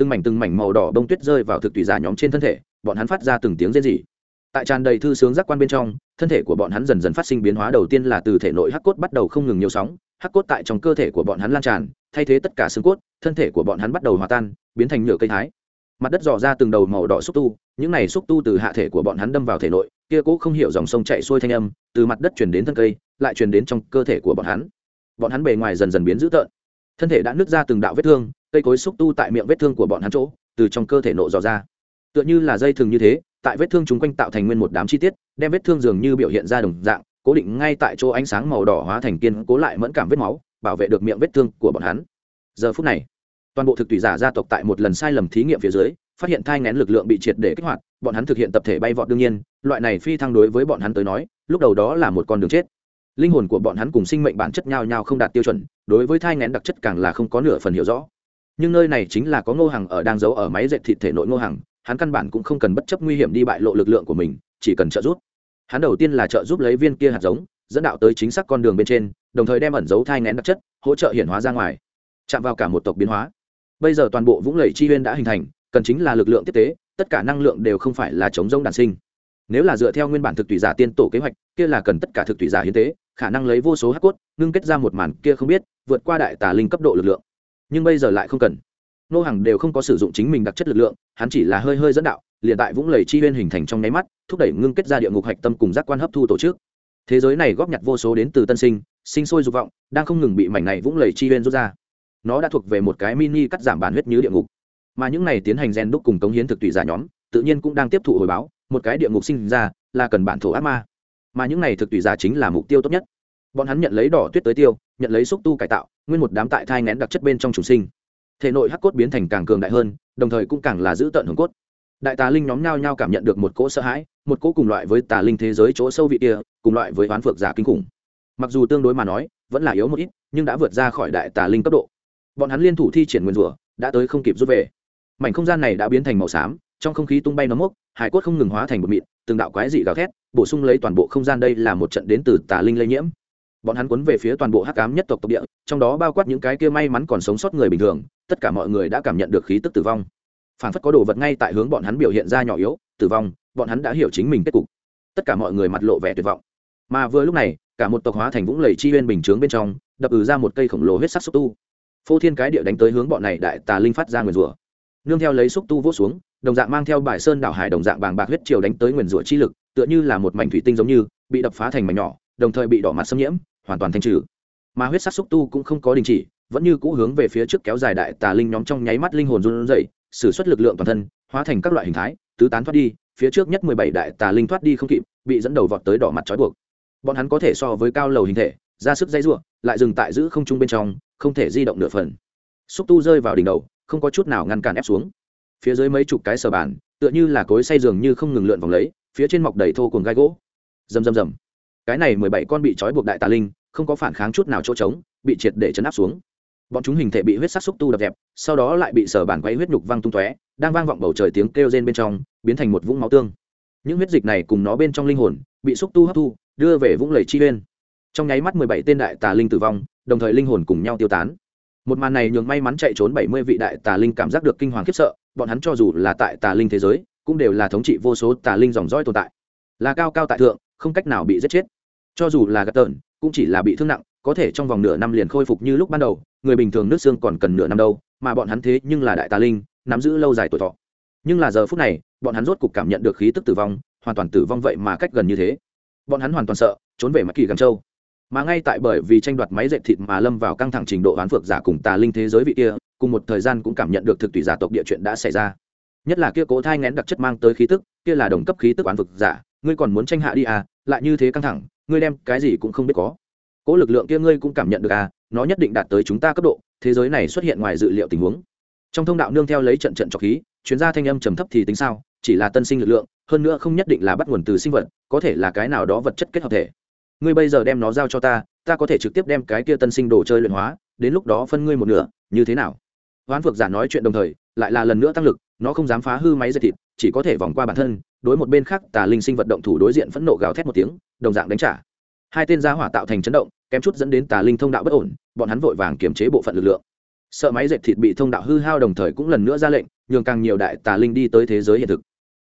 từng mảnh từng mảnh màu đỏ đông tuyết rơi vào thực tùy giả nhóm trên thân thể, bọn hắn phát ra từng tiếng rên rỉ. Tại tràn đầy thư sướng giác quan bên trong, thân thể của bọn hắn dần dần phát sinh biến hóa, đầu tiên là từ thể nội hắc cốt bắt đầu không ngừng nhiều sóng, hắc cốt tại trong cơ thể của bọn hắn lan tràn, thay thế tất cả xương cốt, thân thể của bọn hắn bắt đầu hòa tan, biến thành nhựa cây thái. Mặt đất dò ra từng đầu màu đỏ xúc tu, những này xúc tu từ hạ thể của bọn hắn đâm vào thể nội, kia cố không hiểu dòng sông chạy xuôi thanh âm, từ mặt đất chuyển đến thân cây, lại chuyển đến trong cơ thể của bọn hắn. Bọn hắn bề ngoài dần dần biến dữ tợn. Thân thể đã nứt ra từng đạo vết thương cây cối xúc tu tại miệng vết thương của bọn hắn chỗ, từ trong cơ thể nộ dò ra. Tựa như là dây thừng như thế, tại vết thương chúng quanh tạo thành nguyên một đám chi tiết, đem vết thương dường như biểu hiện ra đồng dạng, cố định ngay tại chỗ ánh sáng màu đỏ hóa thành kiên, cố lại mẫn cảm vết máu, bảo vệ được miệng vết thương của bọn hắn. Giờ phút này, toàn bộ thực tùy giả gia tộc tại một lần sai lầm thí nghiệm phía dưới, phát hiện thai ngén lực lượng bị triệt để kích hoạt, bọn hắn thực hiện tập thể bay vọt đương nhiên, loại này phi thăng đối với bọn hắn tới nói, lúc đầu đó là một con đường chết. Linh hồn của bọn hắn cùng sinh mệnh bản chất nhau nhau không đạt tiêu chuẩn, đối với thai ngén đặc chất càng là không có nửa phần hiểu rõ nhưng nơi này chính là có ngô hàng ở đang giấu ở máy dệt thịt thể nội ngô hàng hắn căn bản cũng không cần bất chấp nguy hiểm đi bại lộ lực lượng của mình, chỉ cần trợ giúp. Hắn đầu tiên là trợ giúp lấy viên kia hạt giống, dẫn đạo tới chính xác con đường bên trên, đồng thời đem ẩn dấu thai ngén đặc chất, hỗ trợ hiển hóa ra ngoài. Chạm vào cả một tộc biến hóa. Bây giờ toàn bộ vũng lầy chi huyên đã hình thành, cần chính là lực lượng tiếp tế, tất cả năng lượng đều không phải là chống rông đàn sinh. Nếu là dựa theo nguyên bản thực thủy giả tiên tổ kế hoạch, kia là cần tất cả thực thủy giả hiến tế, khả năng lấy vô số hát cốt, ngưng kết ra một màn kia không biết, vượt qua đại tà linh cấp độ lực lượng nhưng bây giờ lại không cần. Nô hàng đều không có sử dụng chính mình đặc chất lực lượng, hắn chỉ là hơi hơi dẫn đạo, liền tại vũng lầy chi huyên hình thành trong nháy mắt, thúc đẩy ngưng kết ra địa ngục hạch tâm cùng giác quan hấp thu tổ chức. Thế giới này góp nhặt vô số đến từ tân sinh sinh sôi dục vọng, đang không ngừng bị mảnh này vũng lầy chi huyên rút ra. Nó đã thuộc về một cái mini cắt giảm bản huyết như địa ngục. Mà những này tiến hành gen đúc cùng cống hiến thực tùy giả nhóm, tự nhiên cũng đang tiếp thụ hồi báo, một cái địa ngục sinh ra là cần bản thổ ác ma. Mà những này thực tùy giả chính là mục tiêu tốt nhất bọn hắn nhận lấy đỏ tuyết tới tiêu, nhận lấy xúc tu cải tạo, nguyên một đám tại thai ngén đặc chất bên trong chủ sinh. Thể nội hắc cốt biến thành càng cường đại hơn, đồng thời cũng càng là giữ tận hồng cốt. Đại tà linh nhóm nhao nhao cảm nhận được một cỗ sợ hãi, một cỗ cùng loại với tà linh thế giới chỗ sâu vị kia, cùng loại với oán phược giả kinh khủng. Mặc dù tương đối mà nói, vẫn là yếu một ít, nhưng đã vượt ra khỏi đại tà linh cấp độ. Bọn hắn liên thủ thi triển nguyên rủa, đã tới không kịp rút về. Mảnh không gian này đã biến thành màu xám, trong không khí tung bay nấm mốc, hải cốt không ngừng hóa thành một mịn, từng đạo quái dị gào thét, bổ sung lấy toàn bộ không gian đây là một trận đến từ tà linh lây nhiễm bọn hắn cuốn về phía toàn bộ hắc ám nhất tộc tộc địa, trong đó bao quát những cái kia may mắn còn sống sót người bình thường, tất cả mọi người đã cảm nhận được khí tức tử vong. Phản phất có đồ vật ngay tại hướng bọn hắn biểu hiện ra nhỏ yếu, tử vong, bọn hắn đã hiểu chính mình kết cục. Tất cả mọi người mặt lộ vẻ tuyệt vọng. Mà vừa lúc này, cả một tộc hóa thành vũng lầy chi uyên bình chướng bên trong, đập ừ ra một cây khổng lồ huyết sắc xúc tu. Phô thiên cái địa đánh tới hướng bọn này đại tà linh phát ra nguyền rủa. Nương theo lấy xúc tu vỗ xuống, đồng dạng mang theo bài sơn đảo hải đồng dạng bàng bạc huyết triều đánh tới nguyền rủa chi lực, tựa như là một mảnh thủy tinh giống như, bị đập phá thành mảnh nhỏ, đồng thời bị đỏ mặt xâm nhiễm hoàn toàn thanh trừ. Mà huyết sắc xúc tu cũng không có đình chỉ, vẫn như cũ hướng về phía trước kéo dài đại tà linh nhóm trong nháy mắt linh hồn run rẩy, sử xuất lực lượng toàn thân, hóa thành các loại hình thái, tứ tán thoát đi, phía trước nhất mười bảy đại tà linh thoát đi không kịp, bị dẫn đầu vọt tới đỏ mặt trói buộc. Bọn hắn có thể so với cao lầu hình thể, ra sức dây ruộng lại dừng tại giữ không trung bên trong, không thể di động nửa phần. Xúc tu rơi vào đỉnh đầu, không có chút nào ngăn cản ép xuống. Phía dưới mấy chục cái sờ bàn, tựa như là cối say giường như không ngừng lượn vòng lấy, phía trên mọc đầy thô cùng gai gỗ. Rầm rầm rầm cái này mười bảy con bị trói buộc đại tà linh, không có phản kháng chút nào chỗ trống, bị triệt để chấn áp xuống. Bọn chúng hình thể bị huyết sắc xúc tu đập dẹp, sau đó lại bị sở bản quấy huyết nhục văng tung tóe, đang vang vọng bầu trời tiếng kêu rên bên trong, biến thành một vũng máu tương những huyết dịch này cùng nó bên trong linh hồn, bị xúc tu hấp thu, đưa về vũng lầy chi uyên. Trong nháy mắt mười bảy tên đại tà linh tử vong, đồng thời linh hồn cùng nhau tiêu tán. Một màn này nhường may mắn chạy trốn bảy mươi vị đại tà linh cảm giác được kinh hoàng khiếp sợ, bọn hắn cho dù là tại tà linh thế giới, cũng đều là thống trị vô số tà linh dòng dõi tồn tại. Là cao cao tại thượng, không cách nào bị giết chết cho dù là gạt tợn, cũng chỉ là bị thương nặng, có thể trong vòng nửa năm liền khôi phục như lúc ban đầu, người bình thường nước xương còn cần nửa năm đâu, mà bọn hắn thế nhưng là đại tà linh, nắm giữ lâu dài tuổi thọ. Nhưng là giờ phút này, bọn hắn rốt cục cảm nhận được khí tức tử vong, hoàn toàn tử vong vậy mà cách gần như thế. Bọn hắn hoàn toàn sợ, trốn về mặt kỳ gần châu. Mà ngay tại bởi vì tranh đoạt máy dệt thịt mà lâm vào căng thẳng trình độ oán phược giả cùng tà linh thế giới vị kia, cùng một thời gian cũng cảm nhận được thực tùy giả tộc địa chuyện đã xảy ra. Nhất là kia cố thai ngén đặc chất mang tới khí tức, kia là đồng cấp khí tức oán phược giả, ngươi còn muốn tranh hạ đi à lại như thế căng thẳng ngươi đem cái gì cũng không biết có. Cố lực lượng kia ngươi cũng cảm nhận được à nó nhất định đạt tới chúng ta cấp độ, thế giới này xuất hiện ngoài dự liệu tình huống. Trong thông đạo nương theo lấy trận trận trọc khí, chuyên gia thanh âm trầm thấp thì tính sao, chỉ là tân sinh lực lượng, hơn nữa không nhất định là bắt nguồn từ sinh vật, có thể là cái nào đó vật chất kết hợp thể. Ngươi bây giờ đem nó giao cho ta ta có thể trực tiếp đem cái kia tân sinh đồ chơi luyện hóa, đến lúc đó phân ngươi một nửa, như thế nào? Hoán phược giả nói chuyện đồng thời, lại là lần nữa tăng lực, nó không dám phá hư máy dệt thịt, chỉ có thể vòng qua bản thân, đối một bên khác tà linh sinh vật động thủ đối diện phẫn nộ gào thét một tiếng, đồng dạng đánh trả hai tên gia hỏa tạo thành chấn động kém chút dẫn đến tà linh thông đạo bất ổn bọn hắn vội vàng kiềm chế bộ phận lực lượng. Sợ máy dệt thịt bị thông đạo hư hao đồng thời cũng lần nữa ra lệnh nhường càng nhiều đại tà linh đi tới thế giới hiện thực.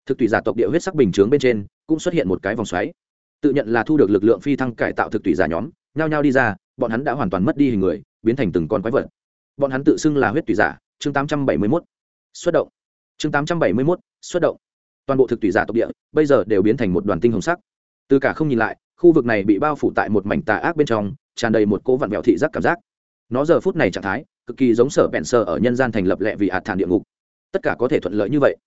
Thực tùy giả tộc địa huyết sắc bình chướng bên trên cũng xuất hiện một cái vòng xoáy. Tự nhận là thu được lực lượng phi thăng cải tạo thực tùy giả nhóm nhao nhao đi ra bọn hắn đã hoàn toàn mất đi hình người biến thành từng con quái vật. Bọn hắn tự xưng là huyết tùy giả chương 871. xuất động. Chương 871, xuất động. Toàn bộ thực tùy giả tộc địa bây giờ đều biến thành một đoàn tinh hồng sắc từ cả không nhìn lại, khu vực này bị bao phủ tại một mảnh tà ác bên trong, tràn đầy một cỗ vặn vẹo thị giác cảm giác. Nó giờ phút này trạng thái, cực kỳ giống sở bẹn sơ ở nhân gian thành lập lệ vì hạt thản địa ngục. Tất cả có thể thuận lợi như vậy.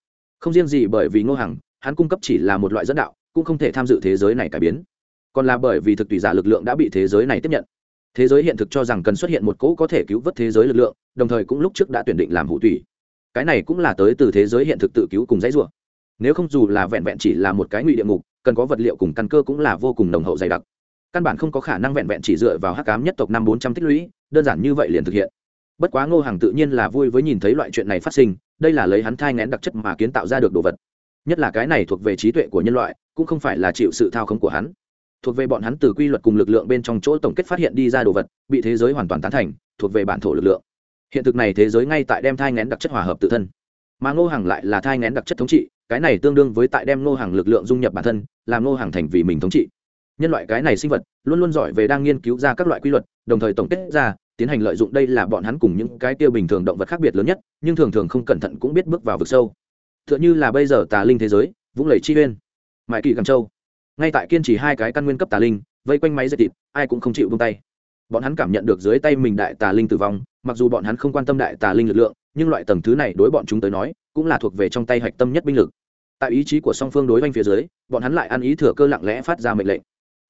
Không riêng gì bởi vì ngô hằng, hắn cung cấp chỉ là một loại dẫn đạo, cũng không thể tham dự thế giới này cải biến. Còn là bởi vì thực tùy giả lực lượng đã bị thế giới này tiếp nhận. Thế giới hiện thực cho rằng cần xuất hiện một cỗ có thể cứu vớt thế giới lực lượng, đồng thời cũng lúc trước đã tuyển định làm hụ tùy. Cái này cũng là tới từ thế giới hiện thực tự cứu cùng dãy rủa. Nếu không dù là vẹn vẹn chỉ là một cái ngụy địa ngục cần có vật liệu cùng căn cơ cũng là vô cùng nồng hậu dày đặc. Căn bản không có khả năng vẹn vẹn chỉ dựa vào hắc cám nhất tộc năm bốn trăm tích lũy, đơn giản như vậy liền thực hiện. Bất quá ngô hàng tự nhiên là vui với nhìn thấy loại chuyện này phát sinh, đây là lấy hắn thai ngén đặc chất mà kiến tạo ra được đồ vật. Nhất là cái này thuộc về trí tuệ của nhân loại, cũng không phải là chịu sự thao khống của hắn. Thuộc về bọn hắn từ quy luật cùng lực lượng bên trong chỗ tổng kết phát hiện đi ra đồ vật, bị thế giới hoàn toàn tán thành, thuộc về bản thổ lực lượng. Hiện thực này thế giới ngay tại đem thai ngén đặc chất hòa hợp tự thân. Mà ngô hàng lại là thai ngén đặc chất thống trị cái này tương đương với tại đem nô hàng lực lượng dung nhập bản thân, làm nô hàng thành vì mình thống trị. Nhân loại cái này sinh vật, luôn luôn giỏi về đang nghiên cứu ra các loại quy luật, đồng thời tổng kết ra, tiến hành lợi dụng đây là bọn hắn cùng những cái tiêu bình thường động vật khác biệt lớn nhất, nhưng thường thường không cẩn thận cũng biết bước vào vực sâu. T h ư ợ n h ư là bây giờ tà linh thế giới, vũng lầy chi uyên. Mại kỳ cầm châu. Ngay tại kiên trì hai cái căn nguyên cấp tà linh, vây quanh máy dây thịt, ai cũng không chịu vung tay. Bọn hắn cảm nhận được dưới tay mình đại tà linh tử vong, mặc dù bọn hắn không quan tâm đại tà linh lực lượng, nhưng loại tầng thứ này đối bọn chúng tới nói, cũng là thuộc về trong tay hạch tâm nhất binh lực tại ý chí của song phương đối với phía dưới, bọn hắn lại ăn ý thừa cơ lặng lẽ phát ra mệnh lệnh.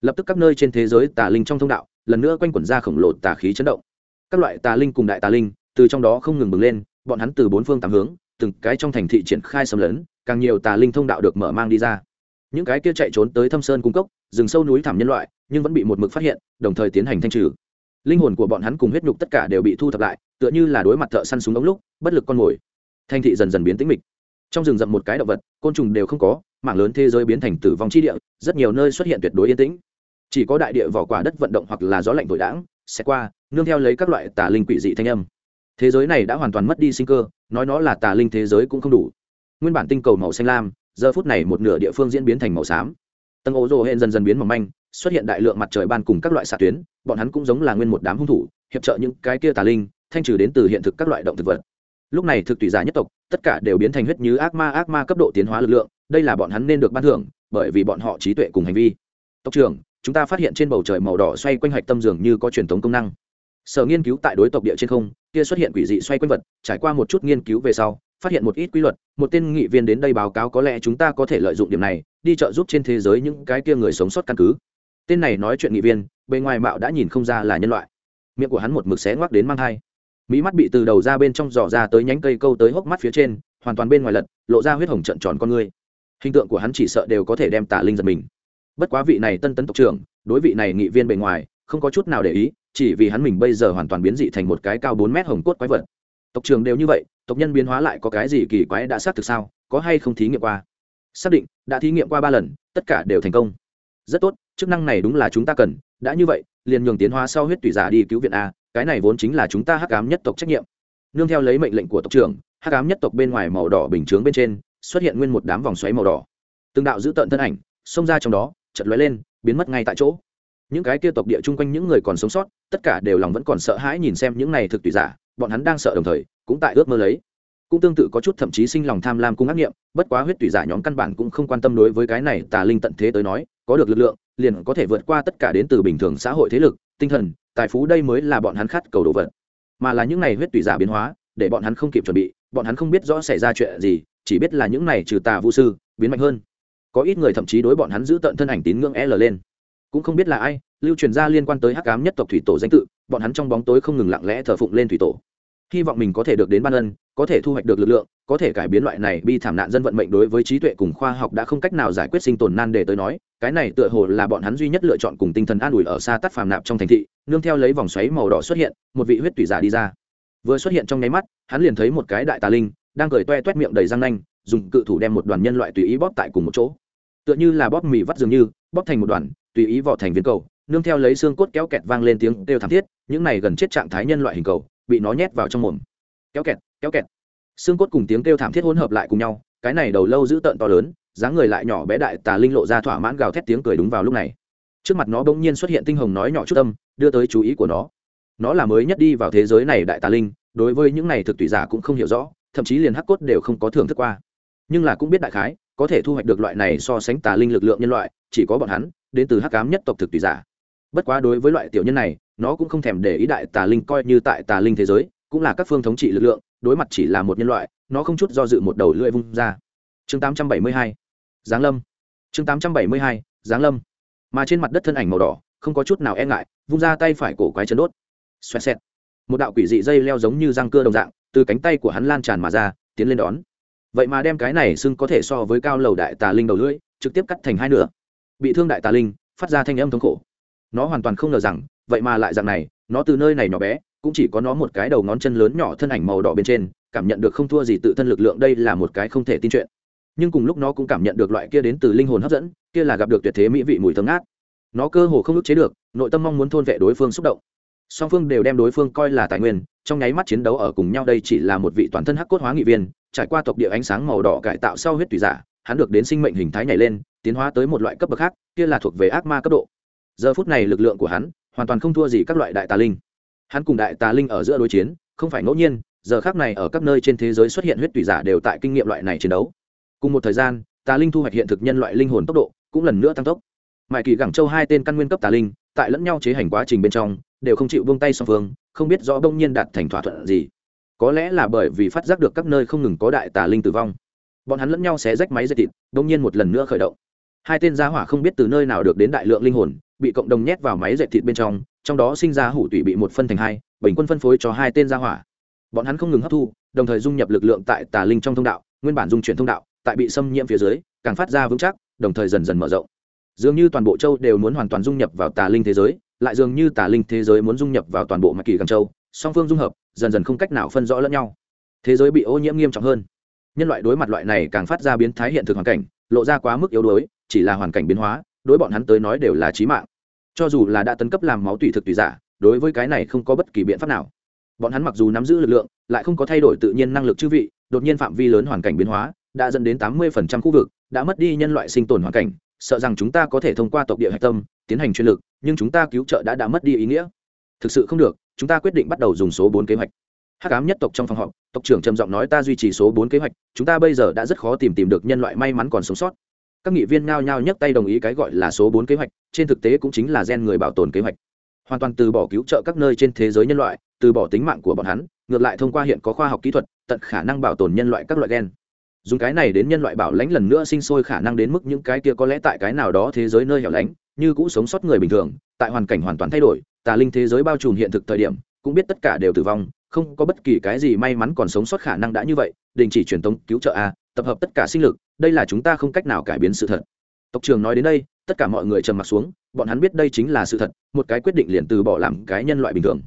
Lập tức các nơi trên thế giới tà linh trong thông đạo, lần nữa quanh quẩn ra khổng lồ tà khí chấn động. Các loại tà linh cùng đại tà linh, từ trong đó không ngừng bừng lên, bọn hắn từ bốn phương tám hướng, từng cái trong thành thị triển khai xâm lấn, càng nhiều tà linh thông đạo được mở mang đi ra. Những cái kia chạy trốn tới thâm sơn cung cốc, rừng sâu núi thảm nhân loại, nhưng vẫn bị một mực phát hiện, đồng thời tiến hành thanh trừ. Linh hồn của bọn hắn cùng huyết nhục tất cả đều bị thu thập lại, tựa như là đối mặt thợ săn súng ống lúc, bất lực con mồi. Thanh thị dần dần biến tĩnh mịch trong rừng rậm một cái động vật, côn trùng đều không có, mảng lớn thế giới biến thành tử vong chi địa, rất nhiều nơi xuất hiện tuyệt đối yên tĩnh. Chỉ có đại địa, vỏ quả đất vận động hoặc là gió lạnh vội đãng sẽ qua, nương theo lấy các loại tà linh quỷ dị thanh âm. Thế giới này đã hoàn toàn mất đi sinh cơ, nói nó là tà linh thế giới cũng không đủ. Nguyên bản tinh cầu màu xanh lam, giờ phút này một nửa địa phương diễn biến thành màu xám. Tầng ố rồ hên dần dần biến mỏng manh, xuất hiện đại lượng mặt trời ban cùng các loại xạ tuyến, bọn hắn cũng giống là nguyên một đám hung thủ, hiệp trợ những cái kia tà linh, thanh trừ đến từ hiện thực các loại động thực vật lúc này thực tùy giả nhất tộc, tất cả đều biến thành huyết như ác ma ác ma cấp độ tiến hóa lực lượng, đây là bọn hắn nên được ban thưởng, bởi vì bọn họ trí tuệ cùng hành vi. Tộc trưởng, chúng ta phát hiện trên bầu trời màu đỏ xoay quanh hạch tâm dường như có truyền thống công năng. Sở nghiên cứu tại đối tộc địa trên không, kia xuất hiện quỷ dị xoay quanh vật, trải qua một chút nghiên cứu về sau, phát hiện một ít quy luật, một tên nghị viên đến đây báo cáo có lẽ chúng ta có thể lợi dụng điểm này, đi trợ giúp trên thế giới những cái kia người sống sót căn cứ. Tên này nói chuyện nghị viên, bề ngoài mạo đã nhìn không ra là nhân loại. Miệng của hắn một mực xé ngoắc đến mang thai mỹ mắt bị từ đầu ra bên trong giỏ ra tới nhánh cây câu tới hốc mắt phía trên, hoàn toàn bên ngoài lật, lộ ra huyết hồng trận tròn con người hình tượng của hắn chỉ sợ đều có thể đem tả linh giật mình. Bất quá vị này tân tấn tộc trưởng, đối vị này nghị viên bề ngoài, không có chút nào để ý, chỉ vì hắn mình bây giờ hoàn toàn biến dị thành một cái cao bốn mét hồng cốt quái vật. Tộc trường đều như vậy, tộc nhân biến hóa lại có cái gì kỳ quái đã xác thực sao, có hay không thí nghiệm qua? Xác định, đã thí nghiệm qua ba lần, tất cả đều thành công. Rất tốt, chức năng này đúng là chúng ta cần, đã như vậy, liền nhường tiến hóa sau huyết tùy giả đi cứu viện a cái này vốn chính là chúng ta hắc ám nhất tộc trách nhiệm. Nương theo lấy mệnh lệnh của tộc trưởng, hắc ám nhất tộc bên ngoài màu đỏ bình chướng bên trên, xuất hiện nguyên một đám vòng xoáy màu đỏ. Từng đạo giữ tận thân ảnh, xông ra trong đó chật lóe lên, biến mất ngay tại chỗ. Những cái kia tộc địa chung quanh những người còn sống sót, tất cả đều lòng vẫn còn sợ hãi nhìn xem những này thực tùy giả, bọn hắn đang sợ đồng thời, cũng tại ước mơ lấy. Cũng tương tự có chút thậm chí sinh lòng tham lam cung ác nghiệm, bất quá huyết tùy giả nhóm căn bản cũng không quan tâm đối với cái này tà linh tận thế tới nói, có được lực lượng, liền có thể vượt qua tất cả đến từ bình thường xã hội thế lực, tinh thần tài phú đây mới là bọn hắn khát cầu đồ vật. Mà là những này huyết tùy giả biến hóa, để bọn hắn không kịp chuẩn bị, bọn hắn không biết rõ xảy ra chuyện gì, chỉ biết là những này trừ tà vũ sư, biến mạnh hơn. Có ít người thậm chí đối bọn hắn giữ tận thân ảnh tín ngưỡng l lên. Cũng không biết là ai, lưu truyền ra liên quan tới hắc ám nhất tộc thủy tổ danh tự, bọn hắn trong bóng tối không ngừng lặng lẽ thờ phụng lên thủy tổ. Hy vọng mình có thể được đến ban ân, có thể thu hoạch được lực lượng, có thể cải biến loại này bi thảm nạn dân vận mệnh đối với trí tuệ cùng khoa học đã không cách nào giải quyết sinh tồn nan đề tới nói cái này tựa hồ là bọn hắn duy nhất lựa chọn cùng tinh thần an ủi ở xa tắt phàm nạp trong thành thị, nương theo lấy vòng xoáy màu đỏ xuất hiện, một vị huyết tủy giả đi ra. Vừa xuất hiện trong nháy mắt, hắn liền thấy một cái đại tà linh, đang cười toe toét miệng đầy răng nanh, dùng cự thủ đem một đoàn nhân loại tùy ý bóp tại cùng một chỗ. Tựa như là bóp mì vắt dường như, bóp thành một đoàn, tùy ý vỏ thành viên cầu, nương theo lấy xương cốt kéo kẹt vang lên tiếng đều thảm thiết, những này gần chết trạng thái nhân loại hình cầu, bị nó nhét vào trong mồm. Kéo kẹt kéo kẹt. Xương cốt cùng tiếng kêu thảm thiết hỗn hợp lại cùng nhau, cái này đầu lâu giữ tợn to lớn dáng người lại nhỏ bé đại tà linh lộ ra thỏa mãn gào thét tiếng cười đúng vào lúc này. Trước mặt nó bỗng nhiên xuất hiện tinh hồng nói nhỏ chút tâm đưa tới chú ý của nó. Nó là mới nhất đi vào thế giới này đại tà linh, đối với những này thực tùy giả cũng không hiểu rõ, thậm chí liền hắc cốt đều không có thưởng thức qua. Nhưng là cũng biết đại khái, có thể thu hoạch được loại này so sánh tà linh lực lượng nhân loại, chỉ có bọn hắn, đến từ hắc cám nhất tộc thực tùy giả. Bất quá đối với loại tiểu nhân này, nó cũng không thèm để ý đại tà linh coi như tại tà linh thế giới, cũng là các phương thống trị lực lượng, đối mặt chỉ là một nhân loại, nó không chút do dự một đầu lưỡi vung ra. Chương 872 giáng lâm. Chương 872 giáng lâm. Mà trên mặt đất thân ảnh màu đỏ, không có chút nào e ngại, vung ra tay phải cổ quái chân đốt. Xoẹt xẹt. Một đạo quỷ dị dây leo giống như răng cưa đồng dạng, từ cánh tay của hắn lan tràn mà ra, tiến lên đón. Vậy mà đem cái này xưng có thể so với cao lầu đại tà linh đầu lưỡi, trực tiếp cắt thành hai nửa. Bị thương đại tà linh, phát ra thanh âm thống khổ. Nó hoàn toàn không ngờ rằng, vậy mà lại dạng này, nó từ nơi này nhỏ bé, cũng chỉ có nó một cái đầu ngón chân lớn nhỏ thân ảnh màu đỏ bên trên, cảm nhận được không thua gì tự thân lực lượng, đây là một cái không thể tin chuyện nhưng cùng lúc nó cũng cảm nhận được loại kia đến từ linh hồn hấp dẫn, kia là gặp được tuyệt thế mỹ vị mùi thơm ngát. Nó cơ hồ không ức chế được, nội tâm mong muốn thôn vệ đối phương xúc động. Song phương đều đem đối phương coi là tài nguyên, trong nháy mắt chiến đấu ở cùng nhau đây chỉ là một vị toàn thân hắc cốt hóa nghị viên, trải qua tộc địa ánh sáng màu đỏ cải tạo sau huyết tùy giả, hắn được đến sinh mệnh hình thái nhảy lên, tiến hóa tới một loại cấp bậc khác, kia là thuộc về ác ma cấp độ. Giờ phút này lực lượng của hắn hoàn toàn không thua gì các loại đại tà linh. Hắn cùng đại tà linh ở giữa đối chiến, không phải ngẫu nhiên, giờ khác này ở các nơi trên thế giới xuất hiện huyết tùy giả đều tại kinh nghiệm loại này chiến đấu cùng một thời gian, tà linh thu hoạch hiện thực nhân loại linh hồn tốc độ cũng lần nữa tăng tốc. Mại kỳ gẳng châu hai tên căn nguyên cấp tà linh, tại lẫn nhau chế hành quá trình bên trong, đều không chịu buông tay song phương, không biết rõ bỗng nhiên đạt thành thỏa thuận gì. Có lẽ là bởi vì phát giác được các nơi không ngừng có đại tà linh tử vong, bọn hắn lẫn nhau xé rách máy dây thịt, bỗng nhiên một lần nữa khởi động. Hai tên gia hỏa không biết từ nơi nào được đến đại lượng linh hồn, bị cộng đồng nhét vào máy dệt thịt bên trong trong đó sinh ra hủ tủy bị một phân thành hai, bình quân phân phối cho hai tên gia hỏa. Bọn hắn không ngừng hấp thu, đồng thời dung nhập lực lượng tại tà linh trong thông đạo, nguyên bản dung chuyển thông đạo tại bị xâm nhiễm phía dưới, càng phát ra vững chắc, đồng thời dần dần mở rộng. Dường như toàn bộ châu đều muốn hoàn toàn dung nhập vào tà linh thế giới, lại dường như tà linh thế giới muốn dung nhập vào toàn bộ mạch kỳ gần châu, song phương dung hợp, dần dần không cách nào phân rõ lẫn nhau. Thế giới bị ô nhiễm nghiêm trọng hơn. Nhân loại đối mặt loại này càng phát ra biến thái hiện thực hoàn cảnh, lộ ra quá mức yếu đuối, chỉ là hoàn cảnh biến hóa, đối bọn hắn tới nói đều là trí mạng. Cho dù là đã tấn cấp làm máu tùy thực tùy giả, đối với cái này không có bất kỳ biện pháp nào. Bọn hắn mặc dù nắm giữ lực lượng, lại không có thay đổi tự nhiên năng lực chư vị, đột nhiên phạm vi lớn hoàn cảnh biến hóa đã dẫn đến tám mươi phần trăm khu vực, đã mất đi nhân loại sinh tồn hoàn cảnh, sợ rằng chúng ta có thể thông qua tộc địa hạch tâm, tiến hành chuyên lực, nhưng chúng ta cứu trợ đã đã mất đi ý nghĩa. Thực sự không được, chúng ta quyết định bắt đầu dùng số bốn kế hoạch. Hắc ám nhất tộc trong phòng họp, tộc trưởng trầm giọng nói ta duy trì số bốn kế hoạch, chúng ta bây giờ đã rất khó tìm tìm được nhân loại may mắn còn sống sót. Các nghị viên nhao nhao nhấc tay đồng ý cái gọi là số bốn kế hoạch, trên thực tế cũng chính là gen người bảo tồn kế hoạch. Hoàn toàn từ bỏ cứu trợ các nơi trên thế giới nhân loại, từ bỏ tính mạng của bọn hắn, ngược lại thông qua hiện có khoa học kỹ thuật, tận khả năng bảo tồn nhân loại các loại gen dùng cái này đến nhân loại bảo lãnh lần nữa sinh sôi khả năng đến mức những cái kia có lẽ tại cái nào đó thế giới nơi hẻo lánh, như cũ sống sót người bình thường, tại hoàn cảnh hoàn toàn thay đổi, tà linh thế giới bao trùm hiện thực thời điểm, cũng biết tất cả đều tử vong, không có bất kỳ cái gì may mắn còn sống sót khả năng đã như vậy, đình chỉ truyền tống, cứu trợ a, tập hợp tất cả sinh lực, đây là chúng ta không cách nào cải biến sự thật. Tộc trường nói đến đây, tất cả mọi người trầm m ặ t xuống, bọn hắn biết đây chính là sự thật, một cái quyết định liền từ bỏ làm cái nhân loại bình thường.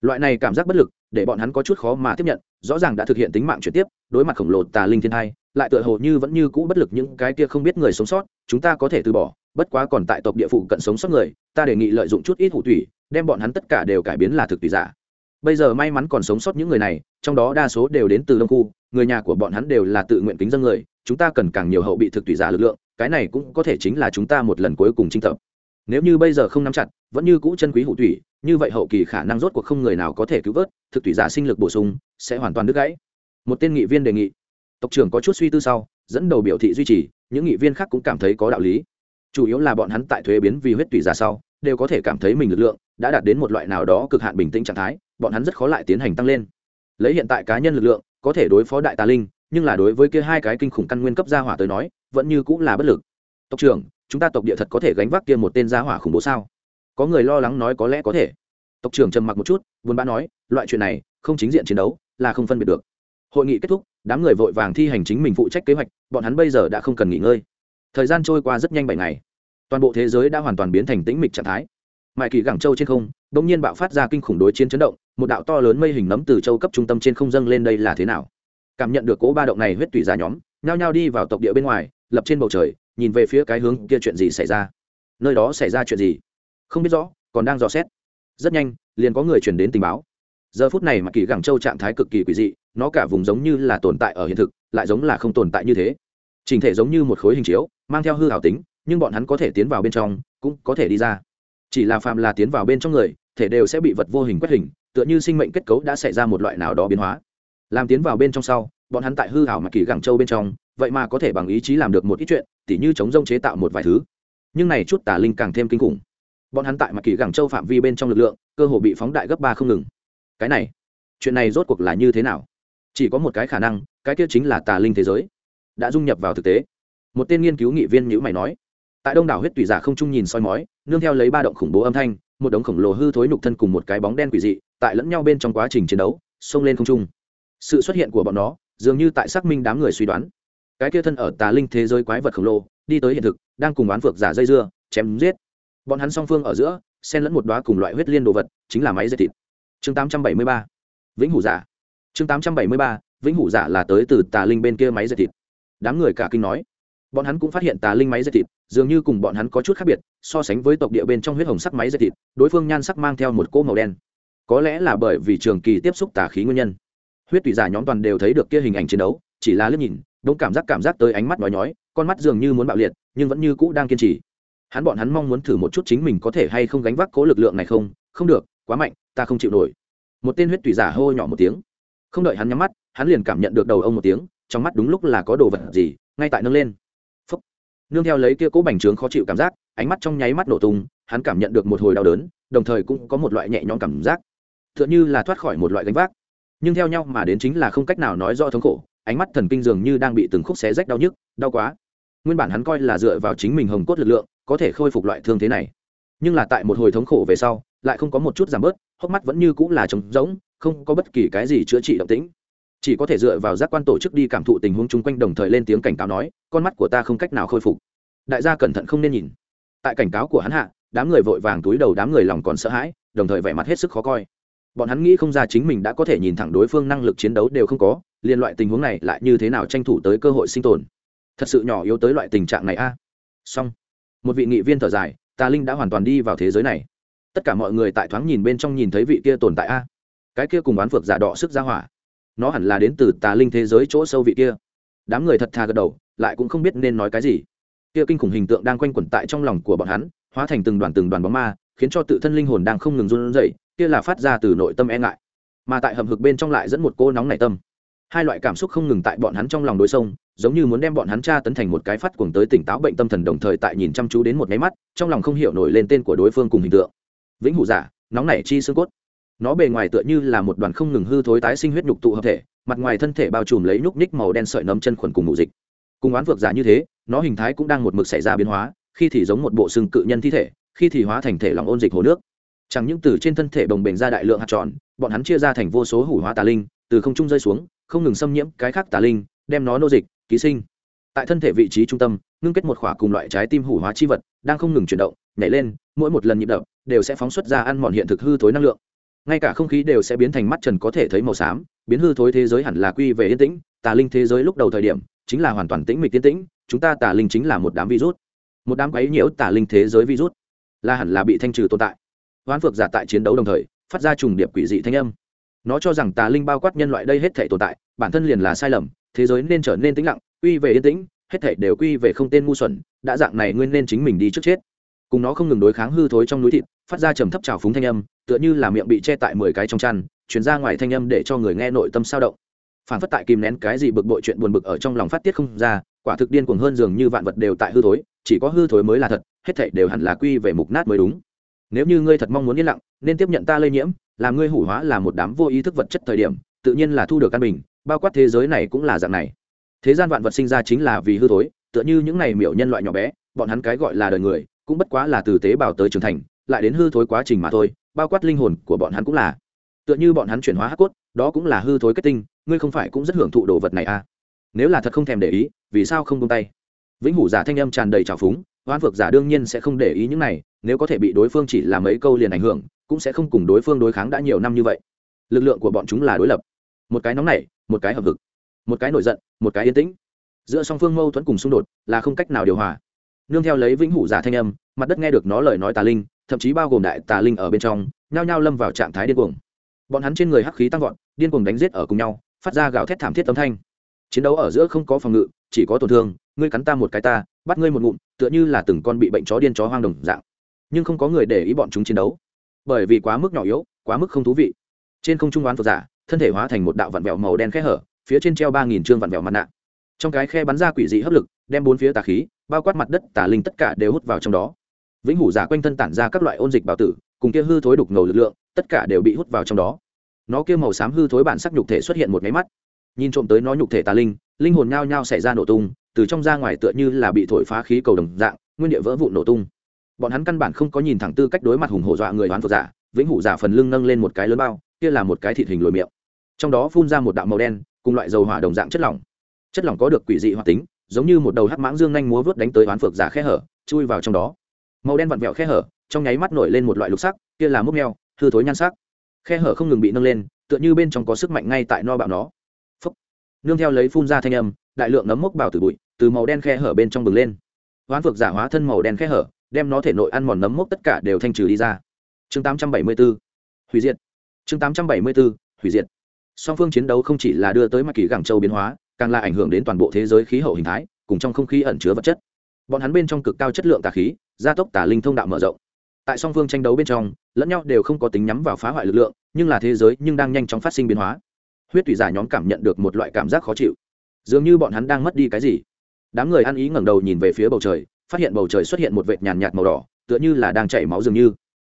Loại này cảm giác bất lực, để bọn hắn có chút khó mà tiếp nhận, rõ ràng đã thực hiện tính mạng chuyển tiếp, đối mặt khổng lồ tà linh thiên thai lại tựa hồ như vẫn như cũ bất lực những cái kia không biết người sống sót, chúng ta có thể từ bỏ, bất quá còn tại tộc địa phụ cận sống sót người, ta đề nghị lợi dụng chút ít hủ thủy đem bọn hắn tất cả đều cải biến là thực tùy giả. Bây giờ may mắn còn sống sót những người này, trong đó đa số đều đến từ đông khu, người nhà của bọn hắn đều là tự nguyện kính dân người, chúng ta cần càng nhiều hậu bị thực tùy giả lực lượng, cái này cũng có thể chính là chúng ta một lần cuối cùng trinh tập nếu như bây giờ không nắm chặt, vẫn như cũ chân quý hủ thủy như vậy hậu kỳ khả năng rốt cuộc không người nào có thể cứu vớt, thực tùy giả sinh lực bổ sung, sẽ hoàn toàn đứt gãy. Một tên nghị viên đề nghị tộc trưởng có chút suy tư sau, dẫn đầu biểu thị duy trì, những nghị viên khác cũng cảm thấy có đạo lý. Chủ yếu là bọn hắn tại thuế biến vì huyết tủy giả sau, đều có thể cảm thấy mình lực lượng đã đạt đến một loại nào đó cực hạn bình tĩnh trạng thái, bọn hắn rất khó lại tiến hành tăng lên. Lấy hiện tại cá nhân lực lượng, có thể đối phó đại tà linh, nhưng là đối với kia hai cái kinh khủng căn nguyên cấp gia hỏa tới nói, vẫn như cũng là bất lực. Tộc trưởng, chúng ta tộc địa thật có thể gánh vác kia một tên gia hỏa khủng bố sao? Có người lo lắng nói có lẽ có thể. Tộc trưởng trầm mặc một chút vốn bã nói, loại chuyện này, không chính diện chiến đấu, là không phân biệt được hội nghị kết thúc, đám người vội vàng thi hành chính mình phụ trách kế hoạch, bọn hắn bây giờ đã không cần nghỉ ngơi. Thời gian trôi qua rất nhanh bảy ngày. Toàn bộ thế giới đã hoàn toàn biến thành tĩnh mịch trạng thái. Mại kỳ gẳng châu trên không đ ỗ n g nhiên bạo phát ra kinh khủng đối chiến chấn động, một đạo to lớn mây hình nấm từ châu cấp trung tâm trên không dâng lên đây là thế nào? Cảm nhận được cố ba động này huyết tủy ra nhóm, nhao nhao đi vào tộc địa bên ngoài, lập trên bầu trời, nhìn về phía cái hướng kia chuyện gì xảy ra. Nơi đó xảy ra chuyện gì? Không biết rõ, còn đang dò xét. Rất nhanh, liền có người chuyển đến tình báo. Giờ phút này mà kỳ gẳng châu trạng thái cực kỳ quỷ dị nó cả vùng giống như là tồn tại ở hiện thực, lại giống là không tồn tại như thế. Trình thể giống như một khối hình chiếu, mang theo hư hảo tính, nhưng bọn hắn có thể tiến vào bên trong, cũng có thể đi ra. Chỉ là phàm là tiến vào bên trong người, thể đều sẽ bị vật vô hình quét hình, tựa như sinh mệnh kết cấu đã xảy ra một loại nào đó biến hóa. Làm tiến vào bên trong sau, bọn hắn tại hư hảo mà kỳ gẳng châu bên trong, vậy mà có thể bằng ý chí làm được một ít chuyện, tỉ như chống rông chế tạo một vài thứ. Nhưng này chút tà linh càng thêm kinh khủng. Bọn hắn tại mặt kỳ gẳng châu phạm vi bên trong lực lượng, cơ hồ bị phóng đại gấp ba không ngừng. Cái này, chuyện này rốt cuộc là như thế nào? Chỉ có một cái khả năng, cái kia chính là tà linh thế giới. Đã dung nhập vào thực tế. Một tên nghiên cứu nghị viên nhữ mày nói. Tại đông đảo huyết tùy giả không trung nhìn soi mói, nương theo lấy ba động khủng bố âm thanh, một đống khổng lồ hư thối nục thân cùng một cái bóng đen quỷ dị, tại lẫn nhau bên trong quá trình chiến đấu, xông lên không trung. Sự xuất hiện của bọn nó, dường như tại xác minh đám người suy đoán. Cái kia thân ở tà linh thế giới quái vật khổng lồ, đi tới hiện thực, đang cùng oán phược giả dây dưa, chém giết. Bọn hắn song phương ở giữa, xen lẫn một đoá cùng loại huyết liên đồ vật, chính là máy dây thịt. Chương 873. vĩnh hủ giả chương 873. vĩnh hủ giả là tới từ tà linh bên kia máy dây thịt. Đám người cả kinh nói. Bọn hắn cũng phát hiện tà linh máy dây thịt, dường như cùng bọn hắn có chút khác biệt, so sánh với tộc địa bên trong huyết hồng sắc máy dây thịt, đối phương nhan sắc mang theo một cỗ màu đen. Có lẽ là bởi vì trường kỳ tiếp xúc tà khí nguyên nhân. Huyết tùy giả nhóm toàn đều thấy được kia hình ảnh chiến đấu, chỉ là liếc nhìn đông cảm giác cảm giác tới ánh mắt nói nhói, con mắt dường như muốn bạo liệt, nhưng vẫn như cũ đang kiên trì. Hắn bọn hắn mong muốn thử một chút chính mình có thể hay không gánh vác cố lực lượng này không? Không được, quá mạnh, ta không chịu nổi. Một tên huyết tùy giả hô nhỏ một tiếng không đợi hắn nhắm mắt, hắn liền cảm nhận được đầu ông một tiếng, trong mắt đúng lúc là có đồ vật gì, ngay tại nâng lên. Phúc. nương theo lấy kia cố bành trướng khó chịu cảm giác, ánh mắt trong nháy mắt nổ tung, hắn cảm nhận được một hồi đau đớn, đồng thời cũng có một loại nhẹ nhõm cảm giác. T h ư ợ n như là thoát khỏi một loại gánh vác. Nhưng theo nhau mà đến chính là không cách nào nói do thống khổ, ánh mắt thần kinh dường như đang bị từng khúc xé rách đau nhức, đau quá. Nguyên bản hắn coi là dựa vào chính mình hồng cốt lực lượng, có thể khôi phục loại thương thế này. Nhưng là tại một hồi thống khổ về sau, lại không có một chút giảm bớt, hốc mắt vẫn như cũng là trống rỗng không có bất kỳ cái gì chữa trị động tĩnh. Chỉ có thể dựa vào giác quan tổ chức đi cảm thụ tình huống chung quanh đồng thời lên tiếng cảnh cáo nói, con mắt của ta không cách nào khôi phục. Đại gia cẩn thận không nên nhìn. Tại cảnh cáo của hắn hạ, đám người vội vàng túi đầu đám người lòng còn sợ hãi, đồng thời vẻ mặt hết sức khó coi. Bọn hắn nghĩ không ra chính mình đã có thể nhìn thẳng đối phương năng lực chiến đấu đều không có, liên loại tình huống này lại như thế nào tranh thủ tới cơ hội sinh tồn. Thật sự nhỏ yếu tới loại tình trạng này a. À? xong. Một vị nghị viên thở dài tà linh đã hoàn toàn đi vào thế giới này. Tất cả mọi người tại thoáng nhìn bên trong nhìn thấy vị kia tồn tại a cái kia cùng bán phược giả đỏ sức ra hỏa. Nó hẳn là đến từ tà linh thế giới chỗ sâu vị kia. Đám người thật thà gật đầu, lại cũng không biết nên nói cái gì. Kia kinh khủng hình tượng đang quanh quẩn tại trong lòng của bọn hắn, hóa thành từng đoàn từng đoàn bóng ma, khiến cho tự thân linh hồn đang không ngừng run rẩy, kia là phát ra từ nội tâm e ngại. Mà tại hầm hực bên trong lại dẫn một cô nóng nảy tâm. Hai loại cảm xúc không ngừng tại bọn hắn trong lòng đối sông giống như muốn đem bọn hắn tra tấn thành một cái phát cuồng tới tỉnh táo bệnh tâm thần đồng thời tại nhìn chăm chú đến một máy mắt, trong lòng không hiểu nổi lên tên của đối phương cùng hình tượng. Vĩnh hủ giả, nóng nảy chi xương cốt nó bề ngoài tựa như là một đoàn không ngừng hư thối tái sinh huyết nhục tụ hợp thể, mặt ngoài thân thể bao trùm lấy nhúc ních màu đen sợi nấm chân khuẩn cùng mù dịch. Cùng oán vượt giả như thế, nó hình thái cũng đang một mực xảy ra biến hóa, khi thì giống một bộ xương cự nhân thi thể, khi thì hóa thành thể lòng ôn dịch hồ nước. Chẳng những từ trên thân thể bồng bềnh ra đại lượng hạt tròn, bọn hắn chia ra thành vô số hủ hóa tà linh, từ không trung rơi xuống, không ngừng xâm nhiễm cái khác tà linh, đem nó nô dịch, ký sinh. Tại thân thể vị trí trung tâm, ngưng kết một khỏa cùng loại trái tim hủ hóa chi vật, đang không ngừng chuyển động, nhảy lên, mỗi một lần nhịp đập, đều sẽ phóng xuất ra ăn mòn hiện thực hư thối năng lượng ngay cả không khí đều sẽ biến thành mắt trần có thể thấy màu xám, biến hư thối thế giới hẳn là quy về yên tĩnh, tà linh thế giới lúc đầu thời điểm, chính là hoàn toàn tĩnh mịch tiến tĩnh, chúng ta tà linh chính là một đám virus. Một đám quấy nhiễu tà linh thế giới virus. Là hẳn là bị thanh trừ tồn tại. Hoán phược giả tại chiến đấu đồng thời, phát ra trùng điệp quỷ dị thanh âm. Nó cho rằng tà linh bao quát nhân loại đây hết thể tồn tại, bản thân liền là sai lầm, thế giới nên trở nên tĩnh lặng, quy về yên tĩnh, hết thể đều quy về không tên ngu xuẩn, đã dạng này nguyên nên chính mình đi trước chết. Cùng nó không ngừng đối kháng hư thối trong núi thịt, phát ra trầm thấp trào phúng thanh âm tựa như là miệng bị che tại mười cái trong chăn chuyển ra ngoài thanh âm để cho người nghe nội tâm sao động. Phản phất tại kìm nén cái gì bực bội chuyện buồn bực ở trong lòng phát tiết không ra, quả thực điên cuồng hơn dường như vạn vật đều tại hư thối, chỉ có hư thối mới là thật, hết thảy đều hẳn là quy về mục nát mới đúng. Nếu như ngươi thật mong muốn yên lặng, nên tiếp nhận ta lây nhiễm làm ngươi hủ hóa là một đám vô ý thức vật chất thời điểm, tự nhiên là thu được căn bình, bao quát thế giới này cũng là dạng này. Thế gian vạn vật sinh ra chính là vì hư thối, tựa như những này miểu nhân loại nhỏ bé, bọn hắn cái gọi là đời người, cũng bất quá là từ tế bào tới trưởng thành, lại đến hư thối quá trình mà thôi bao quát linh hồn của bọn hắn cũng là. Tựa như bọn hắn chuyển hóa hắc cốt, đó cũng là hư thối kết tinh, ngươi không phải cũng rất hưởng thụ đồ vật này à? Nếu là thật không thèm để ý, vì sao không tung tay? Vĩnh hủ giả thanh âm tràn đầy trào phúng oan phược giả đương nhiên sẽ không để ý những này, nếu có thể bị đối phương chỉ làm mấy câu liền ảnh hưởng, cũng sẽ không cùng đối phương đối kháng đã nhiều năm như vậy. Lực lượng của bọn chúng là đối lập. Một cái nóng nảy, một cái hợp vực một cái nổi giận, một cái yên tĩnh. Giữa song phương mâu thuẫn cùng xung đột là không cách nào điều hòa nương theo lấy vĩnh hủ giả thanh âm, mặt đất nghe được nó lời nói tà linh, thậm chí bao gồm đại tà linh ở bên trong, nhao nhao lâm vào trạng thái điên cuồng. Bọn hắn trên người hắc khí tăng vọt, điên cuồng đánh giết ở cùng nhau, phát ra gào thét thảm thiết âm thanh. Chiến đấu ở giữa không có phòng ngự, chỉ có tổn thương, ngươi cắn ta một cái ta, bắt ngươi một ngụm, tựa như là từng con bị bệnh chó điên chó hoang đồng dạng. Nhưng không có người để ý bọn chúng chiến đấu. Bởi vì quá mức nhỏ yếu, quá mức không thú vị. Trên không trung oán phật giả, thân thể hóa thành một đạo vặn vẹo màu đen khẽ hở, phía trên treo ba nghìn chương vặn vẹo mặt nạ trong cái khe bắn ra quỷ dị hấp lực, đem bốn phía tà khí, bao quát mặt đất, tà linh tất cả đều hút vào trong đó. Vĩnh hủ giả quanh thân tản ra các loại ôn dịch bảo tử, cùng kia hư thối đục ngầu lực lượng, tất cả đều bị hút vào trong đó. Nó kia màu xám hư thối bản sắc nhục thể xuất hiện một máy mắt. Nhìn trộm tới nó nhục thể tà linh linh hồn nhao nhao xảy ra nổ tung, từ trong ra ngoài tựa như là bị thổi phá khí cầu đồng dạng, nguyên địa vỡ vụ nổ tung. Bọn hắn căn bản không có nhìn thẳng tư cách đối mặt hùng hổ dọa người đoán phật giả, vĩnh hủ giả phần lưng nâng lên một cái lớn bao, kia là một cái thịt hình lồi miệng. Trong đó phun ra một đạo màu đen, cùng loại dầu hỏa đồng dạng chất lỏng chất lỏng có được quỷ dị hoạt tính, giống như một đầu hắc mãng dương nhanh múa vớt đánh tới oán phược giả khe hở, chui vào trong đó. Màu đen vặn vẹo khe hở, trong nháy mắt nổi lên một loại lục sắc, kia là múc neo hư thối nhan sắc. Khe hở không ngừng bị nâng lên, tựa như bên trong có sức mạnh ngay tại no bạo nó. Phúc. nương theo lấy phun ra thanh âm, đại lượng nấm mốc bào từ bụi, từ màu đen khe hở bên trong bừng lên. Oán phược giả hóa thân màu đen khe hở, đem nó thể nội ăn mòn nấm mốc tất cả đều thanh trừ đi ra. Chương 874 hủy diệt. Chương 874 hủy diệt. Song phương chiến đấu không chỉ là đưa tới mặt kỳ gẳng châu biến hóa càng là ảnh hưởng đến toàn bộ thế giới khí hậu hình thái, cùng trong không khí ẩn chứa vật chất. Bọn hắn bên trong cực cao chất lượng tà khí, gia tốc tà linh thông đạo mở rộng. Tại song phương tranh đấu bên trong, lẫn nhau đều không có tính nhắm vào phá hoại lực lượng, nhưng là thế giới nhưng đang nhanh chóng phát sinh biến hóa. Huyết thủy giả nhóm cảm nhận được một loại cảm giác khó chịu. Dường như bọn hắn đang mất đi cái gì. Đám người ăn ý ngẩng đầu nhìn về phía bầu trời, phát hiện bầu trời xuất hiện một vệt nhàn nhạt màu đỏ, tựa như là đang chảy máu dường như.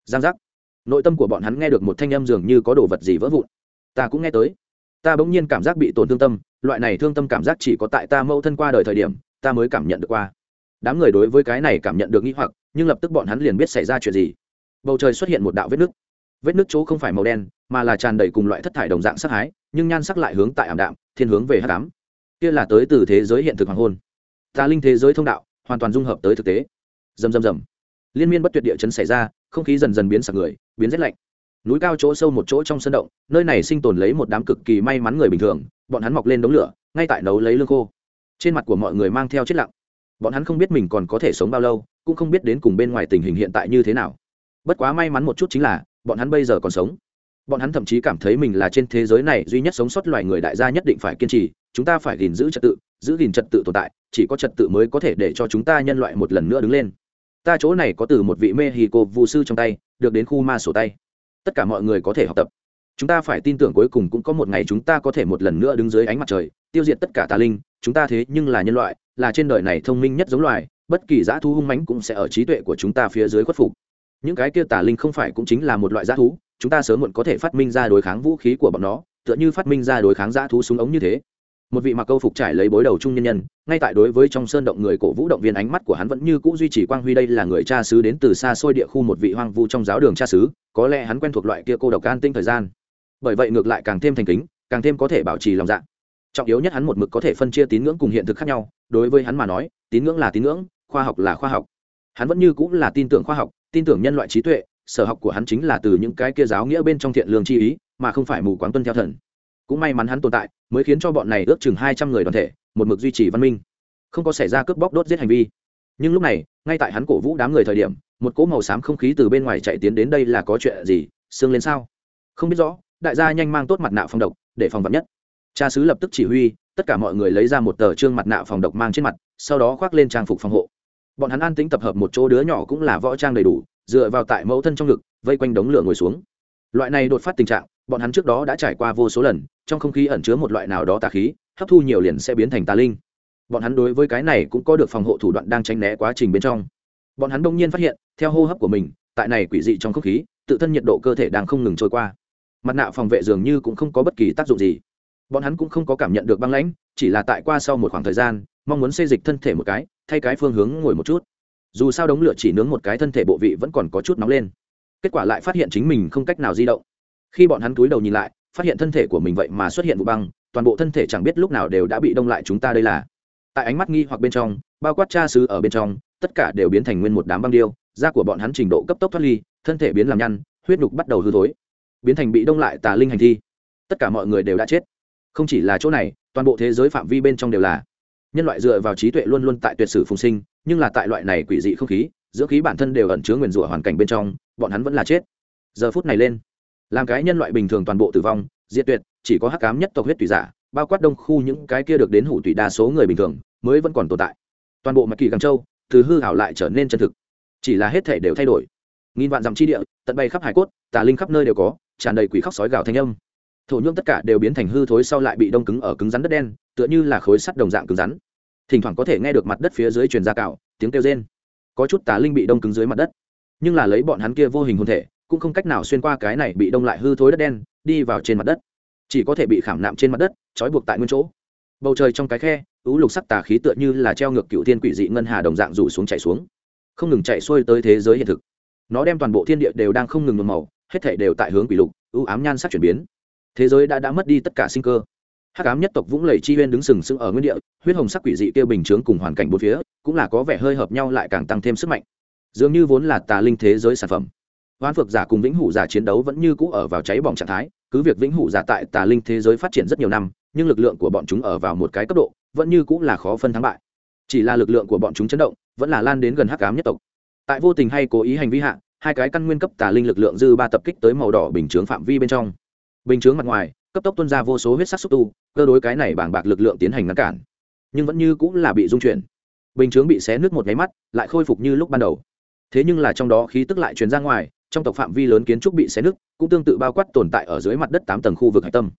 Giang giác. Nội tâm của bọn hắn nghe được một thanh âm dường như có đồ vật gì vỡ vụn. Ta cũng nghe tới. Ta bỗng nhiên cảm giác bị tổn thương tâm loại này thương tâm cảm giác chỉ có tại ta mâu thân qua đời thời điểm, ta mới cảm nhận được qua. Đám người đối với cái này cảm nhận được nghĩ hoặc, nhưng lập tức bọn hắn liền biết xảy ra chuyện gì. Bầu trời xuất hiện một đạo vết nứt vết nứt chỗ không phải màu đen, mà là tràn đầy cùng loại thất thải đồng dạng sắc hái, nhưng nhan sắc lại hướng tại ảm đạm, thiên hướng về hắc ám. kia là tới từ thế giới hiện thực hoàng hôn. Tà linh thế giới thông đạo, hoàn toàn dung hợp tới thực tế. Dầm dầm dầm liên miên bất tuyệt địa chấn xảy ra, không khí dần dần biến sạc người, biến rét lạnh. Núi cao chỗ sâu một chỗ trong sân động, nơi này sinh tồn lấy một đám cực kỳ may mắn người bình thường bọn hắn mọc lên đống lửa, ngay tại nấu lấy lương khô. Trên mặt của mọi người mang theo chết lặng. Bọn hắn không biết mình còn có thể sống bao lâu, cũng không biết đến cùng bên ngoài tình hình hiện tại như thế nào. Bất quá may mắn một chút chính là, bọn hắn bây giờ còn sống. Bọn hắn thậm chí cảm thấy mình là trên thế giới này duy nhất sống sót loài người đại gia nhất định phải kiên trì, chúng ta phải gìn giữ trật tự, giữ gìn trật tự tồn tại, chỉ có trật tự mới có thể để cho chúng ta nhân loại một lần nữa đứng lên. Ta chỗ này có từ một vị mexico vu sư trong tay, được đến khu ma sổ tay. Tất cả mọi người có thể học tập chúng ta phải tin tưởng cuối cùng cũng có một ngày chúng ta có thể một lần nữa đứng dưới ánh mặt trời, tiêu diệt tất cả tà linh. Chúng ta thế nhưng là nhân loại, là trên đời này thông minh nhất giống loài, bất kỳ dã thú hung mãnh cũng sẽ ở trí tuệ của chúng ta phía dưới khuất phục. Những cái kia tà linh không phải cũng chính là một loại dã thú, chúng ta sớm muộn có thể phát minh ra đối kháng vũ khí của bọn nó, tựa như phát minh ra đối kháng dã thú súng ống như thế. Một vị mặc câu phục trải lấy bối đầu trung nhân nhân, ngay tại đối với trong sơn động người cổ vũ động viên ánh mắt của hắn vẫn như cũ duy trì quang huy đây là người cha xứ đến từ xa xôi địa khu một vị hoang vu trong giáo đường cha xứ, có lẽ hắn quen thuộc loại kia cô độc an tinh thời gian bởi vậy ngược lại càng thêm thành kính, càng thêm có thể bảo trì lòng dạ. Trọng yếu nhất hắn một mực có thể phân chia tín ngưỡng cùng hiện thực khác nhau, đối với hắn mà nói, tín ngưỡng là tín ngưỡng, khoa học là khoa học. Hắn vẫn như cũng là tin tưởng khoa học, tin tưởng nhân loại trí tuệ, sở học của hắn chính là từ những cái kia giáo nghĩa bên trong thiện lương chi ý, mà không phải mù quáng tuân theo thần. Cũng may mắn hắn tồn tại, mới khiến cho bọn này ước chừng hai trăm người đoàn thể, một mực duy trì văn minh. Không có xảy ra cướp bóc đốt giết hành vi. Nhưng lúc này, ngay tại hắn cổ vũ đám người thời điểm, một cỗ màu xám không khí từ bên ngoài chạy tiến đến đây là có chuyện gì sương lên sao? Không biết rõ đại gia nhanh mang tốt mặt nạ phòng độc, để phòng vật nhất. Cha sứ lập tức chỉ huy, tất cả mọi người lấy ra một tờ trương mặt nạ phòng độc mang trên mặt, sau đó khoác lên trang phục phòng hộ. Bọn hắn an tính tập hợp một chỗ đứa nhỏ cũng là võ trang đầy đủ, dựa vào tại mẫu thân trong ngực, vây quanh đống lửa ngồi xuống. Loại này đột phát tình trạng, bọn hắn trước đó đã trải qua vô số lần, trong không khí ẩn chứa một loại nào đó tà khí, hấp thu nhiều liền sẽ biến thành tà linh. Bọn hắn đối với cái này cũng có được phòng hộ thủ đoạn đang tránh né quá trình bên trong. Bọn hắn đông nhiên phát hiện, theo hô hấp của mình, tại này quỷ dị trong không khí, tự thân nhiệt độ cơ thể đang không ngừng trôi qua mặt nạ phòng vệ dường như cũng không có bất kỳ tác dụng gì. Bọn hắn cũng không có cảm nhận được băng lãnh, chỉ là tại qua sau một khoảng thời gian, mong muốn xây dịch thân thể một cái, thay cái phương hướng ngồi một chút. Dù sao đống lửa chỉ nướng một cái thân thể bộ vị vẫn còn có chút nóng lên. Kết quả lại phát hiện chính mình không cách nào di động. Khi bọn hắn cúi đầu nhìn lại, phát hiện thân thể của mình vậy mà xuất hiện vụ băng, toàn bộ thân thể chẳng biết lúc nào đều đã bị đông lại chúng ta đây là. Tại ánh mắt nghi hoặc bên trong, bao quát cha sứ ở bên trong, tất cả đều biến thành nguyên một đám băng điêu, da của bọn hắn trình độ cấp tốc thoát ly, thân thể biến làm nhăn, huyết nhục bắt đầu hư thối biến thành bị đông lại tà linh hành thi. Tất cả mọi người đều đã chết. Không chỉ là chỗ này, toàn bộ thế giới phạm vi bên trong đều là. Nhân loại dựa vào trí tuệ luôn luôn tại tuyệt sử phùng sinh, nhưng là tại loại này quỷ dị không khí dưỡng khí bản thân đều ẩn chứa nguyền rủa hoàn cảnh bên trong, bọn hắn vẫn là chết. Giờ phút này lên, làm cái nhân loại bình thường toàn bộ tử vong, diệt tuyệt, chỉ có hắc cám nhất tộc huyết tùy giả, bao quát đông khu những cái kia được đến hủ tùy đa số người bình thường, mới vẫn còn tồn tại. Toàn bộ mặt kỳ càng châu, từ hư hảo lại trở nên chân thực. Chỉ là hết thể đều thay đổi nghìn vạn dặm chi địa, tận bay khắp hải cốt, tà linh khắp nơi đều có, tràn đầy quỷ khóc sói gào thanh âm. Thổ nhưỡng tất cả đều biến thành hư thối sau lại bị đông cứng ở cứng rắn đất đen, tựa như là khối sắt đồng dạng cứng rắn. Thỉnh thoảng có thể nghe được mặt đất phía dưới truyền ra cạo tiếng kêu rên. Có chút tà linh bị đông cứng dưới mặt đất. Nhưng là lấy bọn hắn kia vô hình hôn thể, cũng không cách nào xuyên qua cái này bị đông lại hư thối đất đen, đi vào trên mặt đất. Chỉ có thể bị khảm nạm trên mặt đất, trói buộc tại nguyên chỗ. Bầu trời trong cái khe, ú lục sắc tà khí tựa như là treo ngược cựu thiên quỷ dị ngân hà đồng dạng rủ xuống chạy xuống. Không ngừng chạy xuôi tới thế giới hiện thực nó đem toàn bộ thiên địa đều đang không ngừng nhuộm màu, hết thể đều tại hướng quỷ lục, ưu ám nhan sắc chuyển biến. Thế giới đã đã mất đi tất cả sinh cơ. Hắc ám nhất tộc vũng lầy chi huyên đứng sừng sững ở nguyên địa, huyết hồng sắc quỷ dị kia bình chướng cùng hoàn cảnh bốn phía, cũng là có vẻ hơi hợp nhau lại càng tăng thêm sức mạnh. Dường như vốn là tà linh thế giới sản phẩm. Hoán phược giả cùng vĩnh hủ giả chiến đấu vẫn như cũ ở vào cháy bỏng trạng thái, cứ việc vĩnh hủ giả tại tà linh thế giới phát triển rất nhiều năm, nhưng lực lượng của bọn chúng ở vào một cái cấp độ, vẫn như cũ là khó phân thắng bại. Chỉ là lực lượng của bọn chúng chấn động, vẫn là lan đến gần hắc ám nhất tộc tại vô tình hay cố ý hành vi hạ, hai cái căn nguyên cấp tà linh lực lượng dư ba tập kích tới màu đỏ bình chướng phạm vi bên trong. Bình chướng mặt ngoài, cấp tốc tuân ra vô số huyết sắc xúc tu, cơ đối cái này bảng bạc lực lượng tiến hành ngăn cản. Nhưng vẫn như cũng là bị dung chuyển. Bình chướng bị xé nước một nháy mắt, lại khôi phục như lúc ban đầu. Thế nhưng là trong đó khí tức lại truyền ra ngoài, trong tộc phạm vi lớn kiến trúc bị xé nứt, cũng tương tự bao quát tồn tại ở dưới mặt đất tám tầng khu vực hạch tâm.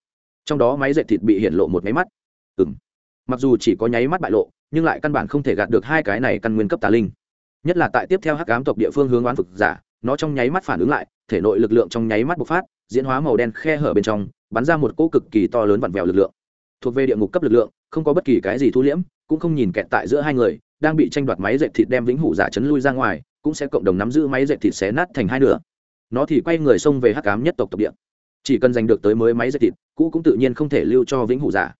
Trong đó máy dệt thịt bị hiện lộ một nháy mắt. Ừng mặc dù chỉ có nháy mắt bại lộ, nhưng lại căn bản không thể gạt được hai cái này căn nguyên cấp tà linh nhất là tại tiếp theo hắc ám tộc địa phương hướng oán vực giả, nó trong nháy mắt phản ứng lại, thể nội lực lượng trong nháy mắt bộc phát, diễn hóa màu đen khe hở bên trong, bắn ra một cỗ cực kỳ to lớn vặn vẹo lực lượng. Thuộc về địa ngục cấp lực lượng, không có bất kỳ cái gì thu liễm, cũng không nhìn kẹt tại giữa hai người, đang bị tranh đoạt máy dệt thịt đem vĩnh hủ giả chấn lui ra ngoài, cũng sẽ cộng đồng nắm giữ máy dệt thịt xé nát thành hai nửa. Nó thì quay người xông về hắc ám nhất tộc tộc địa. Chỉ cần giành được tới mới máy dệt thịt, cũ cũng tự nhiên không thể lưu cho vĩnh hủ giả.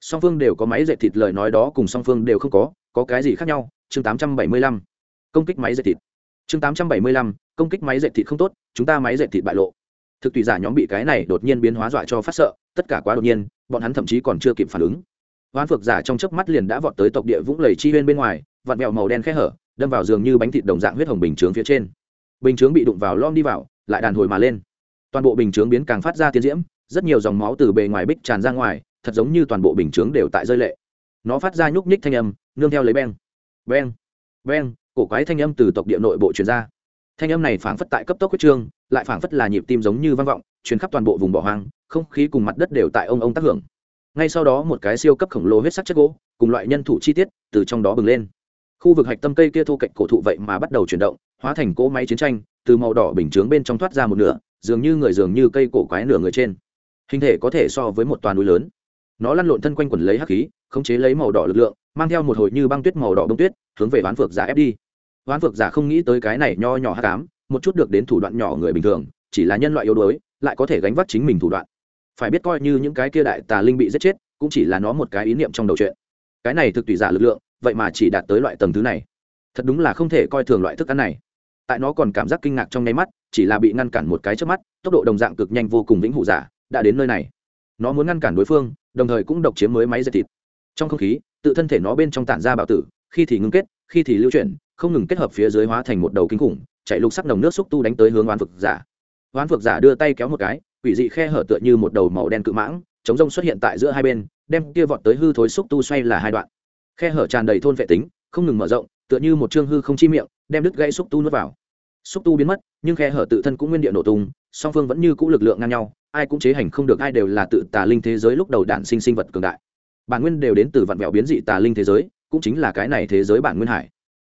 Song phương đều có máy dệt thịt lời nói đó cùng song phương đều không có có cái gì khác nhau? Chương 875 công kích máy dệt thịt. Chương 875, công kích máy dệt thịt không tốt chúng ta máy dệt thịt bại lộ. Thực tùy giả nhóm bị cái này đột nhiên biến hóa dọa cho phát sợ tất cả quá đột nhiên bọn hắn thậm chí còn chưa kịp phản ứng. Hoán phược giả trong chớp mắt liền đã vọt tới tộc địa vũng lầy chi huyên bên ngoài vặn vẹo màu đen khẽ hở đâm vào giường như bánh thịt đồng dạng huyết hồng bình chướng phía trên. Bình chướng bị đụng vào lom đi vào lại đàn hồi mà lên. Toàn bộ bình chướng biến càng phát ra tiến diễm rất nhiều dòng máu từ bề ngoài bích tràn ra ngoài thật giống như toàn bộ bình chướng đều tại rơi lệ. Nó phát ra nhúc nhích thanh âm nương theo lấy beng. Beng. Beng cổ quái thanh âm từ tộc địa nội bộ truyền ra. Thanh âm này phảng phất tại cấp tốc huyết trương, lại phảng phất là nhịp tim giống như vang vọng, truyền khắp toàn bộ vùng bỏ hoang, không khí cùng mặt đất đều tại ông ông tác hưởng. Ngay sau đó một cái siêu cấp khổng lồ huyết sắc chất gỗ, cùng loại nhân thủ chi tiết, từ trong đó bừng lên. Khu vực hạch tâm cây kia thu cạnh cổ thụ vậy mà bắt đầu chuyển động, hóa thành cỗ máy chiến tranh, từ màu đỏ bình chướng bên trong thoát ra một nửa, dường như người dường như cây cổ quái nửa người trên. Hình thể có thể so với một toàn núi lớn. Nó lăn lộn thân quanh quần lấy hắc khí, khống chế lấy màu đỏ lực lượng mang theo một hồi như băng tuyết màu đỏ bông tuyết, hướng về oán phược giả ép đi. Oán phược giả không nghĩ tới cái này nho nhỏ hát cám một chút được đến thủ đoạn nhỏ người bình thường, chỉ là nhân loại yếu đuối, lại có thể gánh vác chính mình thủ đoạn. Phải biết coi như những cái kia đại tà linh bị giết chết, cũng chỉ là nó một cái ý niệm trong đầu chuyện. Cái này thực tùy giả lực lượng, vậy mà chỉ đạt tới loại tầng thứ này. Thật đúng là không thể coi thường loại thức ăn này. Tại nó còn cảm giác kinh ngạc trong nháy mắt, chỉ là bị ngăn cản một cái trước mắt, tốc độ đồng dạng cực nhanh vô cùng vĩnh hụ giả, đã đến nơi này. Nó muốn ngăn cản đối phương, đồng thời cũng độc chiếm mới máy dệt thịt trong không khí, tự thân thể nó bên trong tản ra bạo tử, khi thì ngưng kết, khi thì lưu chuyển, không ngừng kết hợp phía dưới hóa thành một đầu kinh khủng, chạy lục sắc nồng nước xúc tu đánh tới hướng oán vực giả. Oán vực giả đưa tay kéo một cái, quỷ dị khe hở tựa như một đầu màu đen cự mãng, chống rông xuất hiện tại giữa hai bên, đem kia vọt tới hư thối xúc tu xoay là hai đoạn. Khe hở tràn đầy thôn vệ tính, không ngừng mở rộng, tựa như một chương hư không chi miệng, đem đứt gãy xúc tu nuốt vào. Xúc tu biến mất, nhưng khe hở tự thân cũng nguyên địa nổ tung, song phương vẫn như cũ lực lượng ngang nhau, ai cũng chế hành không được, ai đều là tự tà linh thế giới lúc đầu đản sinh sinh vật cường đại bản nguyên đều đến từ vạn vẹo biến dị tà linh thế giới, cũng chính là cái này thế giới bản nguyên hải.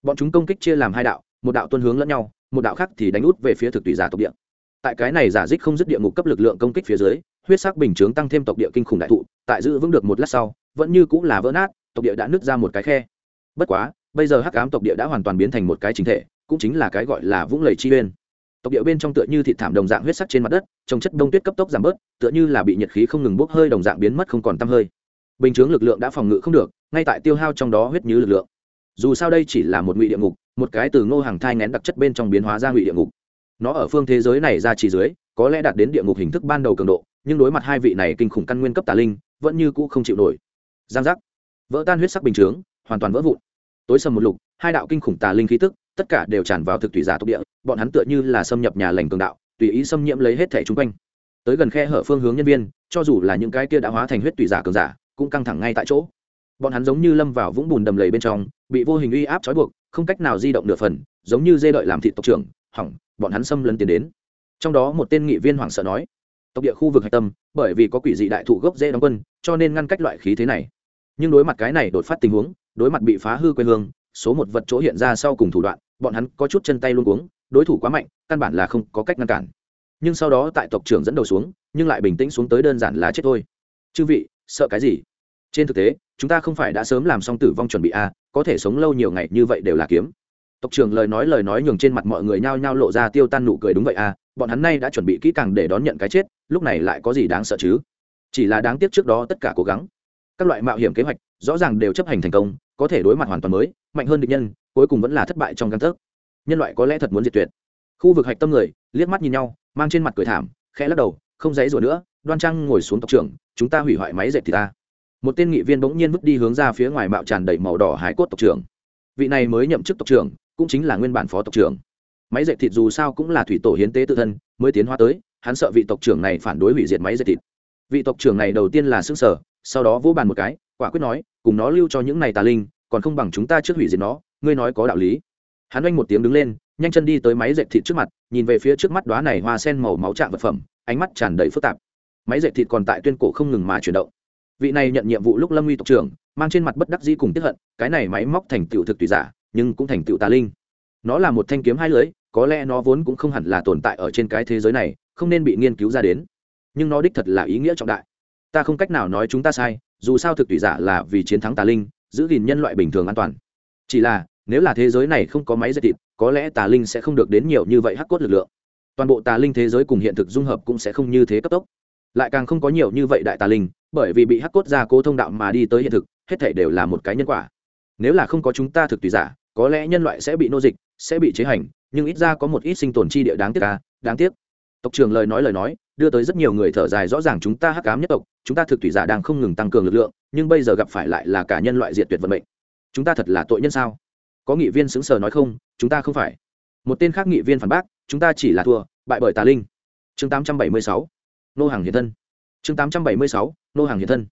Bọn chúng công kích chia làm hai đạo, một đạo tuân hướng lẫn nhau, một đạo khác thì đánh út về phía thực tùy giả tộc địa. Tại cái này giả dích không dứt địa ngục cấp lực lượng công kích phía dưới, huyết sắc bình chướng tăng thêm tộc địa kinh khủng đại thụ, tại giữ vững được một lát sau, vẫn như cũng là vỡ nát, tộc địa đã nứt ra một cái khe. Bất quá, bây giờ hắc ám tộc địa đã hoàn toàn biến thành một cái chính thể, cũng chính là cái gọi là vũng lầy chi bên. Tộc địa bên trong tựa như thịt thảm đồng dạng huyết sắc trên mặt đất trồng chất đông tuyết cấp tốc giảm bớt, tựa như là bị nhiệt khí không ngừng bốc hơi đồng dạng biến mất không còn tăm hơi bình chướng lực lượng đã phòng ngự không được, ngay tại tiêu hao trong đó huyết như lực lượng. Dù sao đây chỉ là một ngụy địa ngục, một cái từ ngô hàng thai ngén đặc chất bên trong biến hóa ra ngụy địa ngục. Nó ở phương thế giới này ra chỉ dưới, có lẽ đạt đến địa ngục hình thức ban đầu cường độ, nhưng đối mặt hai vị này kinh khủng căn nguyên cấp tà linh, vẫn như cũ không chịu nổi. Giang giác. Vỡ tan huyết sắc bình chướng, hoàn toàn vỡ vụn. Tối sầm một lục, hai đạo kinh khủng tà linh khí tức, tất cả đều tràn vào thực thủy giả tộc địa, bọn hắn tựa như là xâm nhập nhà lành cường đạo, tùy ý xâm nhiễm lấy hết thẻ chung quanh. Tới gần khe hở phương hướng nhân viên, cho dù là những cái kia đã hóa thành huyết tùy giả cường giả cũng căng thẳng ngay tại chỗ. Bọn hắn giống như lâm vào vũng bùn đầm lầy bên trong, bị vô hình uy áp trói buộc, không cách nào di động nửa phần, giống như dê đợi làm thị tộc trưởng, hỏng, bọn hắn xâm lấn tiến đến. Trong đó một tên nghị viên hoảng sợ nói, tộc địa khu vực hạch tâm, bởi vì có quỷ dị đại thụ gốc dễ đóng quân, cho nên ngăn cách loại khí thế này. Nhưng đối mặt cái này đột phát tình huống, đối mặt bị phá hư quê hương, số một vật chỗ hiện ra sau cùng thủ đoạn, bọn hắn có chút chân tay luôn cuống, đối thủ quá mạnh, căn bản là không có cách ngăn cản. Nhưng sau đó tại tộc trưởng dẫn đầu xuống, nhưng lại bình tĩnh xuống tới đơn giản là chết thôi. Chư vị sợ cái gì? Trên thực tế chúng ta không phải đã sớm làm xong tử vong chuẩn bị a à, có thể sống lâu nhiều ngày như vậy đều là kiếm. Tộc trưởng lời nói lời nói nhường trên mặt mọi người nhao nhao lộ ra tiêu tan nụ cười đúng vậy a à, bọn hắn nay đã chuẩn bị kỹ càng để đón nhận cái chết lúc này lại có gì đáng sợ chứ? Chỉ là đáng tiếc trước đó tất cả cố gắng. Các loại mạo hiểm kế hoạch rõ ràng đều chấp hành thành công có thể đối mặt hoàn toàn mới mạnh hơn địch nhân cuối cùng vẫn là thất bại trong căn thức nhân loại có lẽ thật muốn diệt tuyệt. Khu vực hạch tâm người liếc mắt nhìn nhau mang trên mặt cười thảm khẽ lắc đầu không dãy rủa nữa đoan trang ngồi xuống tộc trưởng, chúng ta hủy hoại máy dệt thì ta. Một tên nghị viên bỗng nhiên vứt đi hướng ra phía ngoài mạo tràn đầy màu đỏ hải cốt tộc trưởng. Vị này mới nhậm chức tộc trưởng, cũng chính là nguyên bản phó tộc trưởng. Máy dệt thịt dù sao cũng là thủy tổ hiến tế tự thân, mới tiến hóa tới, hắn sợ vị tộc trưởng này phản đối hủy diệt máy dệt thịt. Vị tộc trưởng này đầu tiên là xương sở sau đó vỗ bàn một cái, quả quyết nói, cùng nó lưu cho những này tà linh, còn không bằng chúng ta trước hủy diệt nó, ngươi nói có đạo lý. Hắn oanh một tiếng đứng lên, nhanh chân đi tới máy dệt thịt trước mặt, nhìn về phía trước mắt đoá này hoa sen màu máu trạng vật phẩm, ánh mắt tràn đầy phức tạp máy dệt thịt còn tại tuyên cổ không ngừng mà chuyển động. Vị này nhận nhiệm vụ lúc lâm nguy tộc trưởng mang trên mặt bất đắc dĩ cùng tiếp hận cái này máy móc thành tựu thực tùy giả nhưng cũng thành tựu tà linh. Nó là một thanh kiếm hai lưỡi, có lẽ nó vốn cũng không hẳn là tồn tại ở trên cái thế giới này không nên bị nghiên cứu ra đến. Nhưng nó đích thật là ý nghĩa trọng đại. Ta không cách nào nói chúng ta sai dù sao thực tùy giả là vì chiến thắng tà linh giữ gìn nhân loại bình thường an toàn. Chỉ là nếu là thế giới này không có máy dệt thịt có lẽ tà linh sẽ không được đến nhiều như vậy hắc cốt lực lượng. Toàn bộ tà linh thế giới cùng hiện thực dung hợp cũng sẽ không như thế cấp tốc lại càng không có nhiều như vậy đại tà linh bởi vì bị hắc cốt ra cố thông đạo mà đi tới hiện thực hết thể đều là một cái nhân quả. Nếu là không có chúng ta thực tùy giả có lẽ nhân loại sẽ bị nô dịch sẽ bị chế hành nhưng ít ra có một ít sinh tồn chi địa đáng tiếc ca đáng tiếc. Tộc trưởng lời nói lời nói đưa tới rất nhiều người thở dài rõ ràng chúng ta hắc cám nhất tộc chúng ta thực tùy giả đang không ngừng tăng cường lực lượng nhưng bây giờ gặp phải lại là cả nhân loại diệt tuyệt vận mệnh. Chúng ta thật là tội nhân sao? Có nghị viên xứng sờ nói không chúng ta không phải. Một tên khác nghị viên phản bác chúng ta chỉ là thua bại bởi tà linh. Chương 876, nô hàng hiện thân. Chương 876, nô hàng hiện thân.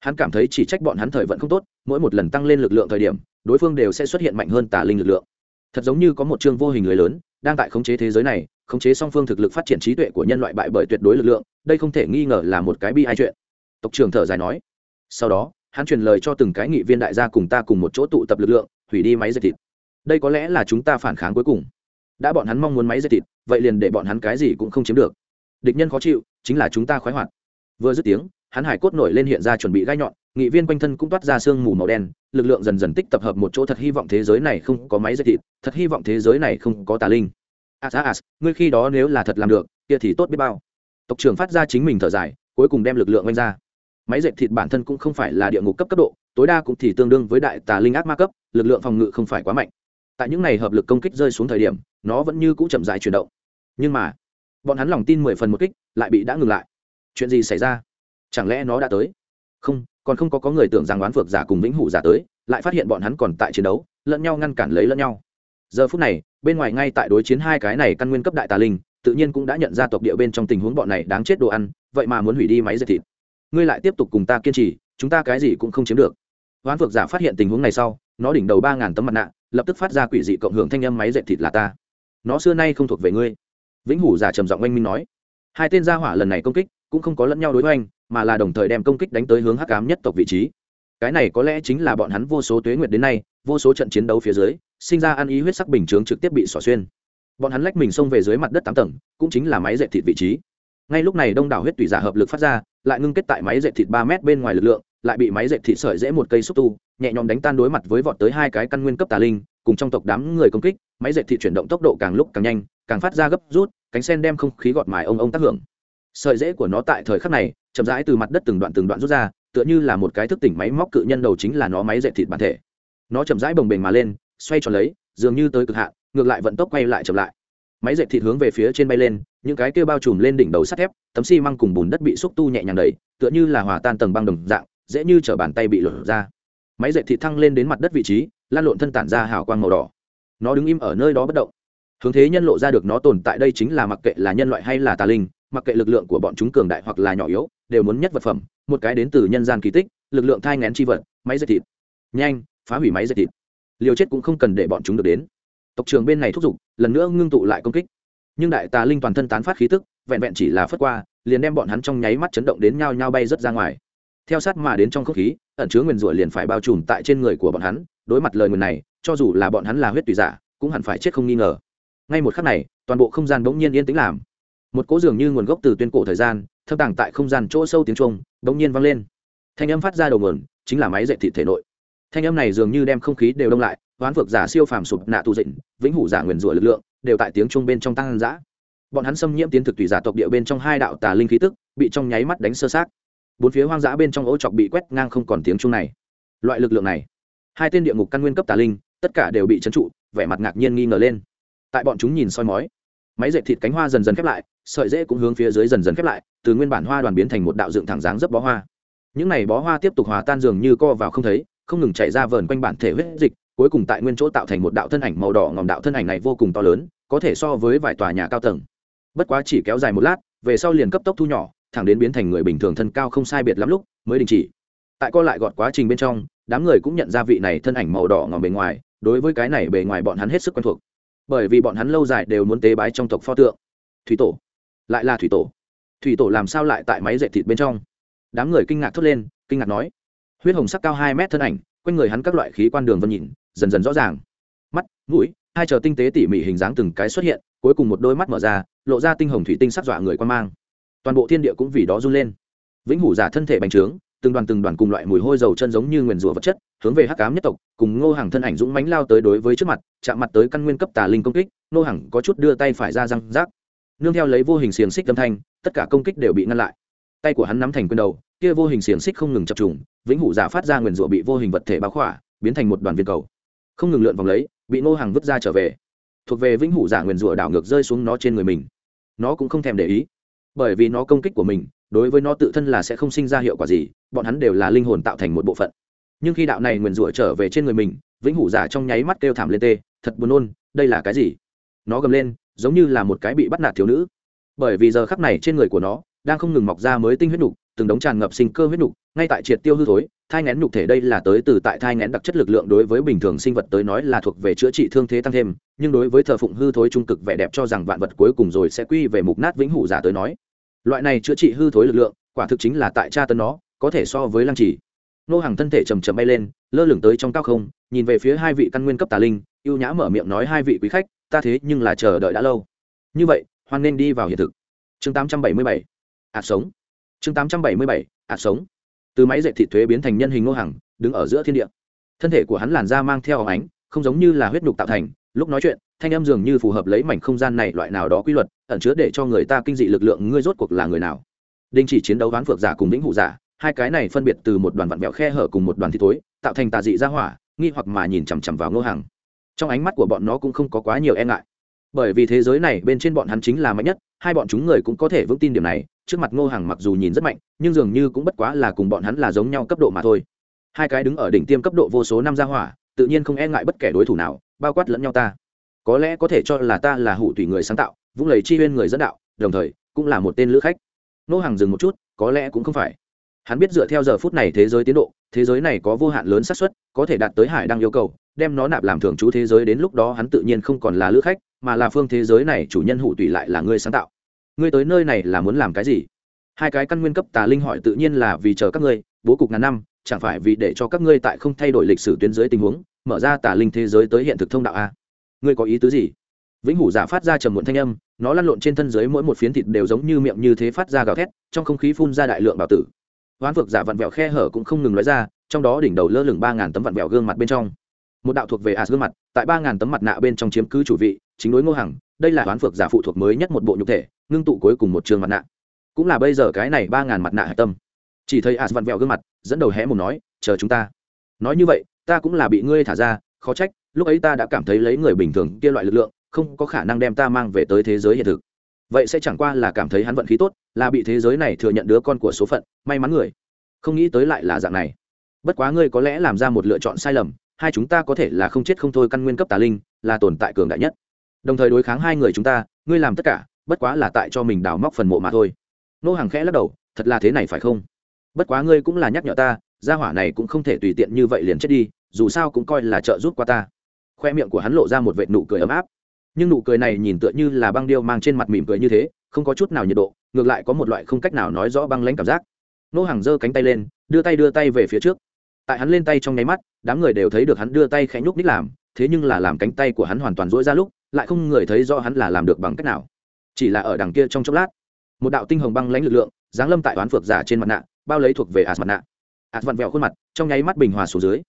Hắn cảm thấy chỉ trách bọn hắn thời vận không tốt mỗi một lần tăng lên lực lượng thời điểm đối phương đều sẽ xuất hiện mạnh hơn tà linh lực lượng. Thật giống như có một chương vô hình người lớn đang tại khống chế thế giới này khống chế song phương thực lực phát triển trí tuệ của nhân loại bại bởi tuyệt đối lực lượng đây không thể nghi ngờ là một cái bi ai chuyện. Tộc trưởng thở dài nói. Sau đó hắn truyền lời cho từng cái nghị viên đại gia cùng ta cùng một chỗ tụ tập lực lượng hủy đi máy dây thịt. Đây có lẽ là chúng ta phản kháng cuối cùng. Đã bọn hắn mong muốn máy dây thịt vậy liền để bọn hắn cái gì cũng không chiếm được địch nhân khó chịu, chính là chúng ta khoái hoạt. Vừa dứt tiếng, hắn hải cốt nổi lên hiện ra chuẩn bị gai nhọn, nghị viên quanh thân cũng toát ra sương mù màu đen, lực lượng dần dần tích tập hợp một chỗ thật hy vọng thế giới này không có máy dệt thịt, thật hy vọng thế giới này không có tà linh. As as ngươi khi đó nếu là thật làm được, kia thì tốt biết bao. Tộc trưởng phát ra chính mình thở dài, cuối cùng đem lực lượng oanh ra. Máy dệt thịt bản thân cũng không phải là địa ngục cấp cấp độ, tối đa cũng thì tương đương với đại tà linh ác ma cấp, lực lượng phòng ngự không phải quá mạnh. Tại những này hợp lực công kích rơi xuống thời điểm, nó vẫn như cũ chậm dài chuyển động. Nhưng mà bọn hắn lòng tin mười phần một kích, lại bị đã ngừng lại. Chuyện gì xảy ra? Chẳng lẽ nó đã tới? Không, còn không có có người tưởng rằng đoán phược giả cùng vĩnh hủ giả tới, lại phát hiện bọn hắn còn tại chiến đấu, lẫn nhau ngăn cản lấy lẫn nhau. Giờ phút này, bên ngoài ngay tại đối chiến hai cái này căn nguyên cấp đại tà linh, tự nhiên cũng đã nhận ra tộc địa bên trong tình huống bọn này đáng chết đồ ăn, vậy mà muốn hủy đi máy dệt thịt. Ngươi lại tiếp tục cùng ta kiên trì, chúng ta cái gì cũng không chiếm được. Oán phược giả phát hiện tình huống này sau, nó đỉnh đầu ba ngàn tấm mặt nạ, lập tức phát ra quỷ dị cộng hưởng thanh âm máy dệt thịt là ta. Nó xưa nay không thuộc về ngươi vĩnh hủ giả trầm giọng oanh minh nói. Hai tên gia hỏa lần này công kích cũng không có lẫn nhau đối oanh mà là đồng thời đem công kích đánh tới hướng hắc ám nhất tộc vị trí. Cái này có lẽ chính là bọn hắn vô số tuế nguyệt đến nay, vô số trận chiến đấu phía dưới, sinh ra ăn ý huyết sắc bình chướng trực tiếp bị xỏ xuyên. Bọn hắn lách mình xông về dưới mặt đất tám tầng, cũng chính là máy dệt thịt vị trí. Ngay lúc này đông đảo huyết tủy giả hợp lực phát ra, lại ngưng kết tại máy dệt thịt ba mét bên ngoài lực lượng, lại bị máy dệt thịt sợi dễ một cây xúc tu, nhẹ nhõm đánh tan đối mặt với vọt tới hai cái căn nguyên cấp tà linh, cùng trong tộc đám người công kích, máy dệt thịt chuyển động tốc độ càng lúc càng nhanh càng phát ra gấp rút, cánh sen đem không khí gọt mài ông ông tác hưởng. Sợi dễ của nó tại thời khắc này, chậm rãi từ mặt đất từng đoạn từng đoạn rút ra, tựa như là một cái thức tỉnh máy móc cự nhân đầu chính là nó máy dệt thịt bản thể. Nó chậm rãi bồng bềnh mà lên, xoay tròn lấy, dường như tới cực hạn, ngược lại vận tốc quay lại chậm lại. Máy dệt thịt hướng về phía trên bay lên, những cái kia bao trùm lên đỉnh đầu sắt thép, tấm xi măng cùng bùn đất bị xúc tu nhẹ nhàng đầy tựa như là hòa tan tầng băng đồng dạng, dễ như chở bàn tay bị lột ra. Máy dệt thịt thăng lên đến mặt đất vị trí, lan lộn thân tản ra hào quang màu đỏ. Nó đứng im ở nơi đó bất động hướng thế nhân lộ ra được nó tồn tại đây chính là mặc kệ là nhân loại hay là tà linh, mặc kệ lực lượng của bọn chúng cường đại hoặc là nhỏ yếu, đều muốn nhất vật phẩm, một cái đến từ nhân gian kỳ tích, lực lượng thai ngén chi vật, máy dây thịt. Nhanh, phá hủy máy dây thịt. Liều chết cũng không cần để bọn chúng được đến. Tộc trường bên này thúc giục, lần nữa ngưng tụ lại công kích. Nhưng đại tà linh toàn thân tán phát khí tức, vẹn vẹn chỉ là phất qua, liền đem bọn hắn trong nháy mắt chấn động đến nhao nhao bay rất ra ngoài. Theo sát mà đến trong không khí, ẩn chứa nguyền rủa liền phải bao trùm tại trên người của bọn hắn. Đối mặt lời nguyền này, cho dù là bọn hắn là huyết tùy giả, cũng hẳn phải chết không nghi ngờ ngay một khắc này, toàn bộ không gian bỗng nhiên yên tĩnh làm. Một cỗ dường như nguồn gốc từ tuyên cổ thời gian, thâm tàng tại không gian chỗ sâu tiếng trung bỗng nhiên vang lên. Thanh âm phát ra đầu nguồn, chính là máy dạy thịt thể nội. Thanh âm này dường như đem không khí đều đông lại, hoán vực giả siêu phàm sụp nạ tu dịnh, vĩnh hủ giả nguyền rủa lực lượng, đều tại tiếng trung bên trong tăng giã bọn hắn xâm nhiễm tiến thực tùy giả tộc địa bên trong hai đạo tà linh khí tức, bị trong nháy mắt đánh sơ sát bốn phía hoang dã bên trong ấu chọc bị quét ngang không còn tiếng trung này. Loại lực lượng này, hai tên địa ngục căn nguyên cấp tà linh, tất cả đều bị trấn trụ, vẻ mặt ngạc nhiên nghi ngờ lên tại bọn chúng nhìn soi mói. Máy dệt thịt cánh hoa dần dần khép lại, sợi dễ cũng hướng phía dưới dần dần khép lại, từ nguyên bản hoa đoàn biến thành một đạo dựng thẳng dáng dấp bó hoa. Những này bó hoa tiếp tục hòa tan dường như co vào không thấy, không ngừng chạy ra vờn quanh bản thể huyết dịch, cuối cùng tại nguyên chỗ tạo thành một đạo thân ảnh màu đỏ ngòm đạo thân ảnh này vô cùng to lớn, có thể so với vài tòa nhà cao tầng. Bất quá chỉ kéo dài một lát, về sau liền cấp tốc thu nhỏ, thẳng đến biến thành người bình thường thân cao không sai biệt lắm lúc, mới đình chỉ. Tại co lại gọn quá trình bên trong, đám người cũng nhận ra vị này thân ảnh màu đỏ ngòm bề ngoài, đối với cái này bề ngoài bọn hắn hết sức quen thuộc bởi vì bọn hắn lâu dài đều muốn tế bái trong tộc pho tượng. Thủy tổ. Lại là thủy tổ. Thủy tổ làm sao lại tại máy dệt thịt bên trong? Đám người kinh ngạc thốt lên, kinh ngạc nói. Huyết hồng sắc cao hai mét thân ảnh, quanh người hắn các loại khí quan đường vân nhìn, dần dần rõ ràng. Mắt, mũi, hai chờ tinh tế tỉ mỉ hình dáng từng cái xuất hiện, cuối cùng một đôi mắt mở ra, lộ ra tinh hồng thủy tinh sắc dọa người quan mang. Toàn bộ thiên địa cũng vì đó run lên. Vĩnh hủ giả thân thể bành trướng từng đoàn từng đoàn cùng loại mùi hôi dầu chân giống như nguyền rủa vật chất, hướng về hắc ám nhất tộc, cùng ngô hàng thân ảnh dũng mánh lao tới đối với trước mặt, chạm mặt tới căn nguyên cấp tà linh công kích, ngô hàng có chút đưa tay phải ra răng rác. Nương theo lấy vô hình xiềng xích âm thanh, tất cả công kích đều bị ngăn lại. Tay của hắn nắm thành quyền đầu, kia vô hình xiềng xích không ngừng chập trùng, vĩnh hủ giả phát ra nguyền rủa bị vô hình vật thể báo khỏa, biến thành một đoàn viên cầu. Không ngừng lượn vòng lấy, bị ngô hàng vứt ra trở về. Thuộc về vĩnh hủ giả nguyền rủa đảo ngược rơi xuống nó trên người mình. Nó cũng không thèm để ý, bởi vì nó công kích của mình đối với nó tự thân là sẽ không sinh ra hiệu quả gì, bọn hắn đều là linh hồn tạo thành một bộ phận. Nhưng khi đạo này nguyền rủa trở về trên người mình, vĩnh hủ giả trong nháy mắt kêu thảm lên tê, thật buồn nôn, đây là cái gì? Nó gầm lên, giống như là một cái bị bắt nạt thiếu nữ. Bởi vì giờ khắc này trên người của nó đang không ngừng mọc ra mới tinh huyết nhục từng đống tràn ngập sinh cơ huyết nhục ngay tại triệt tiêu hư thối, thai ngén nhục thể đây là tới từ tại thai ngén đặc chất lực lượng đối với bình thường sinh vật tới nói là thuộc về chữa trị thương thế tăng thêm, nhưng đối với thờ phụng hư thối trung cực vẻ đẹp cho rằng vạn vật cuối cùng rồi sẽ quy về mục nát vĩnh hủ giả tới nói loại này chữa trị hư thối lực lượng, quả thực chính là tại cha tân nó, có thể so với lăng trì. Nô hàng thân thể chầm chầm bay lên, lơ lửng tới trong cao không, nhìn về phía hai vị căn nguyên cấp tà linh ưu nhã mở miệng nói hai vị quý khách, ta thế nhưng là chờ đợi đã lâu. Như vậy, hoan nên đi vào hiện thực. Chương 877 ạt sống. Chương 877 ạt sống. Từ máy dạy thịt thuế biến thành nhân hình ngô hằng, đứng ở giữa thiên địa. Thân thể của hắn làn da mang theo ánh, không giống như là huyết nhục tạo thành, lúc nói chuyện thanh âm dường như phù hợp lấy mảnh không gian này loại nào đó quy luật, ẩn chứa để cho người ta kinh dị lực lượng ngươi rốt cuộc là người nào? Đình chỉ chiến đấu ván phược giả cùng lĩnh hụ giả, hai cái này phân biệt từ một đoàn vặn vẹo khe hở cùng một đoàn thịt tối tạo thành tà dị ra hỏa, nghi hoặc mà nhìn chằm chằm vào ngô hàng trong ánh mắt của bọn nó cũng không có quá nhiều e ngại. Bởi vì thế giới này bên trên bọn hắn chính là mạnh nhất, hai bọn chúng người cũng có thể vững tin điểm này, trước mặt ngô hàng mặc dù nhìn rất mạnh, nhưng dường như cũng bất quá là cùng bọn hắn là giống nhau cấp độ mà thôi. Hai cái đứng ở đỉnh tiêm cấp độ vô số năm gia hỏa, tự nhiên không e ngại bất kể đối thủ nào, bao quát lẫn nhau ta có lẽ có thể cho là ta là hủ tùy người sáng tạo, vũng lầy chi huyên người dẫn đạo, đồng thời, cũng là một tên lữ khách. Nô hàng dừng một chút, có lẽ cũng không phải. Hắn biết dựa theo giờ phút này thế giới tiến độ, thế giới này có vô hạn lớn xác suất, có thể đạt tới hải đang yêu cầu, đem nó nạp làm thường trú thế giới đến lúc đó hắn tự nhiên không còn là lữ khách, mà là phương thế giới này chủ nhân hủ tùy lại là người sáng tạo. Ngươi tới nơi này là muốn làm cái gì? Hai cái căn nguyên cấp tà linh hỏi tự nhiên là vì chờ các ngươi, bố cục ngàn năm, chẳng phải vì để cho các ngươi tại không thay đổi lịch sử tuyến dưới tình huống, mở ra tà linh thế giới tới hiện thực thông đạo a? Ngươi có ý tứ gì? Vĩnh hủ giả phát ra trầm muộn thanh âm, nó lăn lộn trên thân dưới mỗi một phiến thịt đều giống như miệng như thế phát ra gào thét, trong không khí phun ra đại lượng bảo tử. Hoán vực giả vặn vẹo khe hở cũng không ngừng nói ra, trong đó đỉnh đầu lơ lửng ba ngàn tấm vặn vẹo gương mặt bên trong. Một đạo thuộc về as gương mặt, tại ba ngàn tấm mặt nạ bên trong chiếm cứ chủ vị, chính đối ngô hằng, đây là hoán vực giả phụ thuộc mới nhất một bộ nhục thể, ngưng tụ cuối cùng một trường mặt nạ. Cũng là bây giờ cái này ba ngàn mặt nạ hạch tâm. Chỉ thấy as vặn vẹo gương mặt, dẫn đầu hé một nói, chờ chúng ta. Nói như vậy, ta cũng là bị ngươi thả ra, khó trách lúc ấy ta đã cảm thấy lấy người bình thường kia loại lực lượng, không có khả năng đem ta mang về tới thế giới hiện thực. Vậy sẽ chẳng qua là cảm thấy hắn vận khí tốt, là bị thế giới này thừa nhận đứa con của số phận, may mắn người. Không nghĩ tới lại là dạng này. Bất quá ngươi có lẽ làm ra một lựa chọn sai lầm, hai chúng ta có thể là không chết không thôi căn nguyên cấp tà linh, là tồn tại cường đại nhất. Đồng thời đối kháng hai người chúng ta, ngươi làm tất cả, bất quá là tại cho mình đào móc phần mộ mà thôi. Nô hàng khẽ lắc đầu, thật là thế này phải không? Bất quá ngươi cũng là nhắc nhở ta, gia hỏa này cũng không thể tùy tiện như vậy liền chết đi, dù sao cũng coi là trợ giúp qua ta khoe miệng của hắn lộ ra một vệt nụ cười ấm áp. Nhưng nụ cười này nhìn tựa như là băng điêu mang trên mặt mỉm cười như thế, không có chút nào nhiệt độ, ngược lại có một loại không cách nào nói rõ băng lãnh cảm giác. Nô hàng giơ cánh tay lên, đưa tay đưa tay về phía trước. Tại hắn lên tay trong nháy mắt, đám người đều thấy được hắn đưa tay khẽ nhúc ních làm, thế nhưng là làm cánh tay của hắn hoàn toàn rỗi ra lúc, lại không người thấy rõ hắn là làm được bằng cách nào. Chỉ là ở đằng kia trong chốc lát, một đạo tinh hồng băng lãnh lực lượng, giáng lâm tại oán phược giả trên mặt nạ, bao lấy thuộc về ạt mặt nạ ạt vặn vẹo khuôn mặt, trong nháy mắt bình hòa xuống dưới.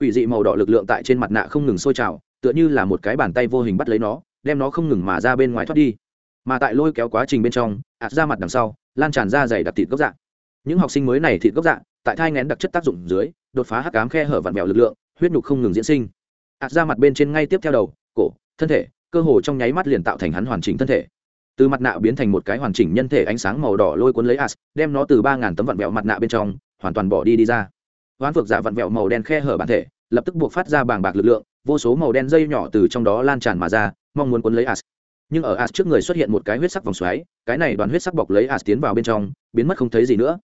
Quỷ dị màu đỏ lực lượng tại trên mặt nạ không ngừng sôi trào tựa như là một cái bàn tay vô hình bắt lấy nó đem nó không ngừng mà ra bên ngoài thoát đi. Mà tại lôi kéo quá trình bên trong ạt ra mặt đằng sau lan tràn ra dày đặc thịt gốc dạ. những học sinh mới này thịt gốc dạ, tại thai ngén đặc chất tác dụng dưới đột phá hắc cám khe hở vặn vẹo lực lượng huyết nhục không ngừng diễn sinh. Ạt ra mặt bên trên ngay tiếp theo đầu cổ thân thể cơ hồ trong nháy mắt liền tạo thành hắn hoàn chỉnh thân thể. Từ mặt nạ biến thành một cái hoàn chỉnh nhân thể ánh sáng màu đỏ lôi cuốn lấy as đem nó từ ba ngàn tấm vặn vẹo mặt nạ bên trong hoàn toàn bỏ đi đi ra hoán vực giả vặn vẹo màu đen khe hở bản thể, lập tức buộc phát ra bàng bạc lực lượng, vô số màu đen dây nhỏ từ trong đó lan tràn mà ra, mong muốn cuốn lấy as nhưng ở as trước người xuất hiện một cái huyết sắc vòng xoáy, cái này đoàn huyết sắc bọc lấy as tiến vào bên trong, biến mất không thấy gì nữa.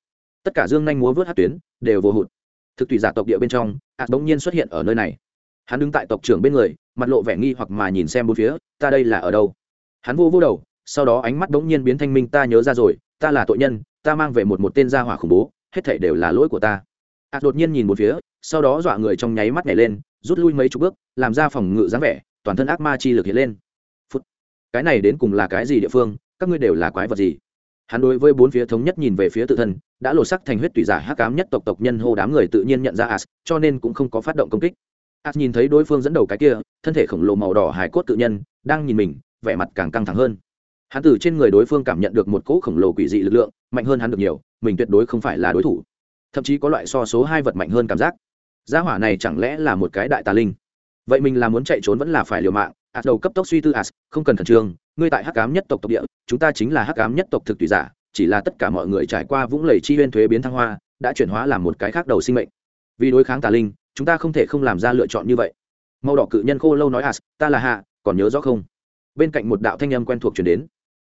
Tất cả dương nhanh múa vớt hát tuyến, đều vô hụt. Thực tùy giả tộc địa bên trong as bỗng nhiên xuất hiện ở nơi này. Hắn đứng tại tộc trưởng bên người, mặt lộ vẻ nghi hoặc mà nhìn xem bốn phía, ta đây là ở đâu? Hắn vô vô đầu, sau đó ánh mắt bỗng nhiên biến thanh minh, ta nhớ ra rồi, ta là tội nhân, ta mang về một một tên gia hỏa khủng bố, hết thảy đều là lỗi của ta a đột nhiên nhìn một phía, sau đó dọa người trong nháy mắt nhảy lên, rút lui mấy chục bước, làm ra phòng ngự dáng vẻ, toàn thân ác ma chi lực hiện lên. Phút. Cái này đến cùng là cái gì địa phương, các ngươi đều là quái vật gì? Hắn đối với bốn phía thống nhất nhìn về phía tự thân, đã lột sắc thành huyết tùy giả hắc cám nhất tộc tộc nhân hô đám người tự nhiên nhận ra as cho nên cũng không có phát động công kích. As nhìn thấy đối phương dẫn đầu cái kia, thân thể khổng lồ màu đỏ hải cốt tự nhân, đang nhìn mình, vẻ mặt càng căng thẳng hơn. Hắn từ trên người đối phương cảm nhận được một cỗ khổng lồ quỷ dị lực lượng, mạnh hơn hắn được nhiều, mình tuyệt đối không phải là đối thủ thậm chí có loại so số hai vật mạnh hơn cảm giác. Gia hỏa này chẳng lẽ là một cái đại tà linh? Vậy mình là muốn chạy trốn vẫn là phải liều mạng? Ạt đầu cấp tốc suy tư as không cần khẩn trương, ngươi tại hắc cám nhất tộc tộc địa, chúng ta chính là hắc cám nhất tộc thực tùy giả, chỉ là tất cả mọi người trải qua vũng lầy chi huyên thuế biến thăng hoa, đã chuyển hóa làm một cái khác đầu sinh mệnh. Vì đối kháng tà linh, chúng ta không thể không làm ra lựa chọn như vậy. Màu đỏ cự nhân khô lâu nói as ta là hạ, còn nhớ rõ không? Bên cạnh một đạo thanh âm quen thuộc chuyển đến.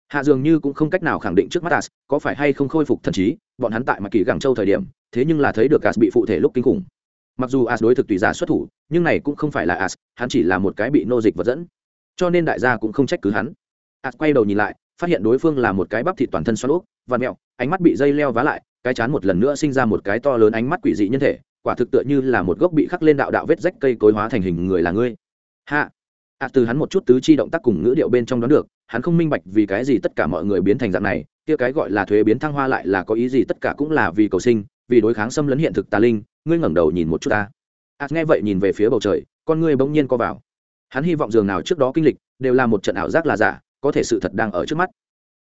Hạ dường như cũng không cách nào khẳng định trước mắt as có phải hay không khôi phục thần trí, bọn hắn tại mặt kỳ gẳng châu thời điểm thế nhưng là thấy được as bị phụ thể lúc kinh khủng. Mặc dù as đối thực tùy giả xuất thủ, nhưng này cũng không phải là as, hắn chỉ là một cái bị nô dịch vật dẫn. Cho nên đại gia cũng không trách cứ hắn. As quay đầu nhìn lại, phát hiện đối phương là một cái bắp thịt toàn thân xoắn úp và mẹo, ánh mắt bị dây leo vá lại, cái chán một lần nữa sinh ra một cái to lớn ánh mắt quỷ dị nhân thể, quả thực tựa như là một gốc bị khắc lên đạo đạo vết rách cây cối hóa thành hình người là ngươi. Hạ. Ạ từ hắn một chút tứ chi động tác cùng ngữ điệu bên trong đó được, hắn không minh bạch vì cái gì tất cả mọi người biến thành dạng này, kia cái gọi là thuế biến thăng hoa lại là có ý gì, tất cả cũng là vì cầu sinh vì đối kháng xâm lấn hiện thực tà linh, ngươi ngẩng đầu nhìn một chút ta. Ạ nghe vậy nhìn về phía bầu trời, con ngươi bỗng nhiên co vào. Hắn hy vọng dường nào trước đó kinh lịch, đều là một trận ảo giác là giả, có thể sự thật đang ở trước mắt.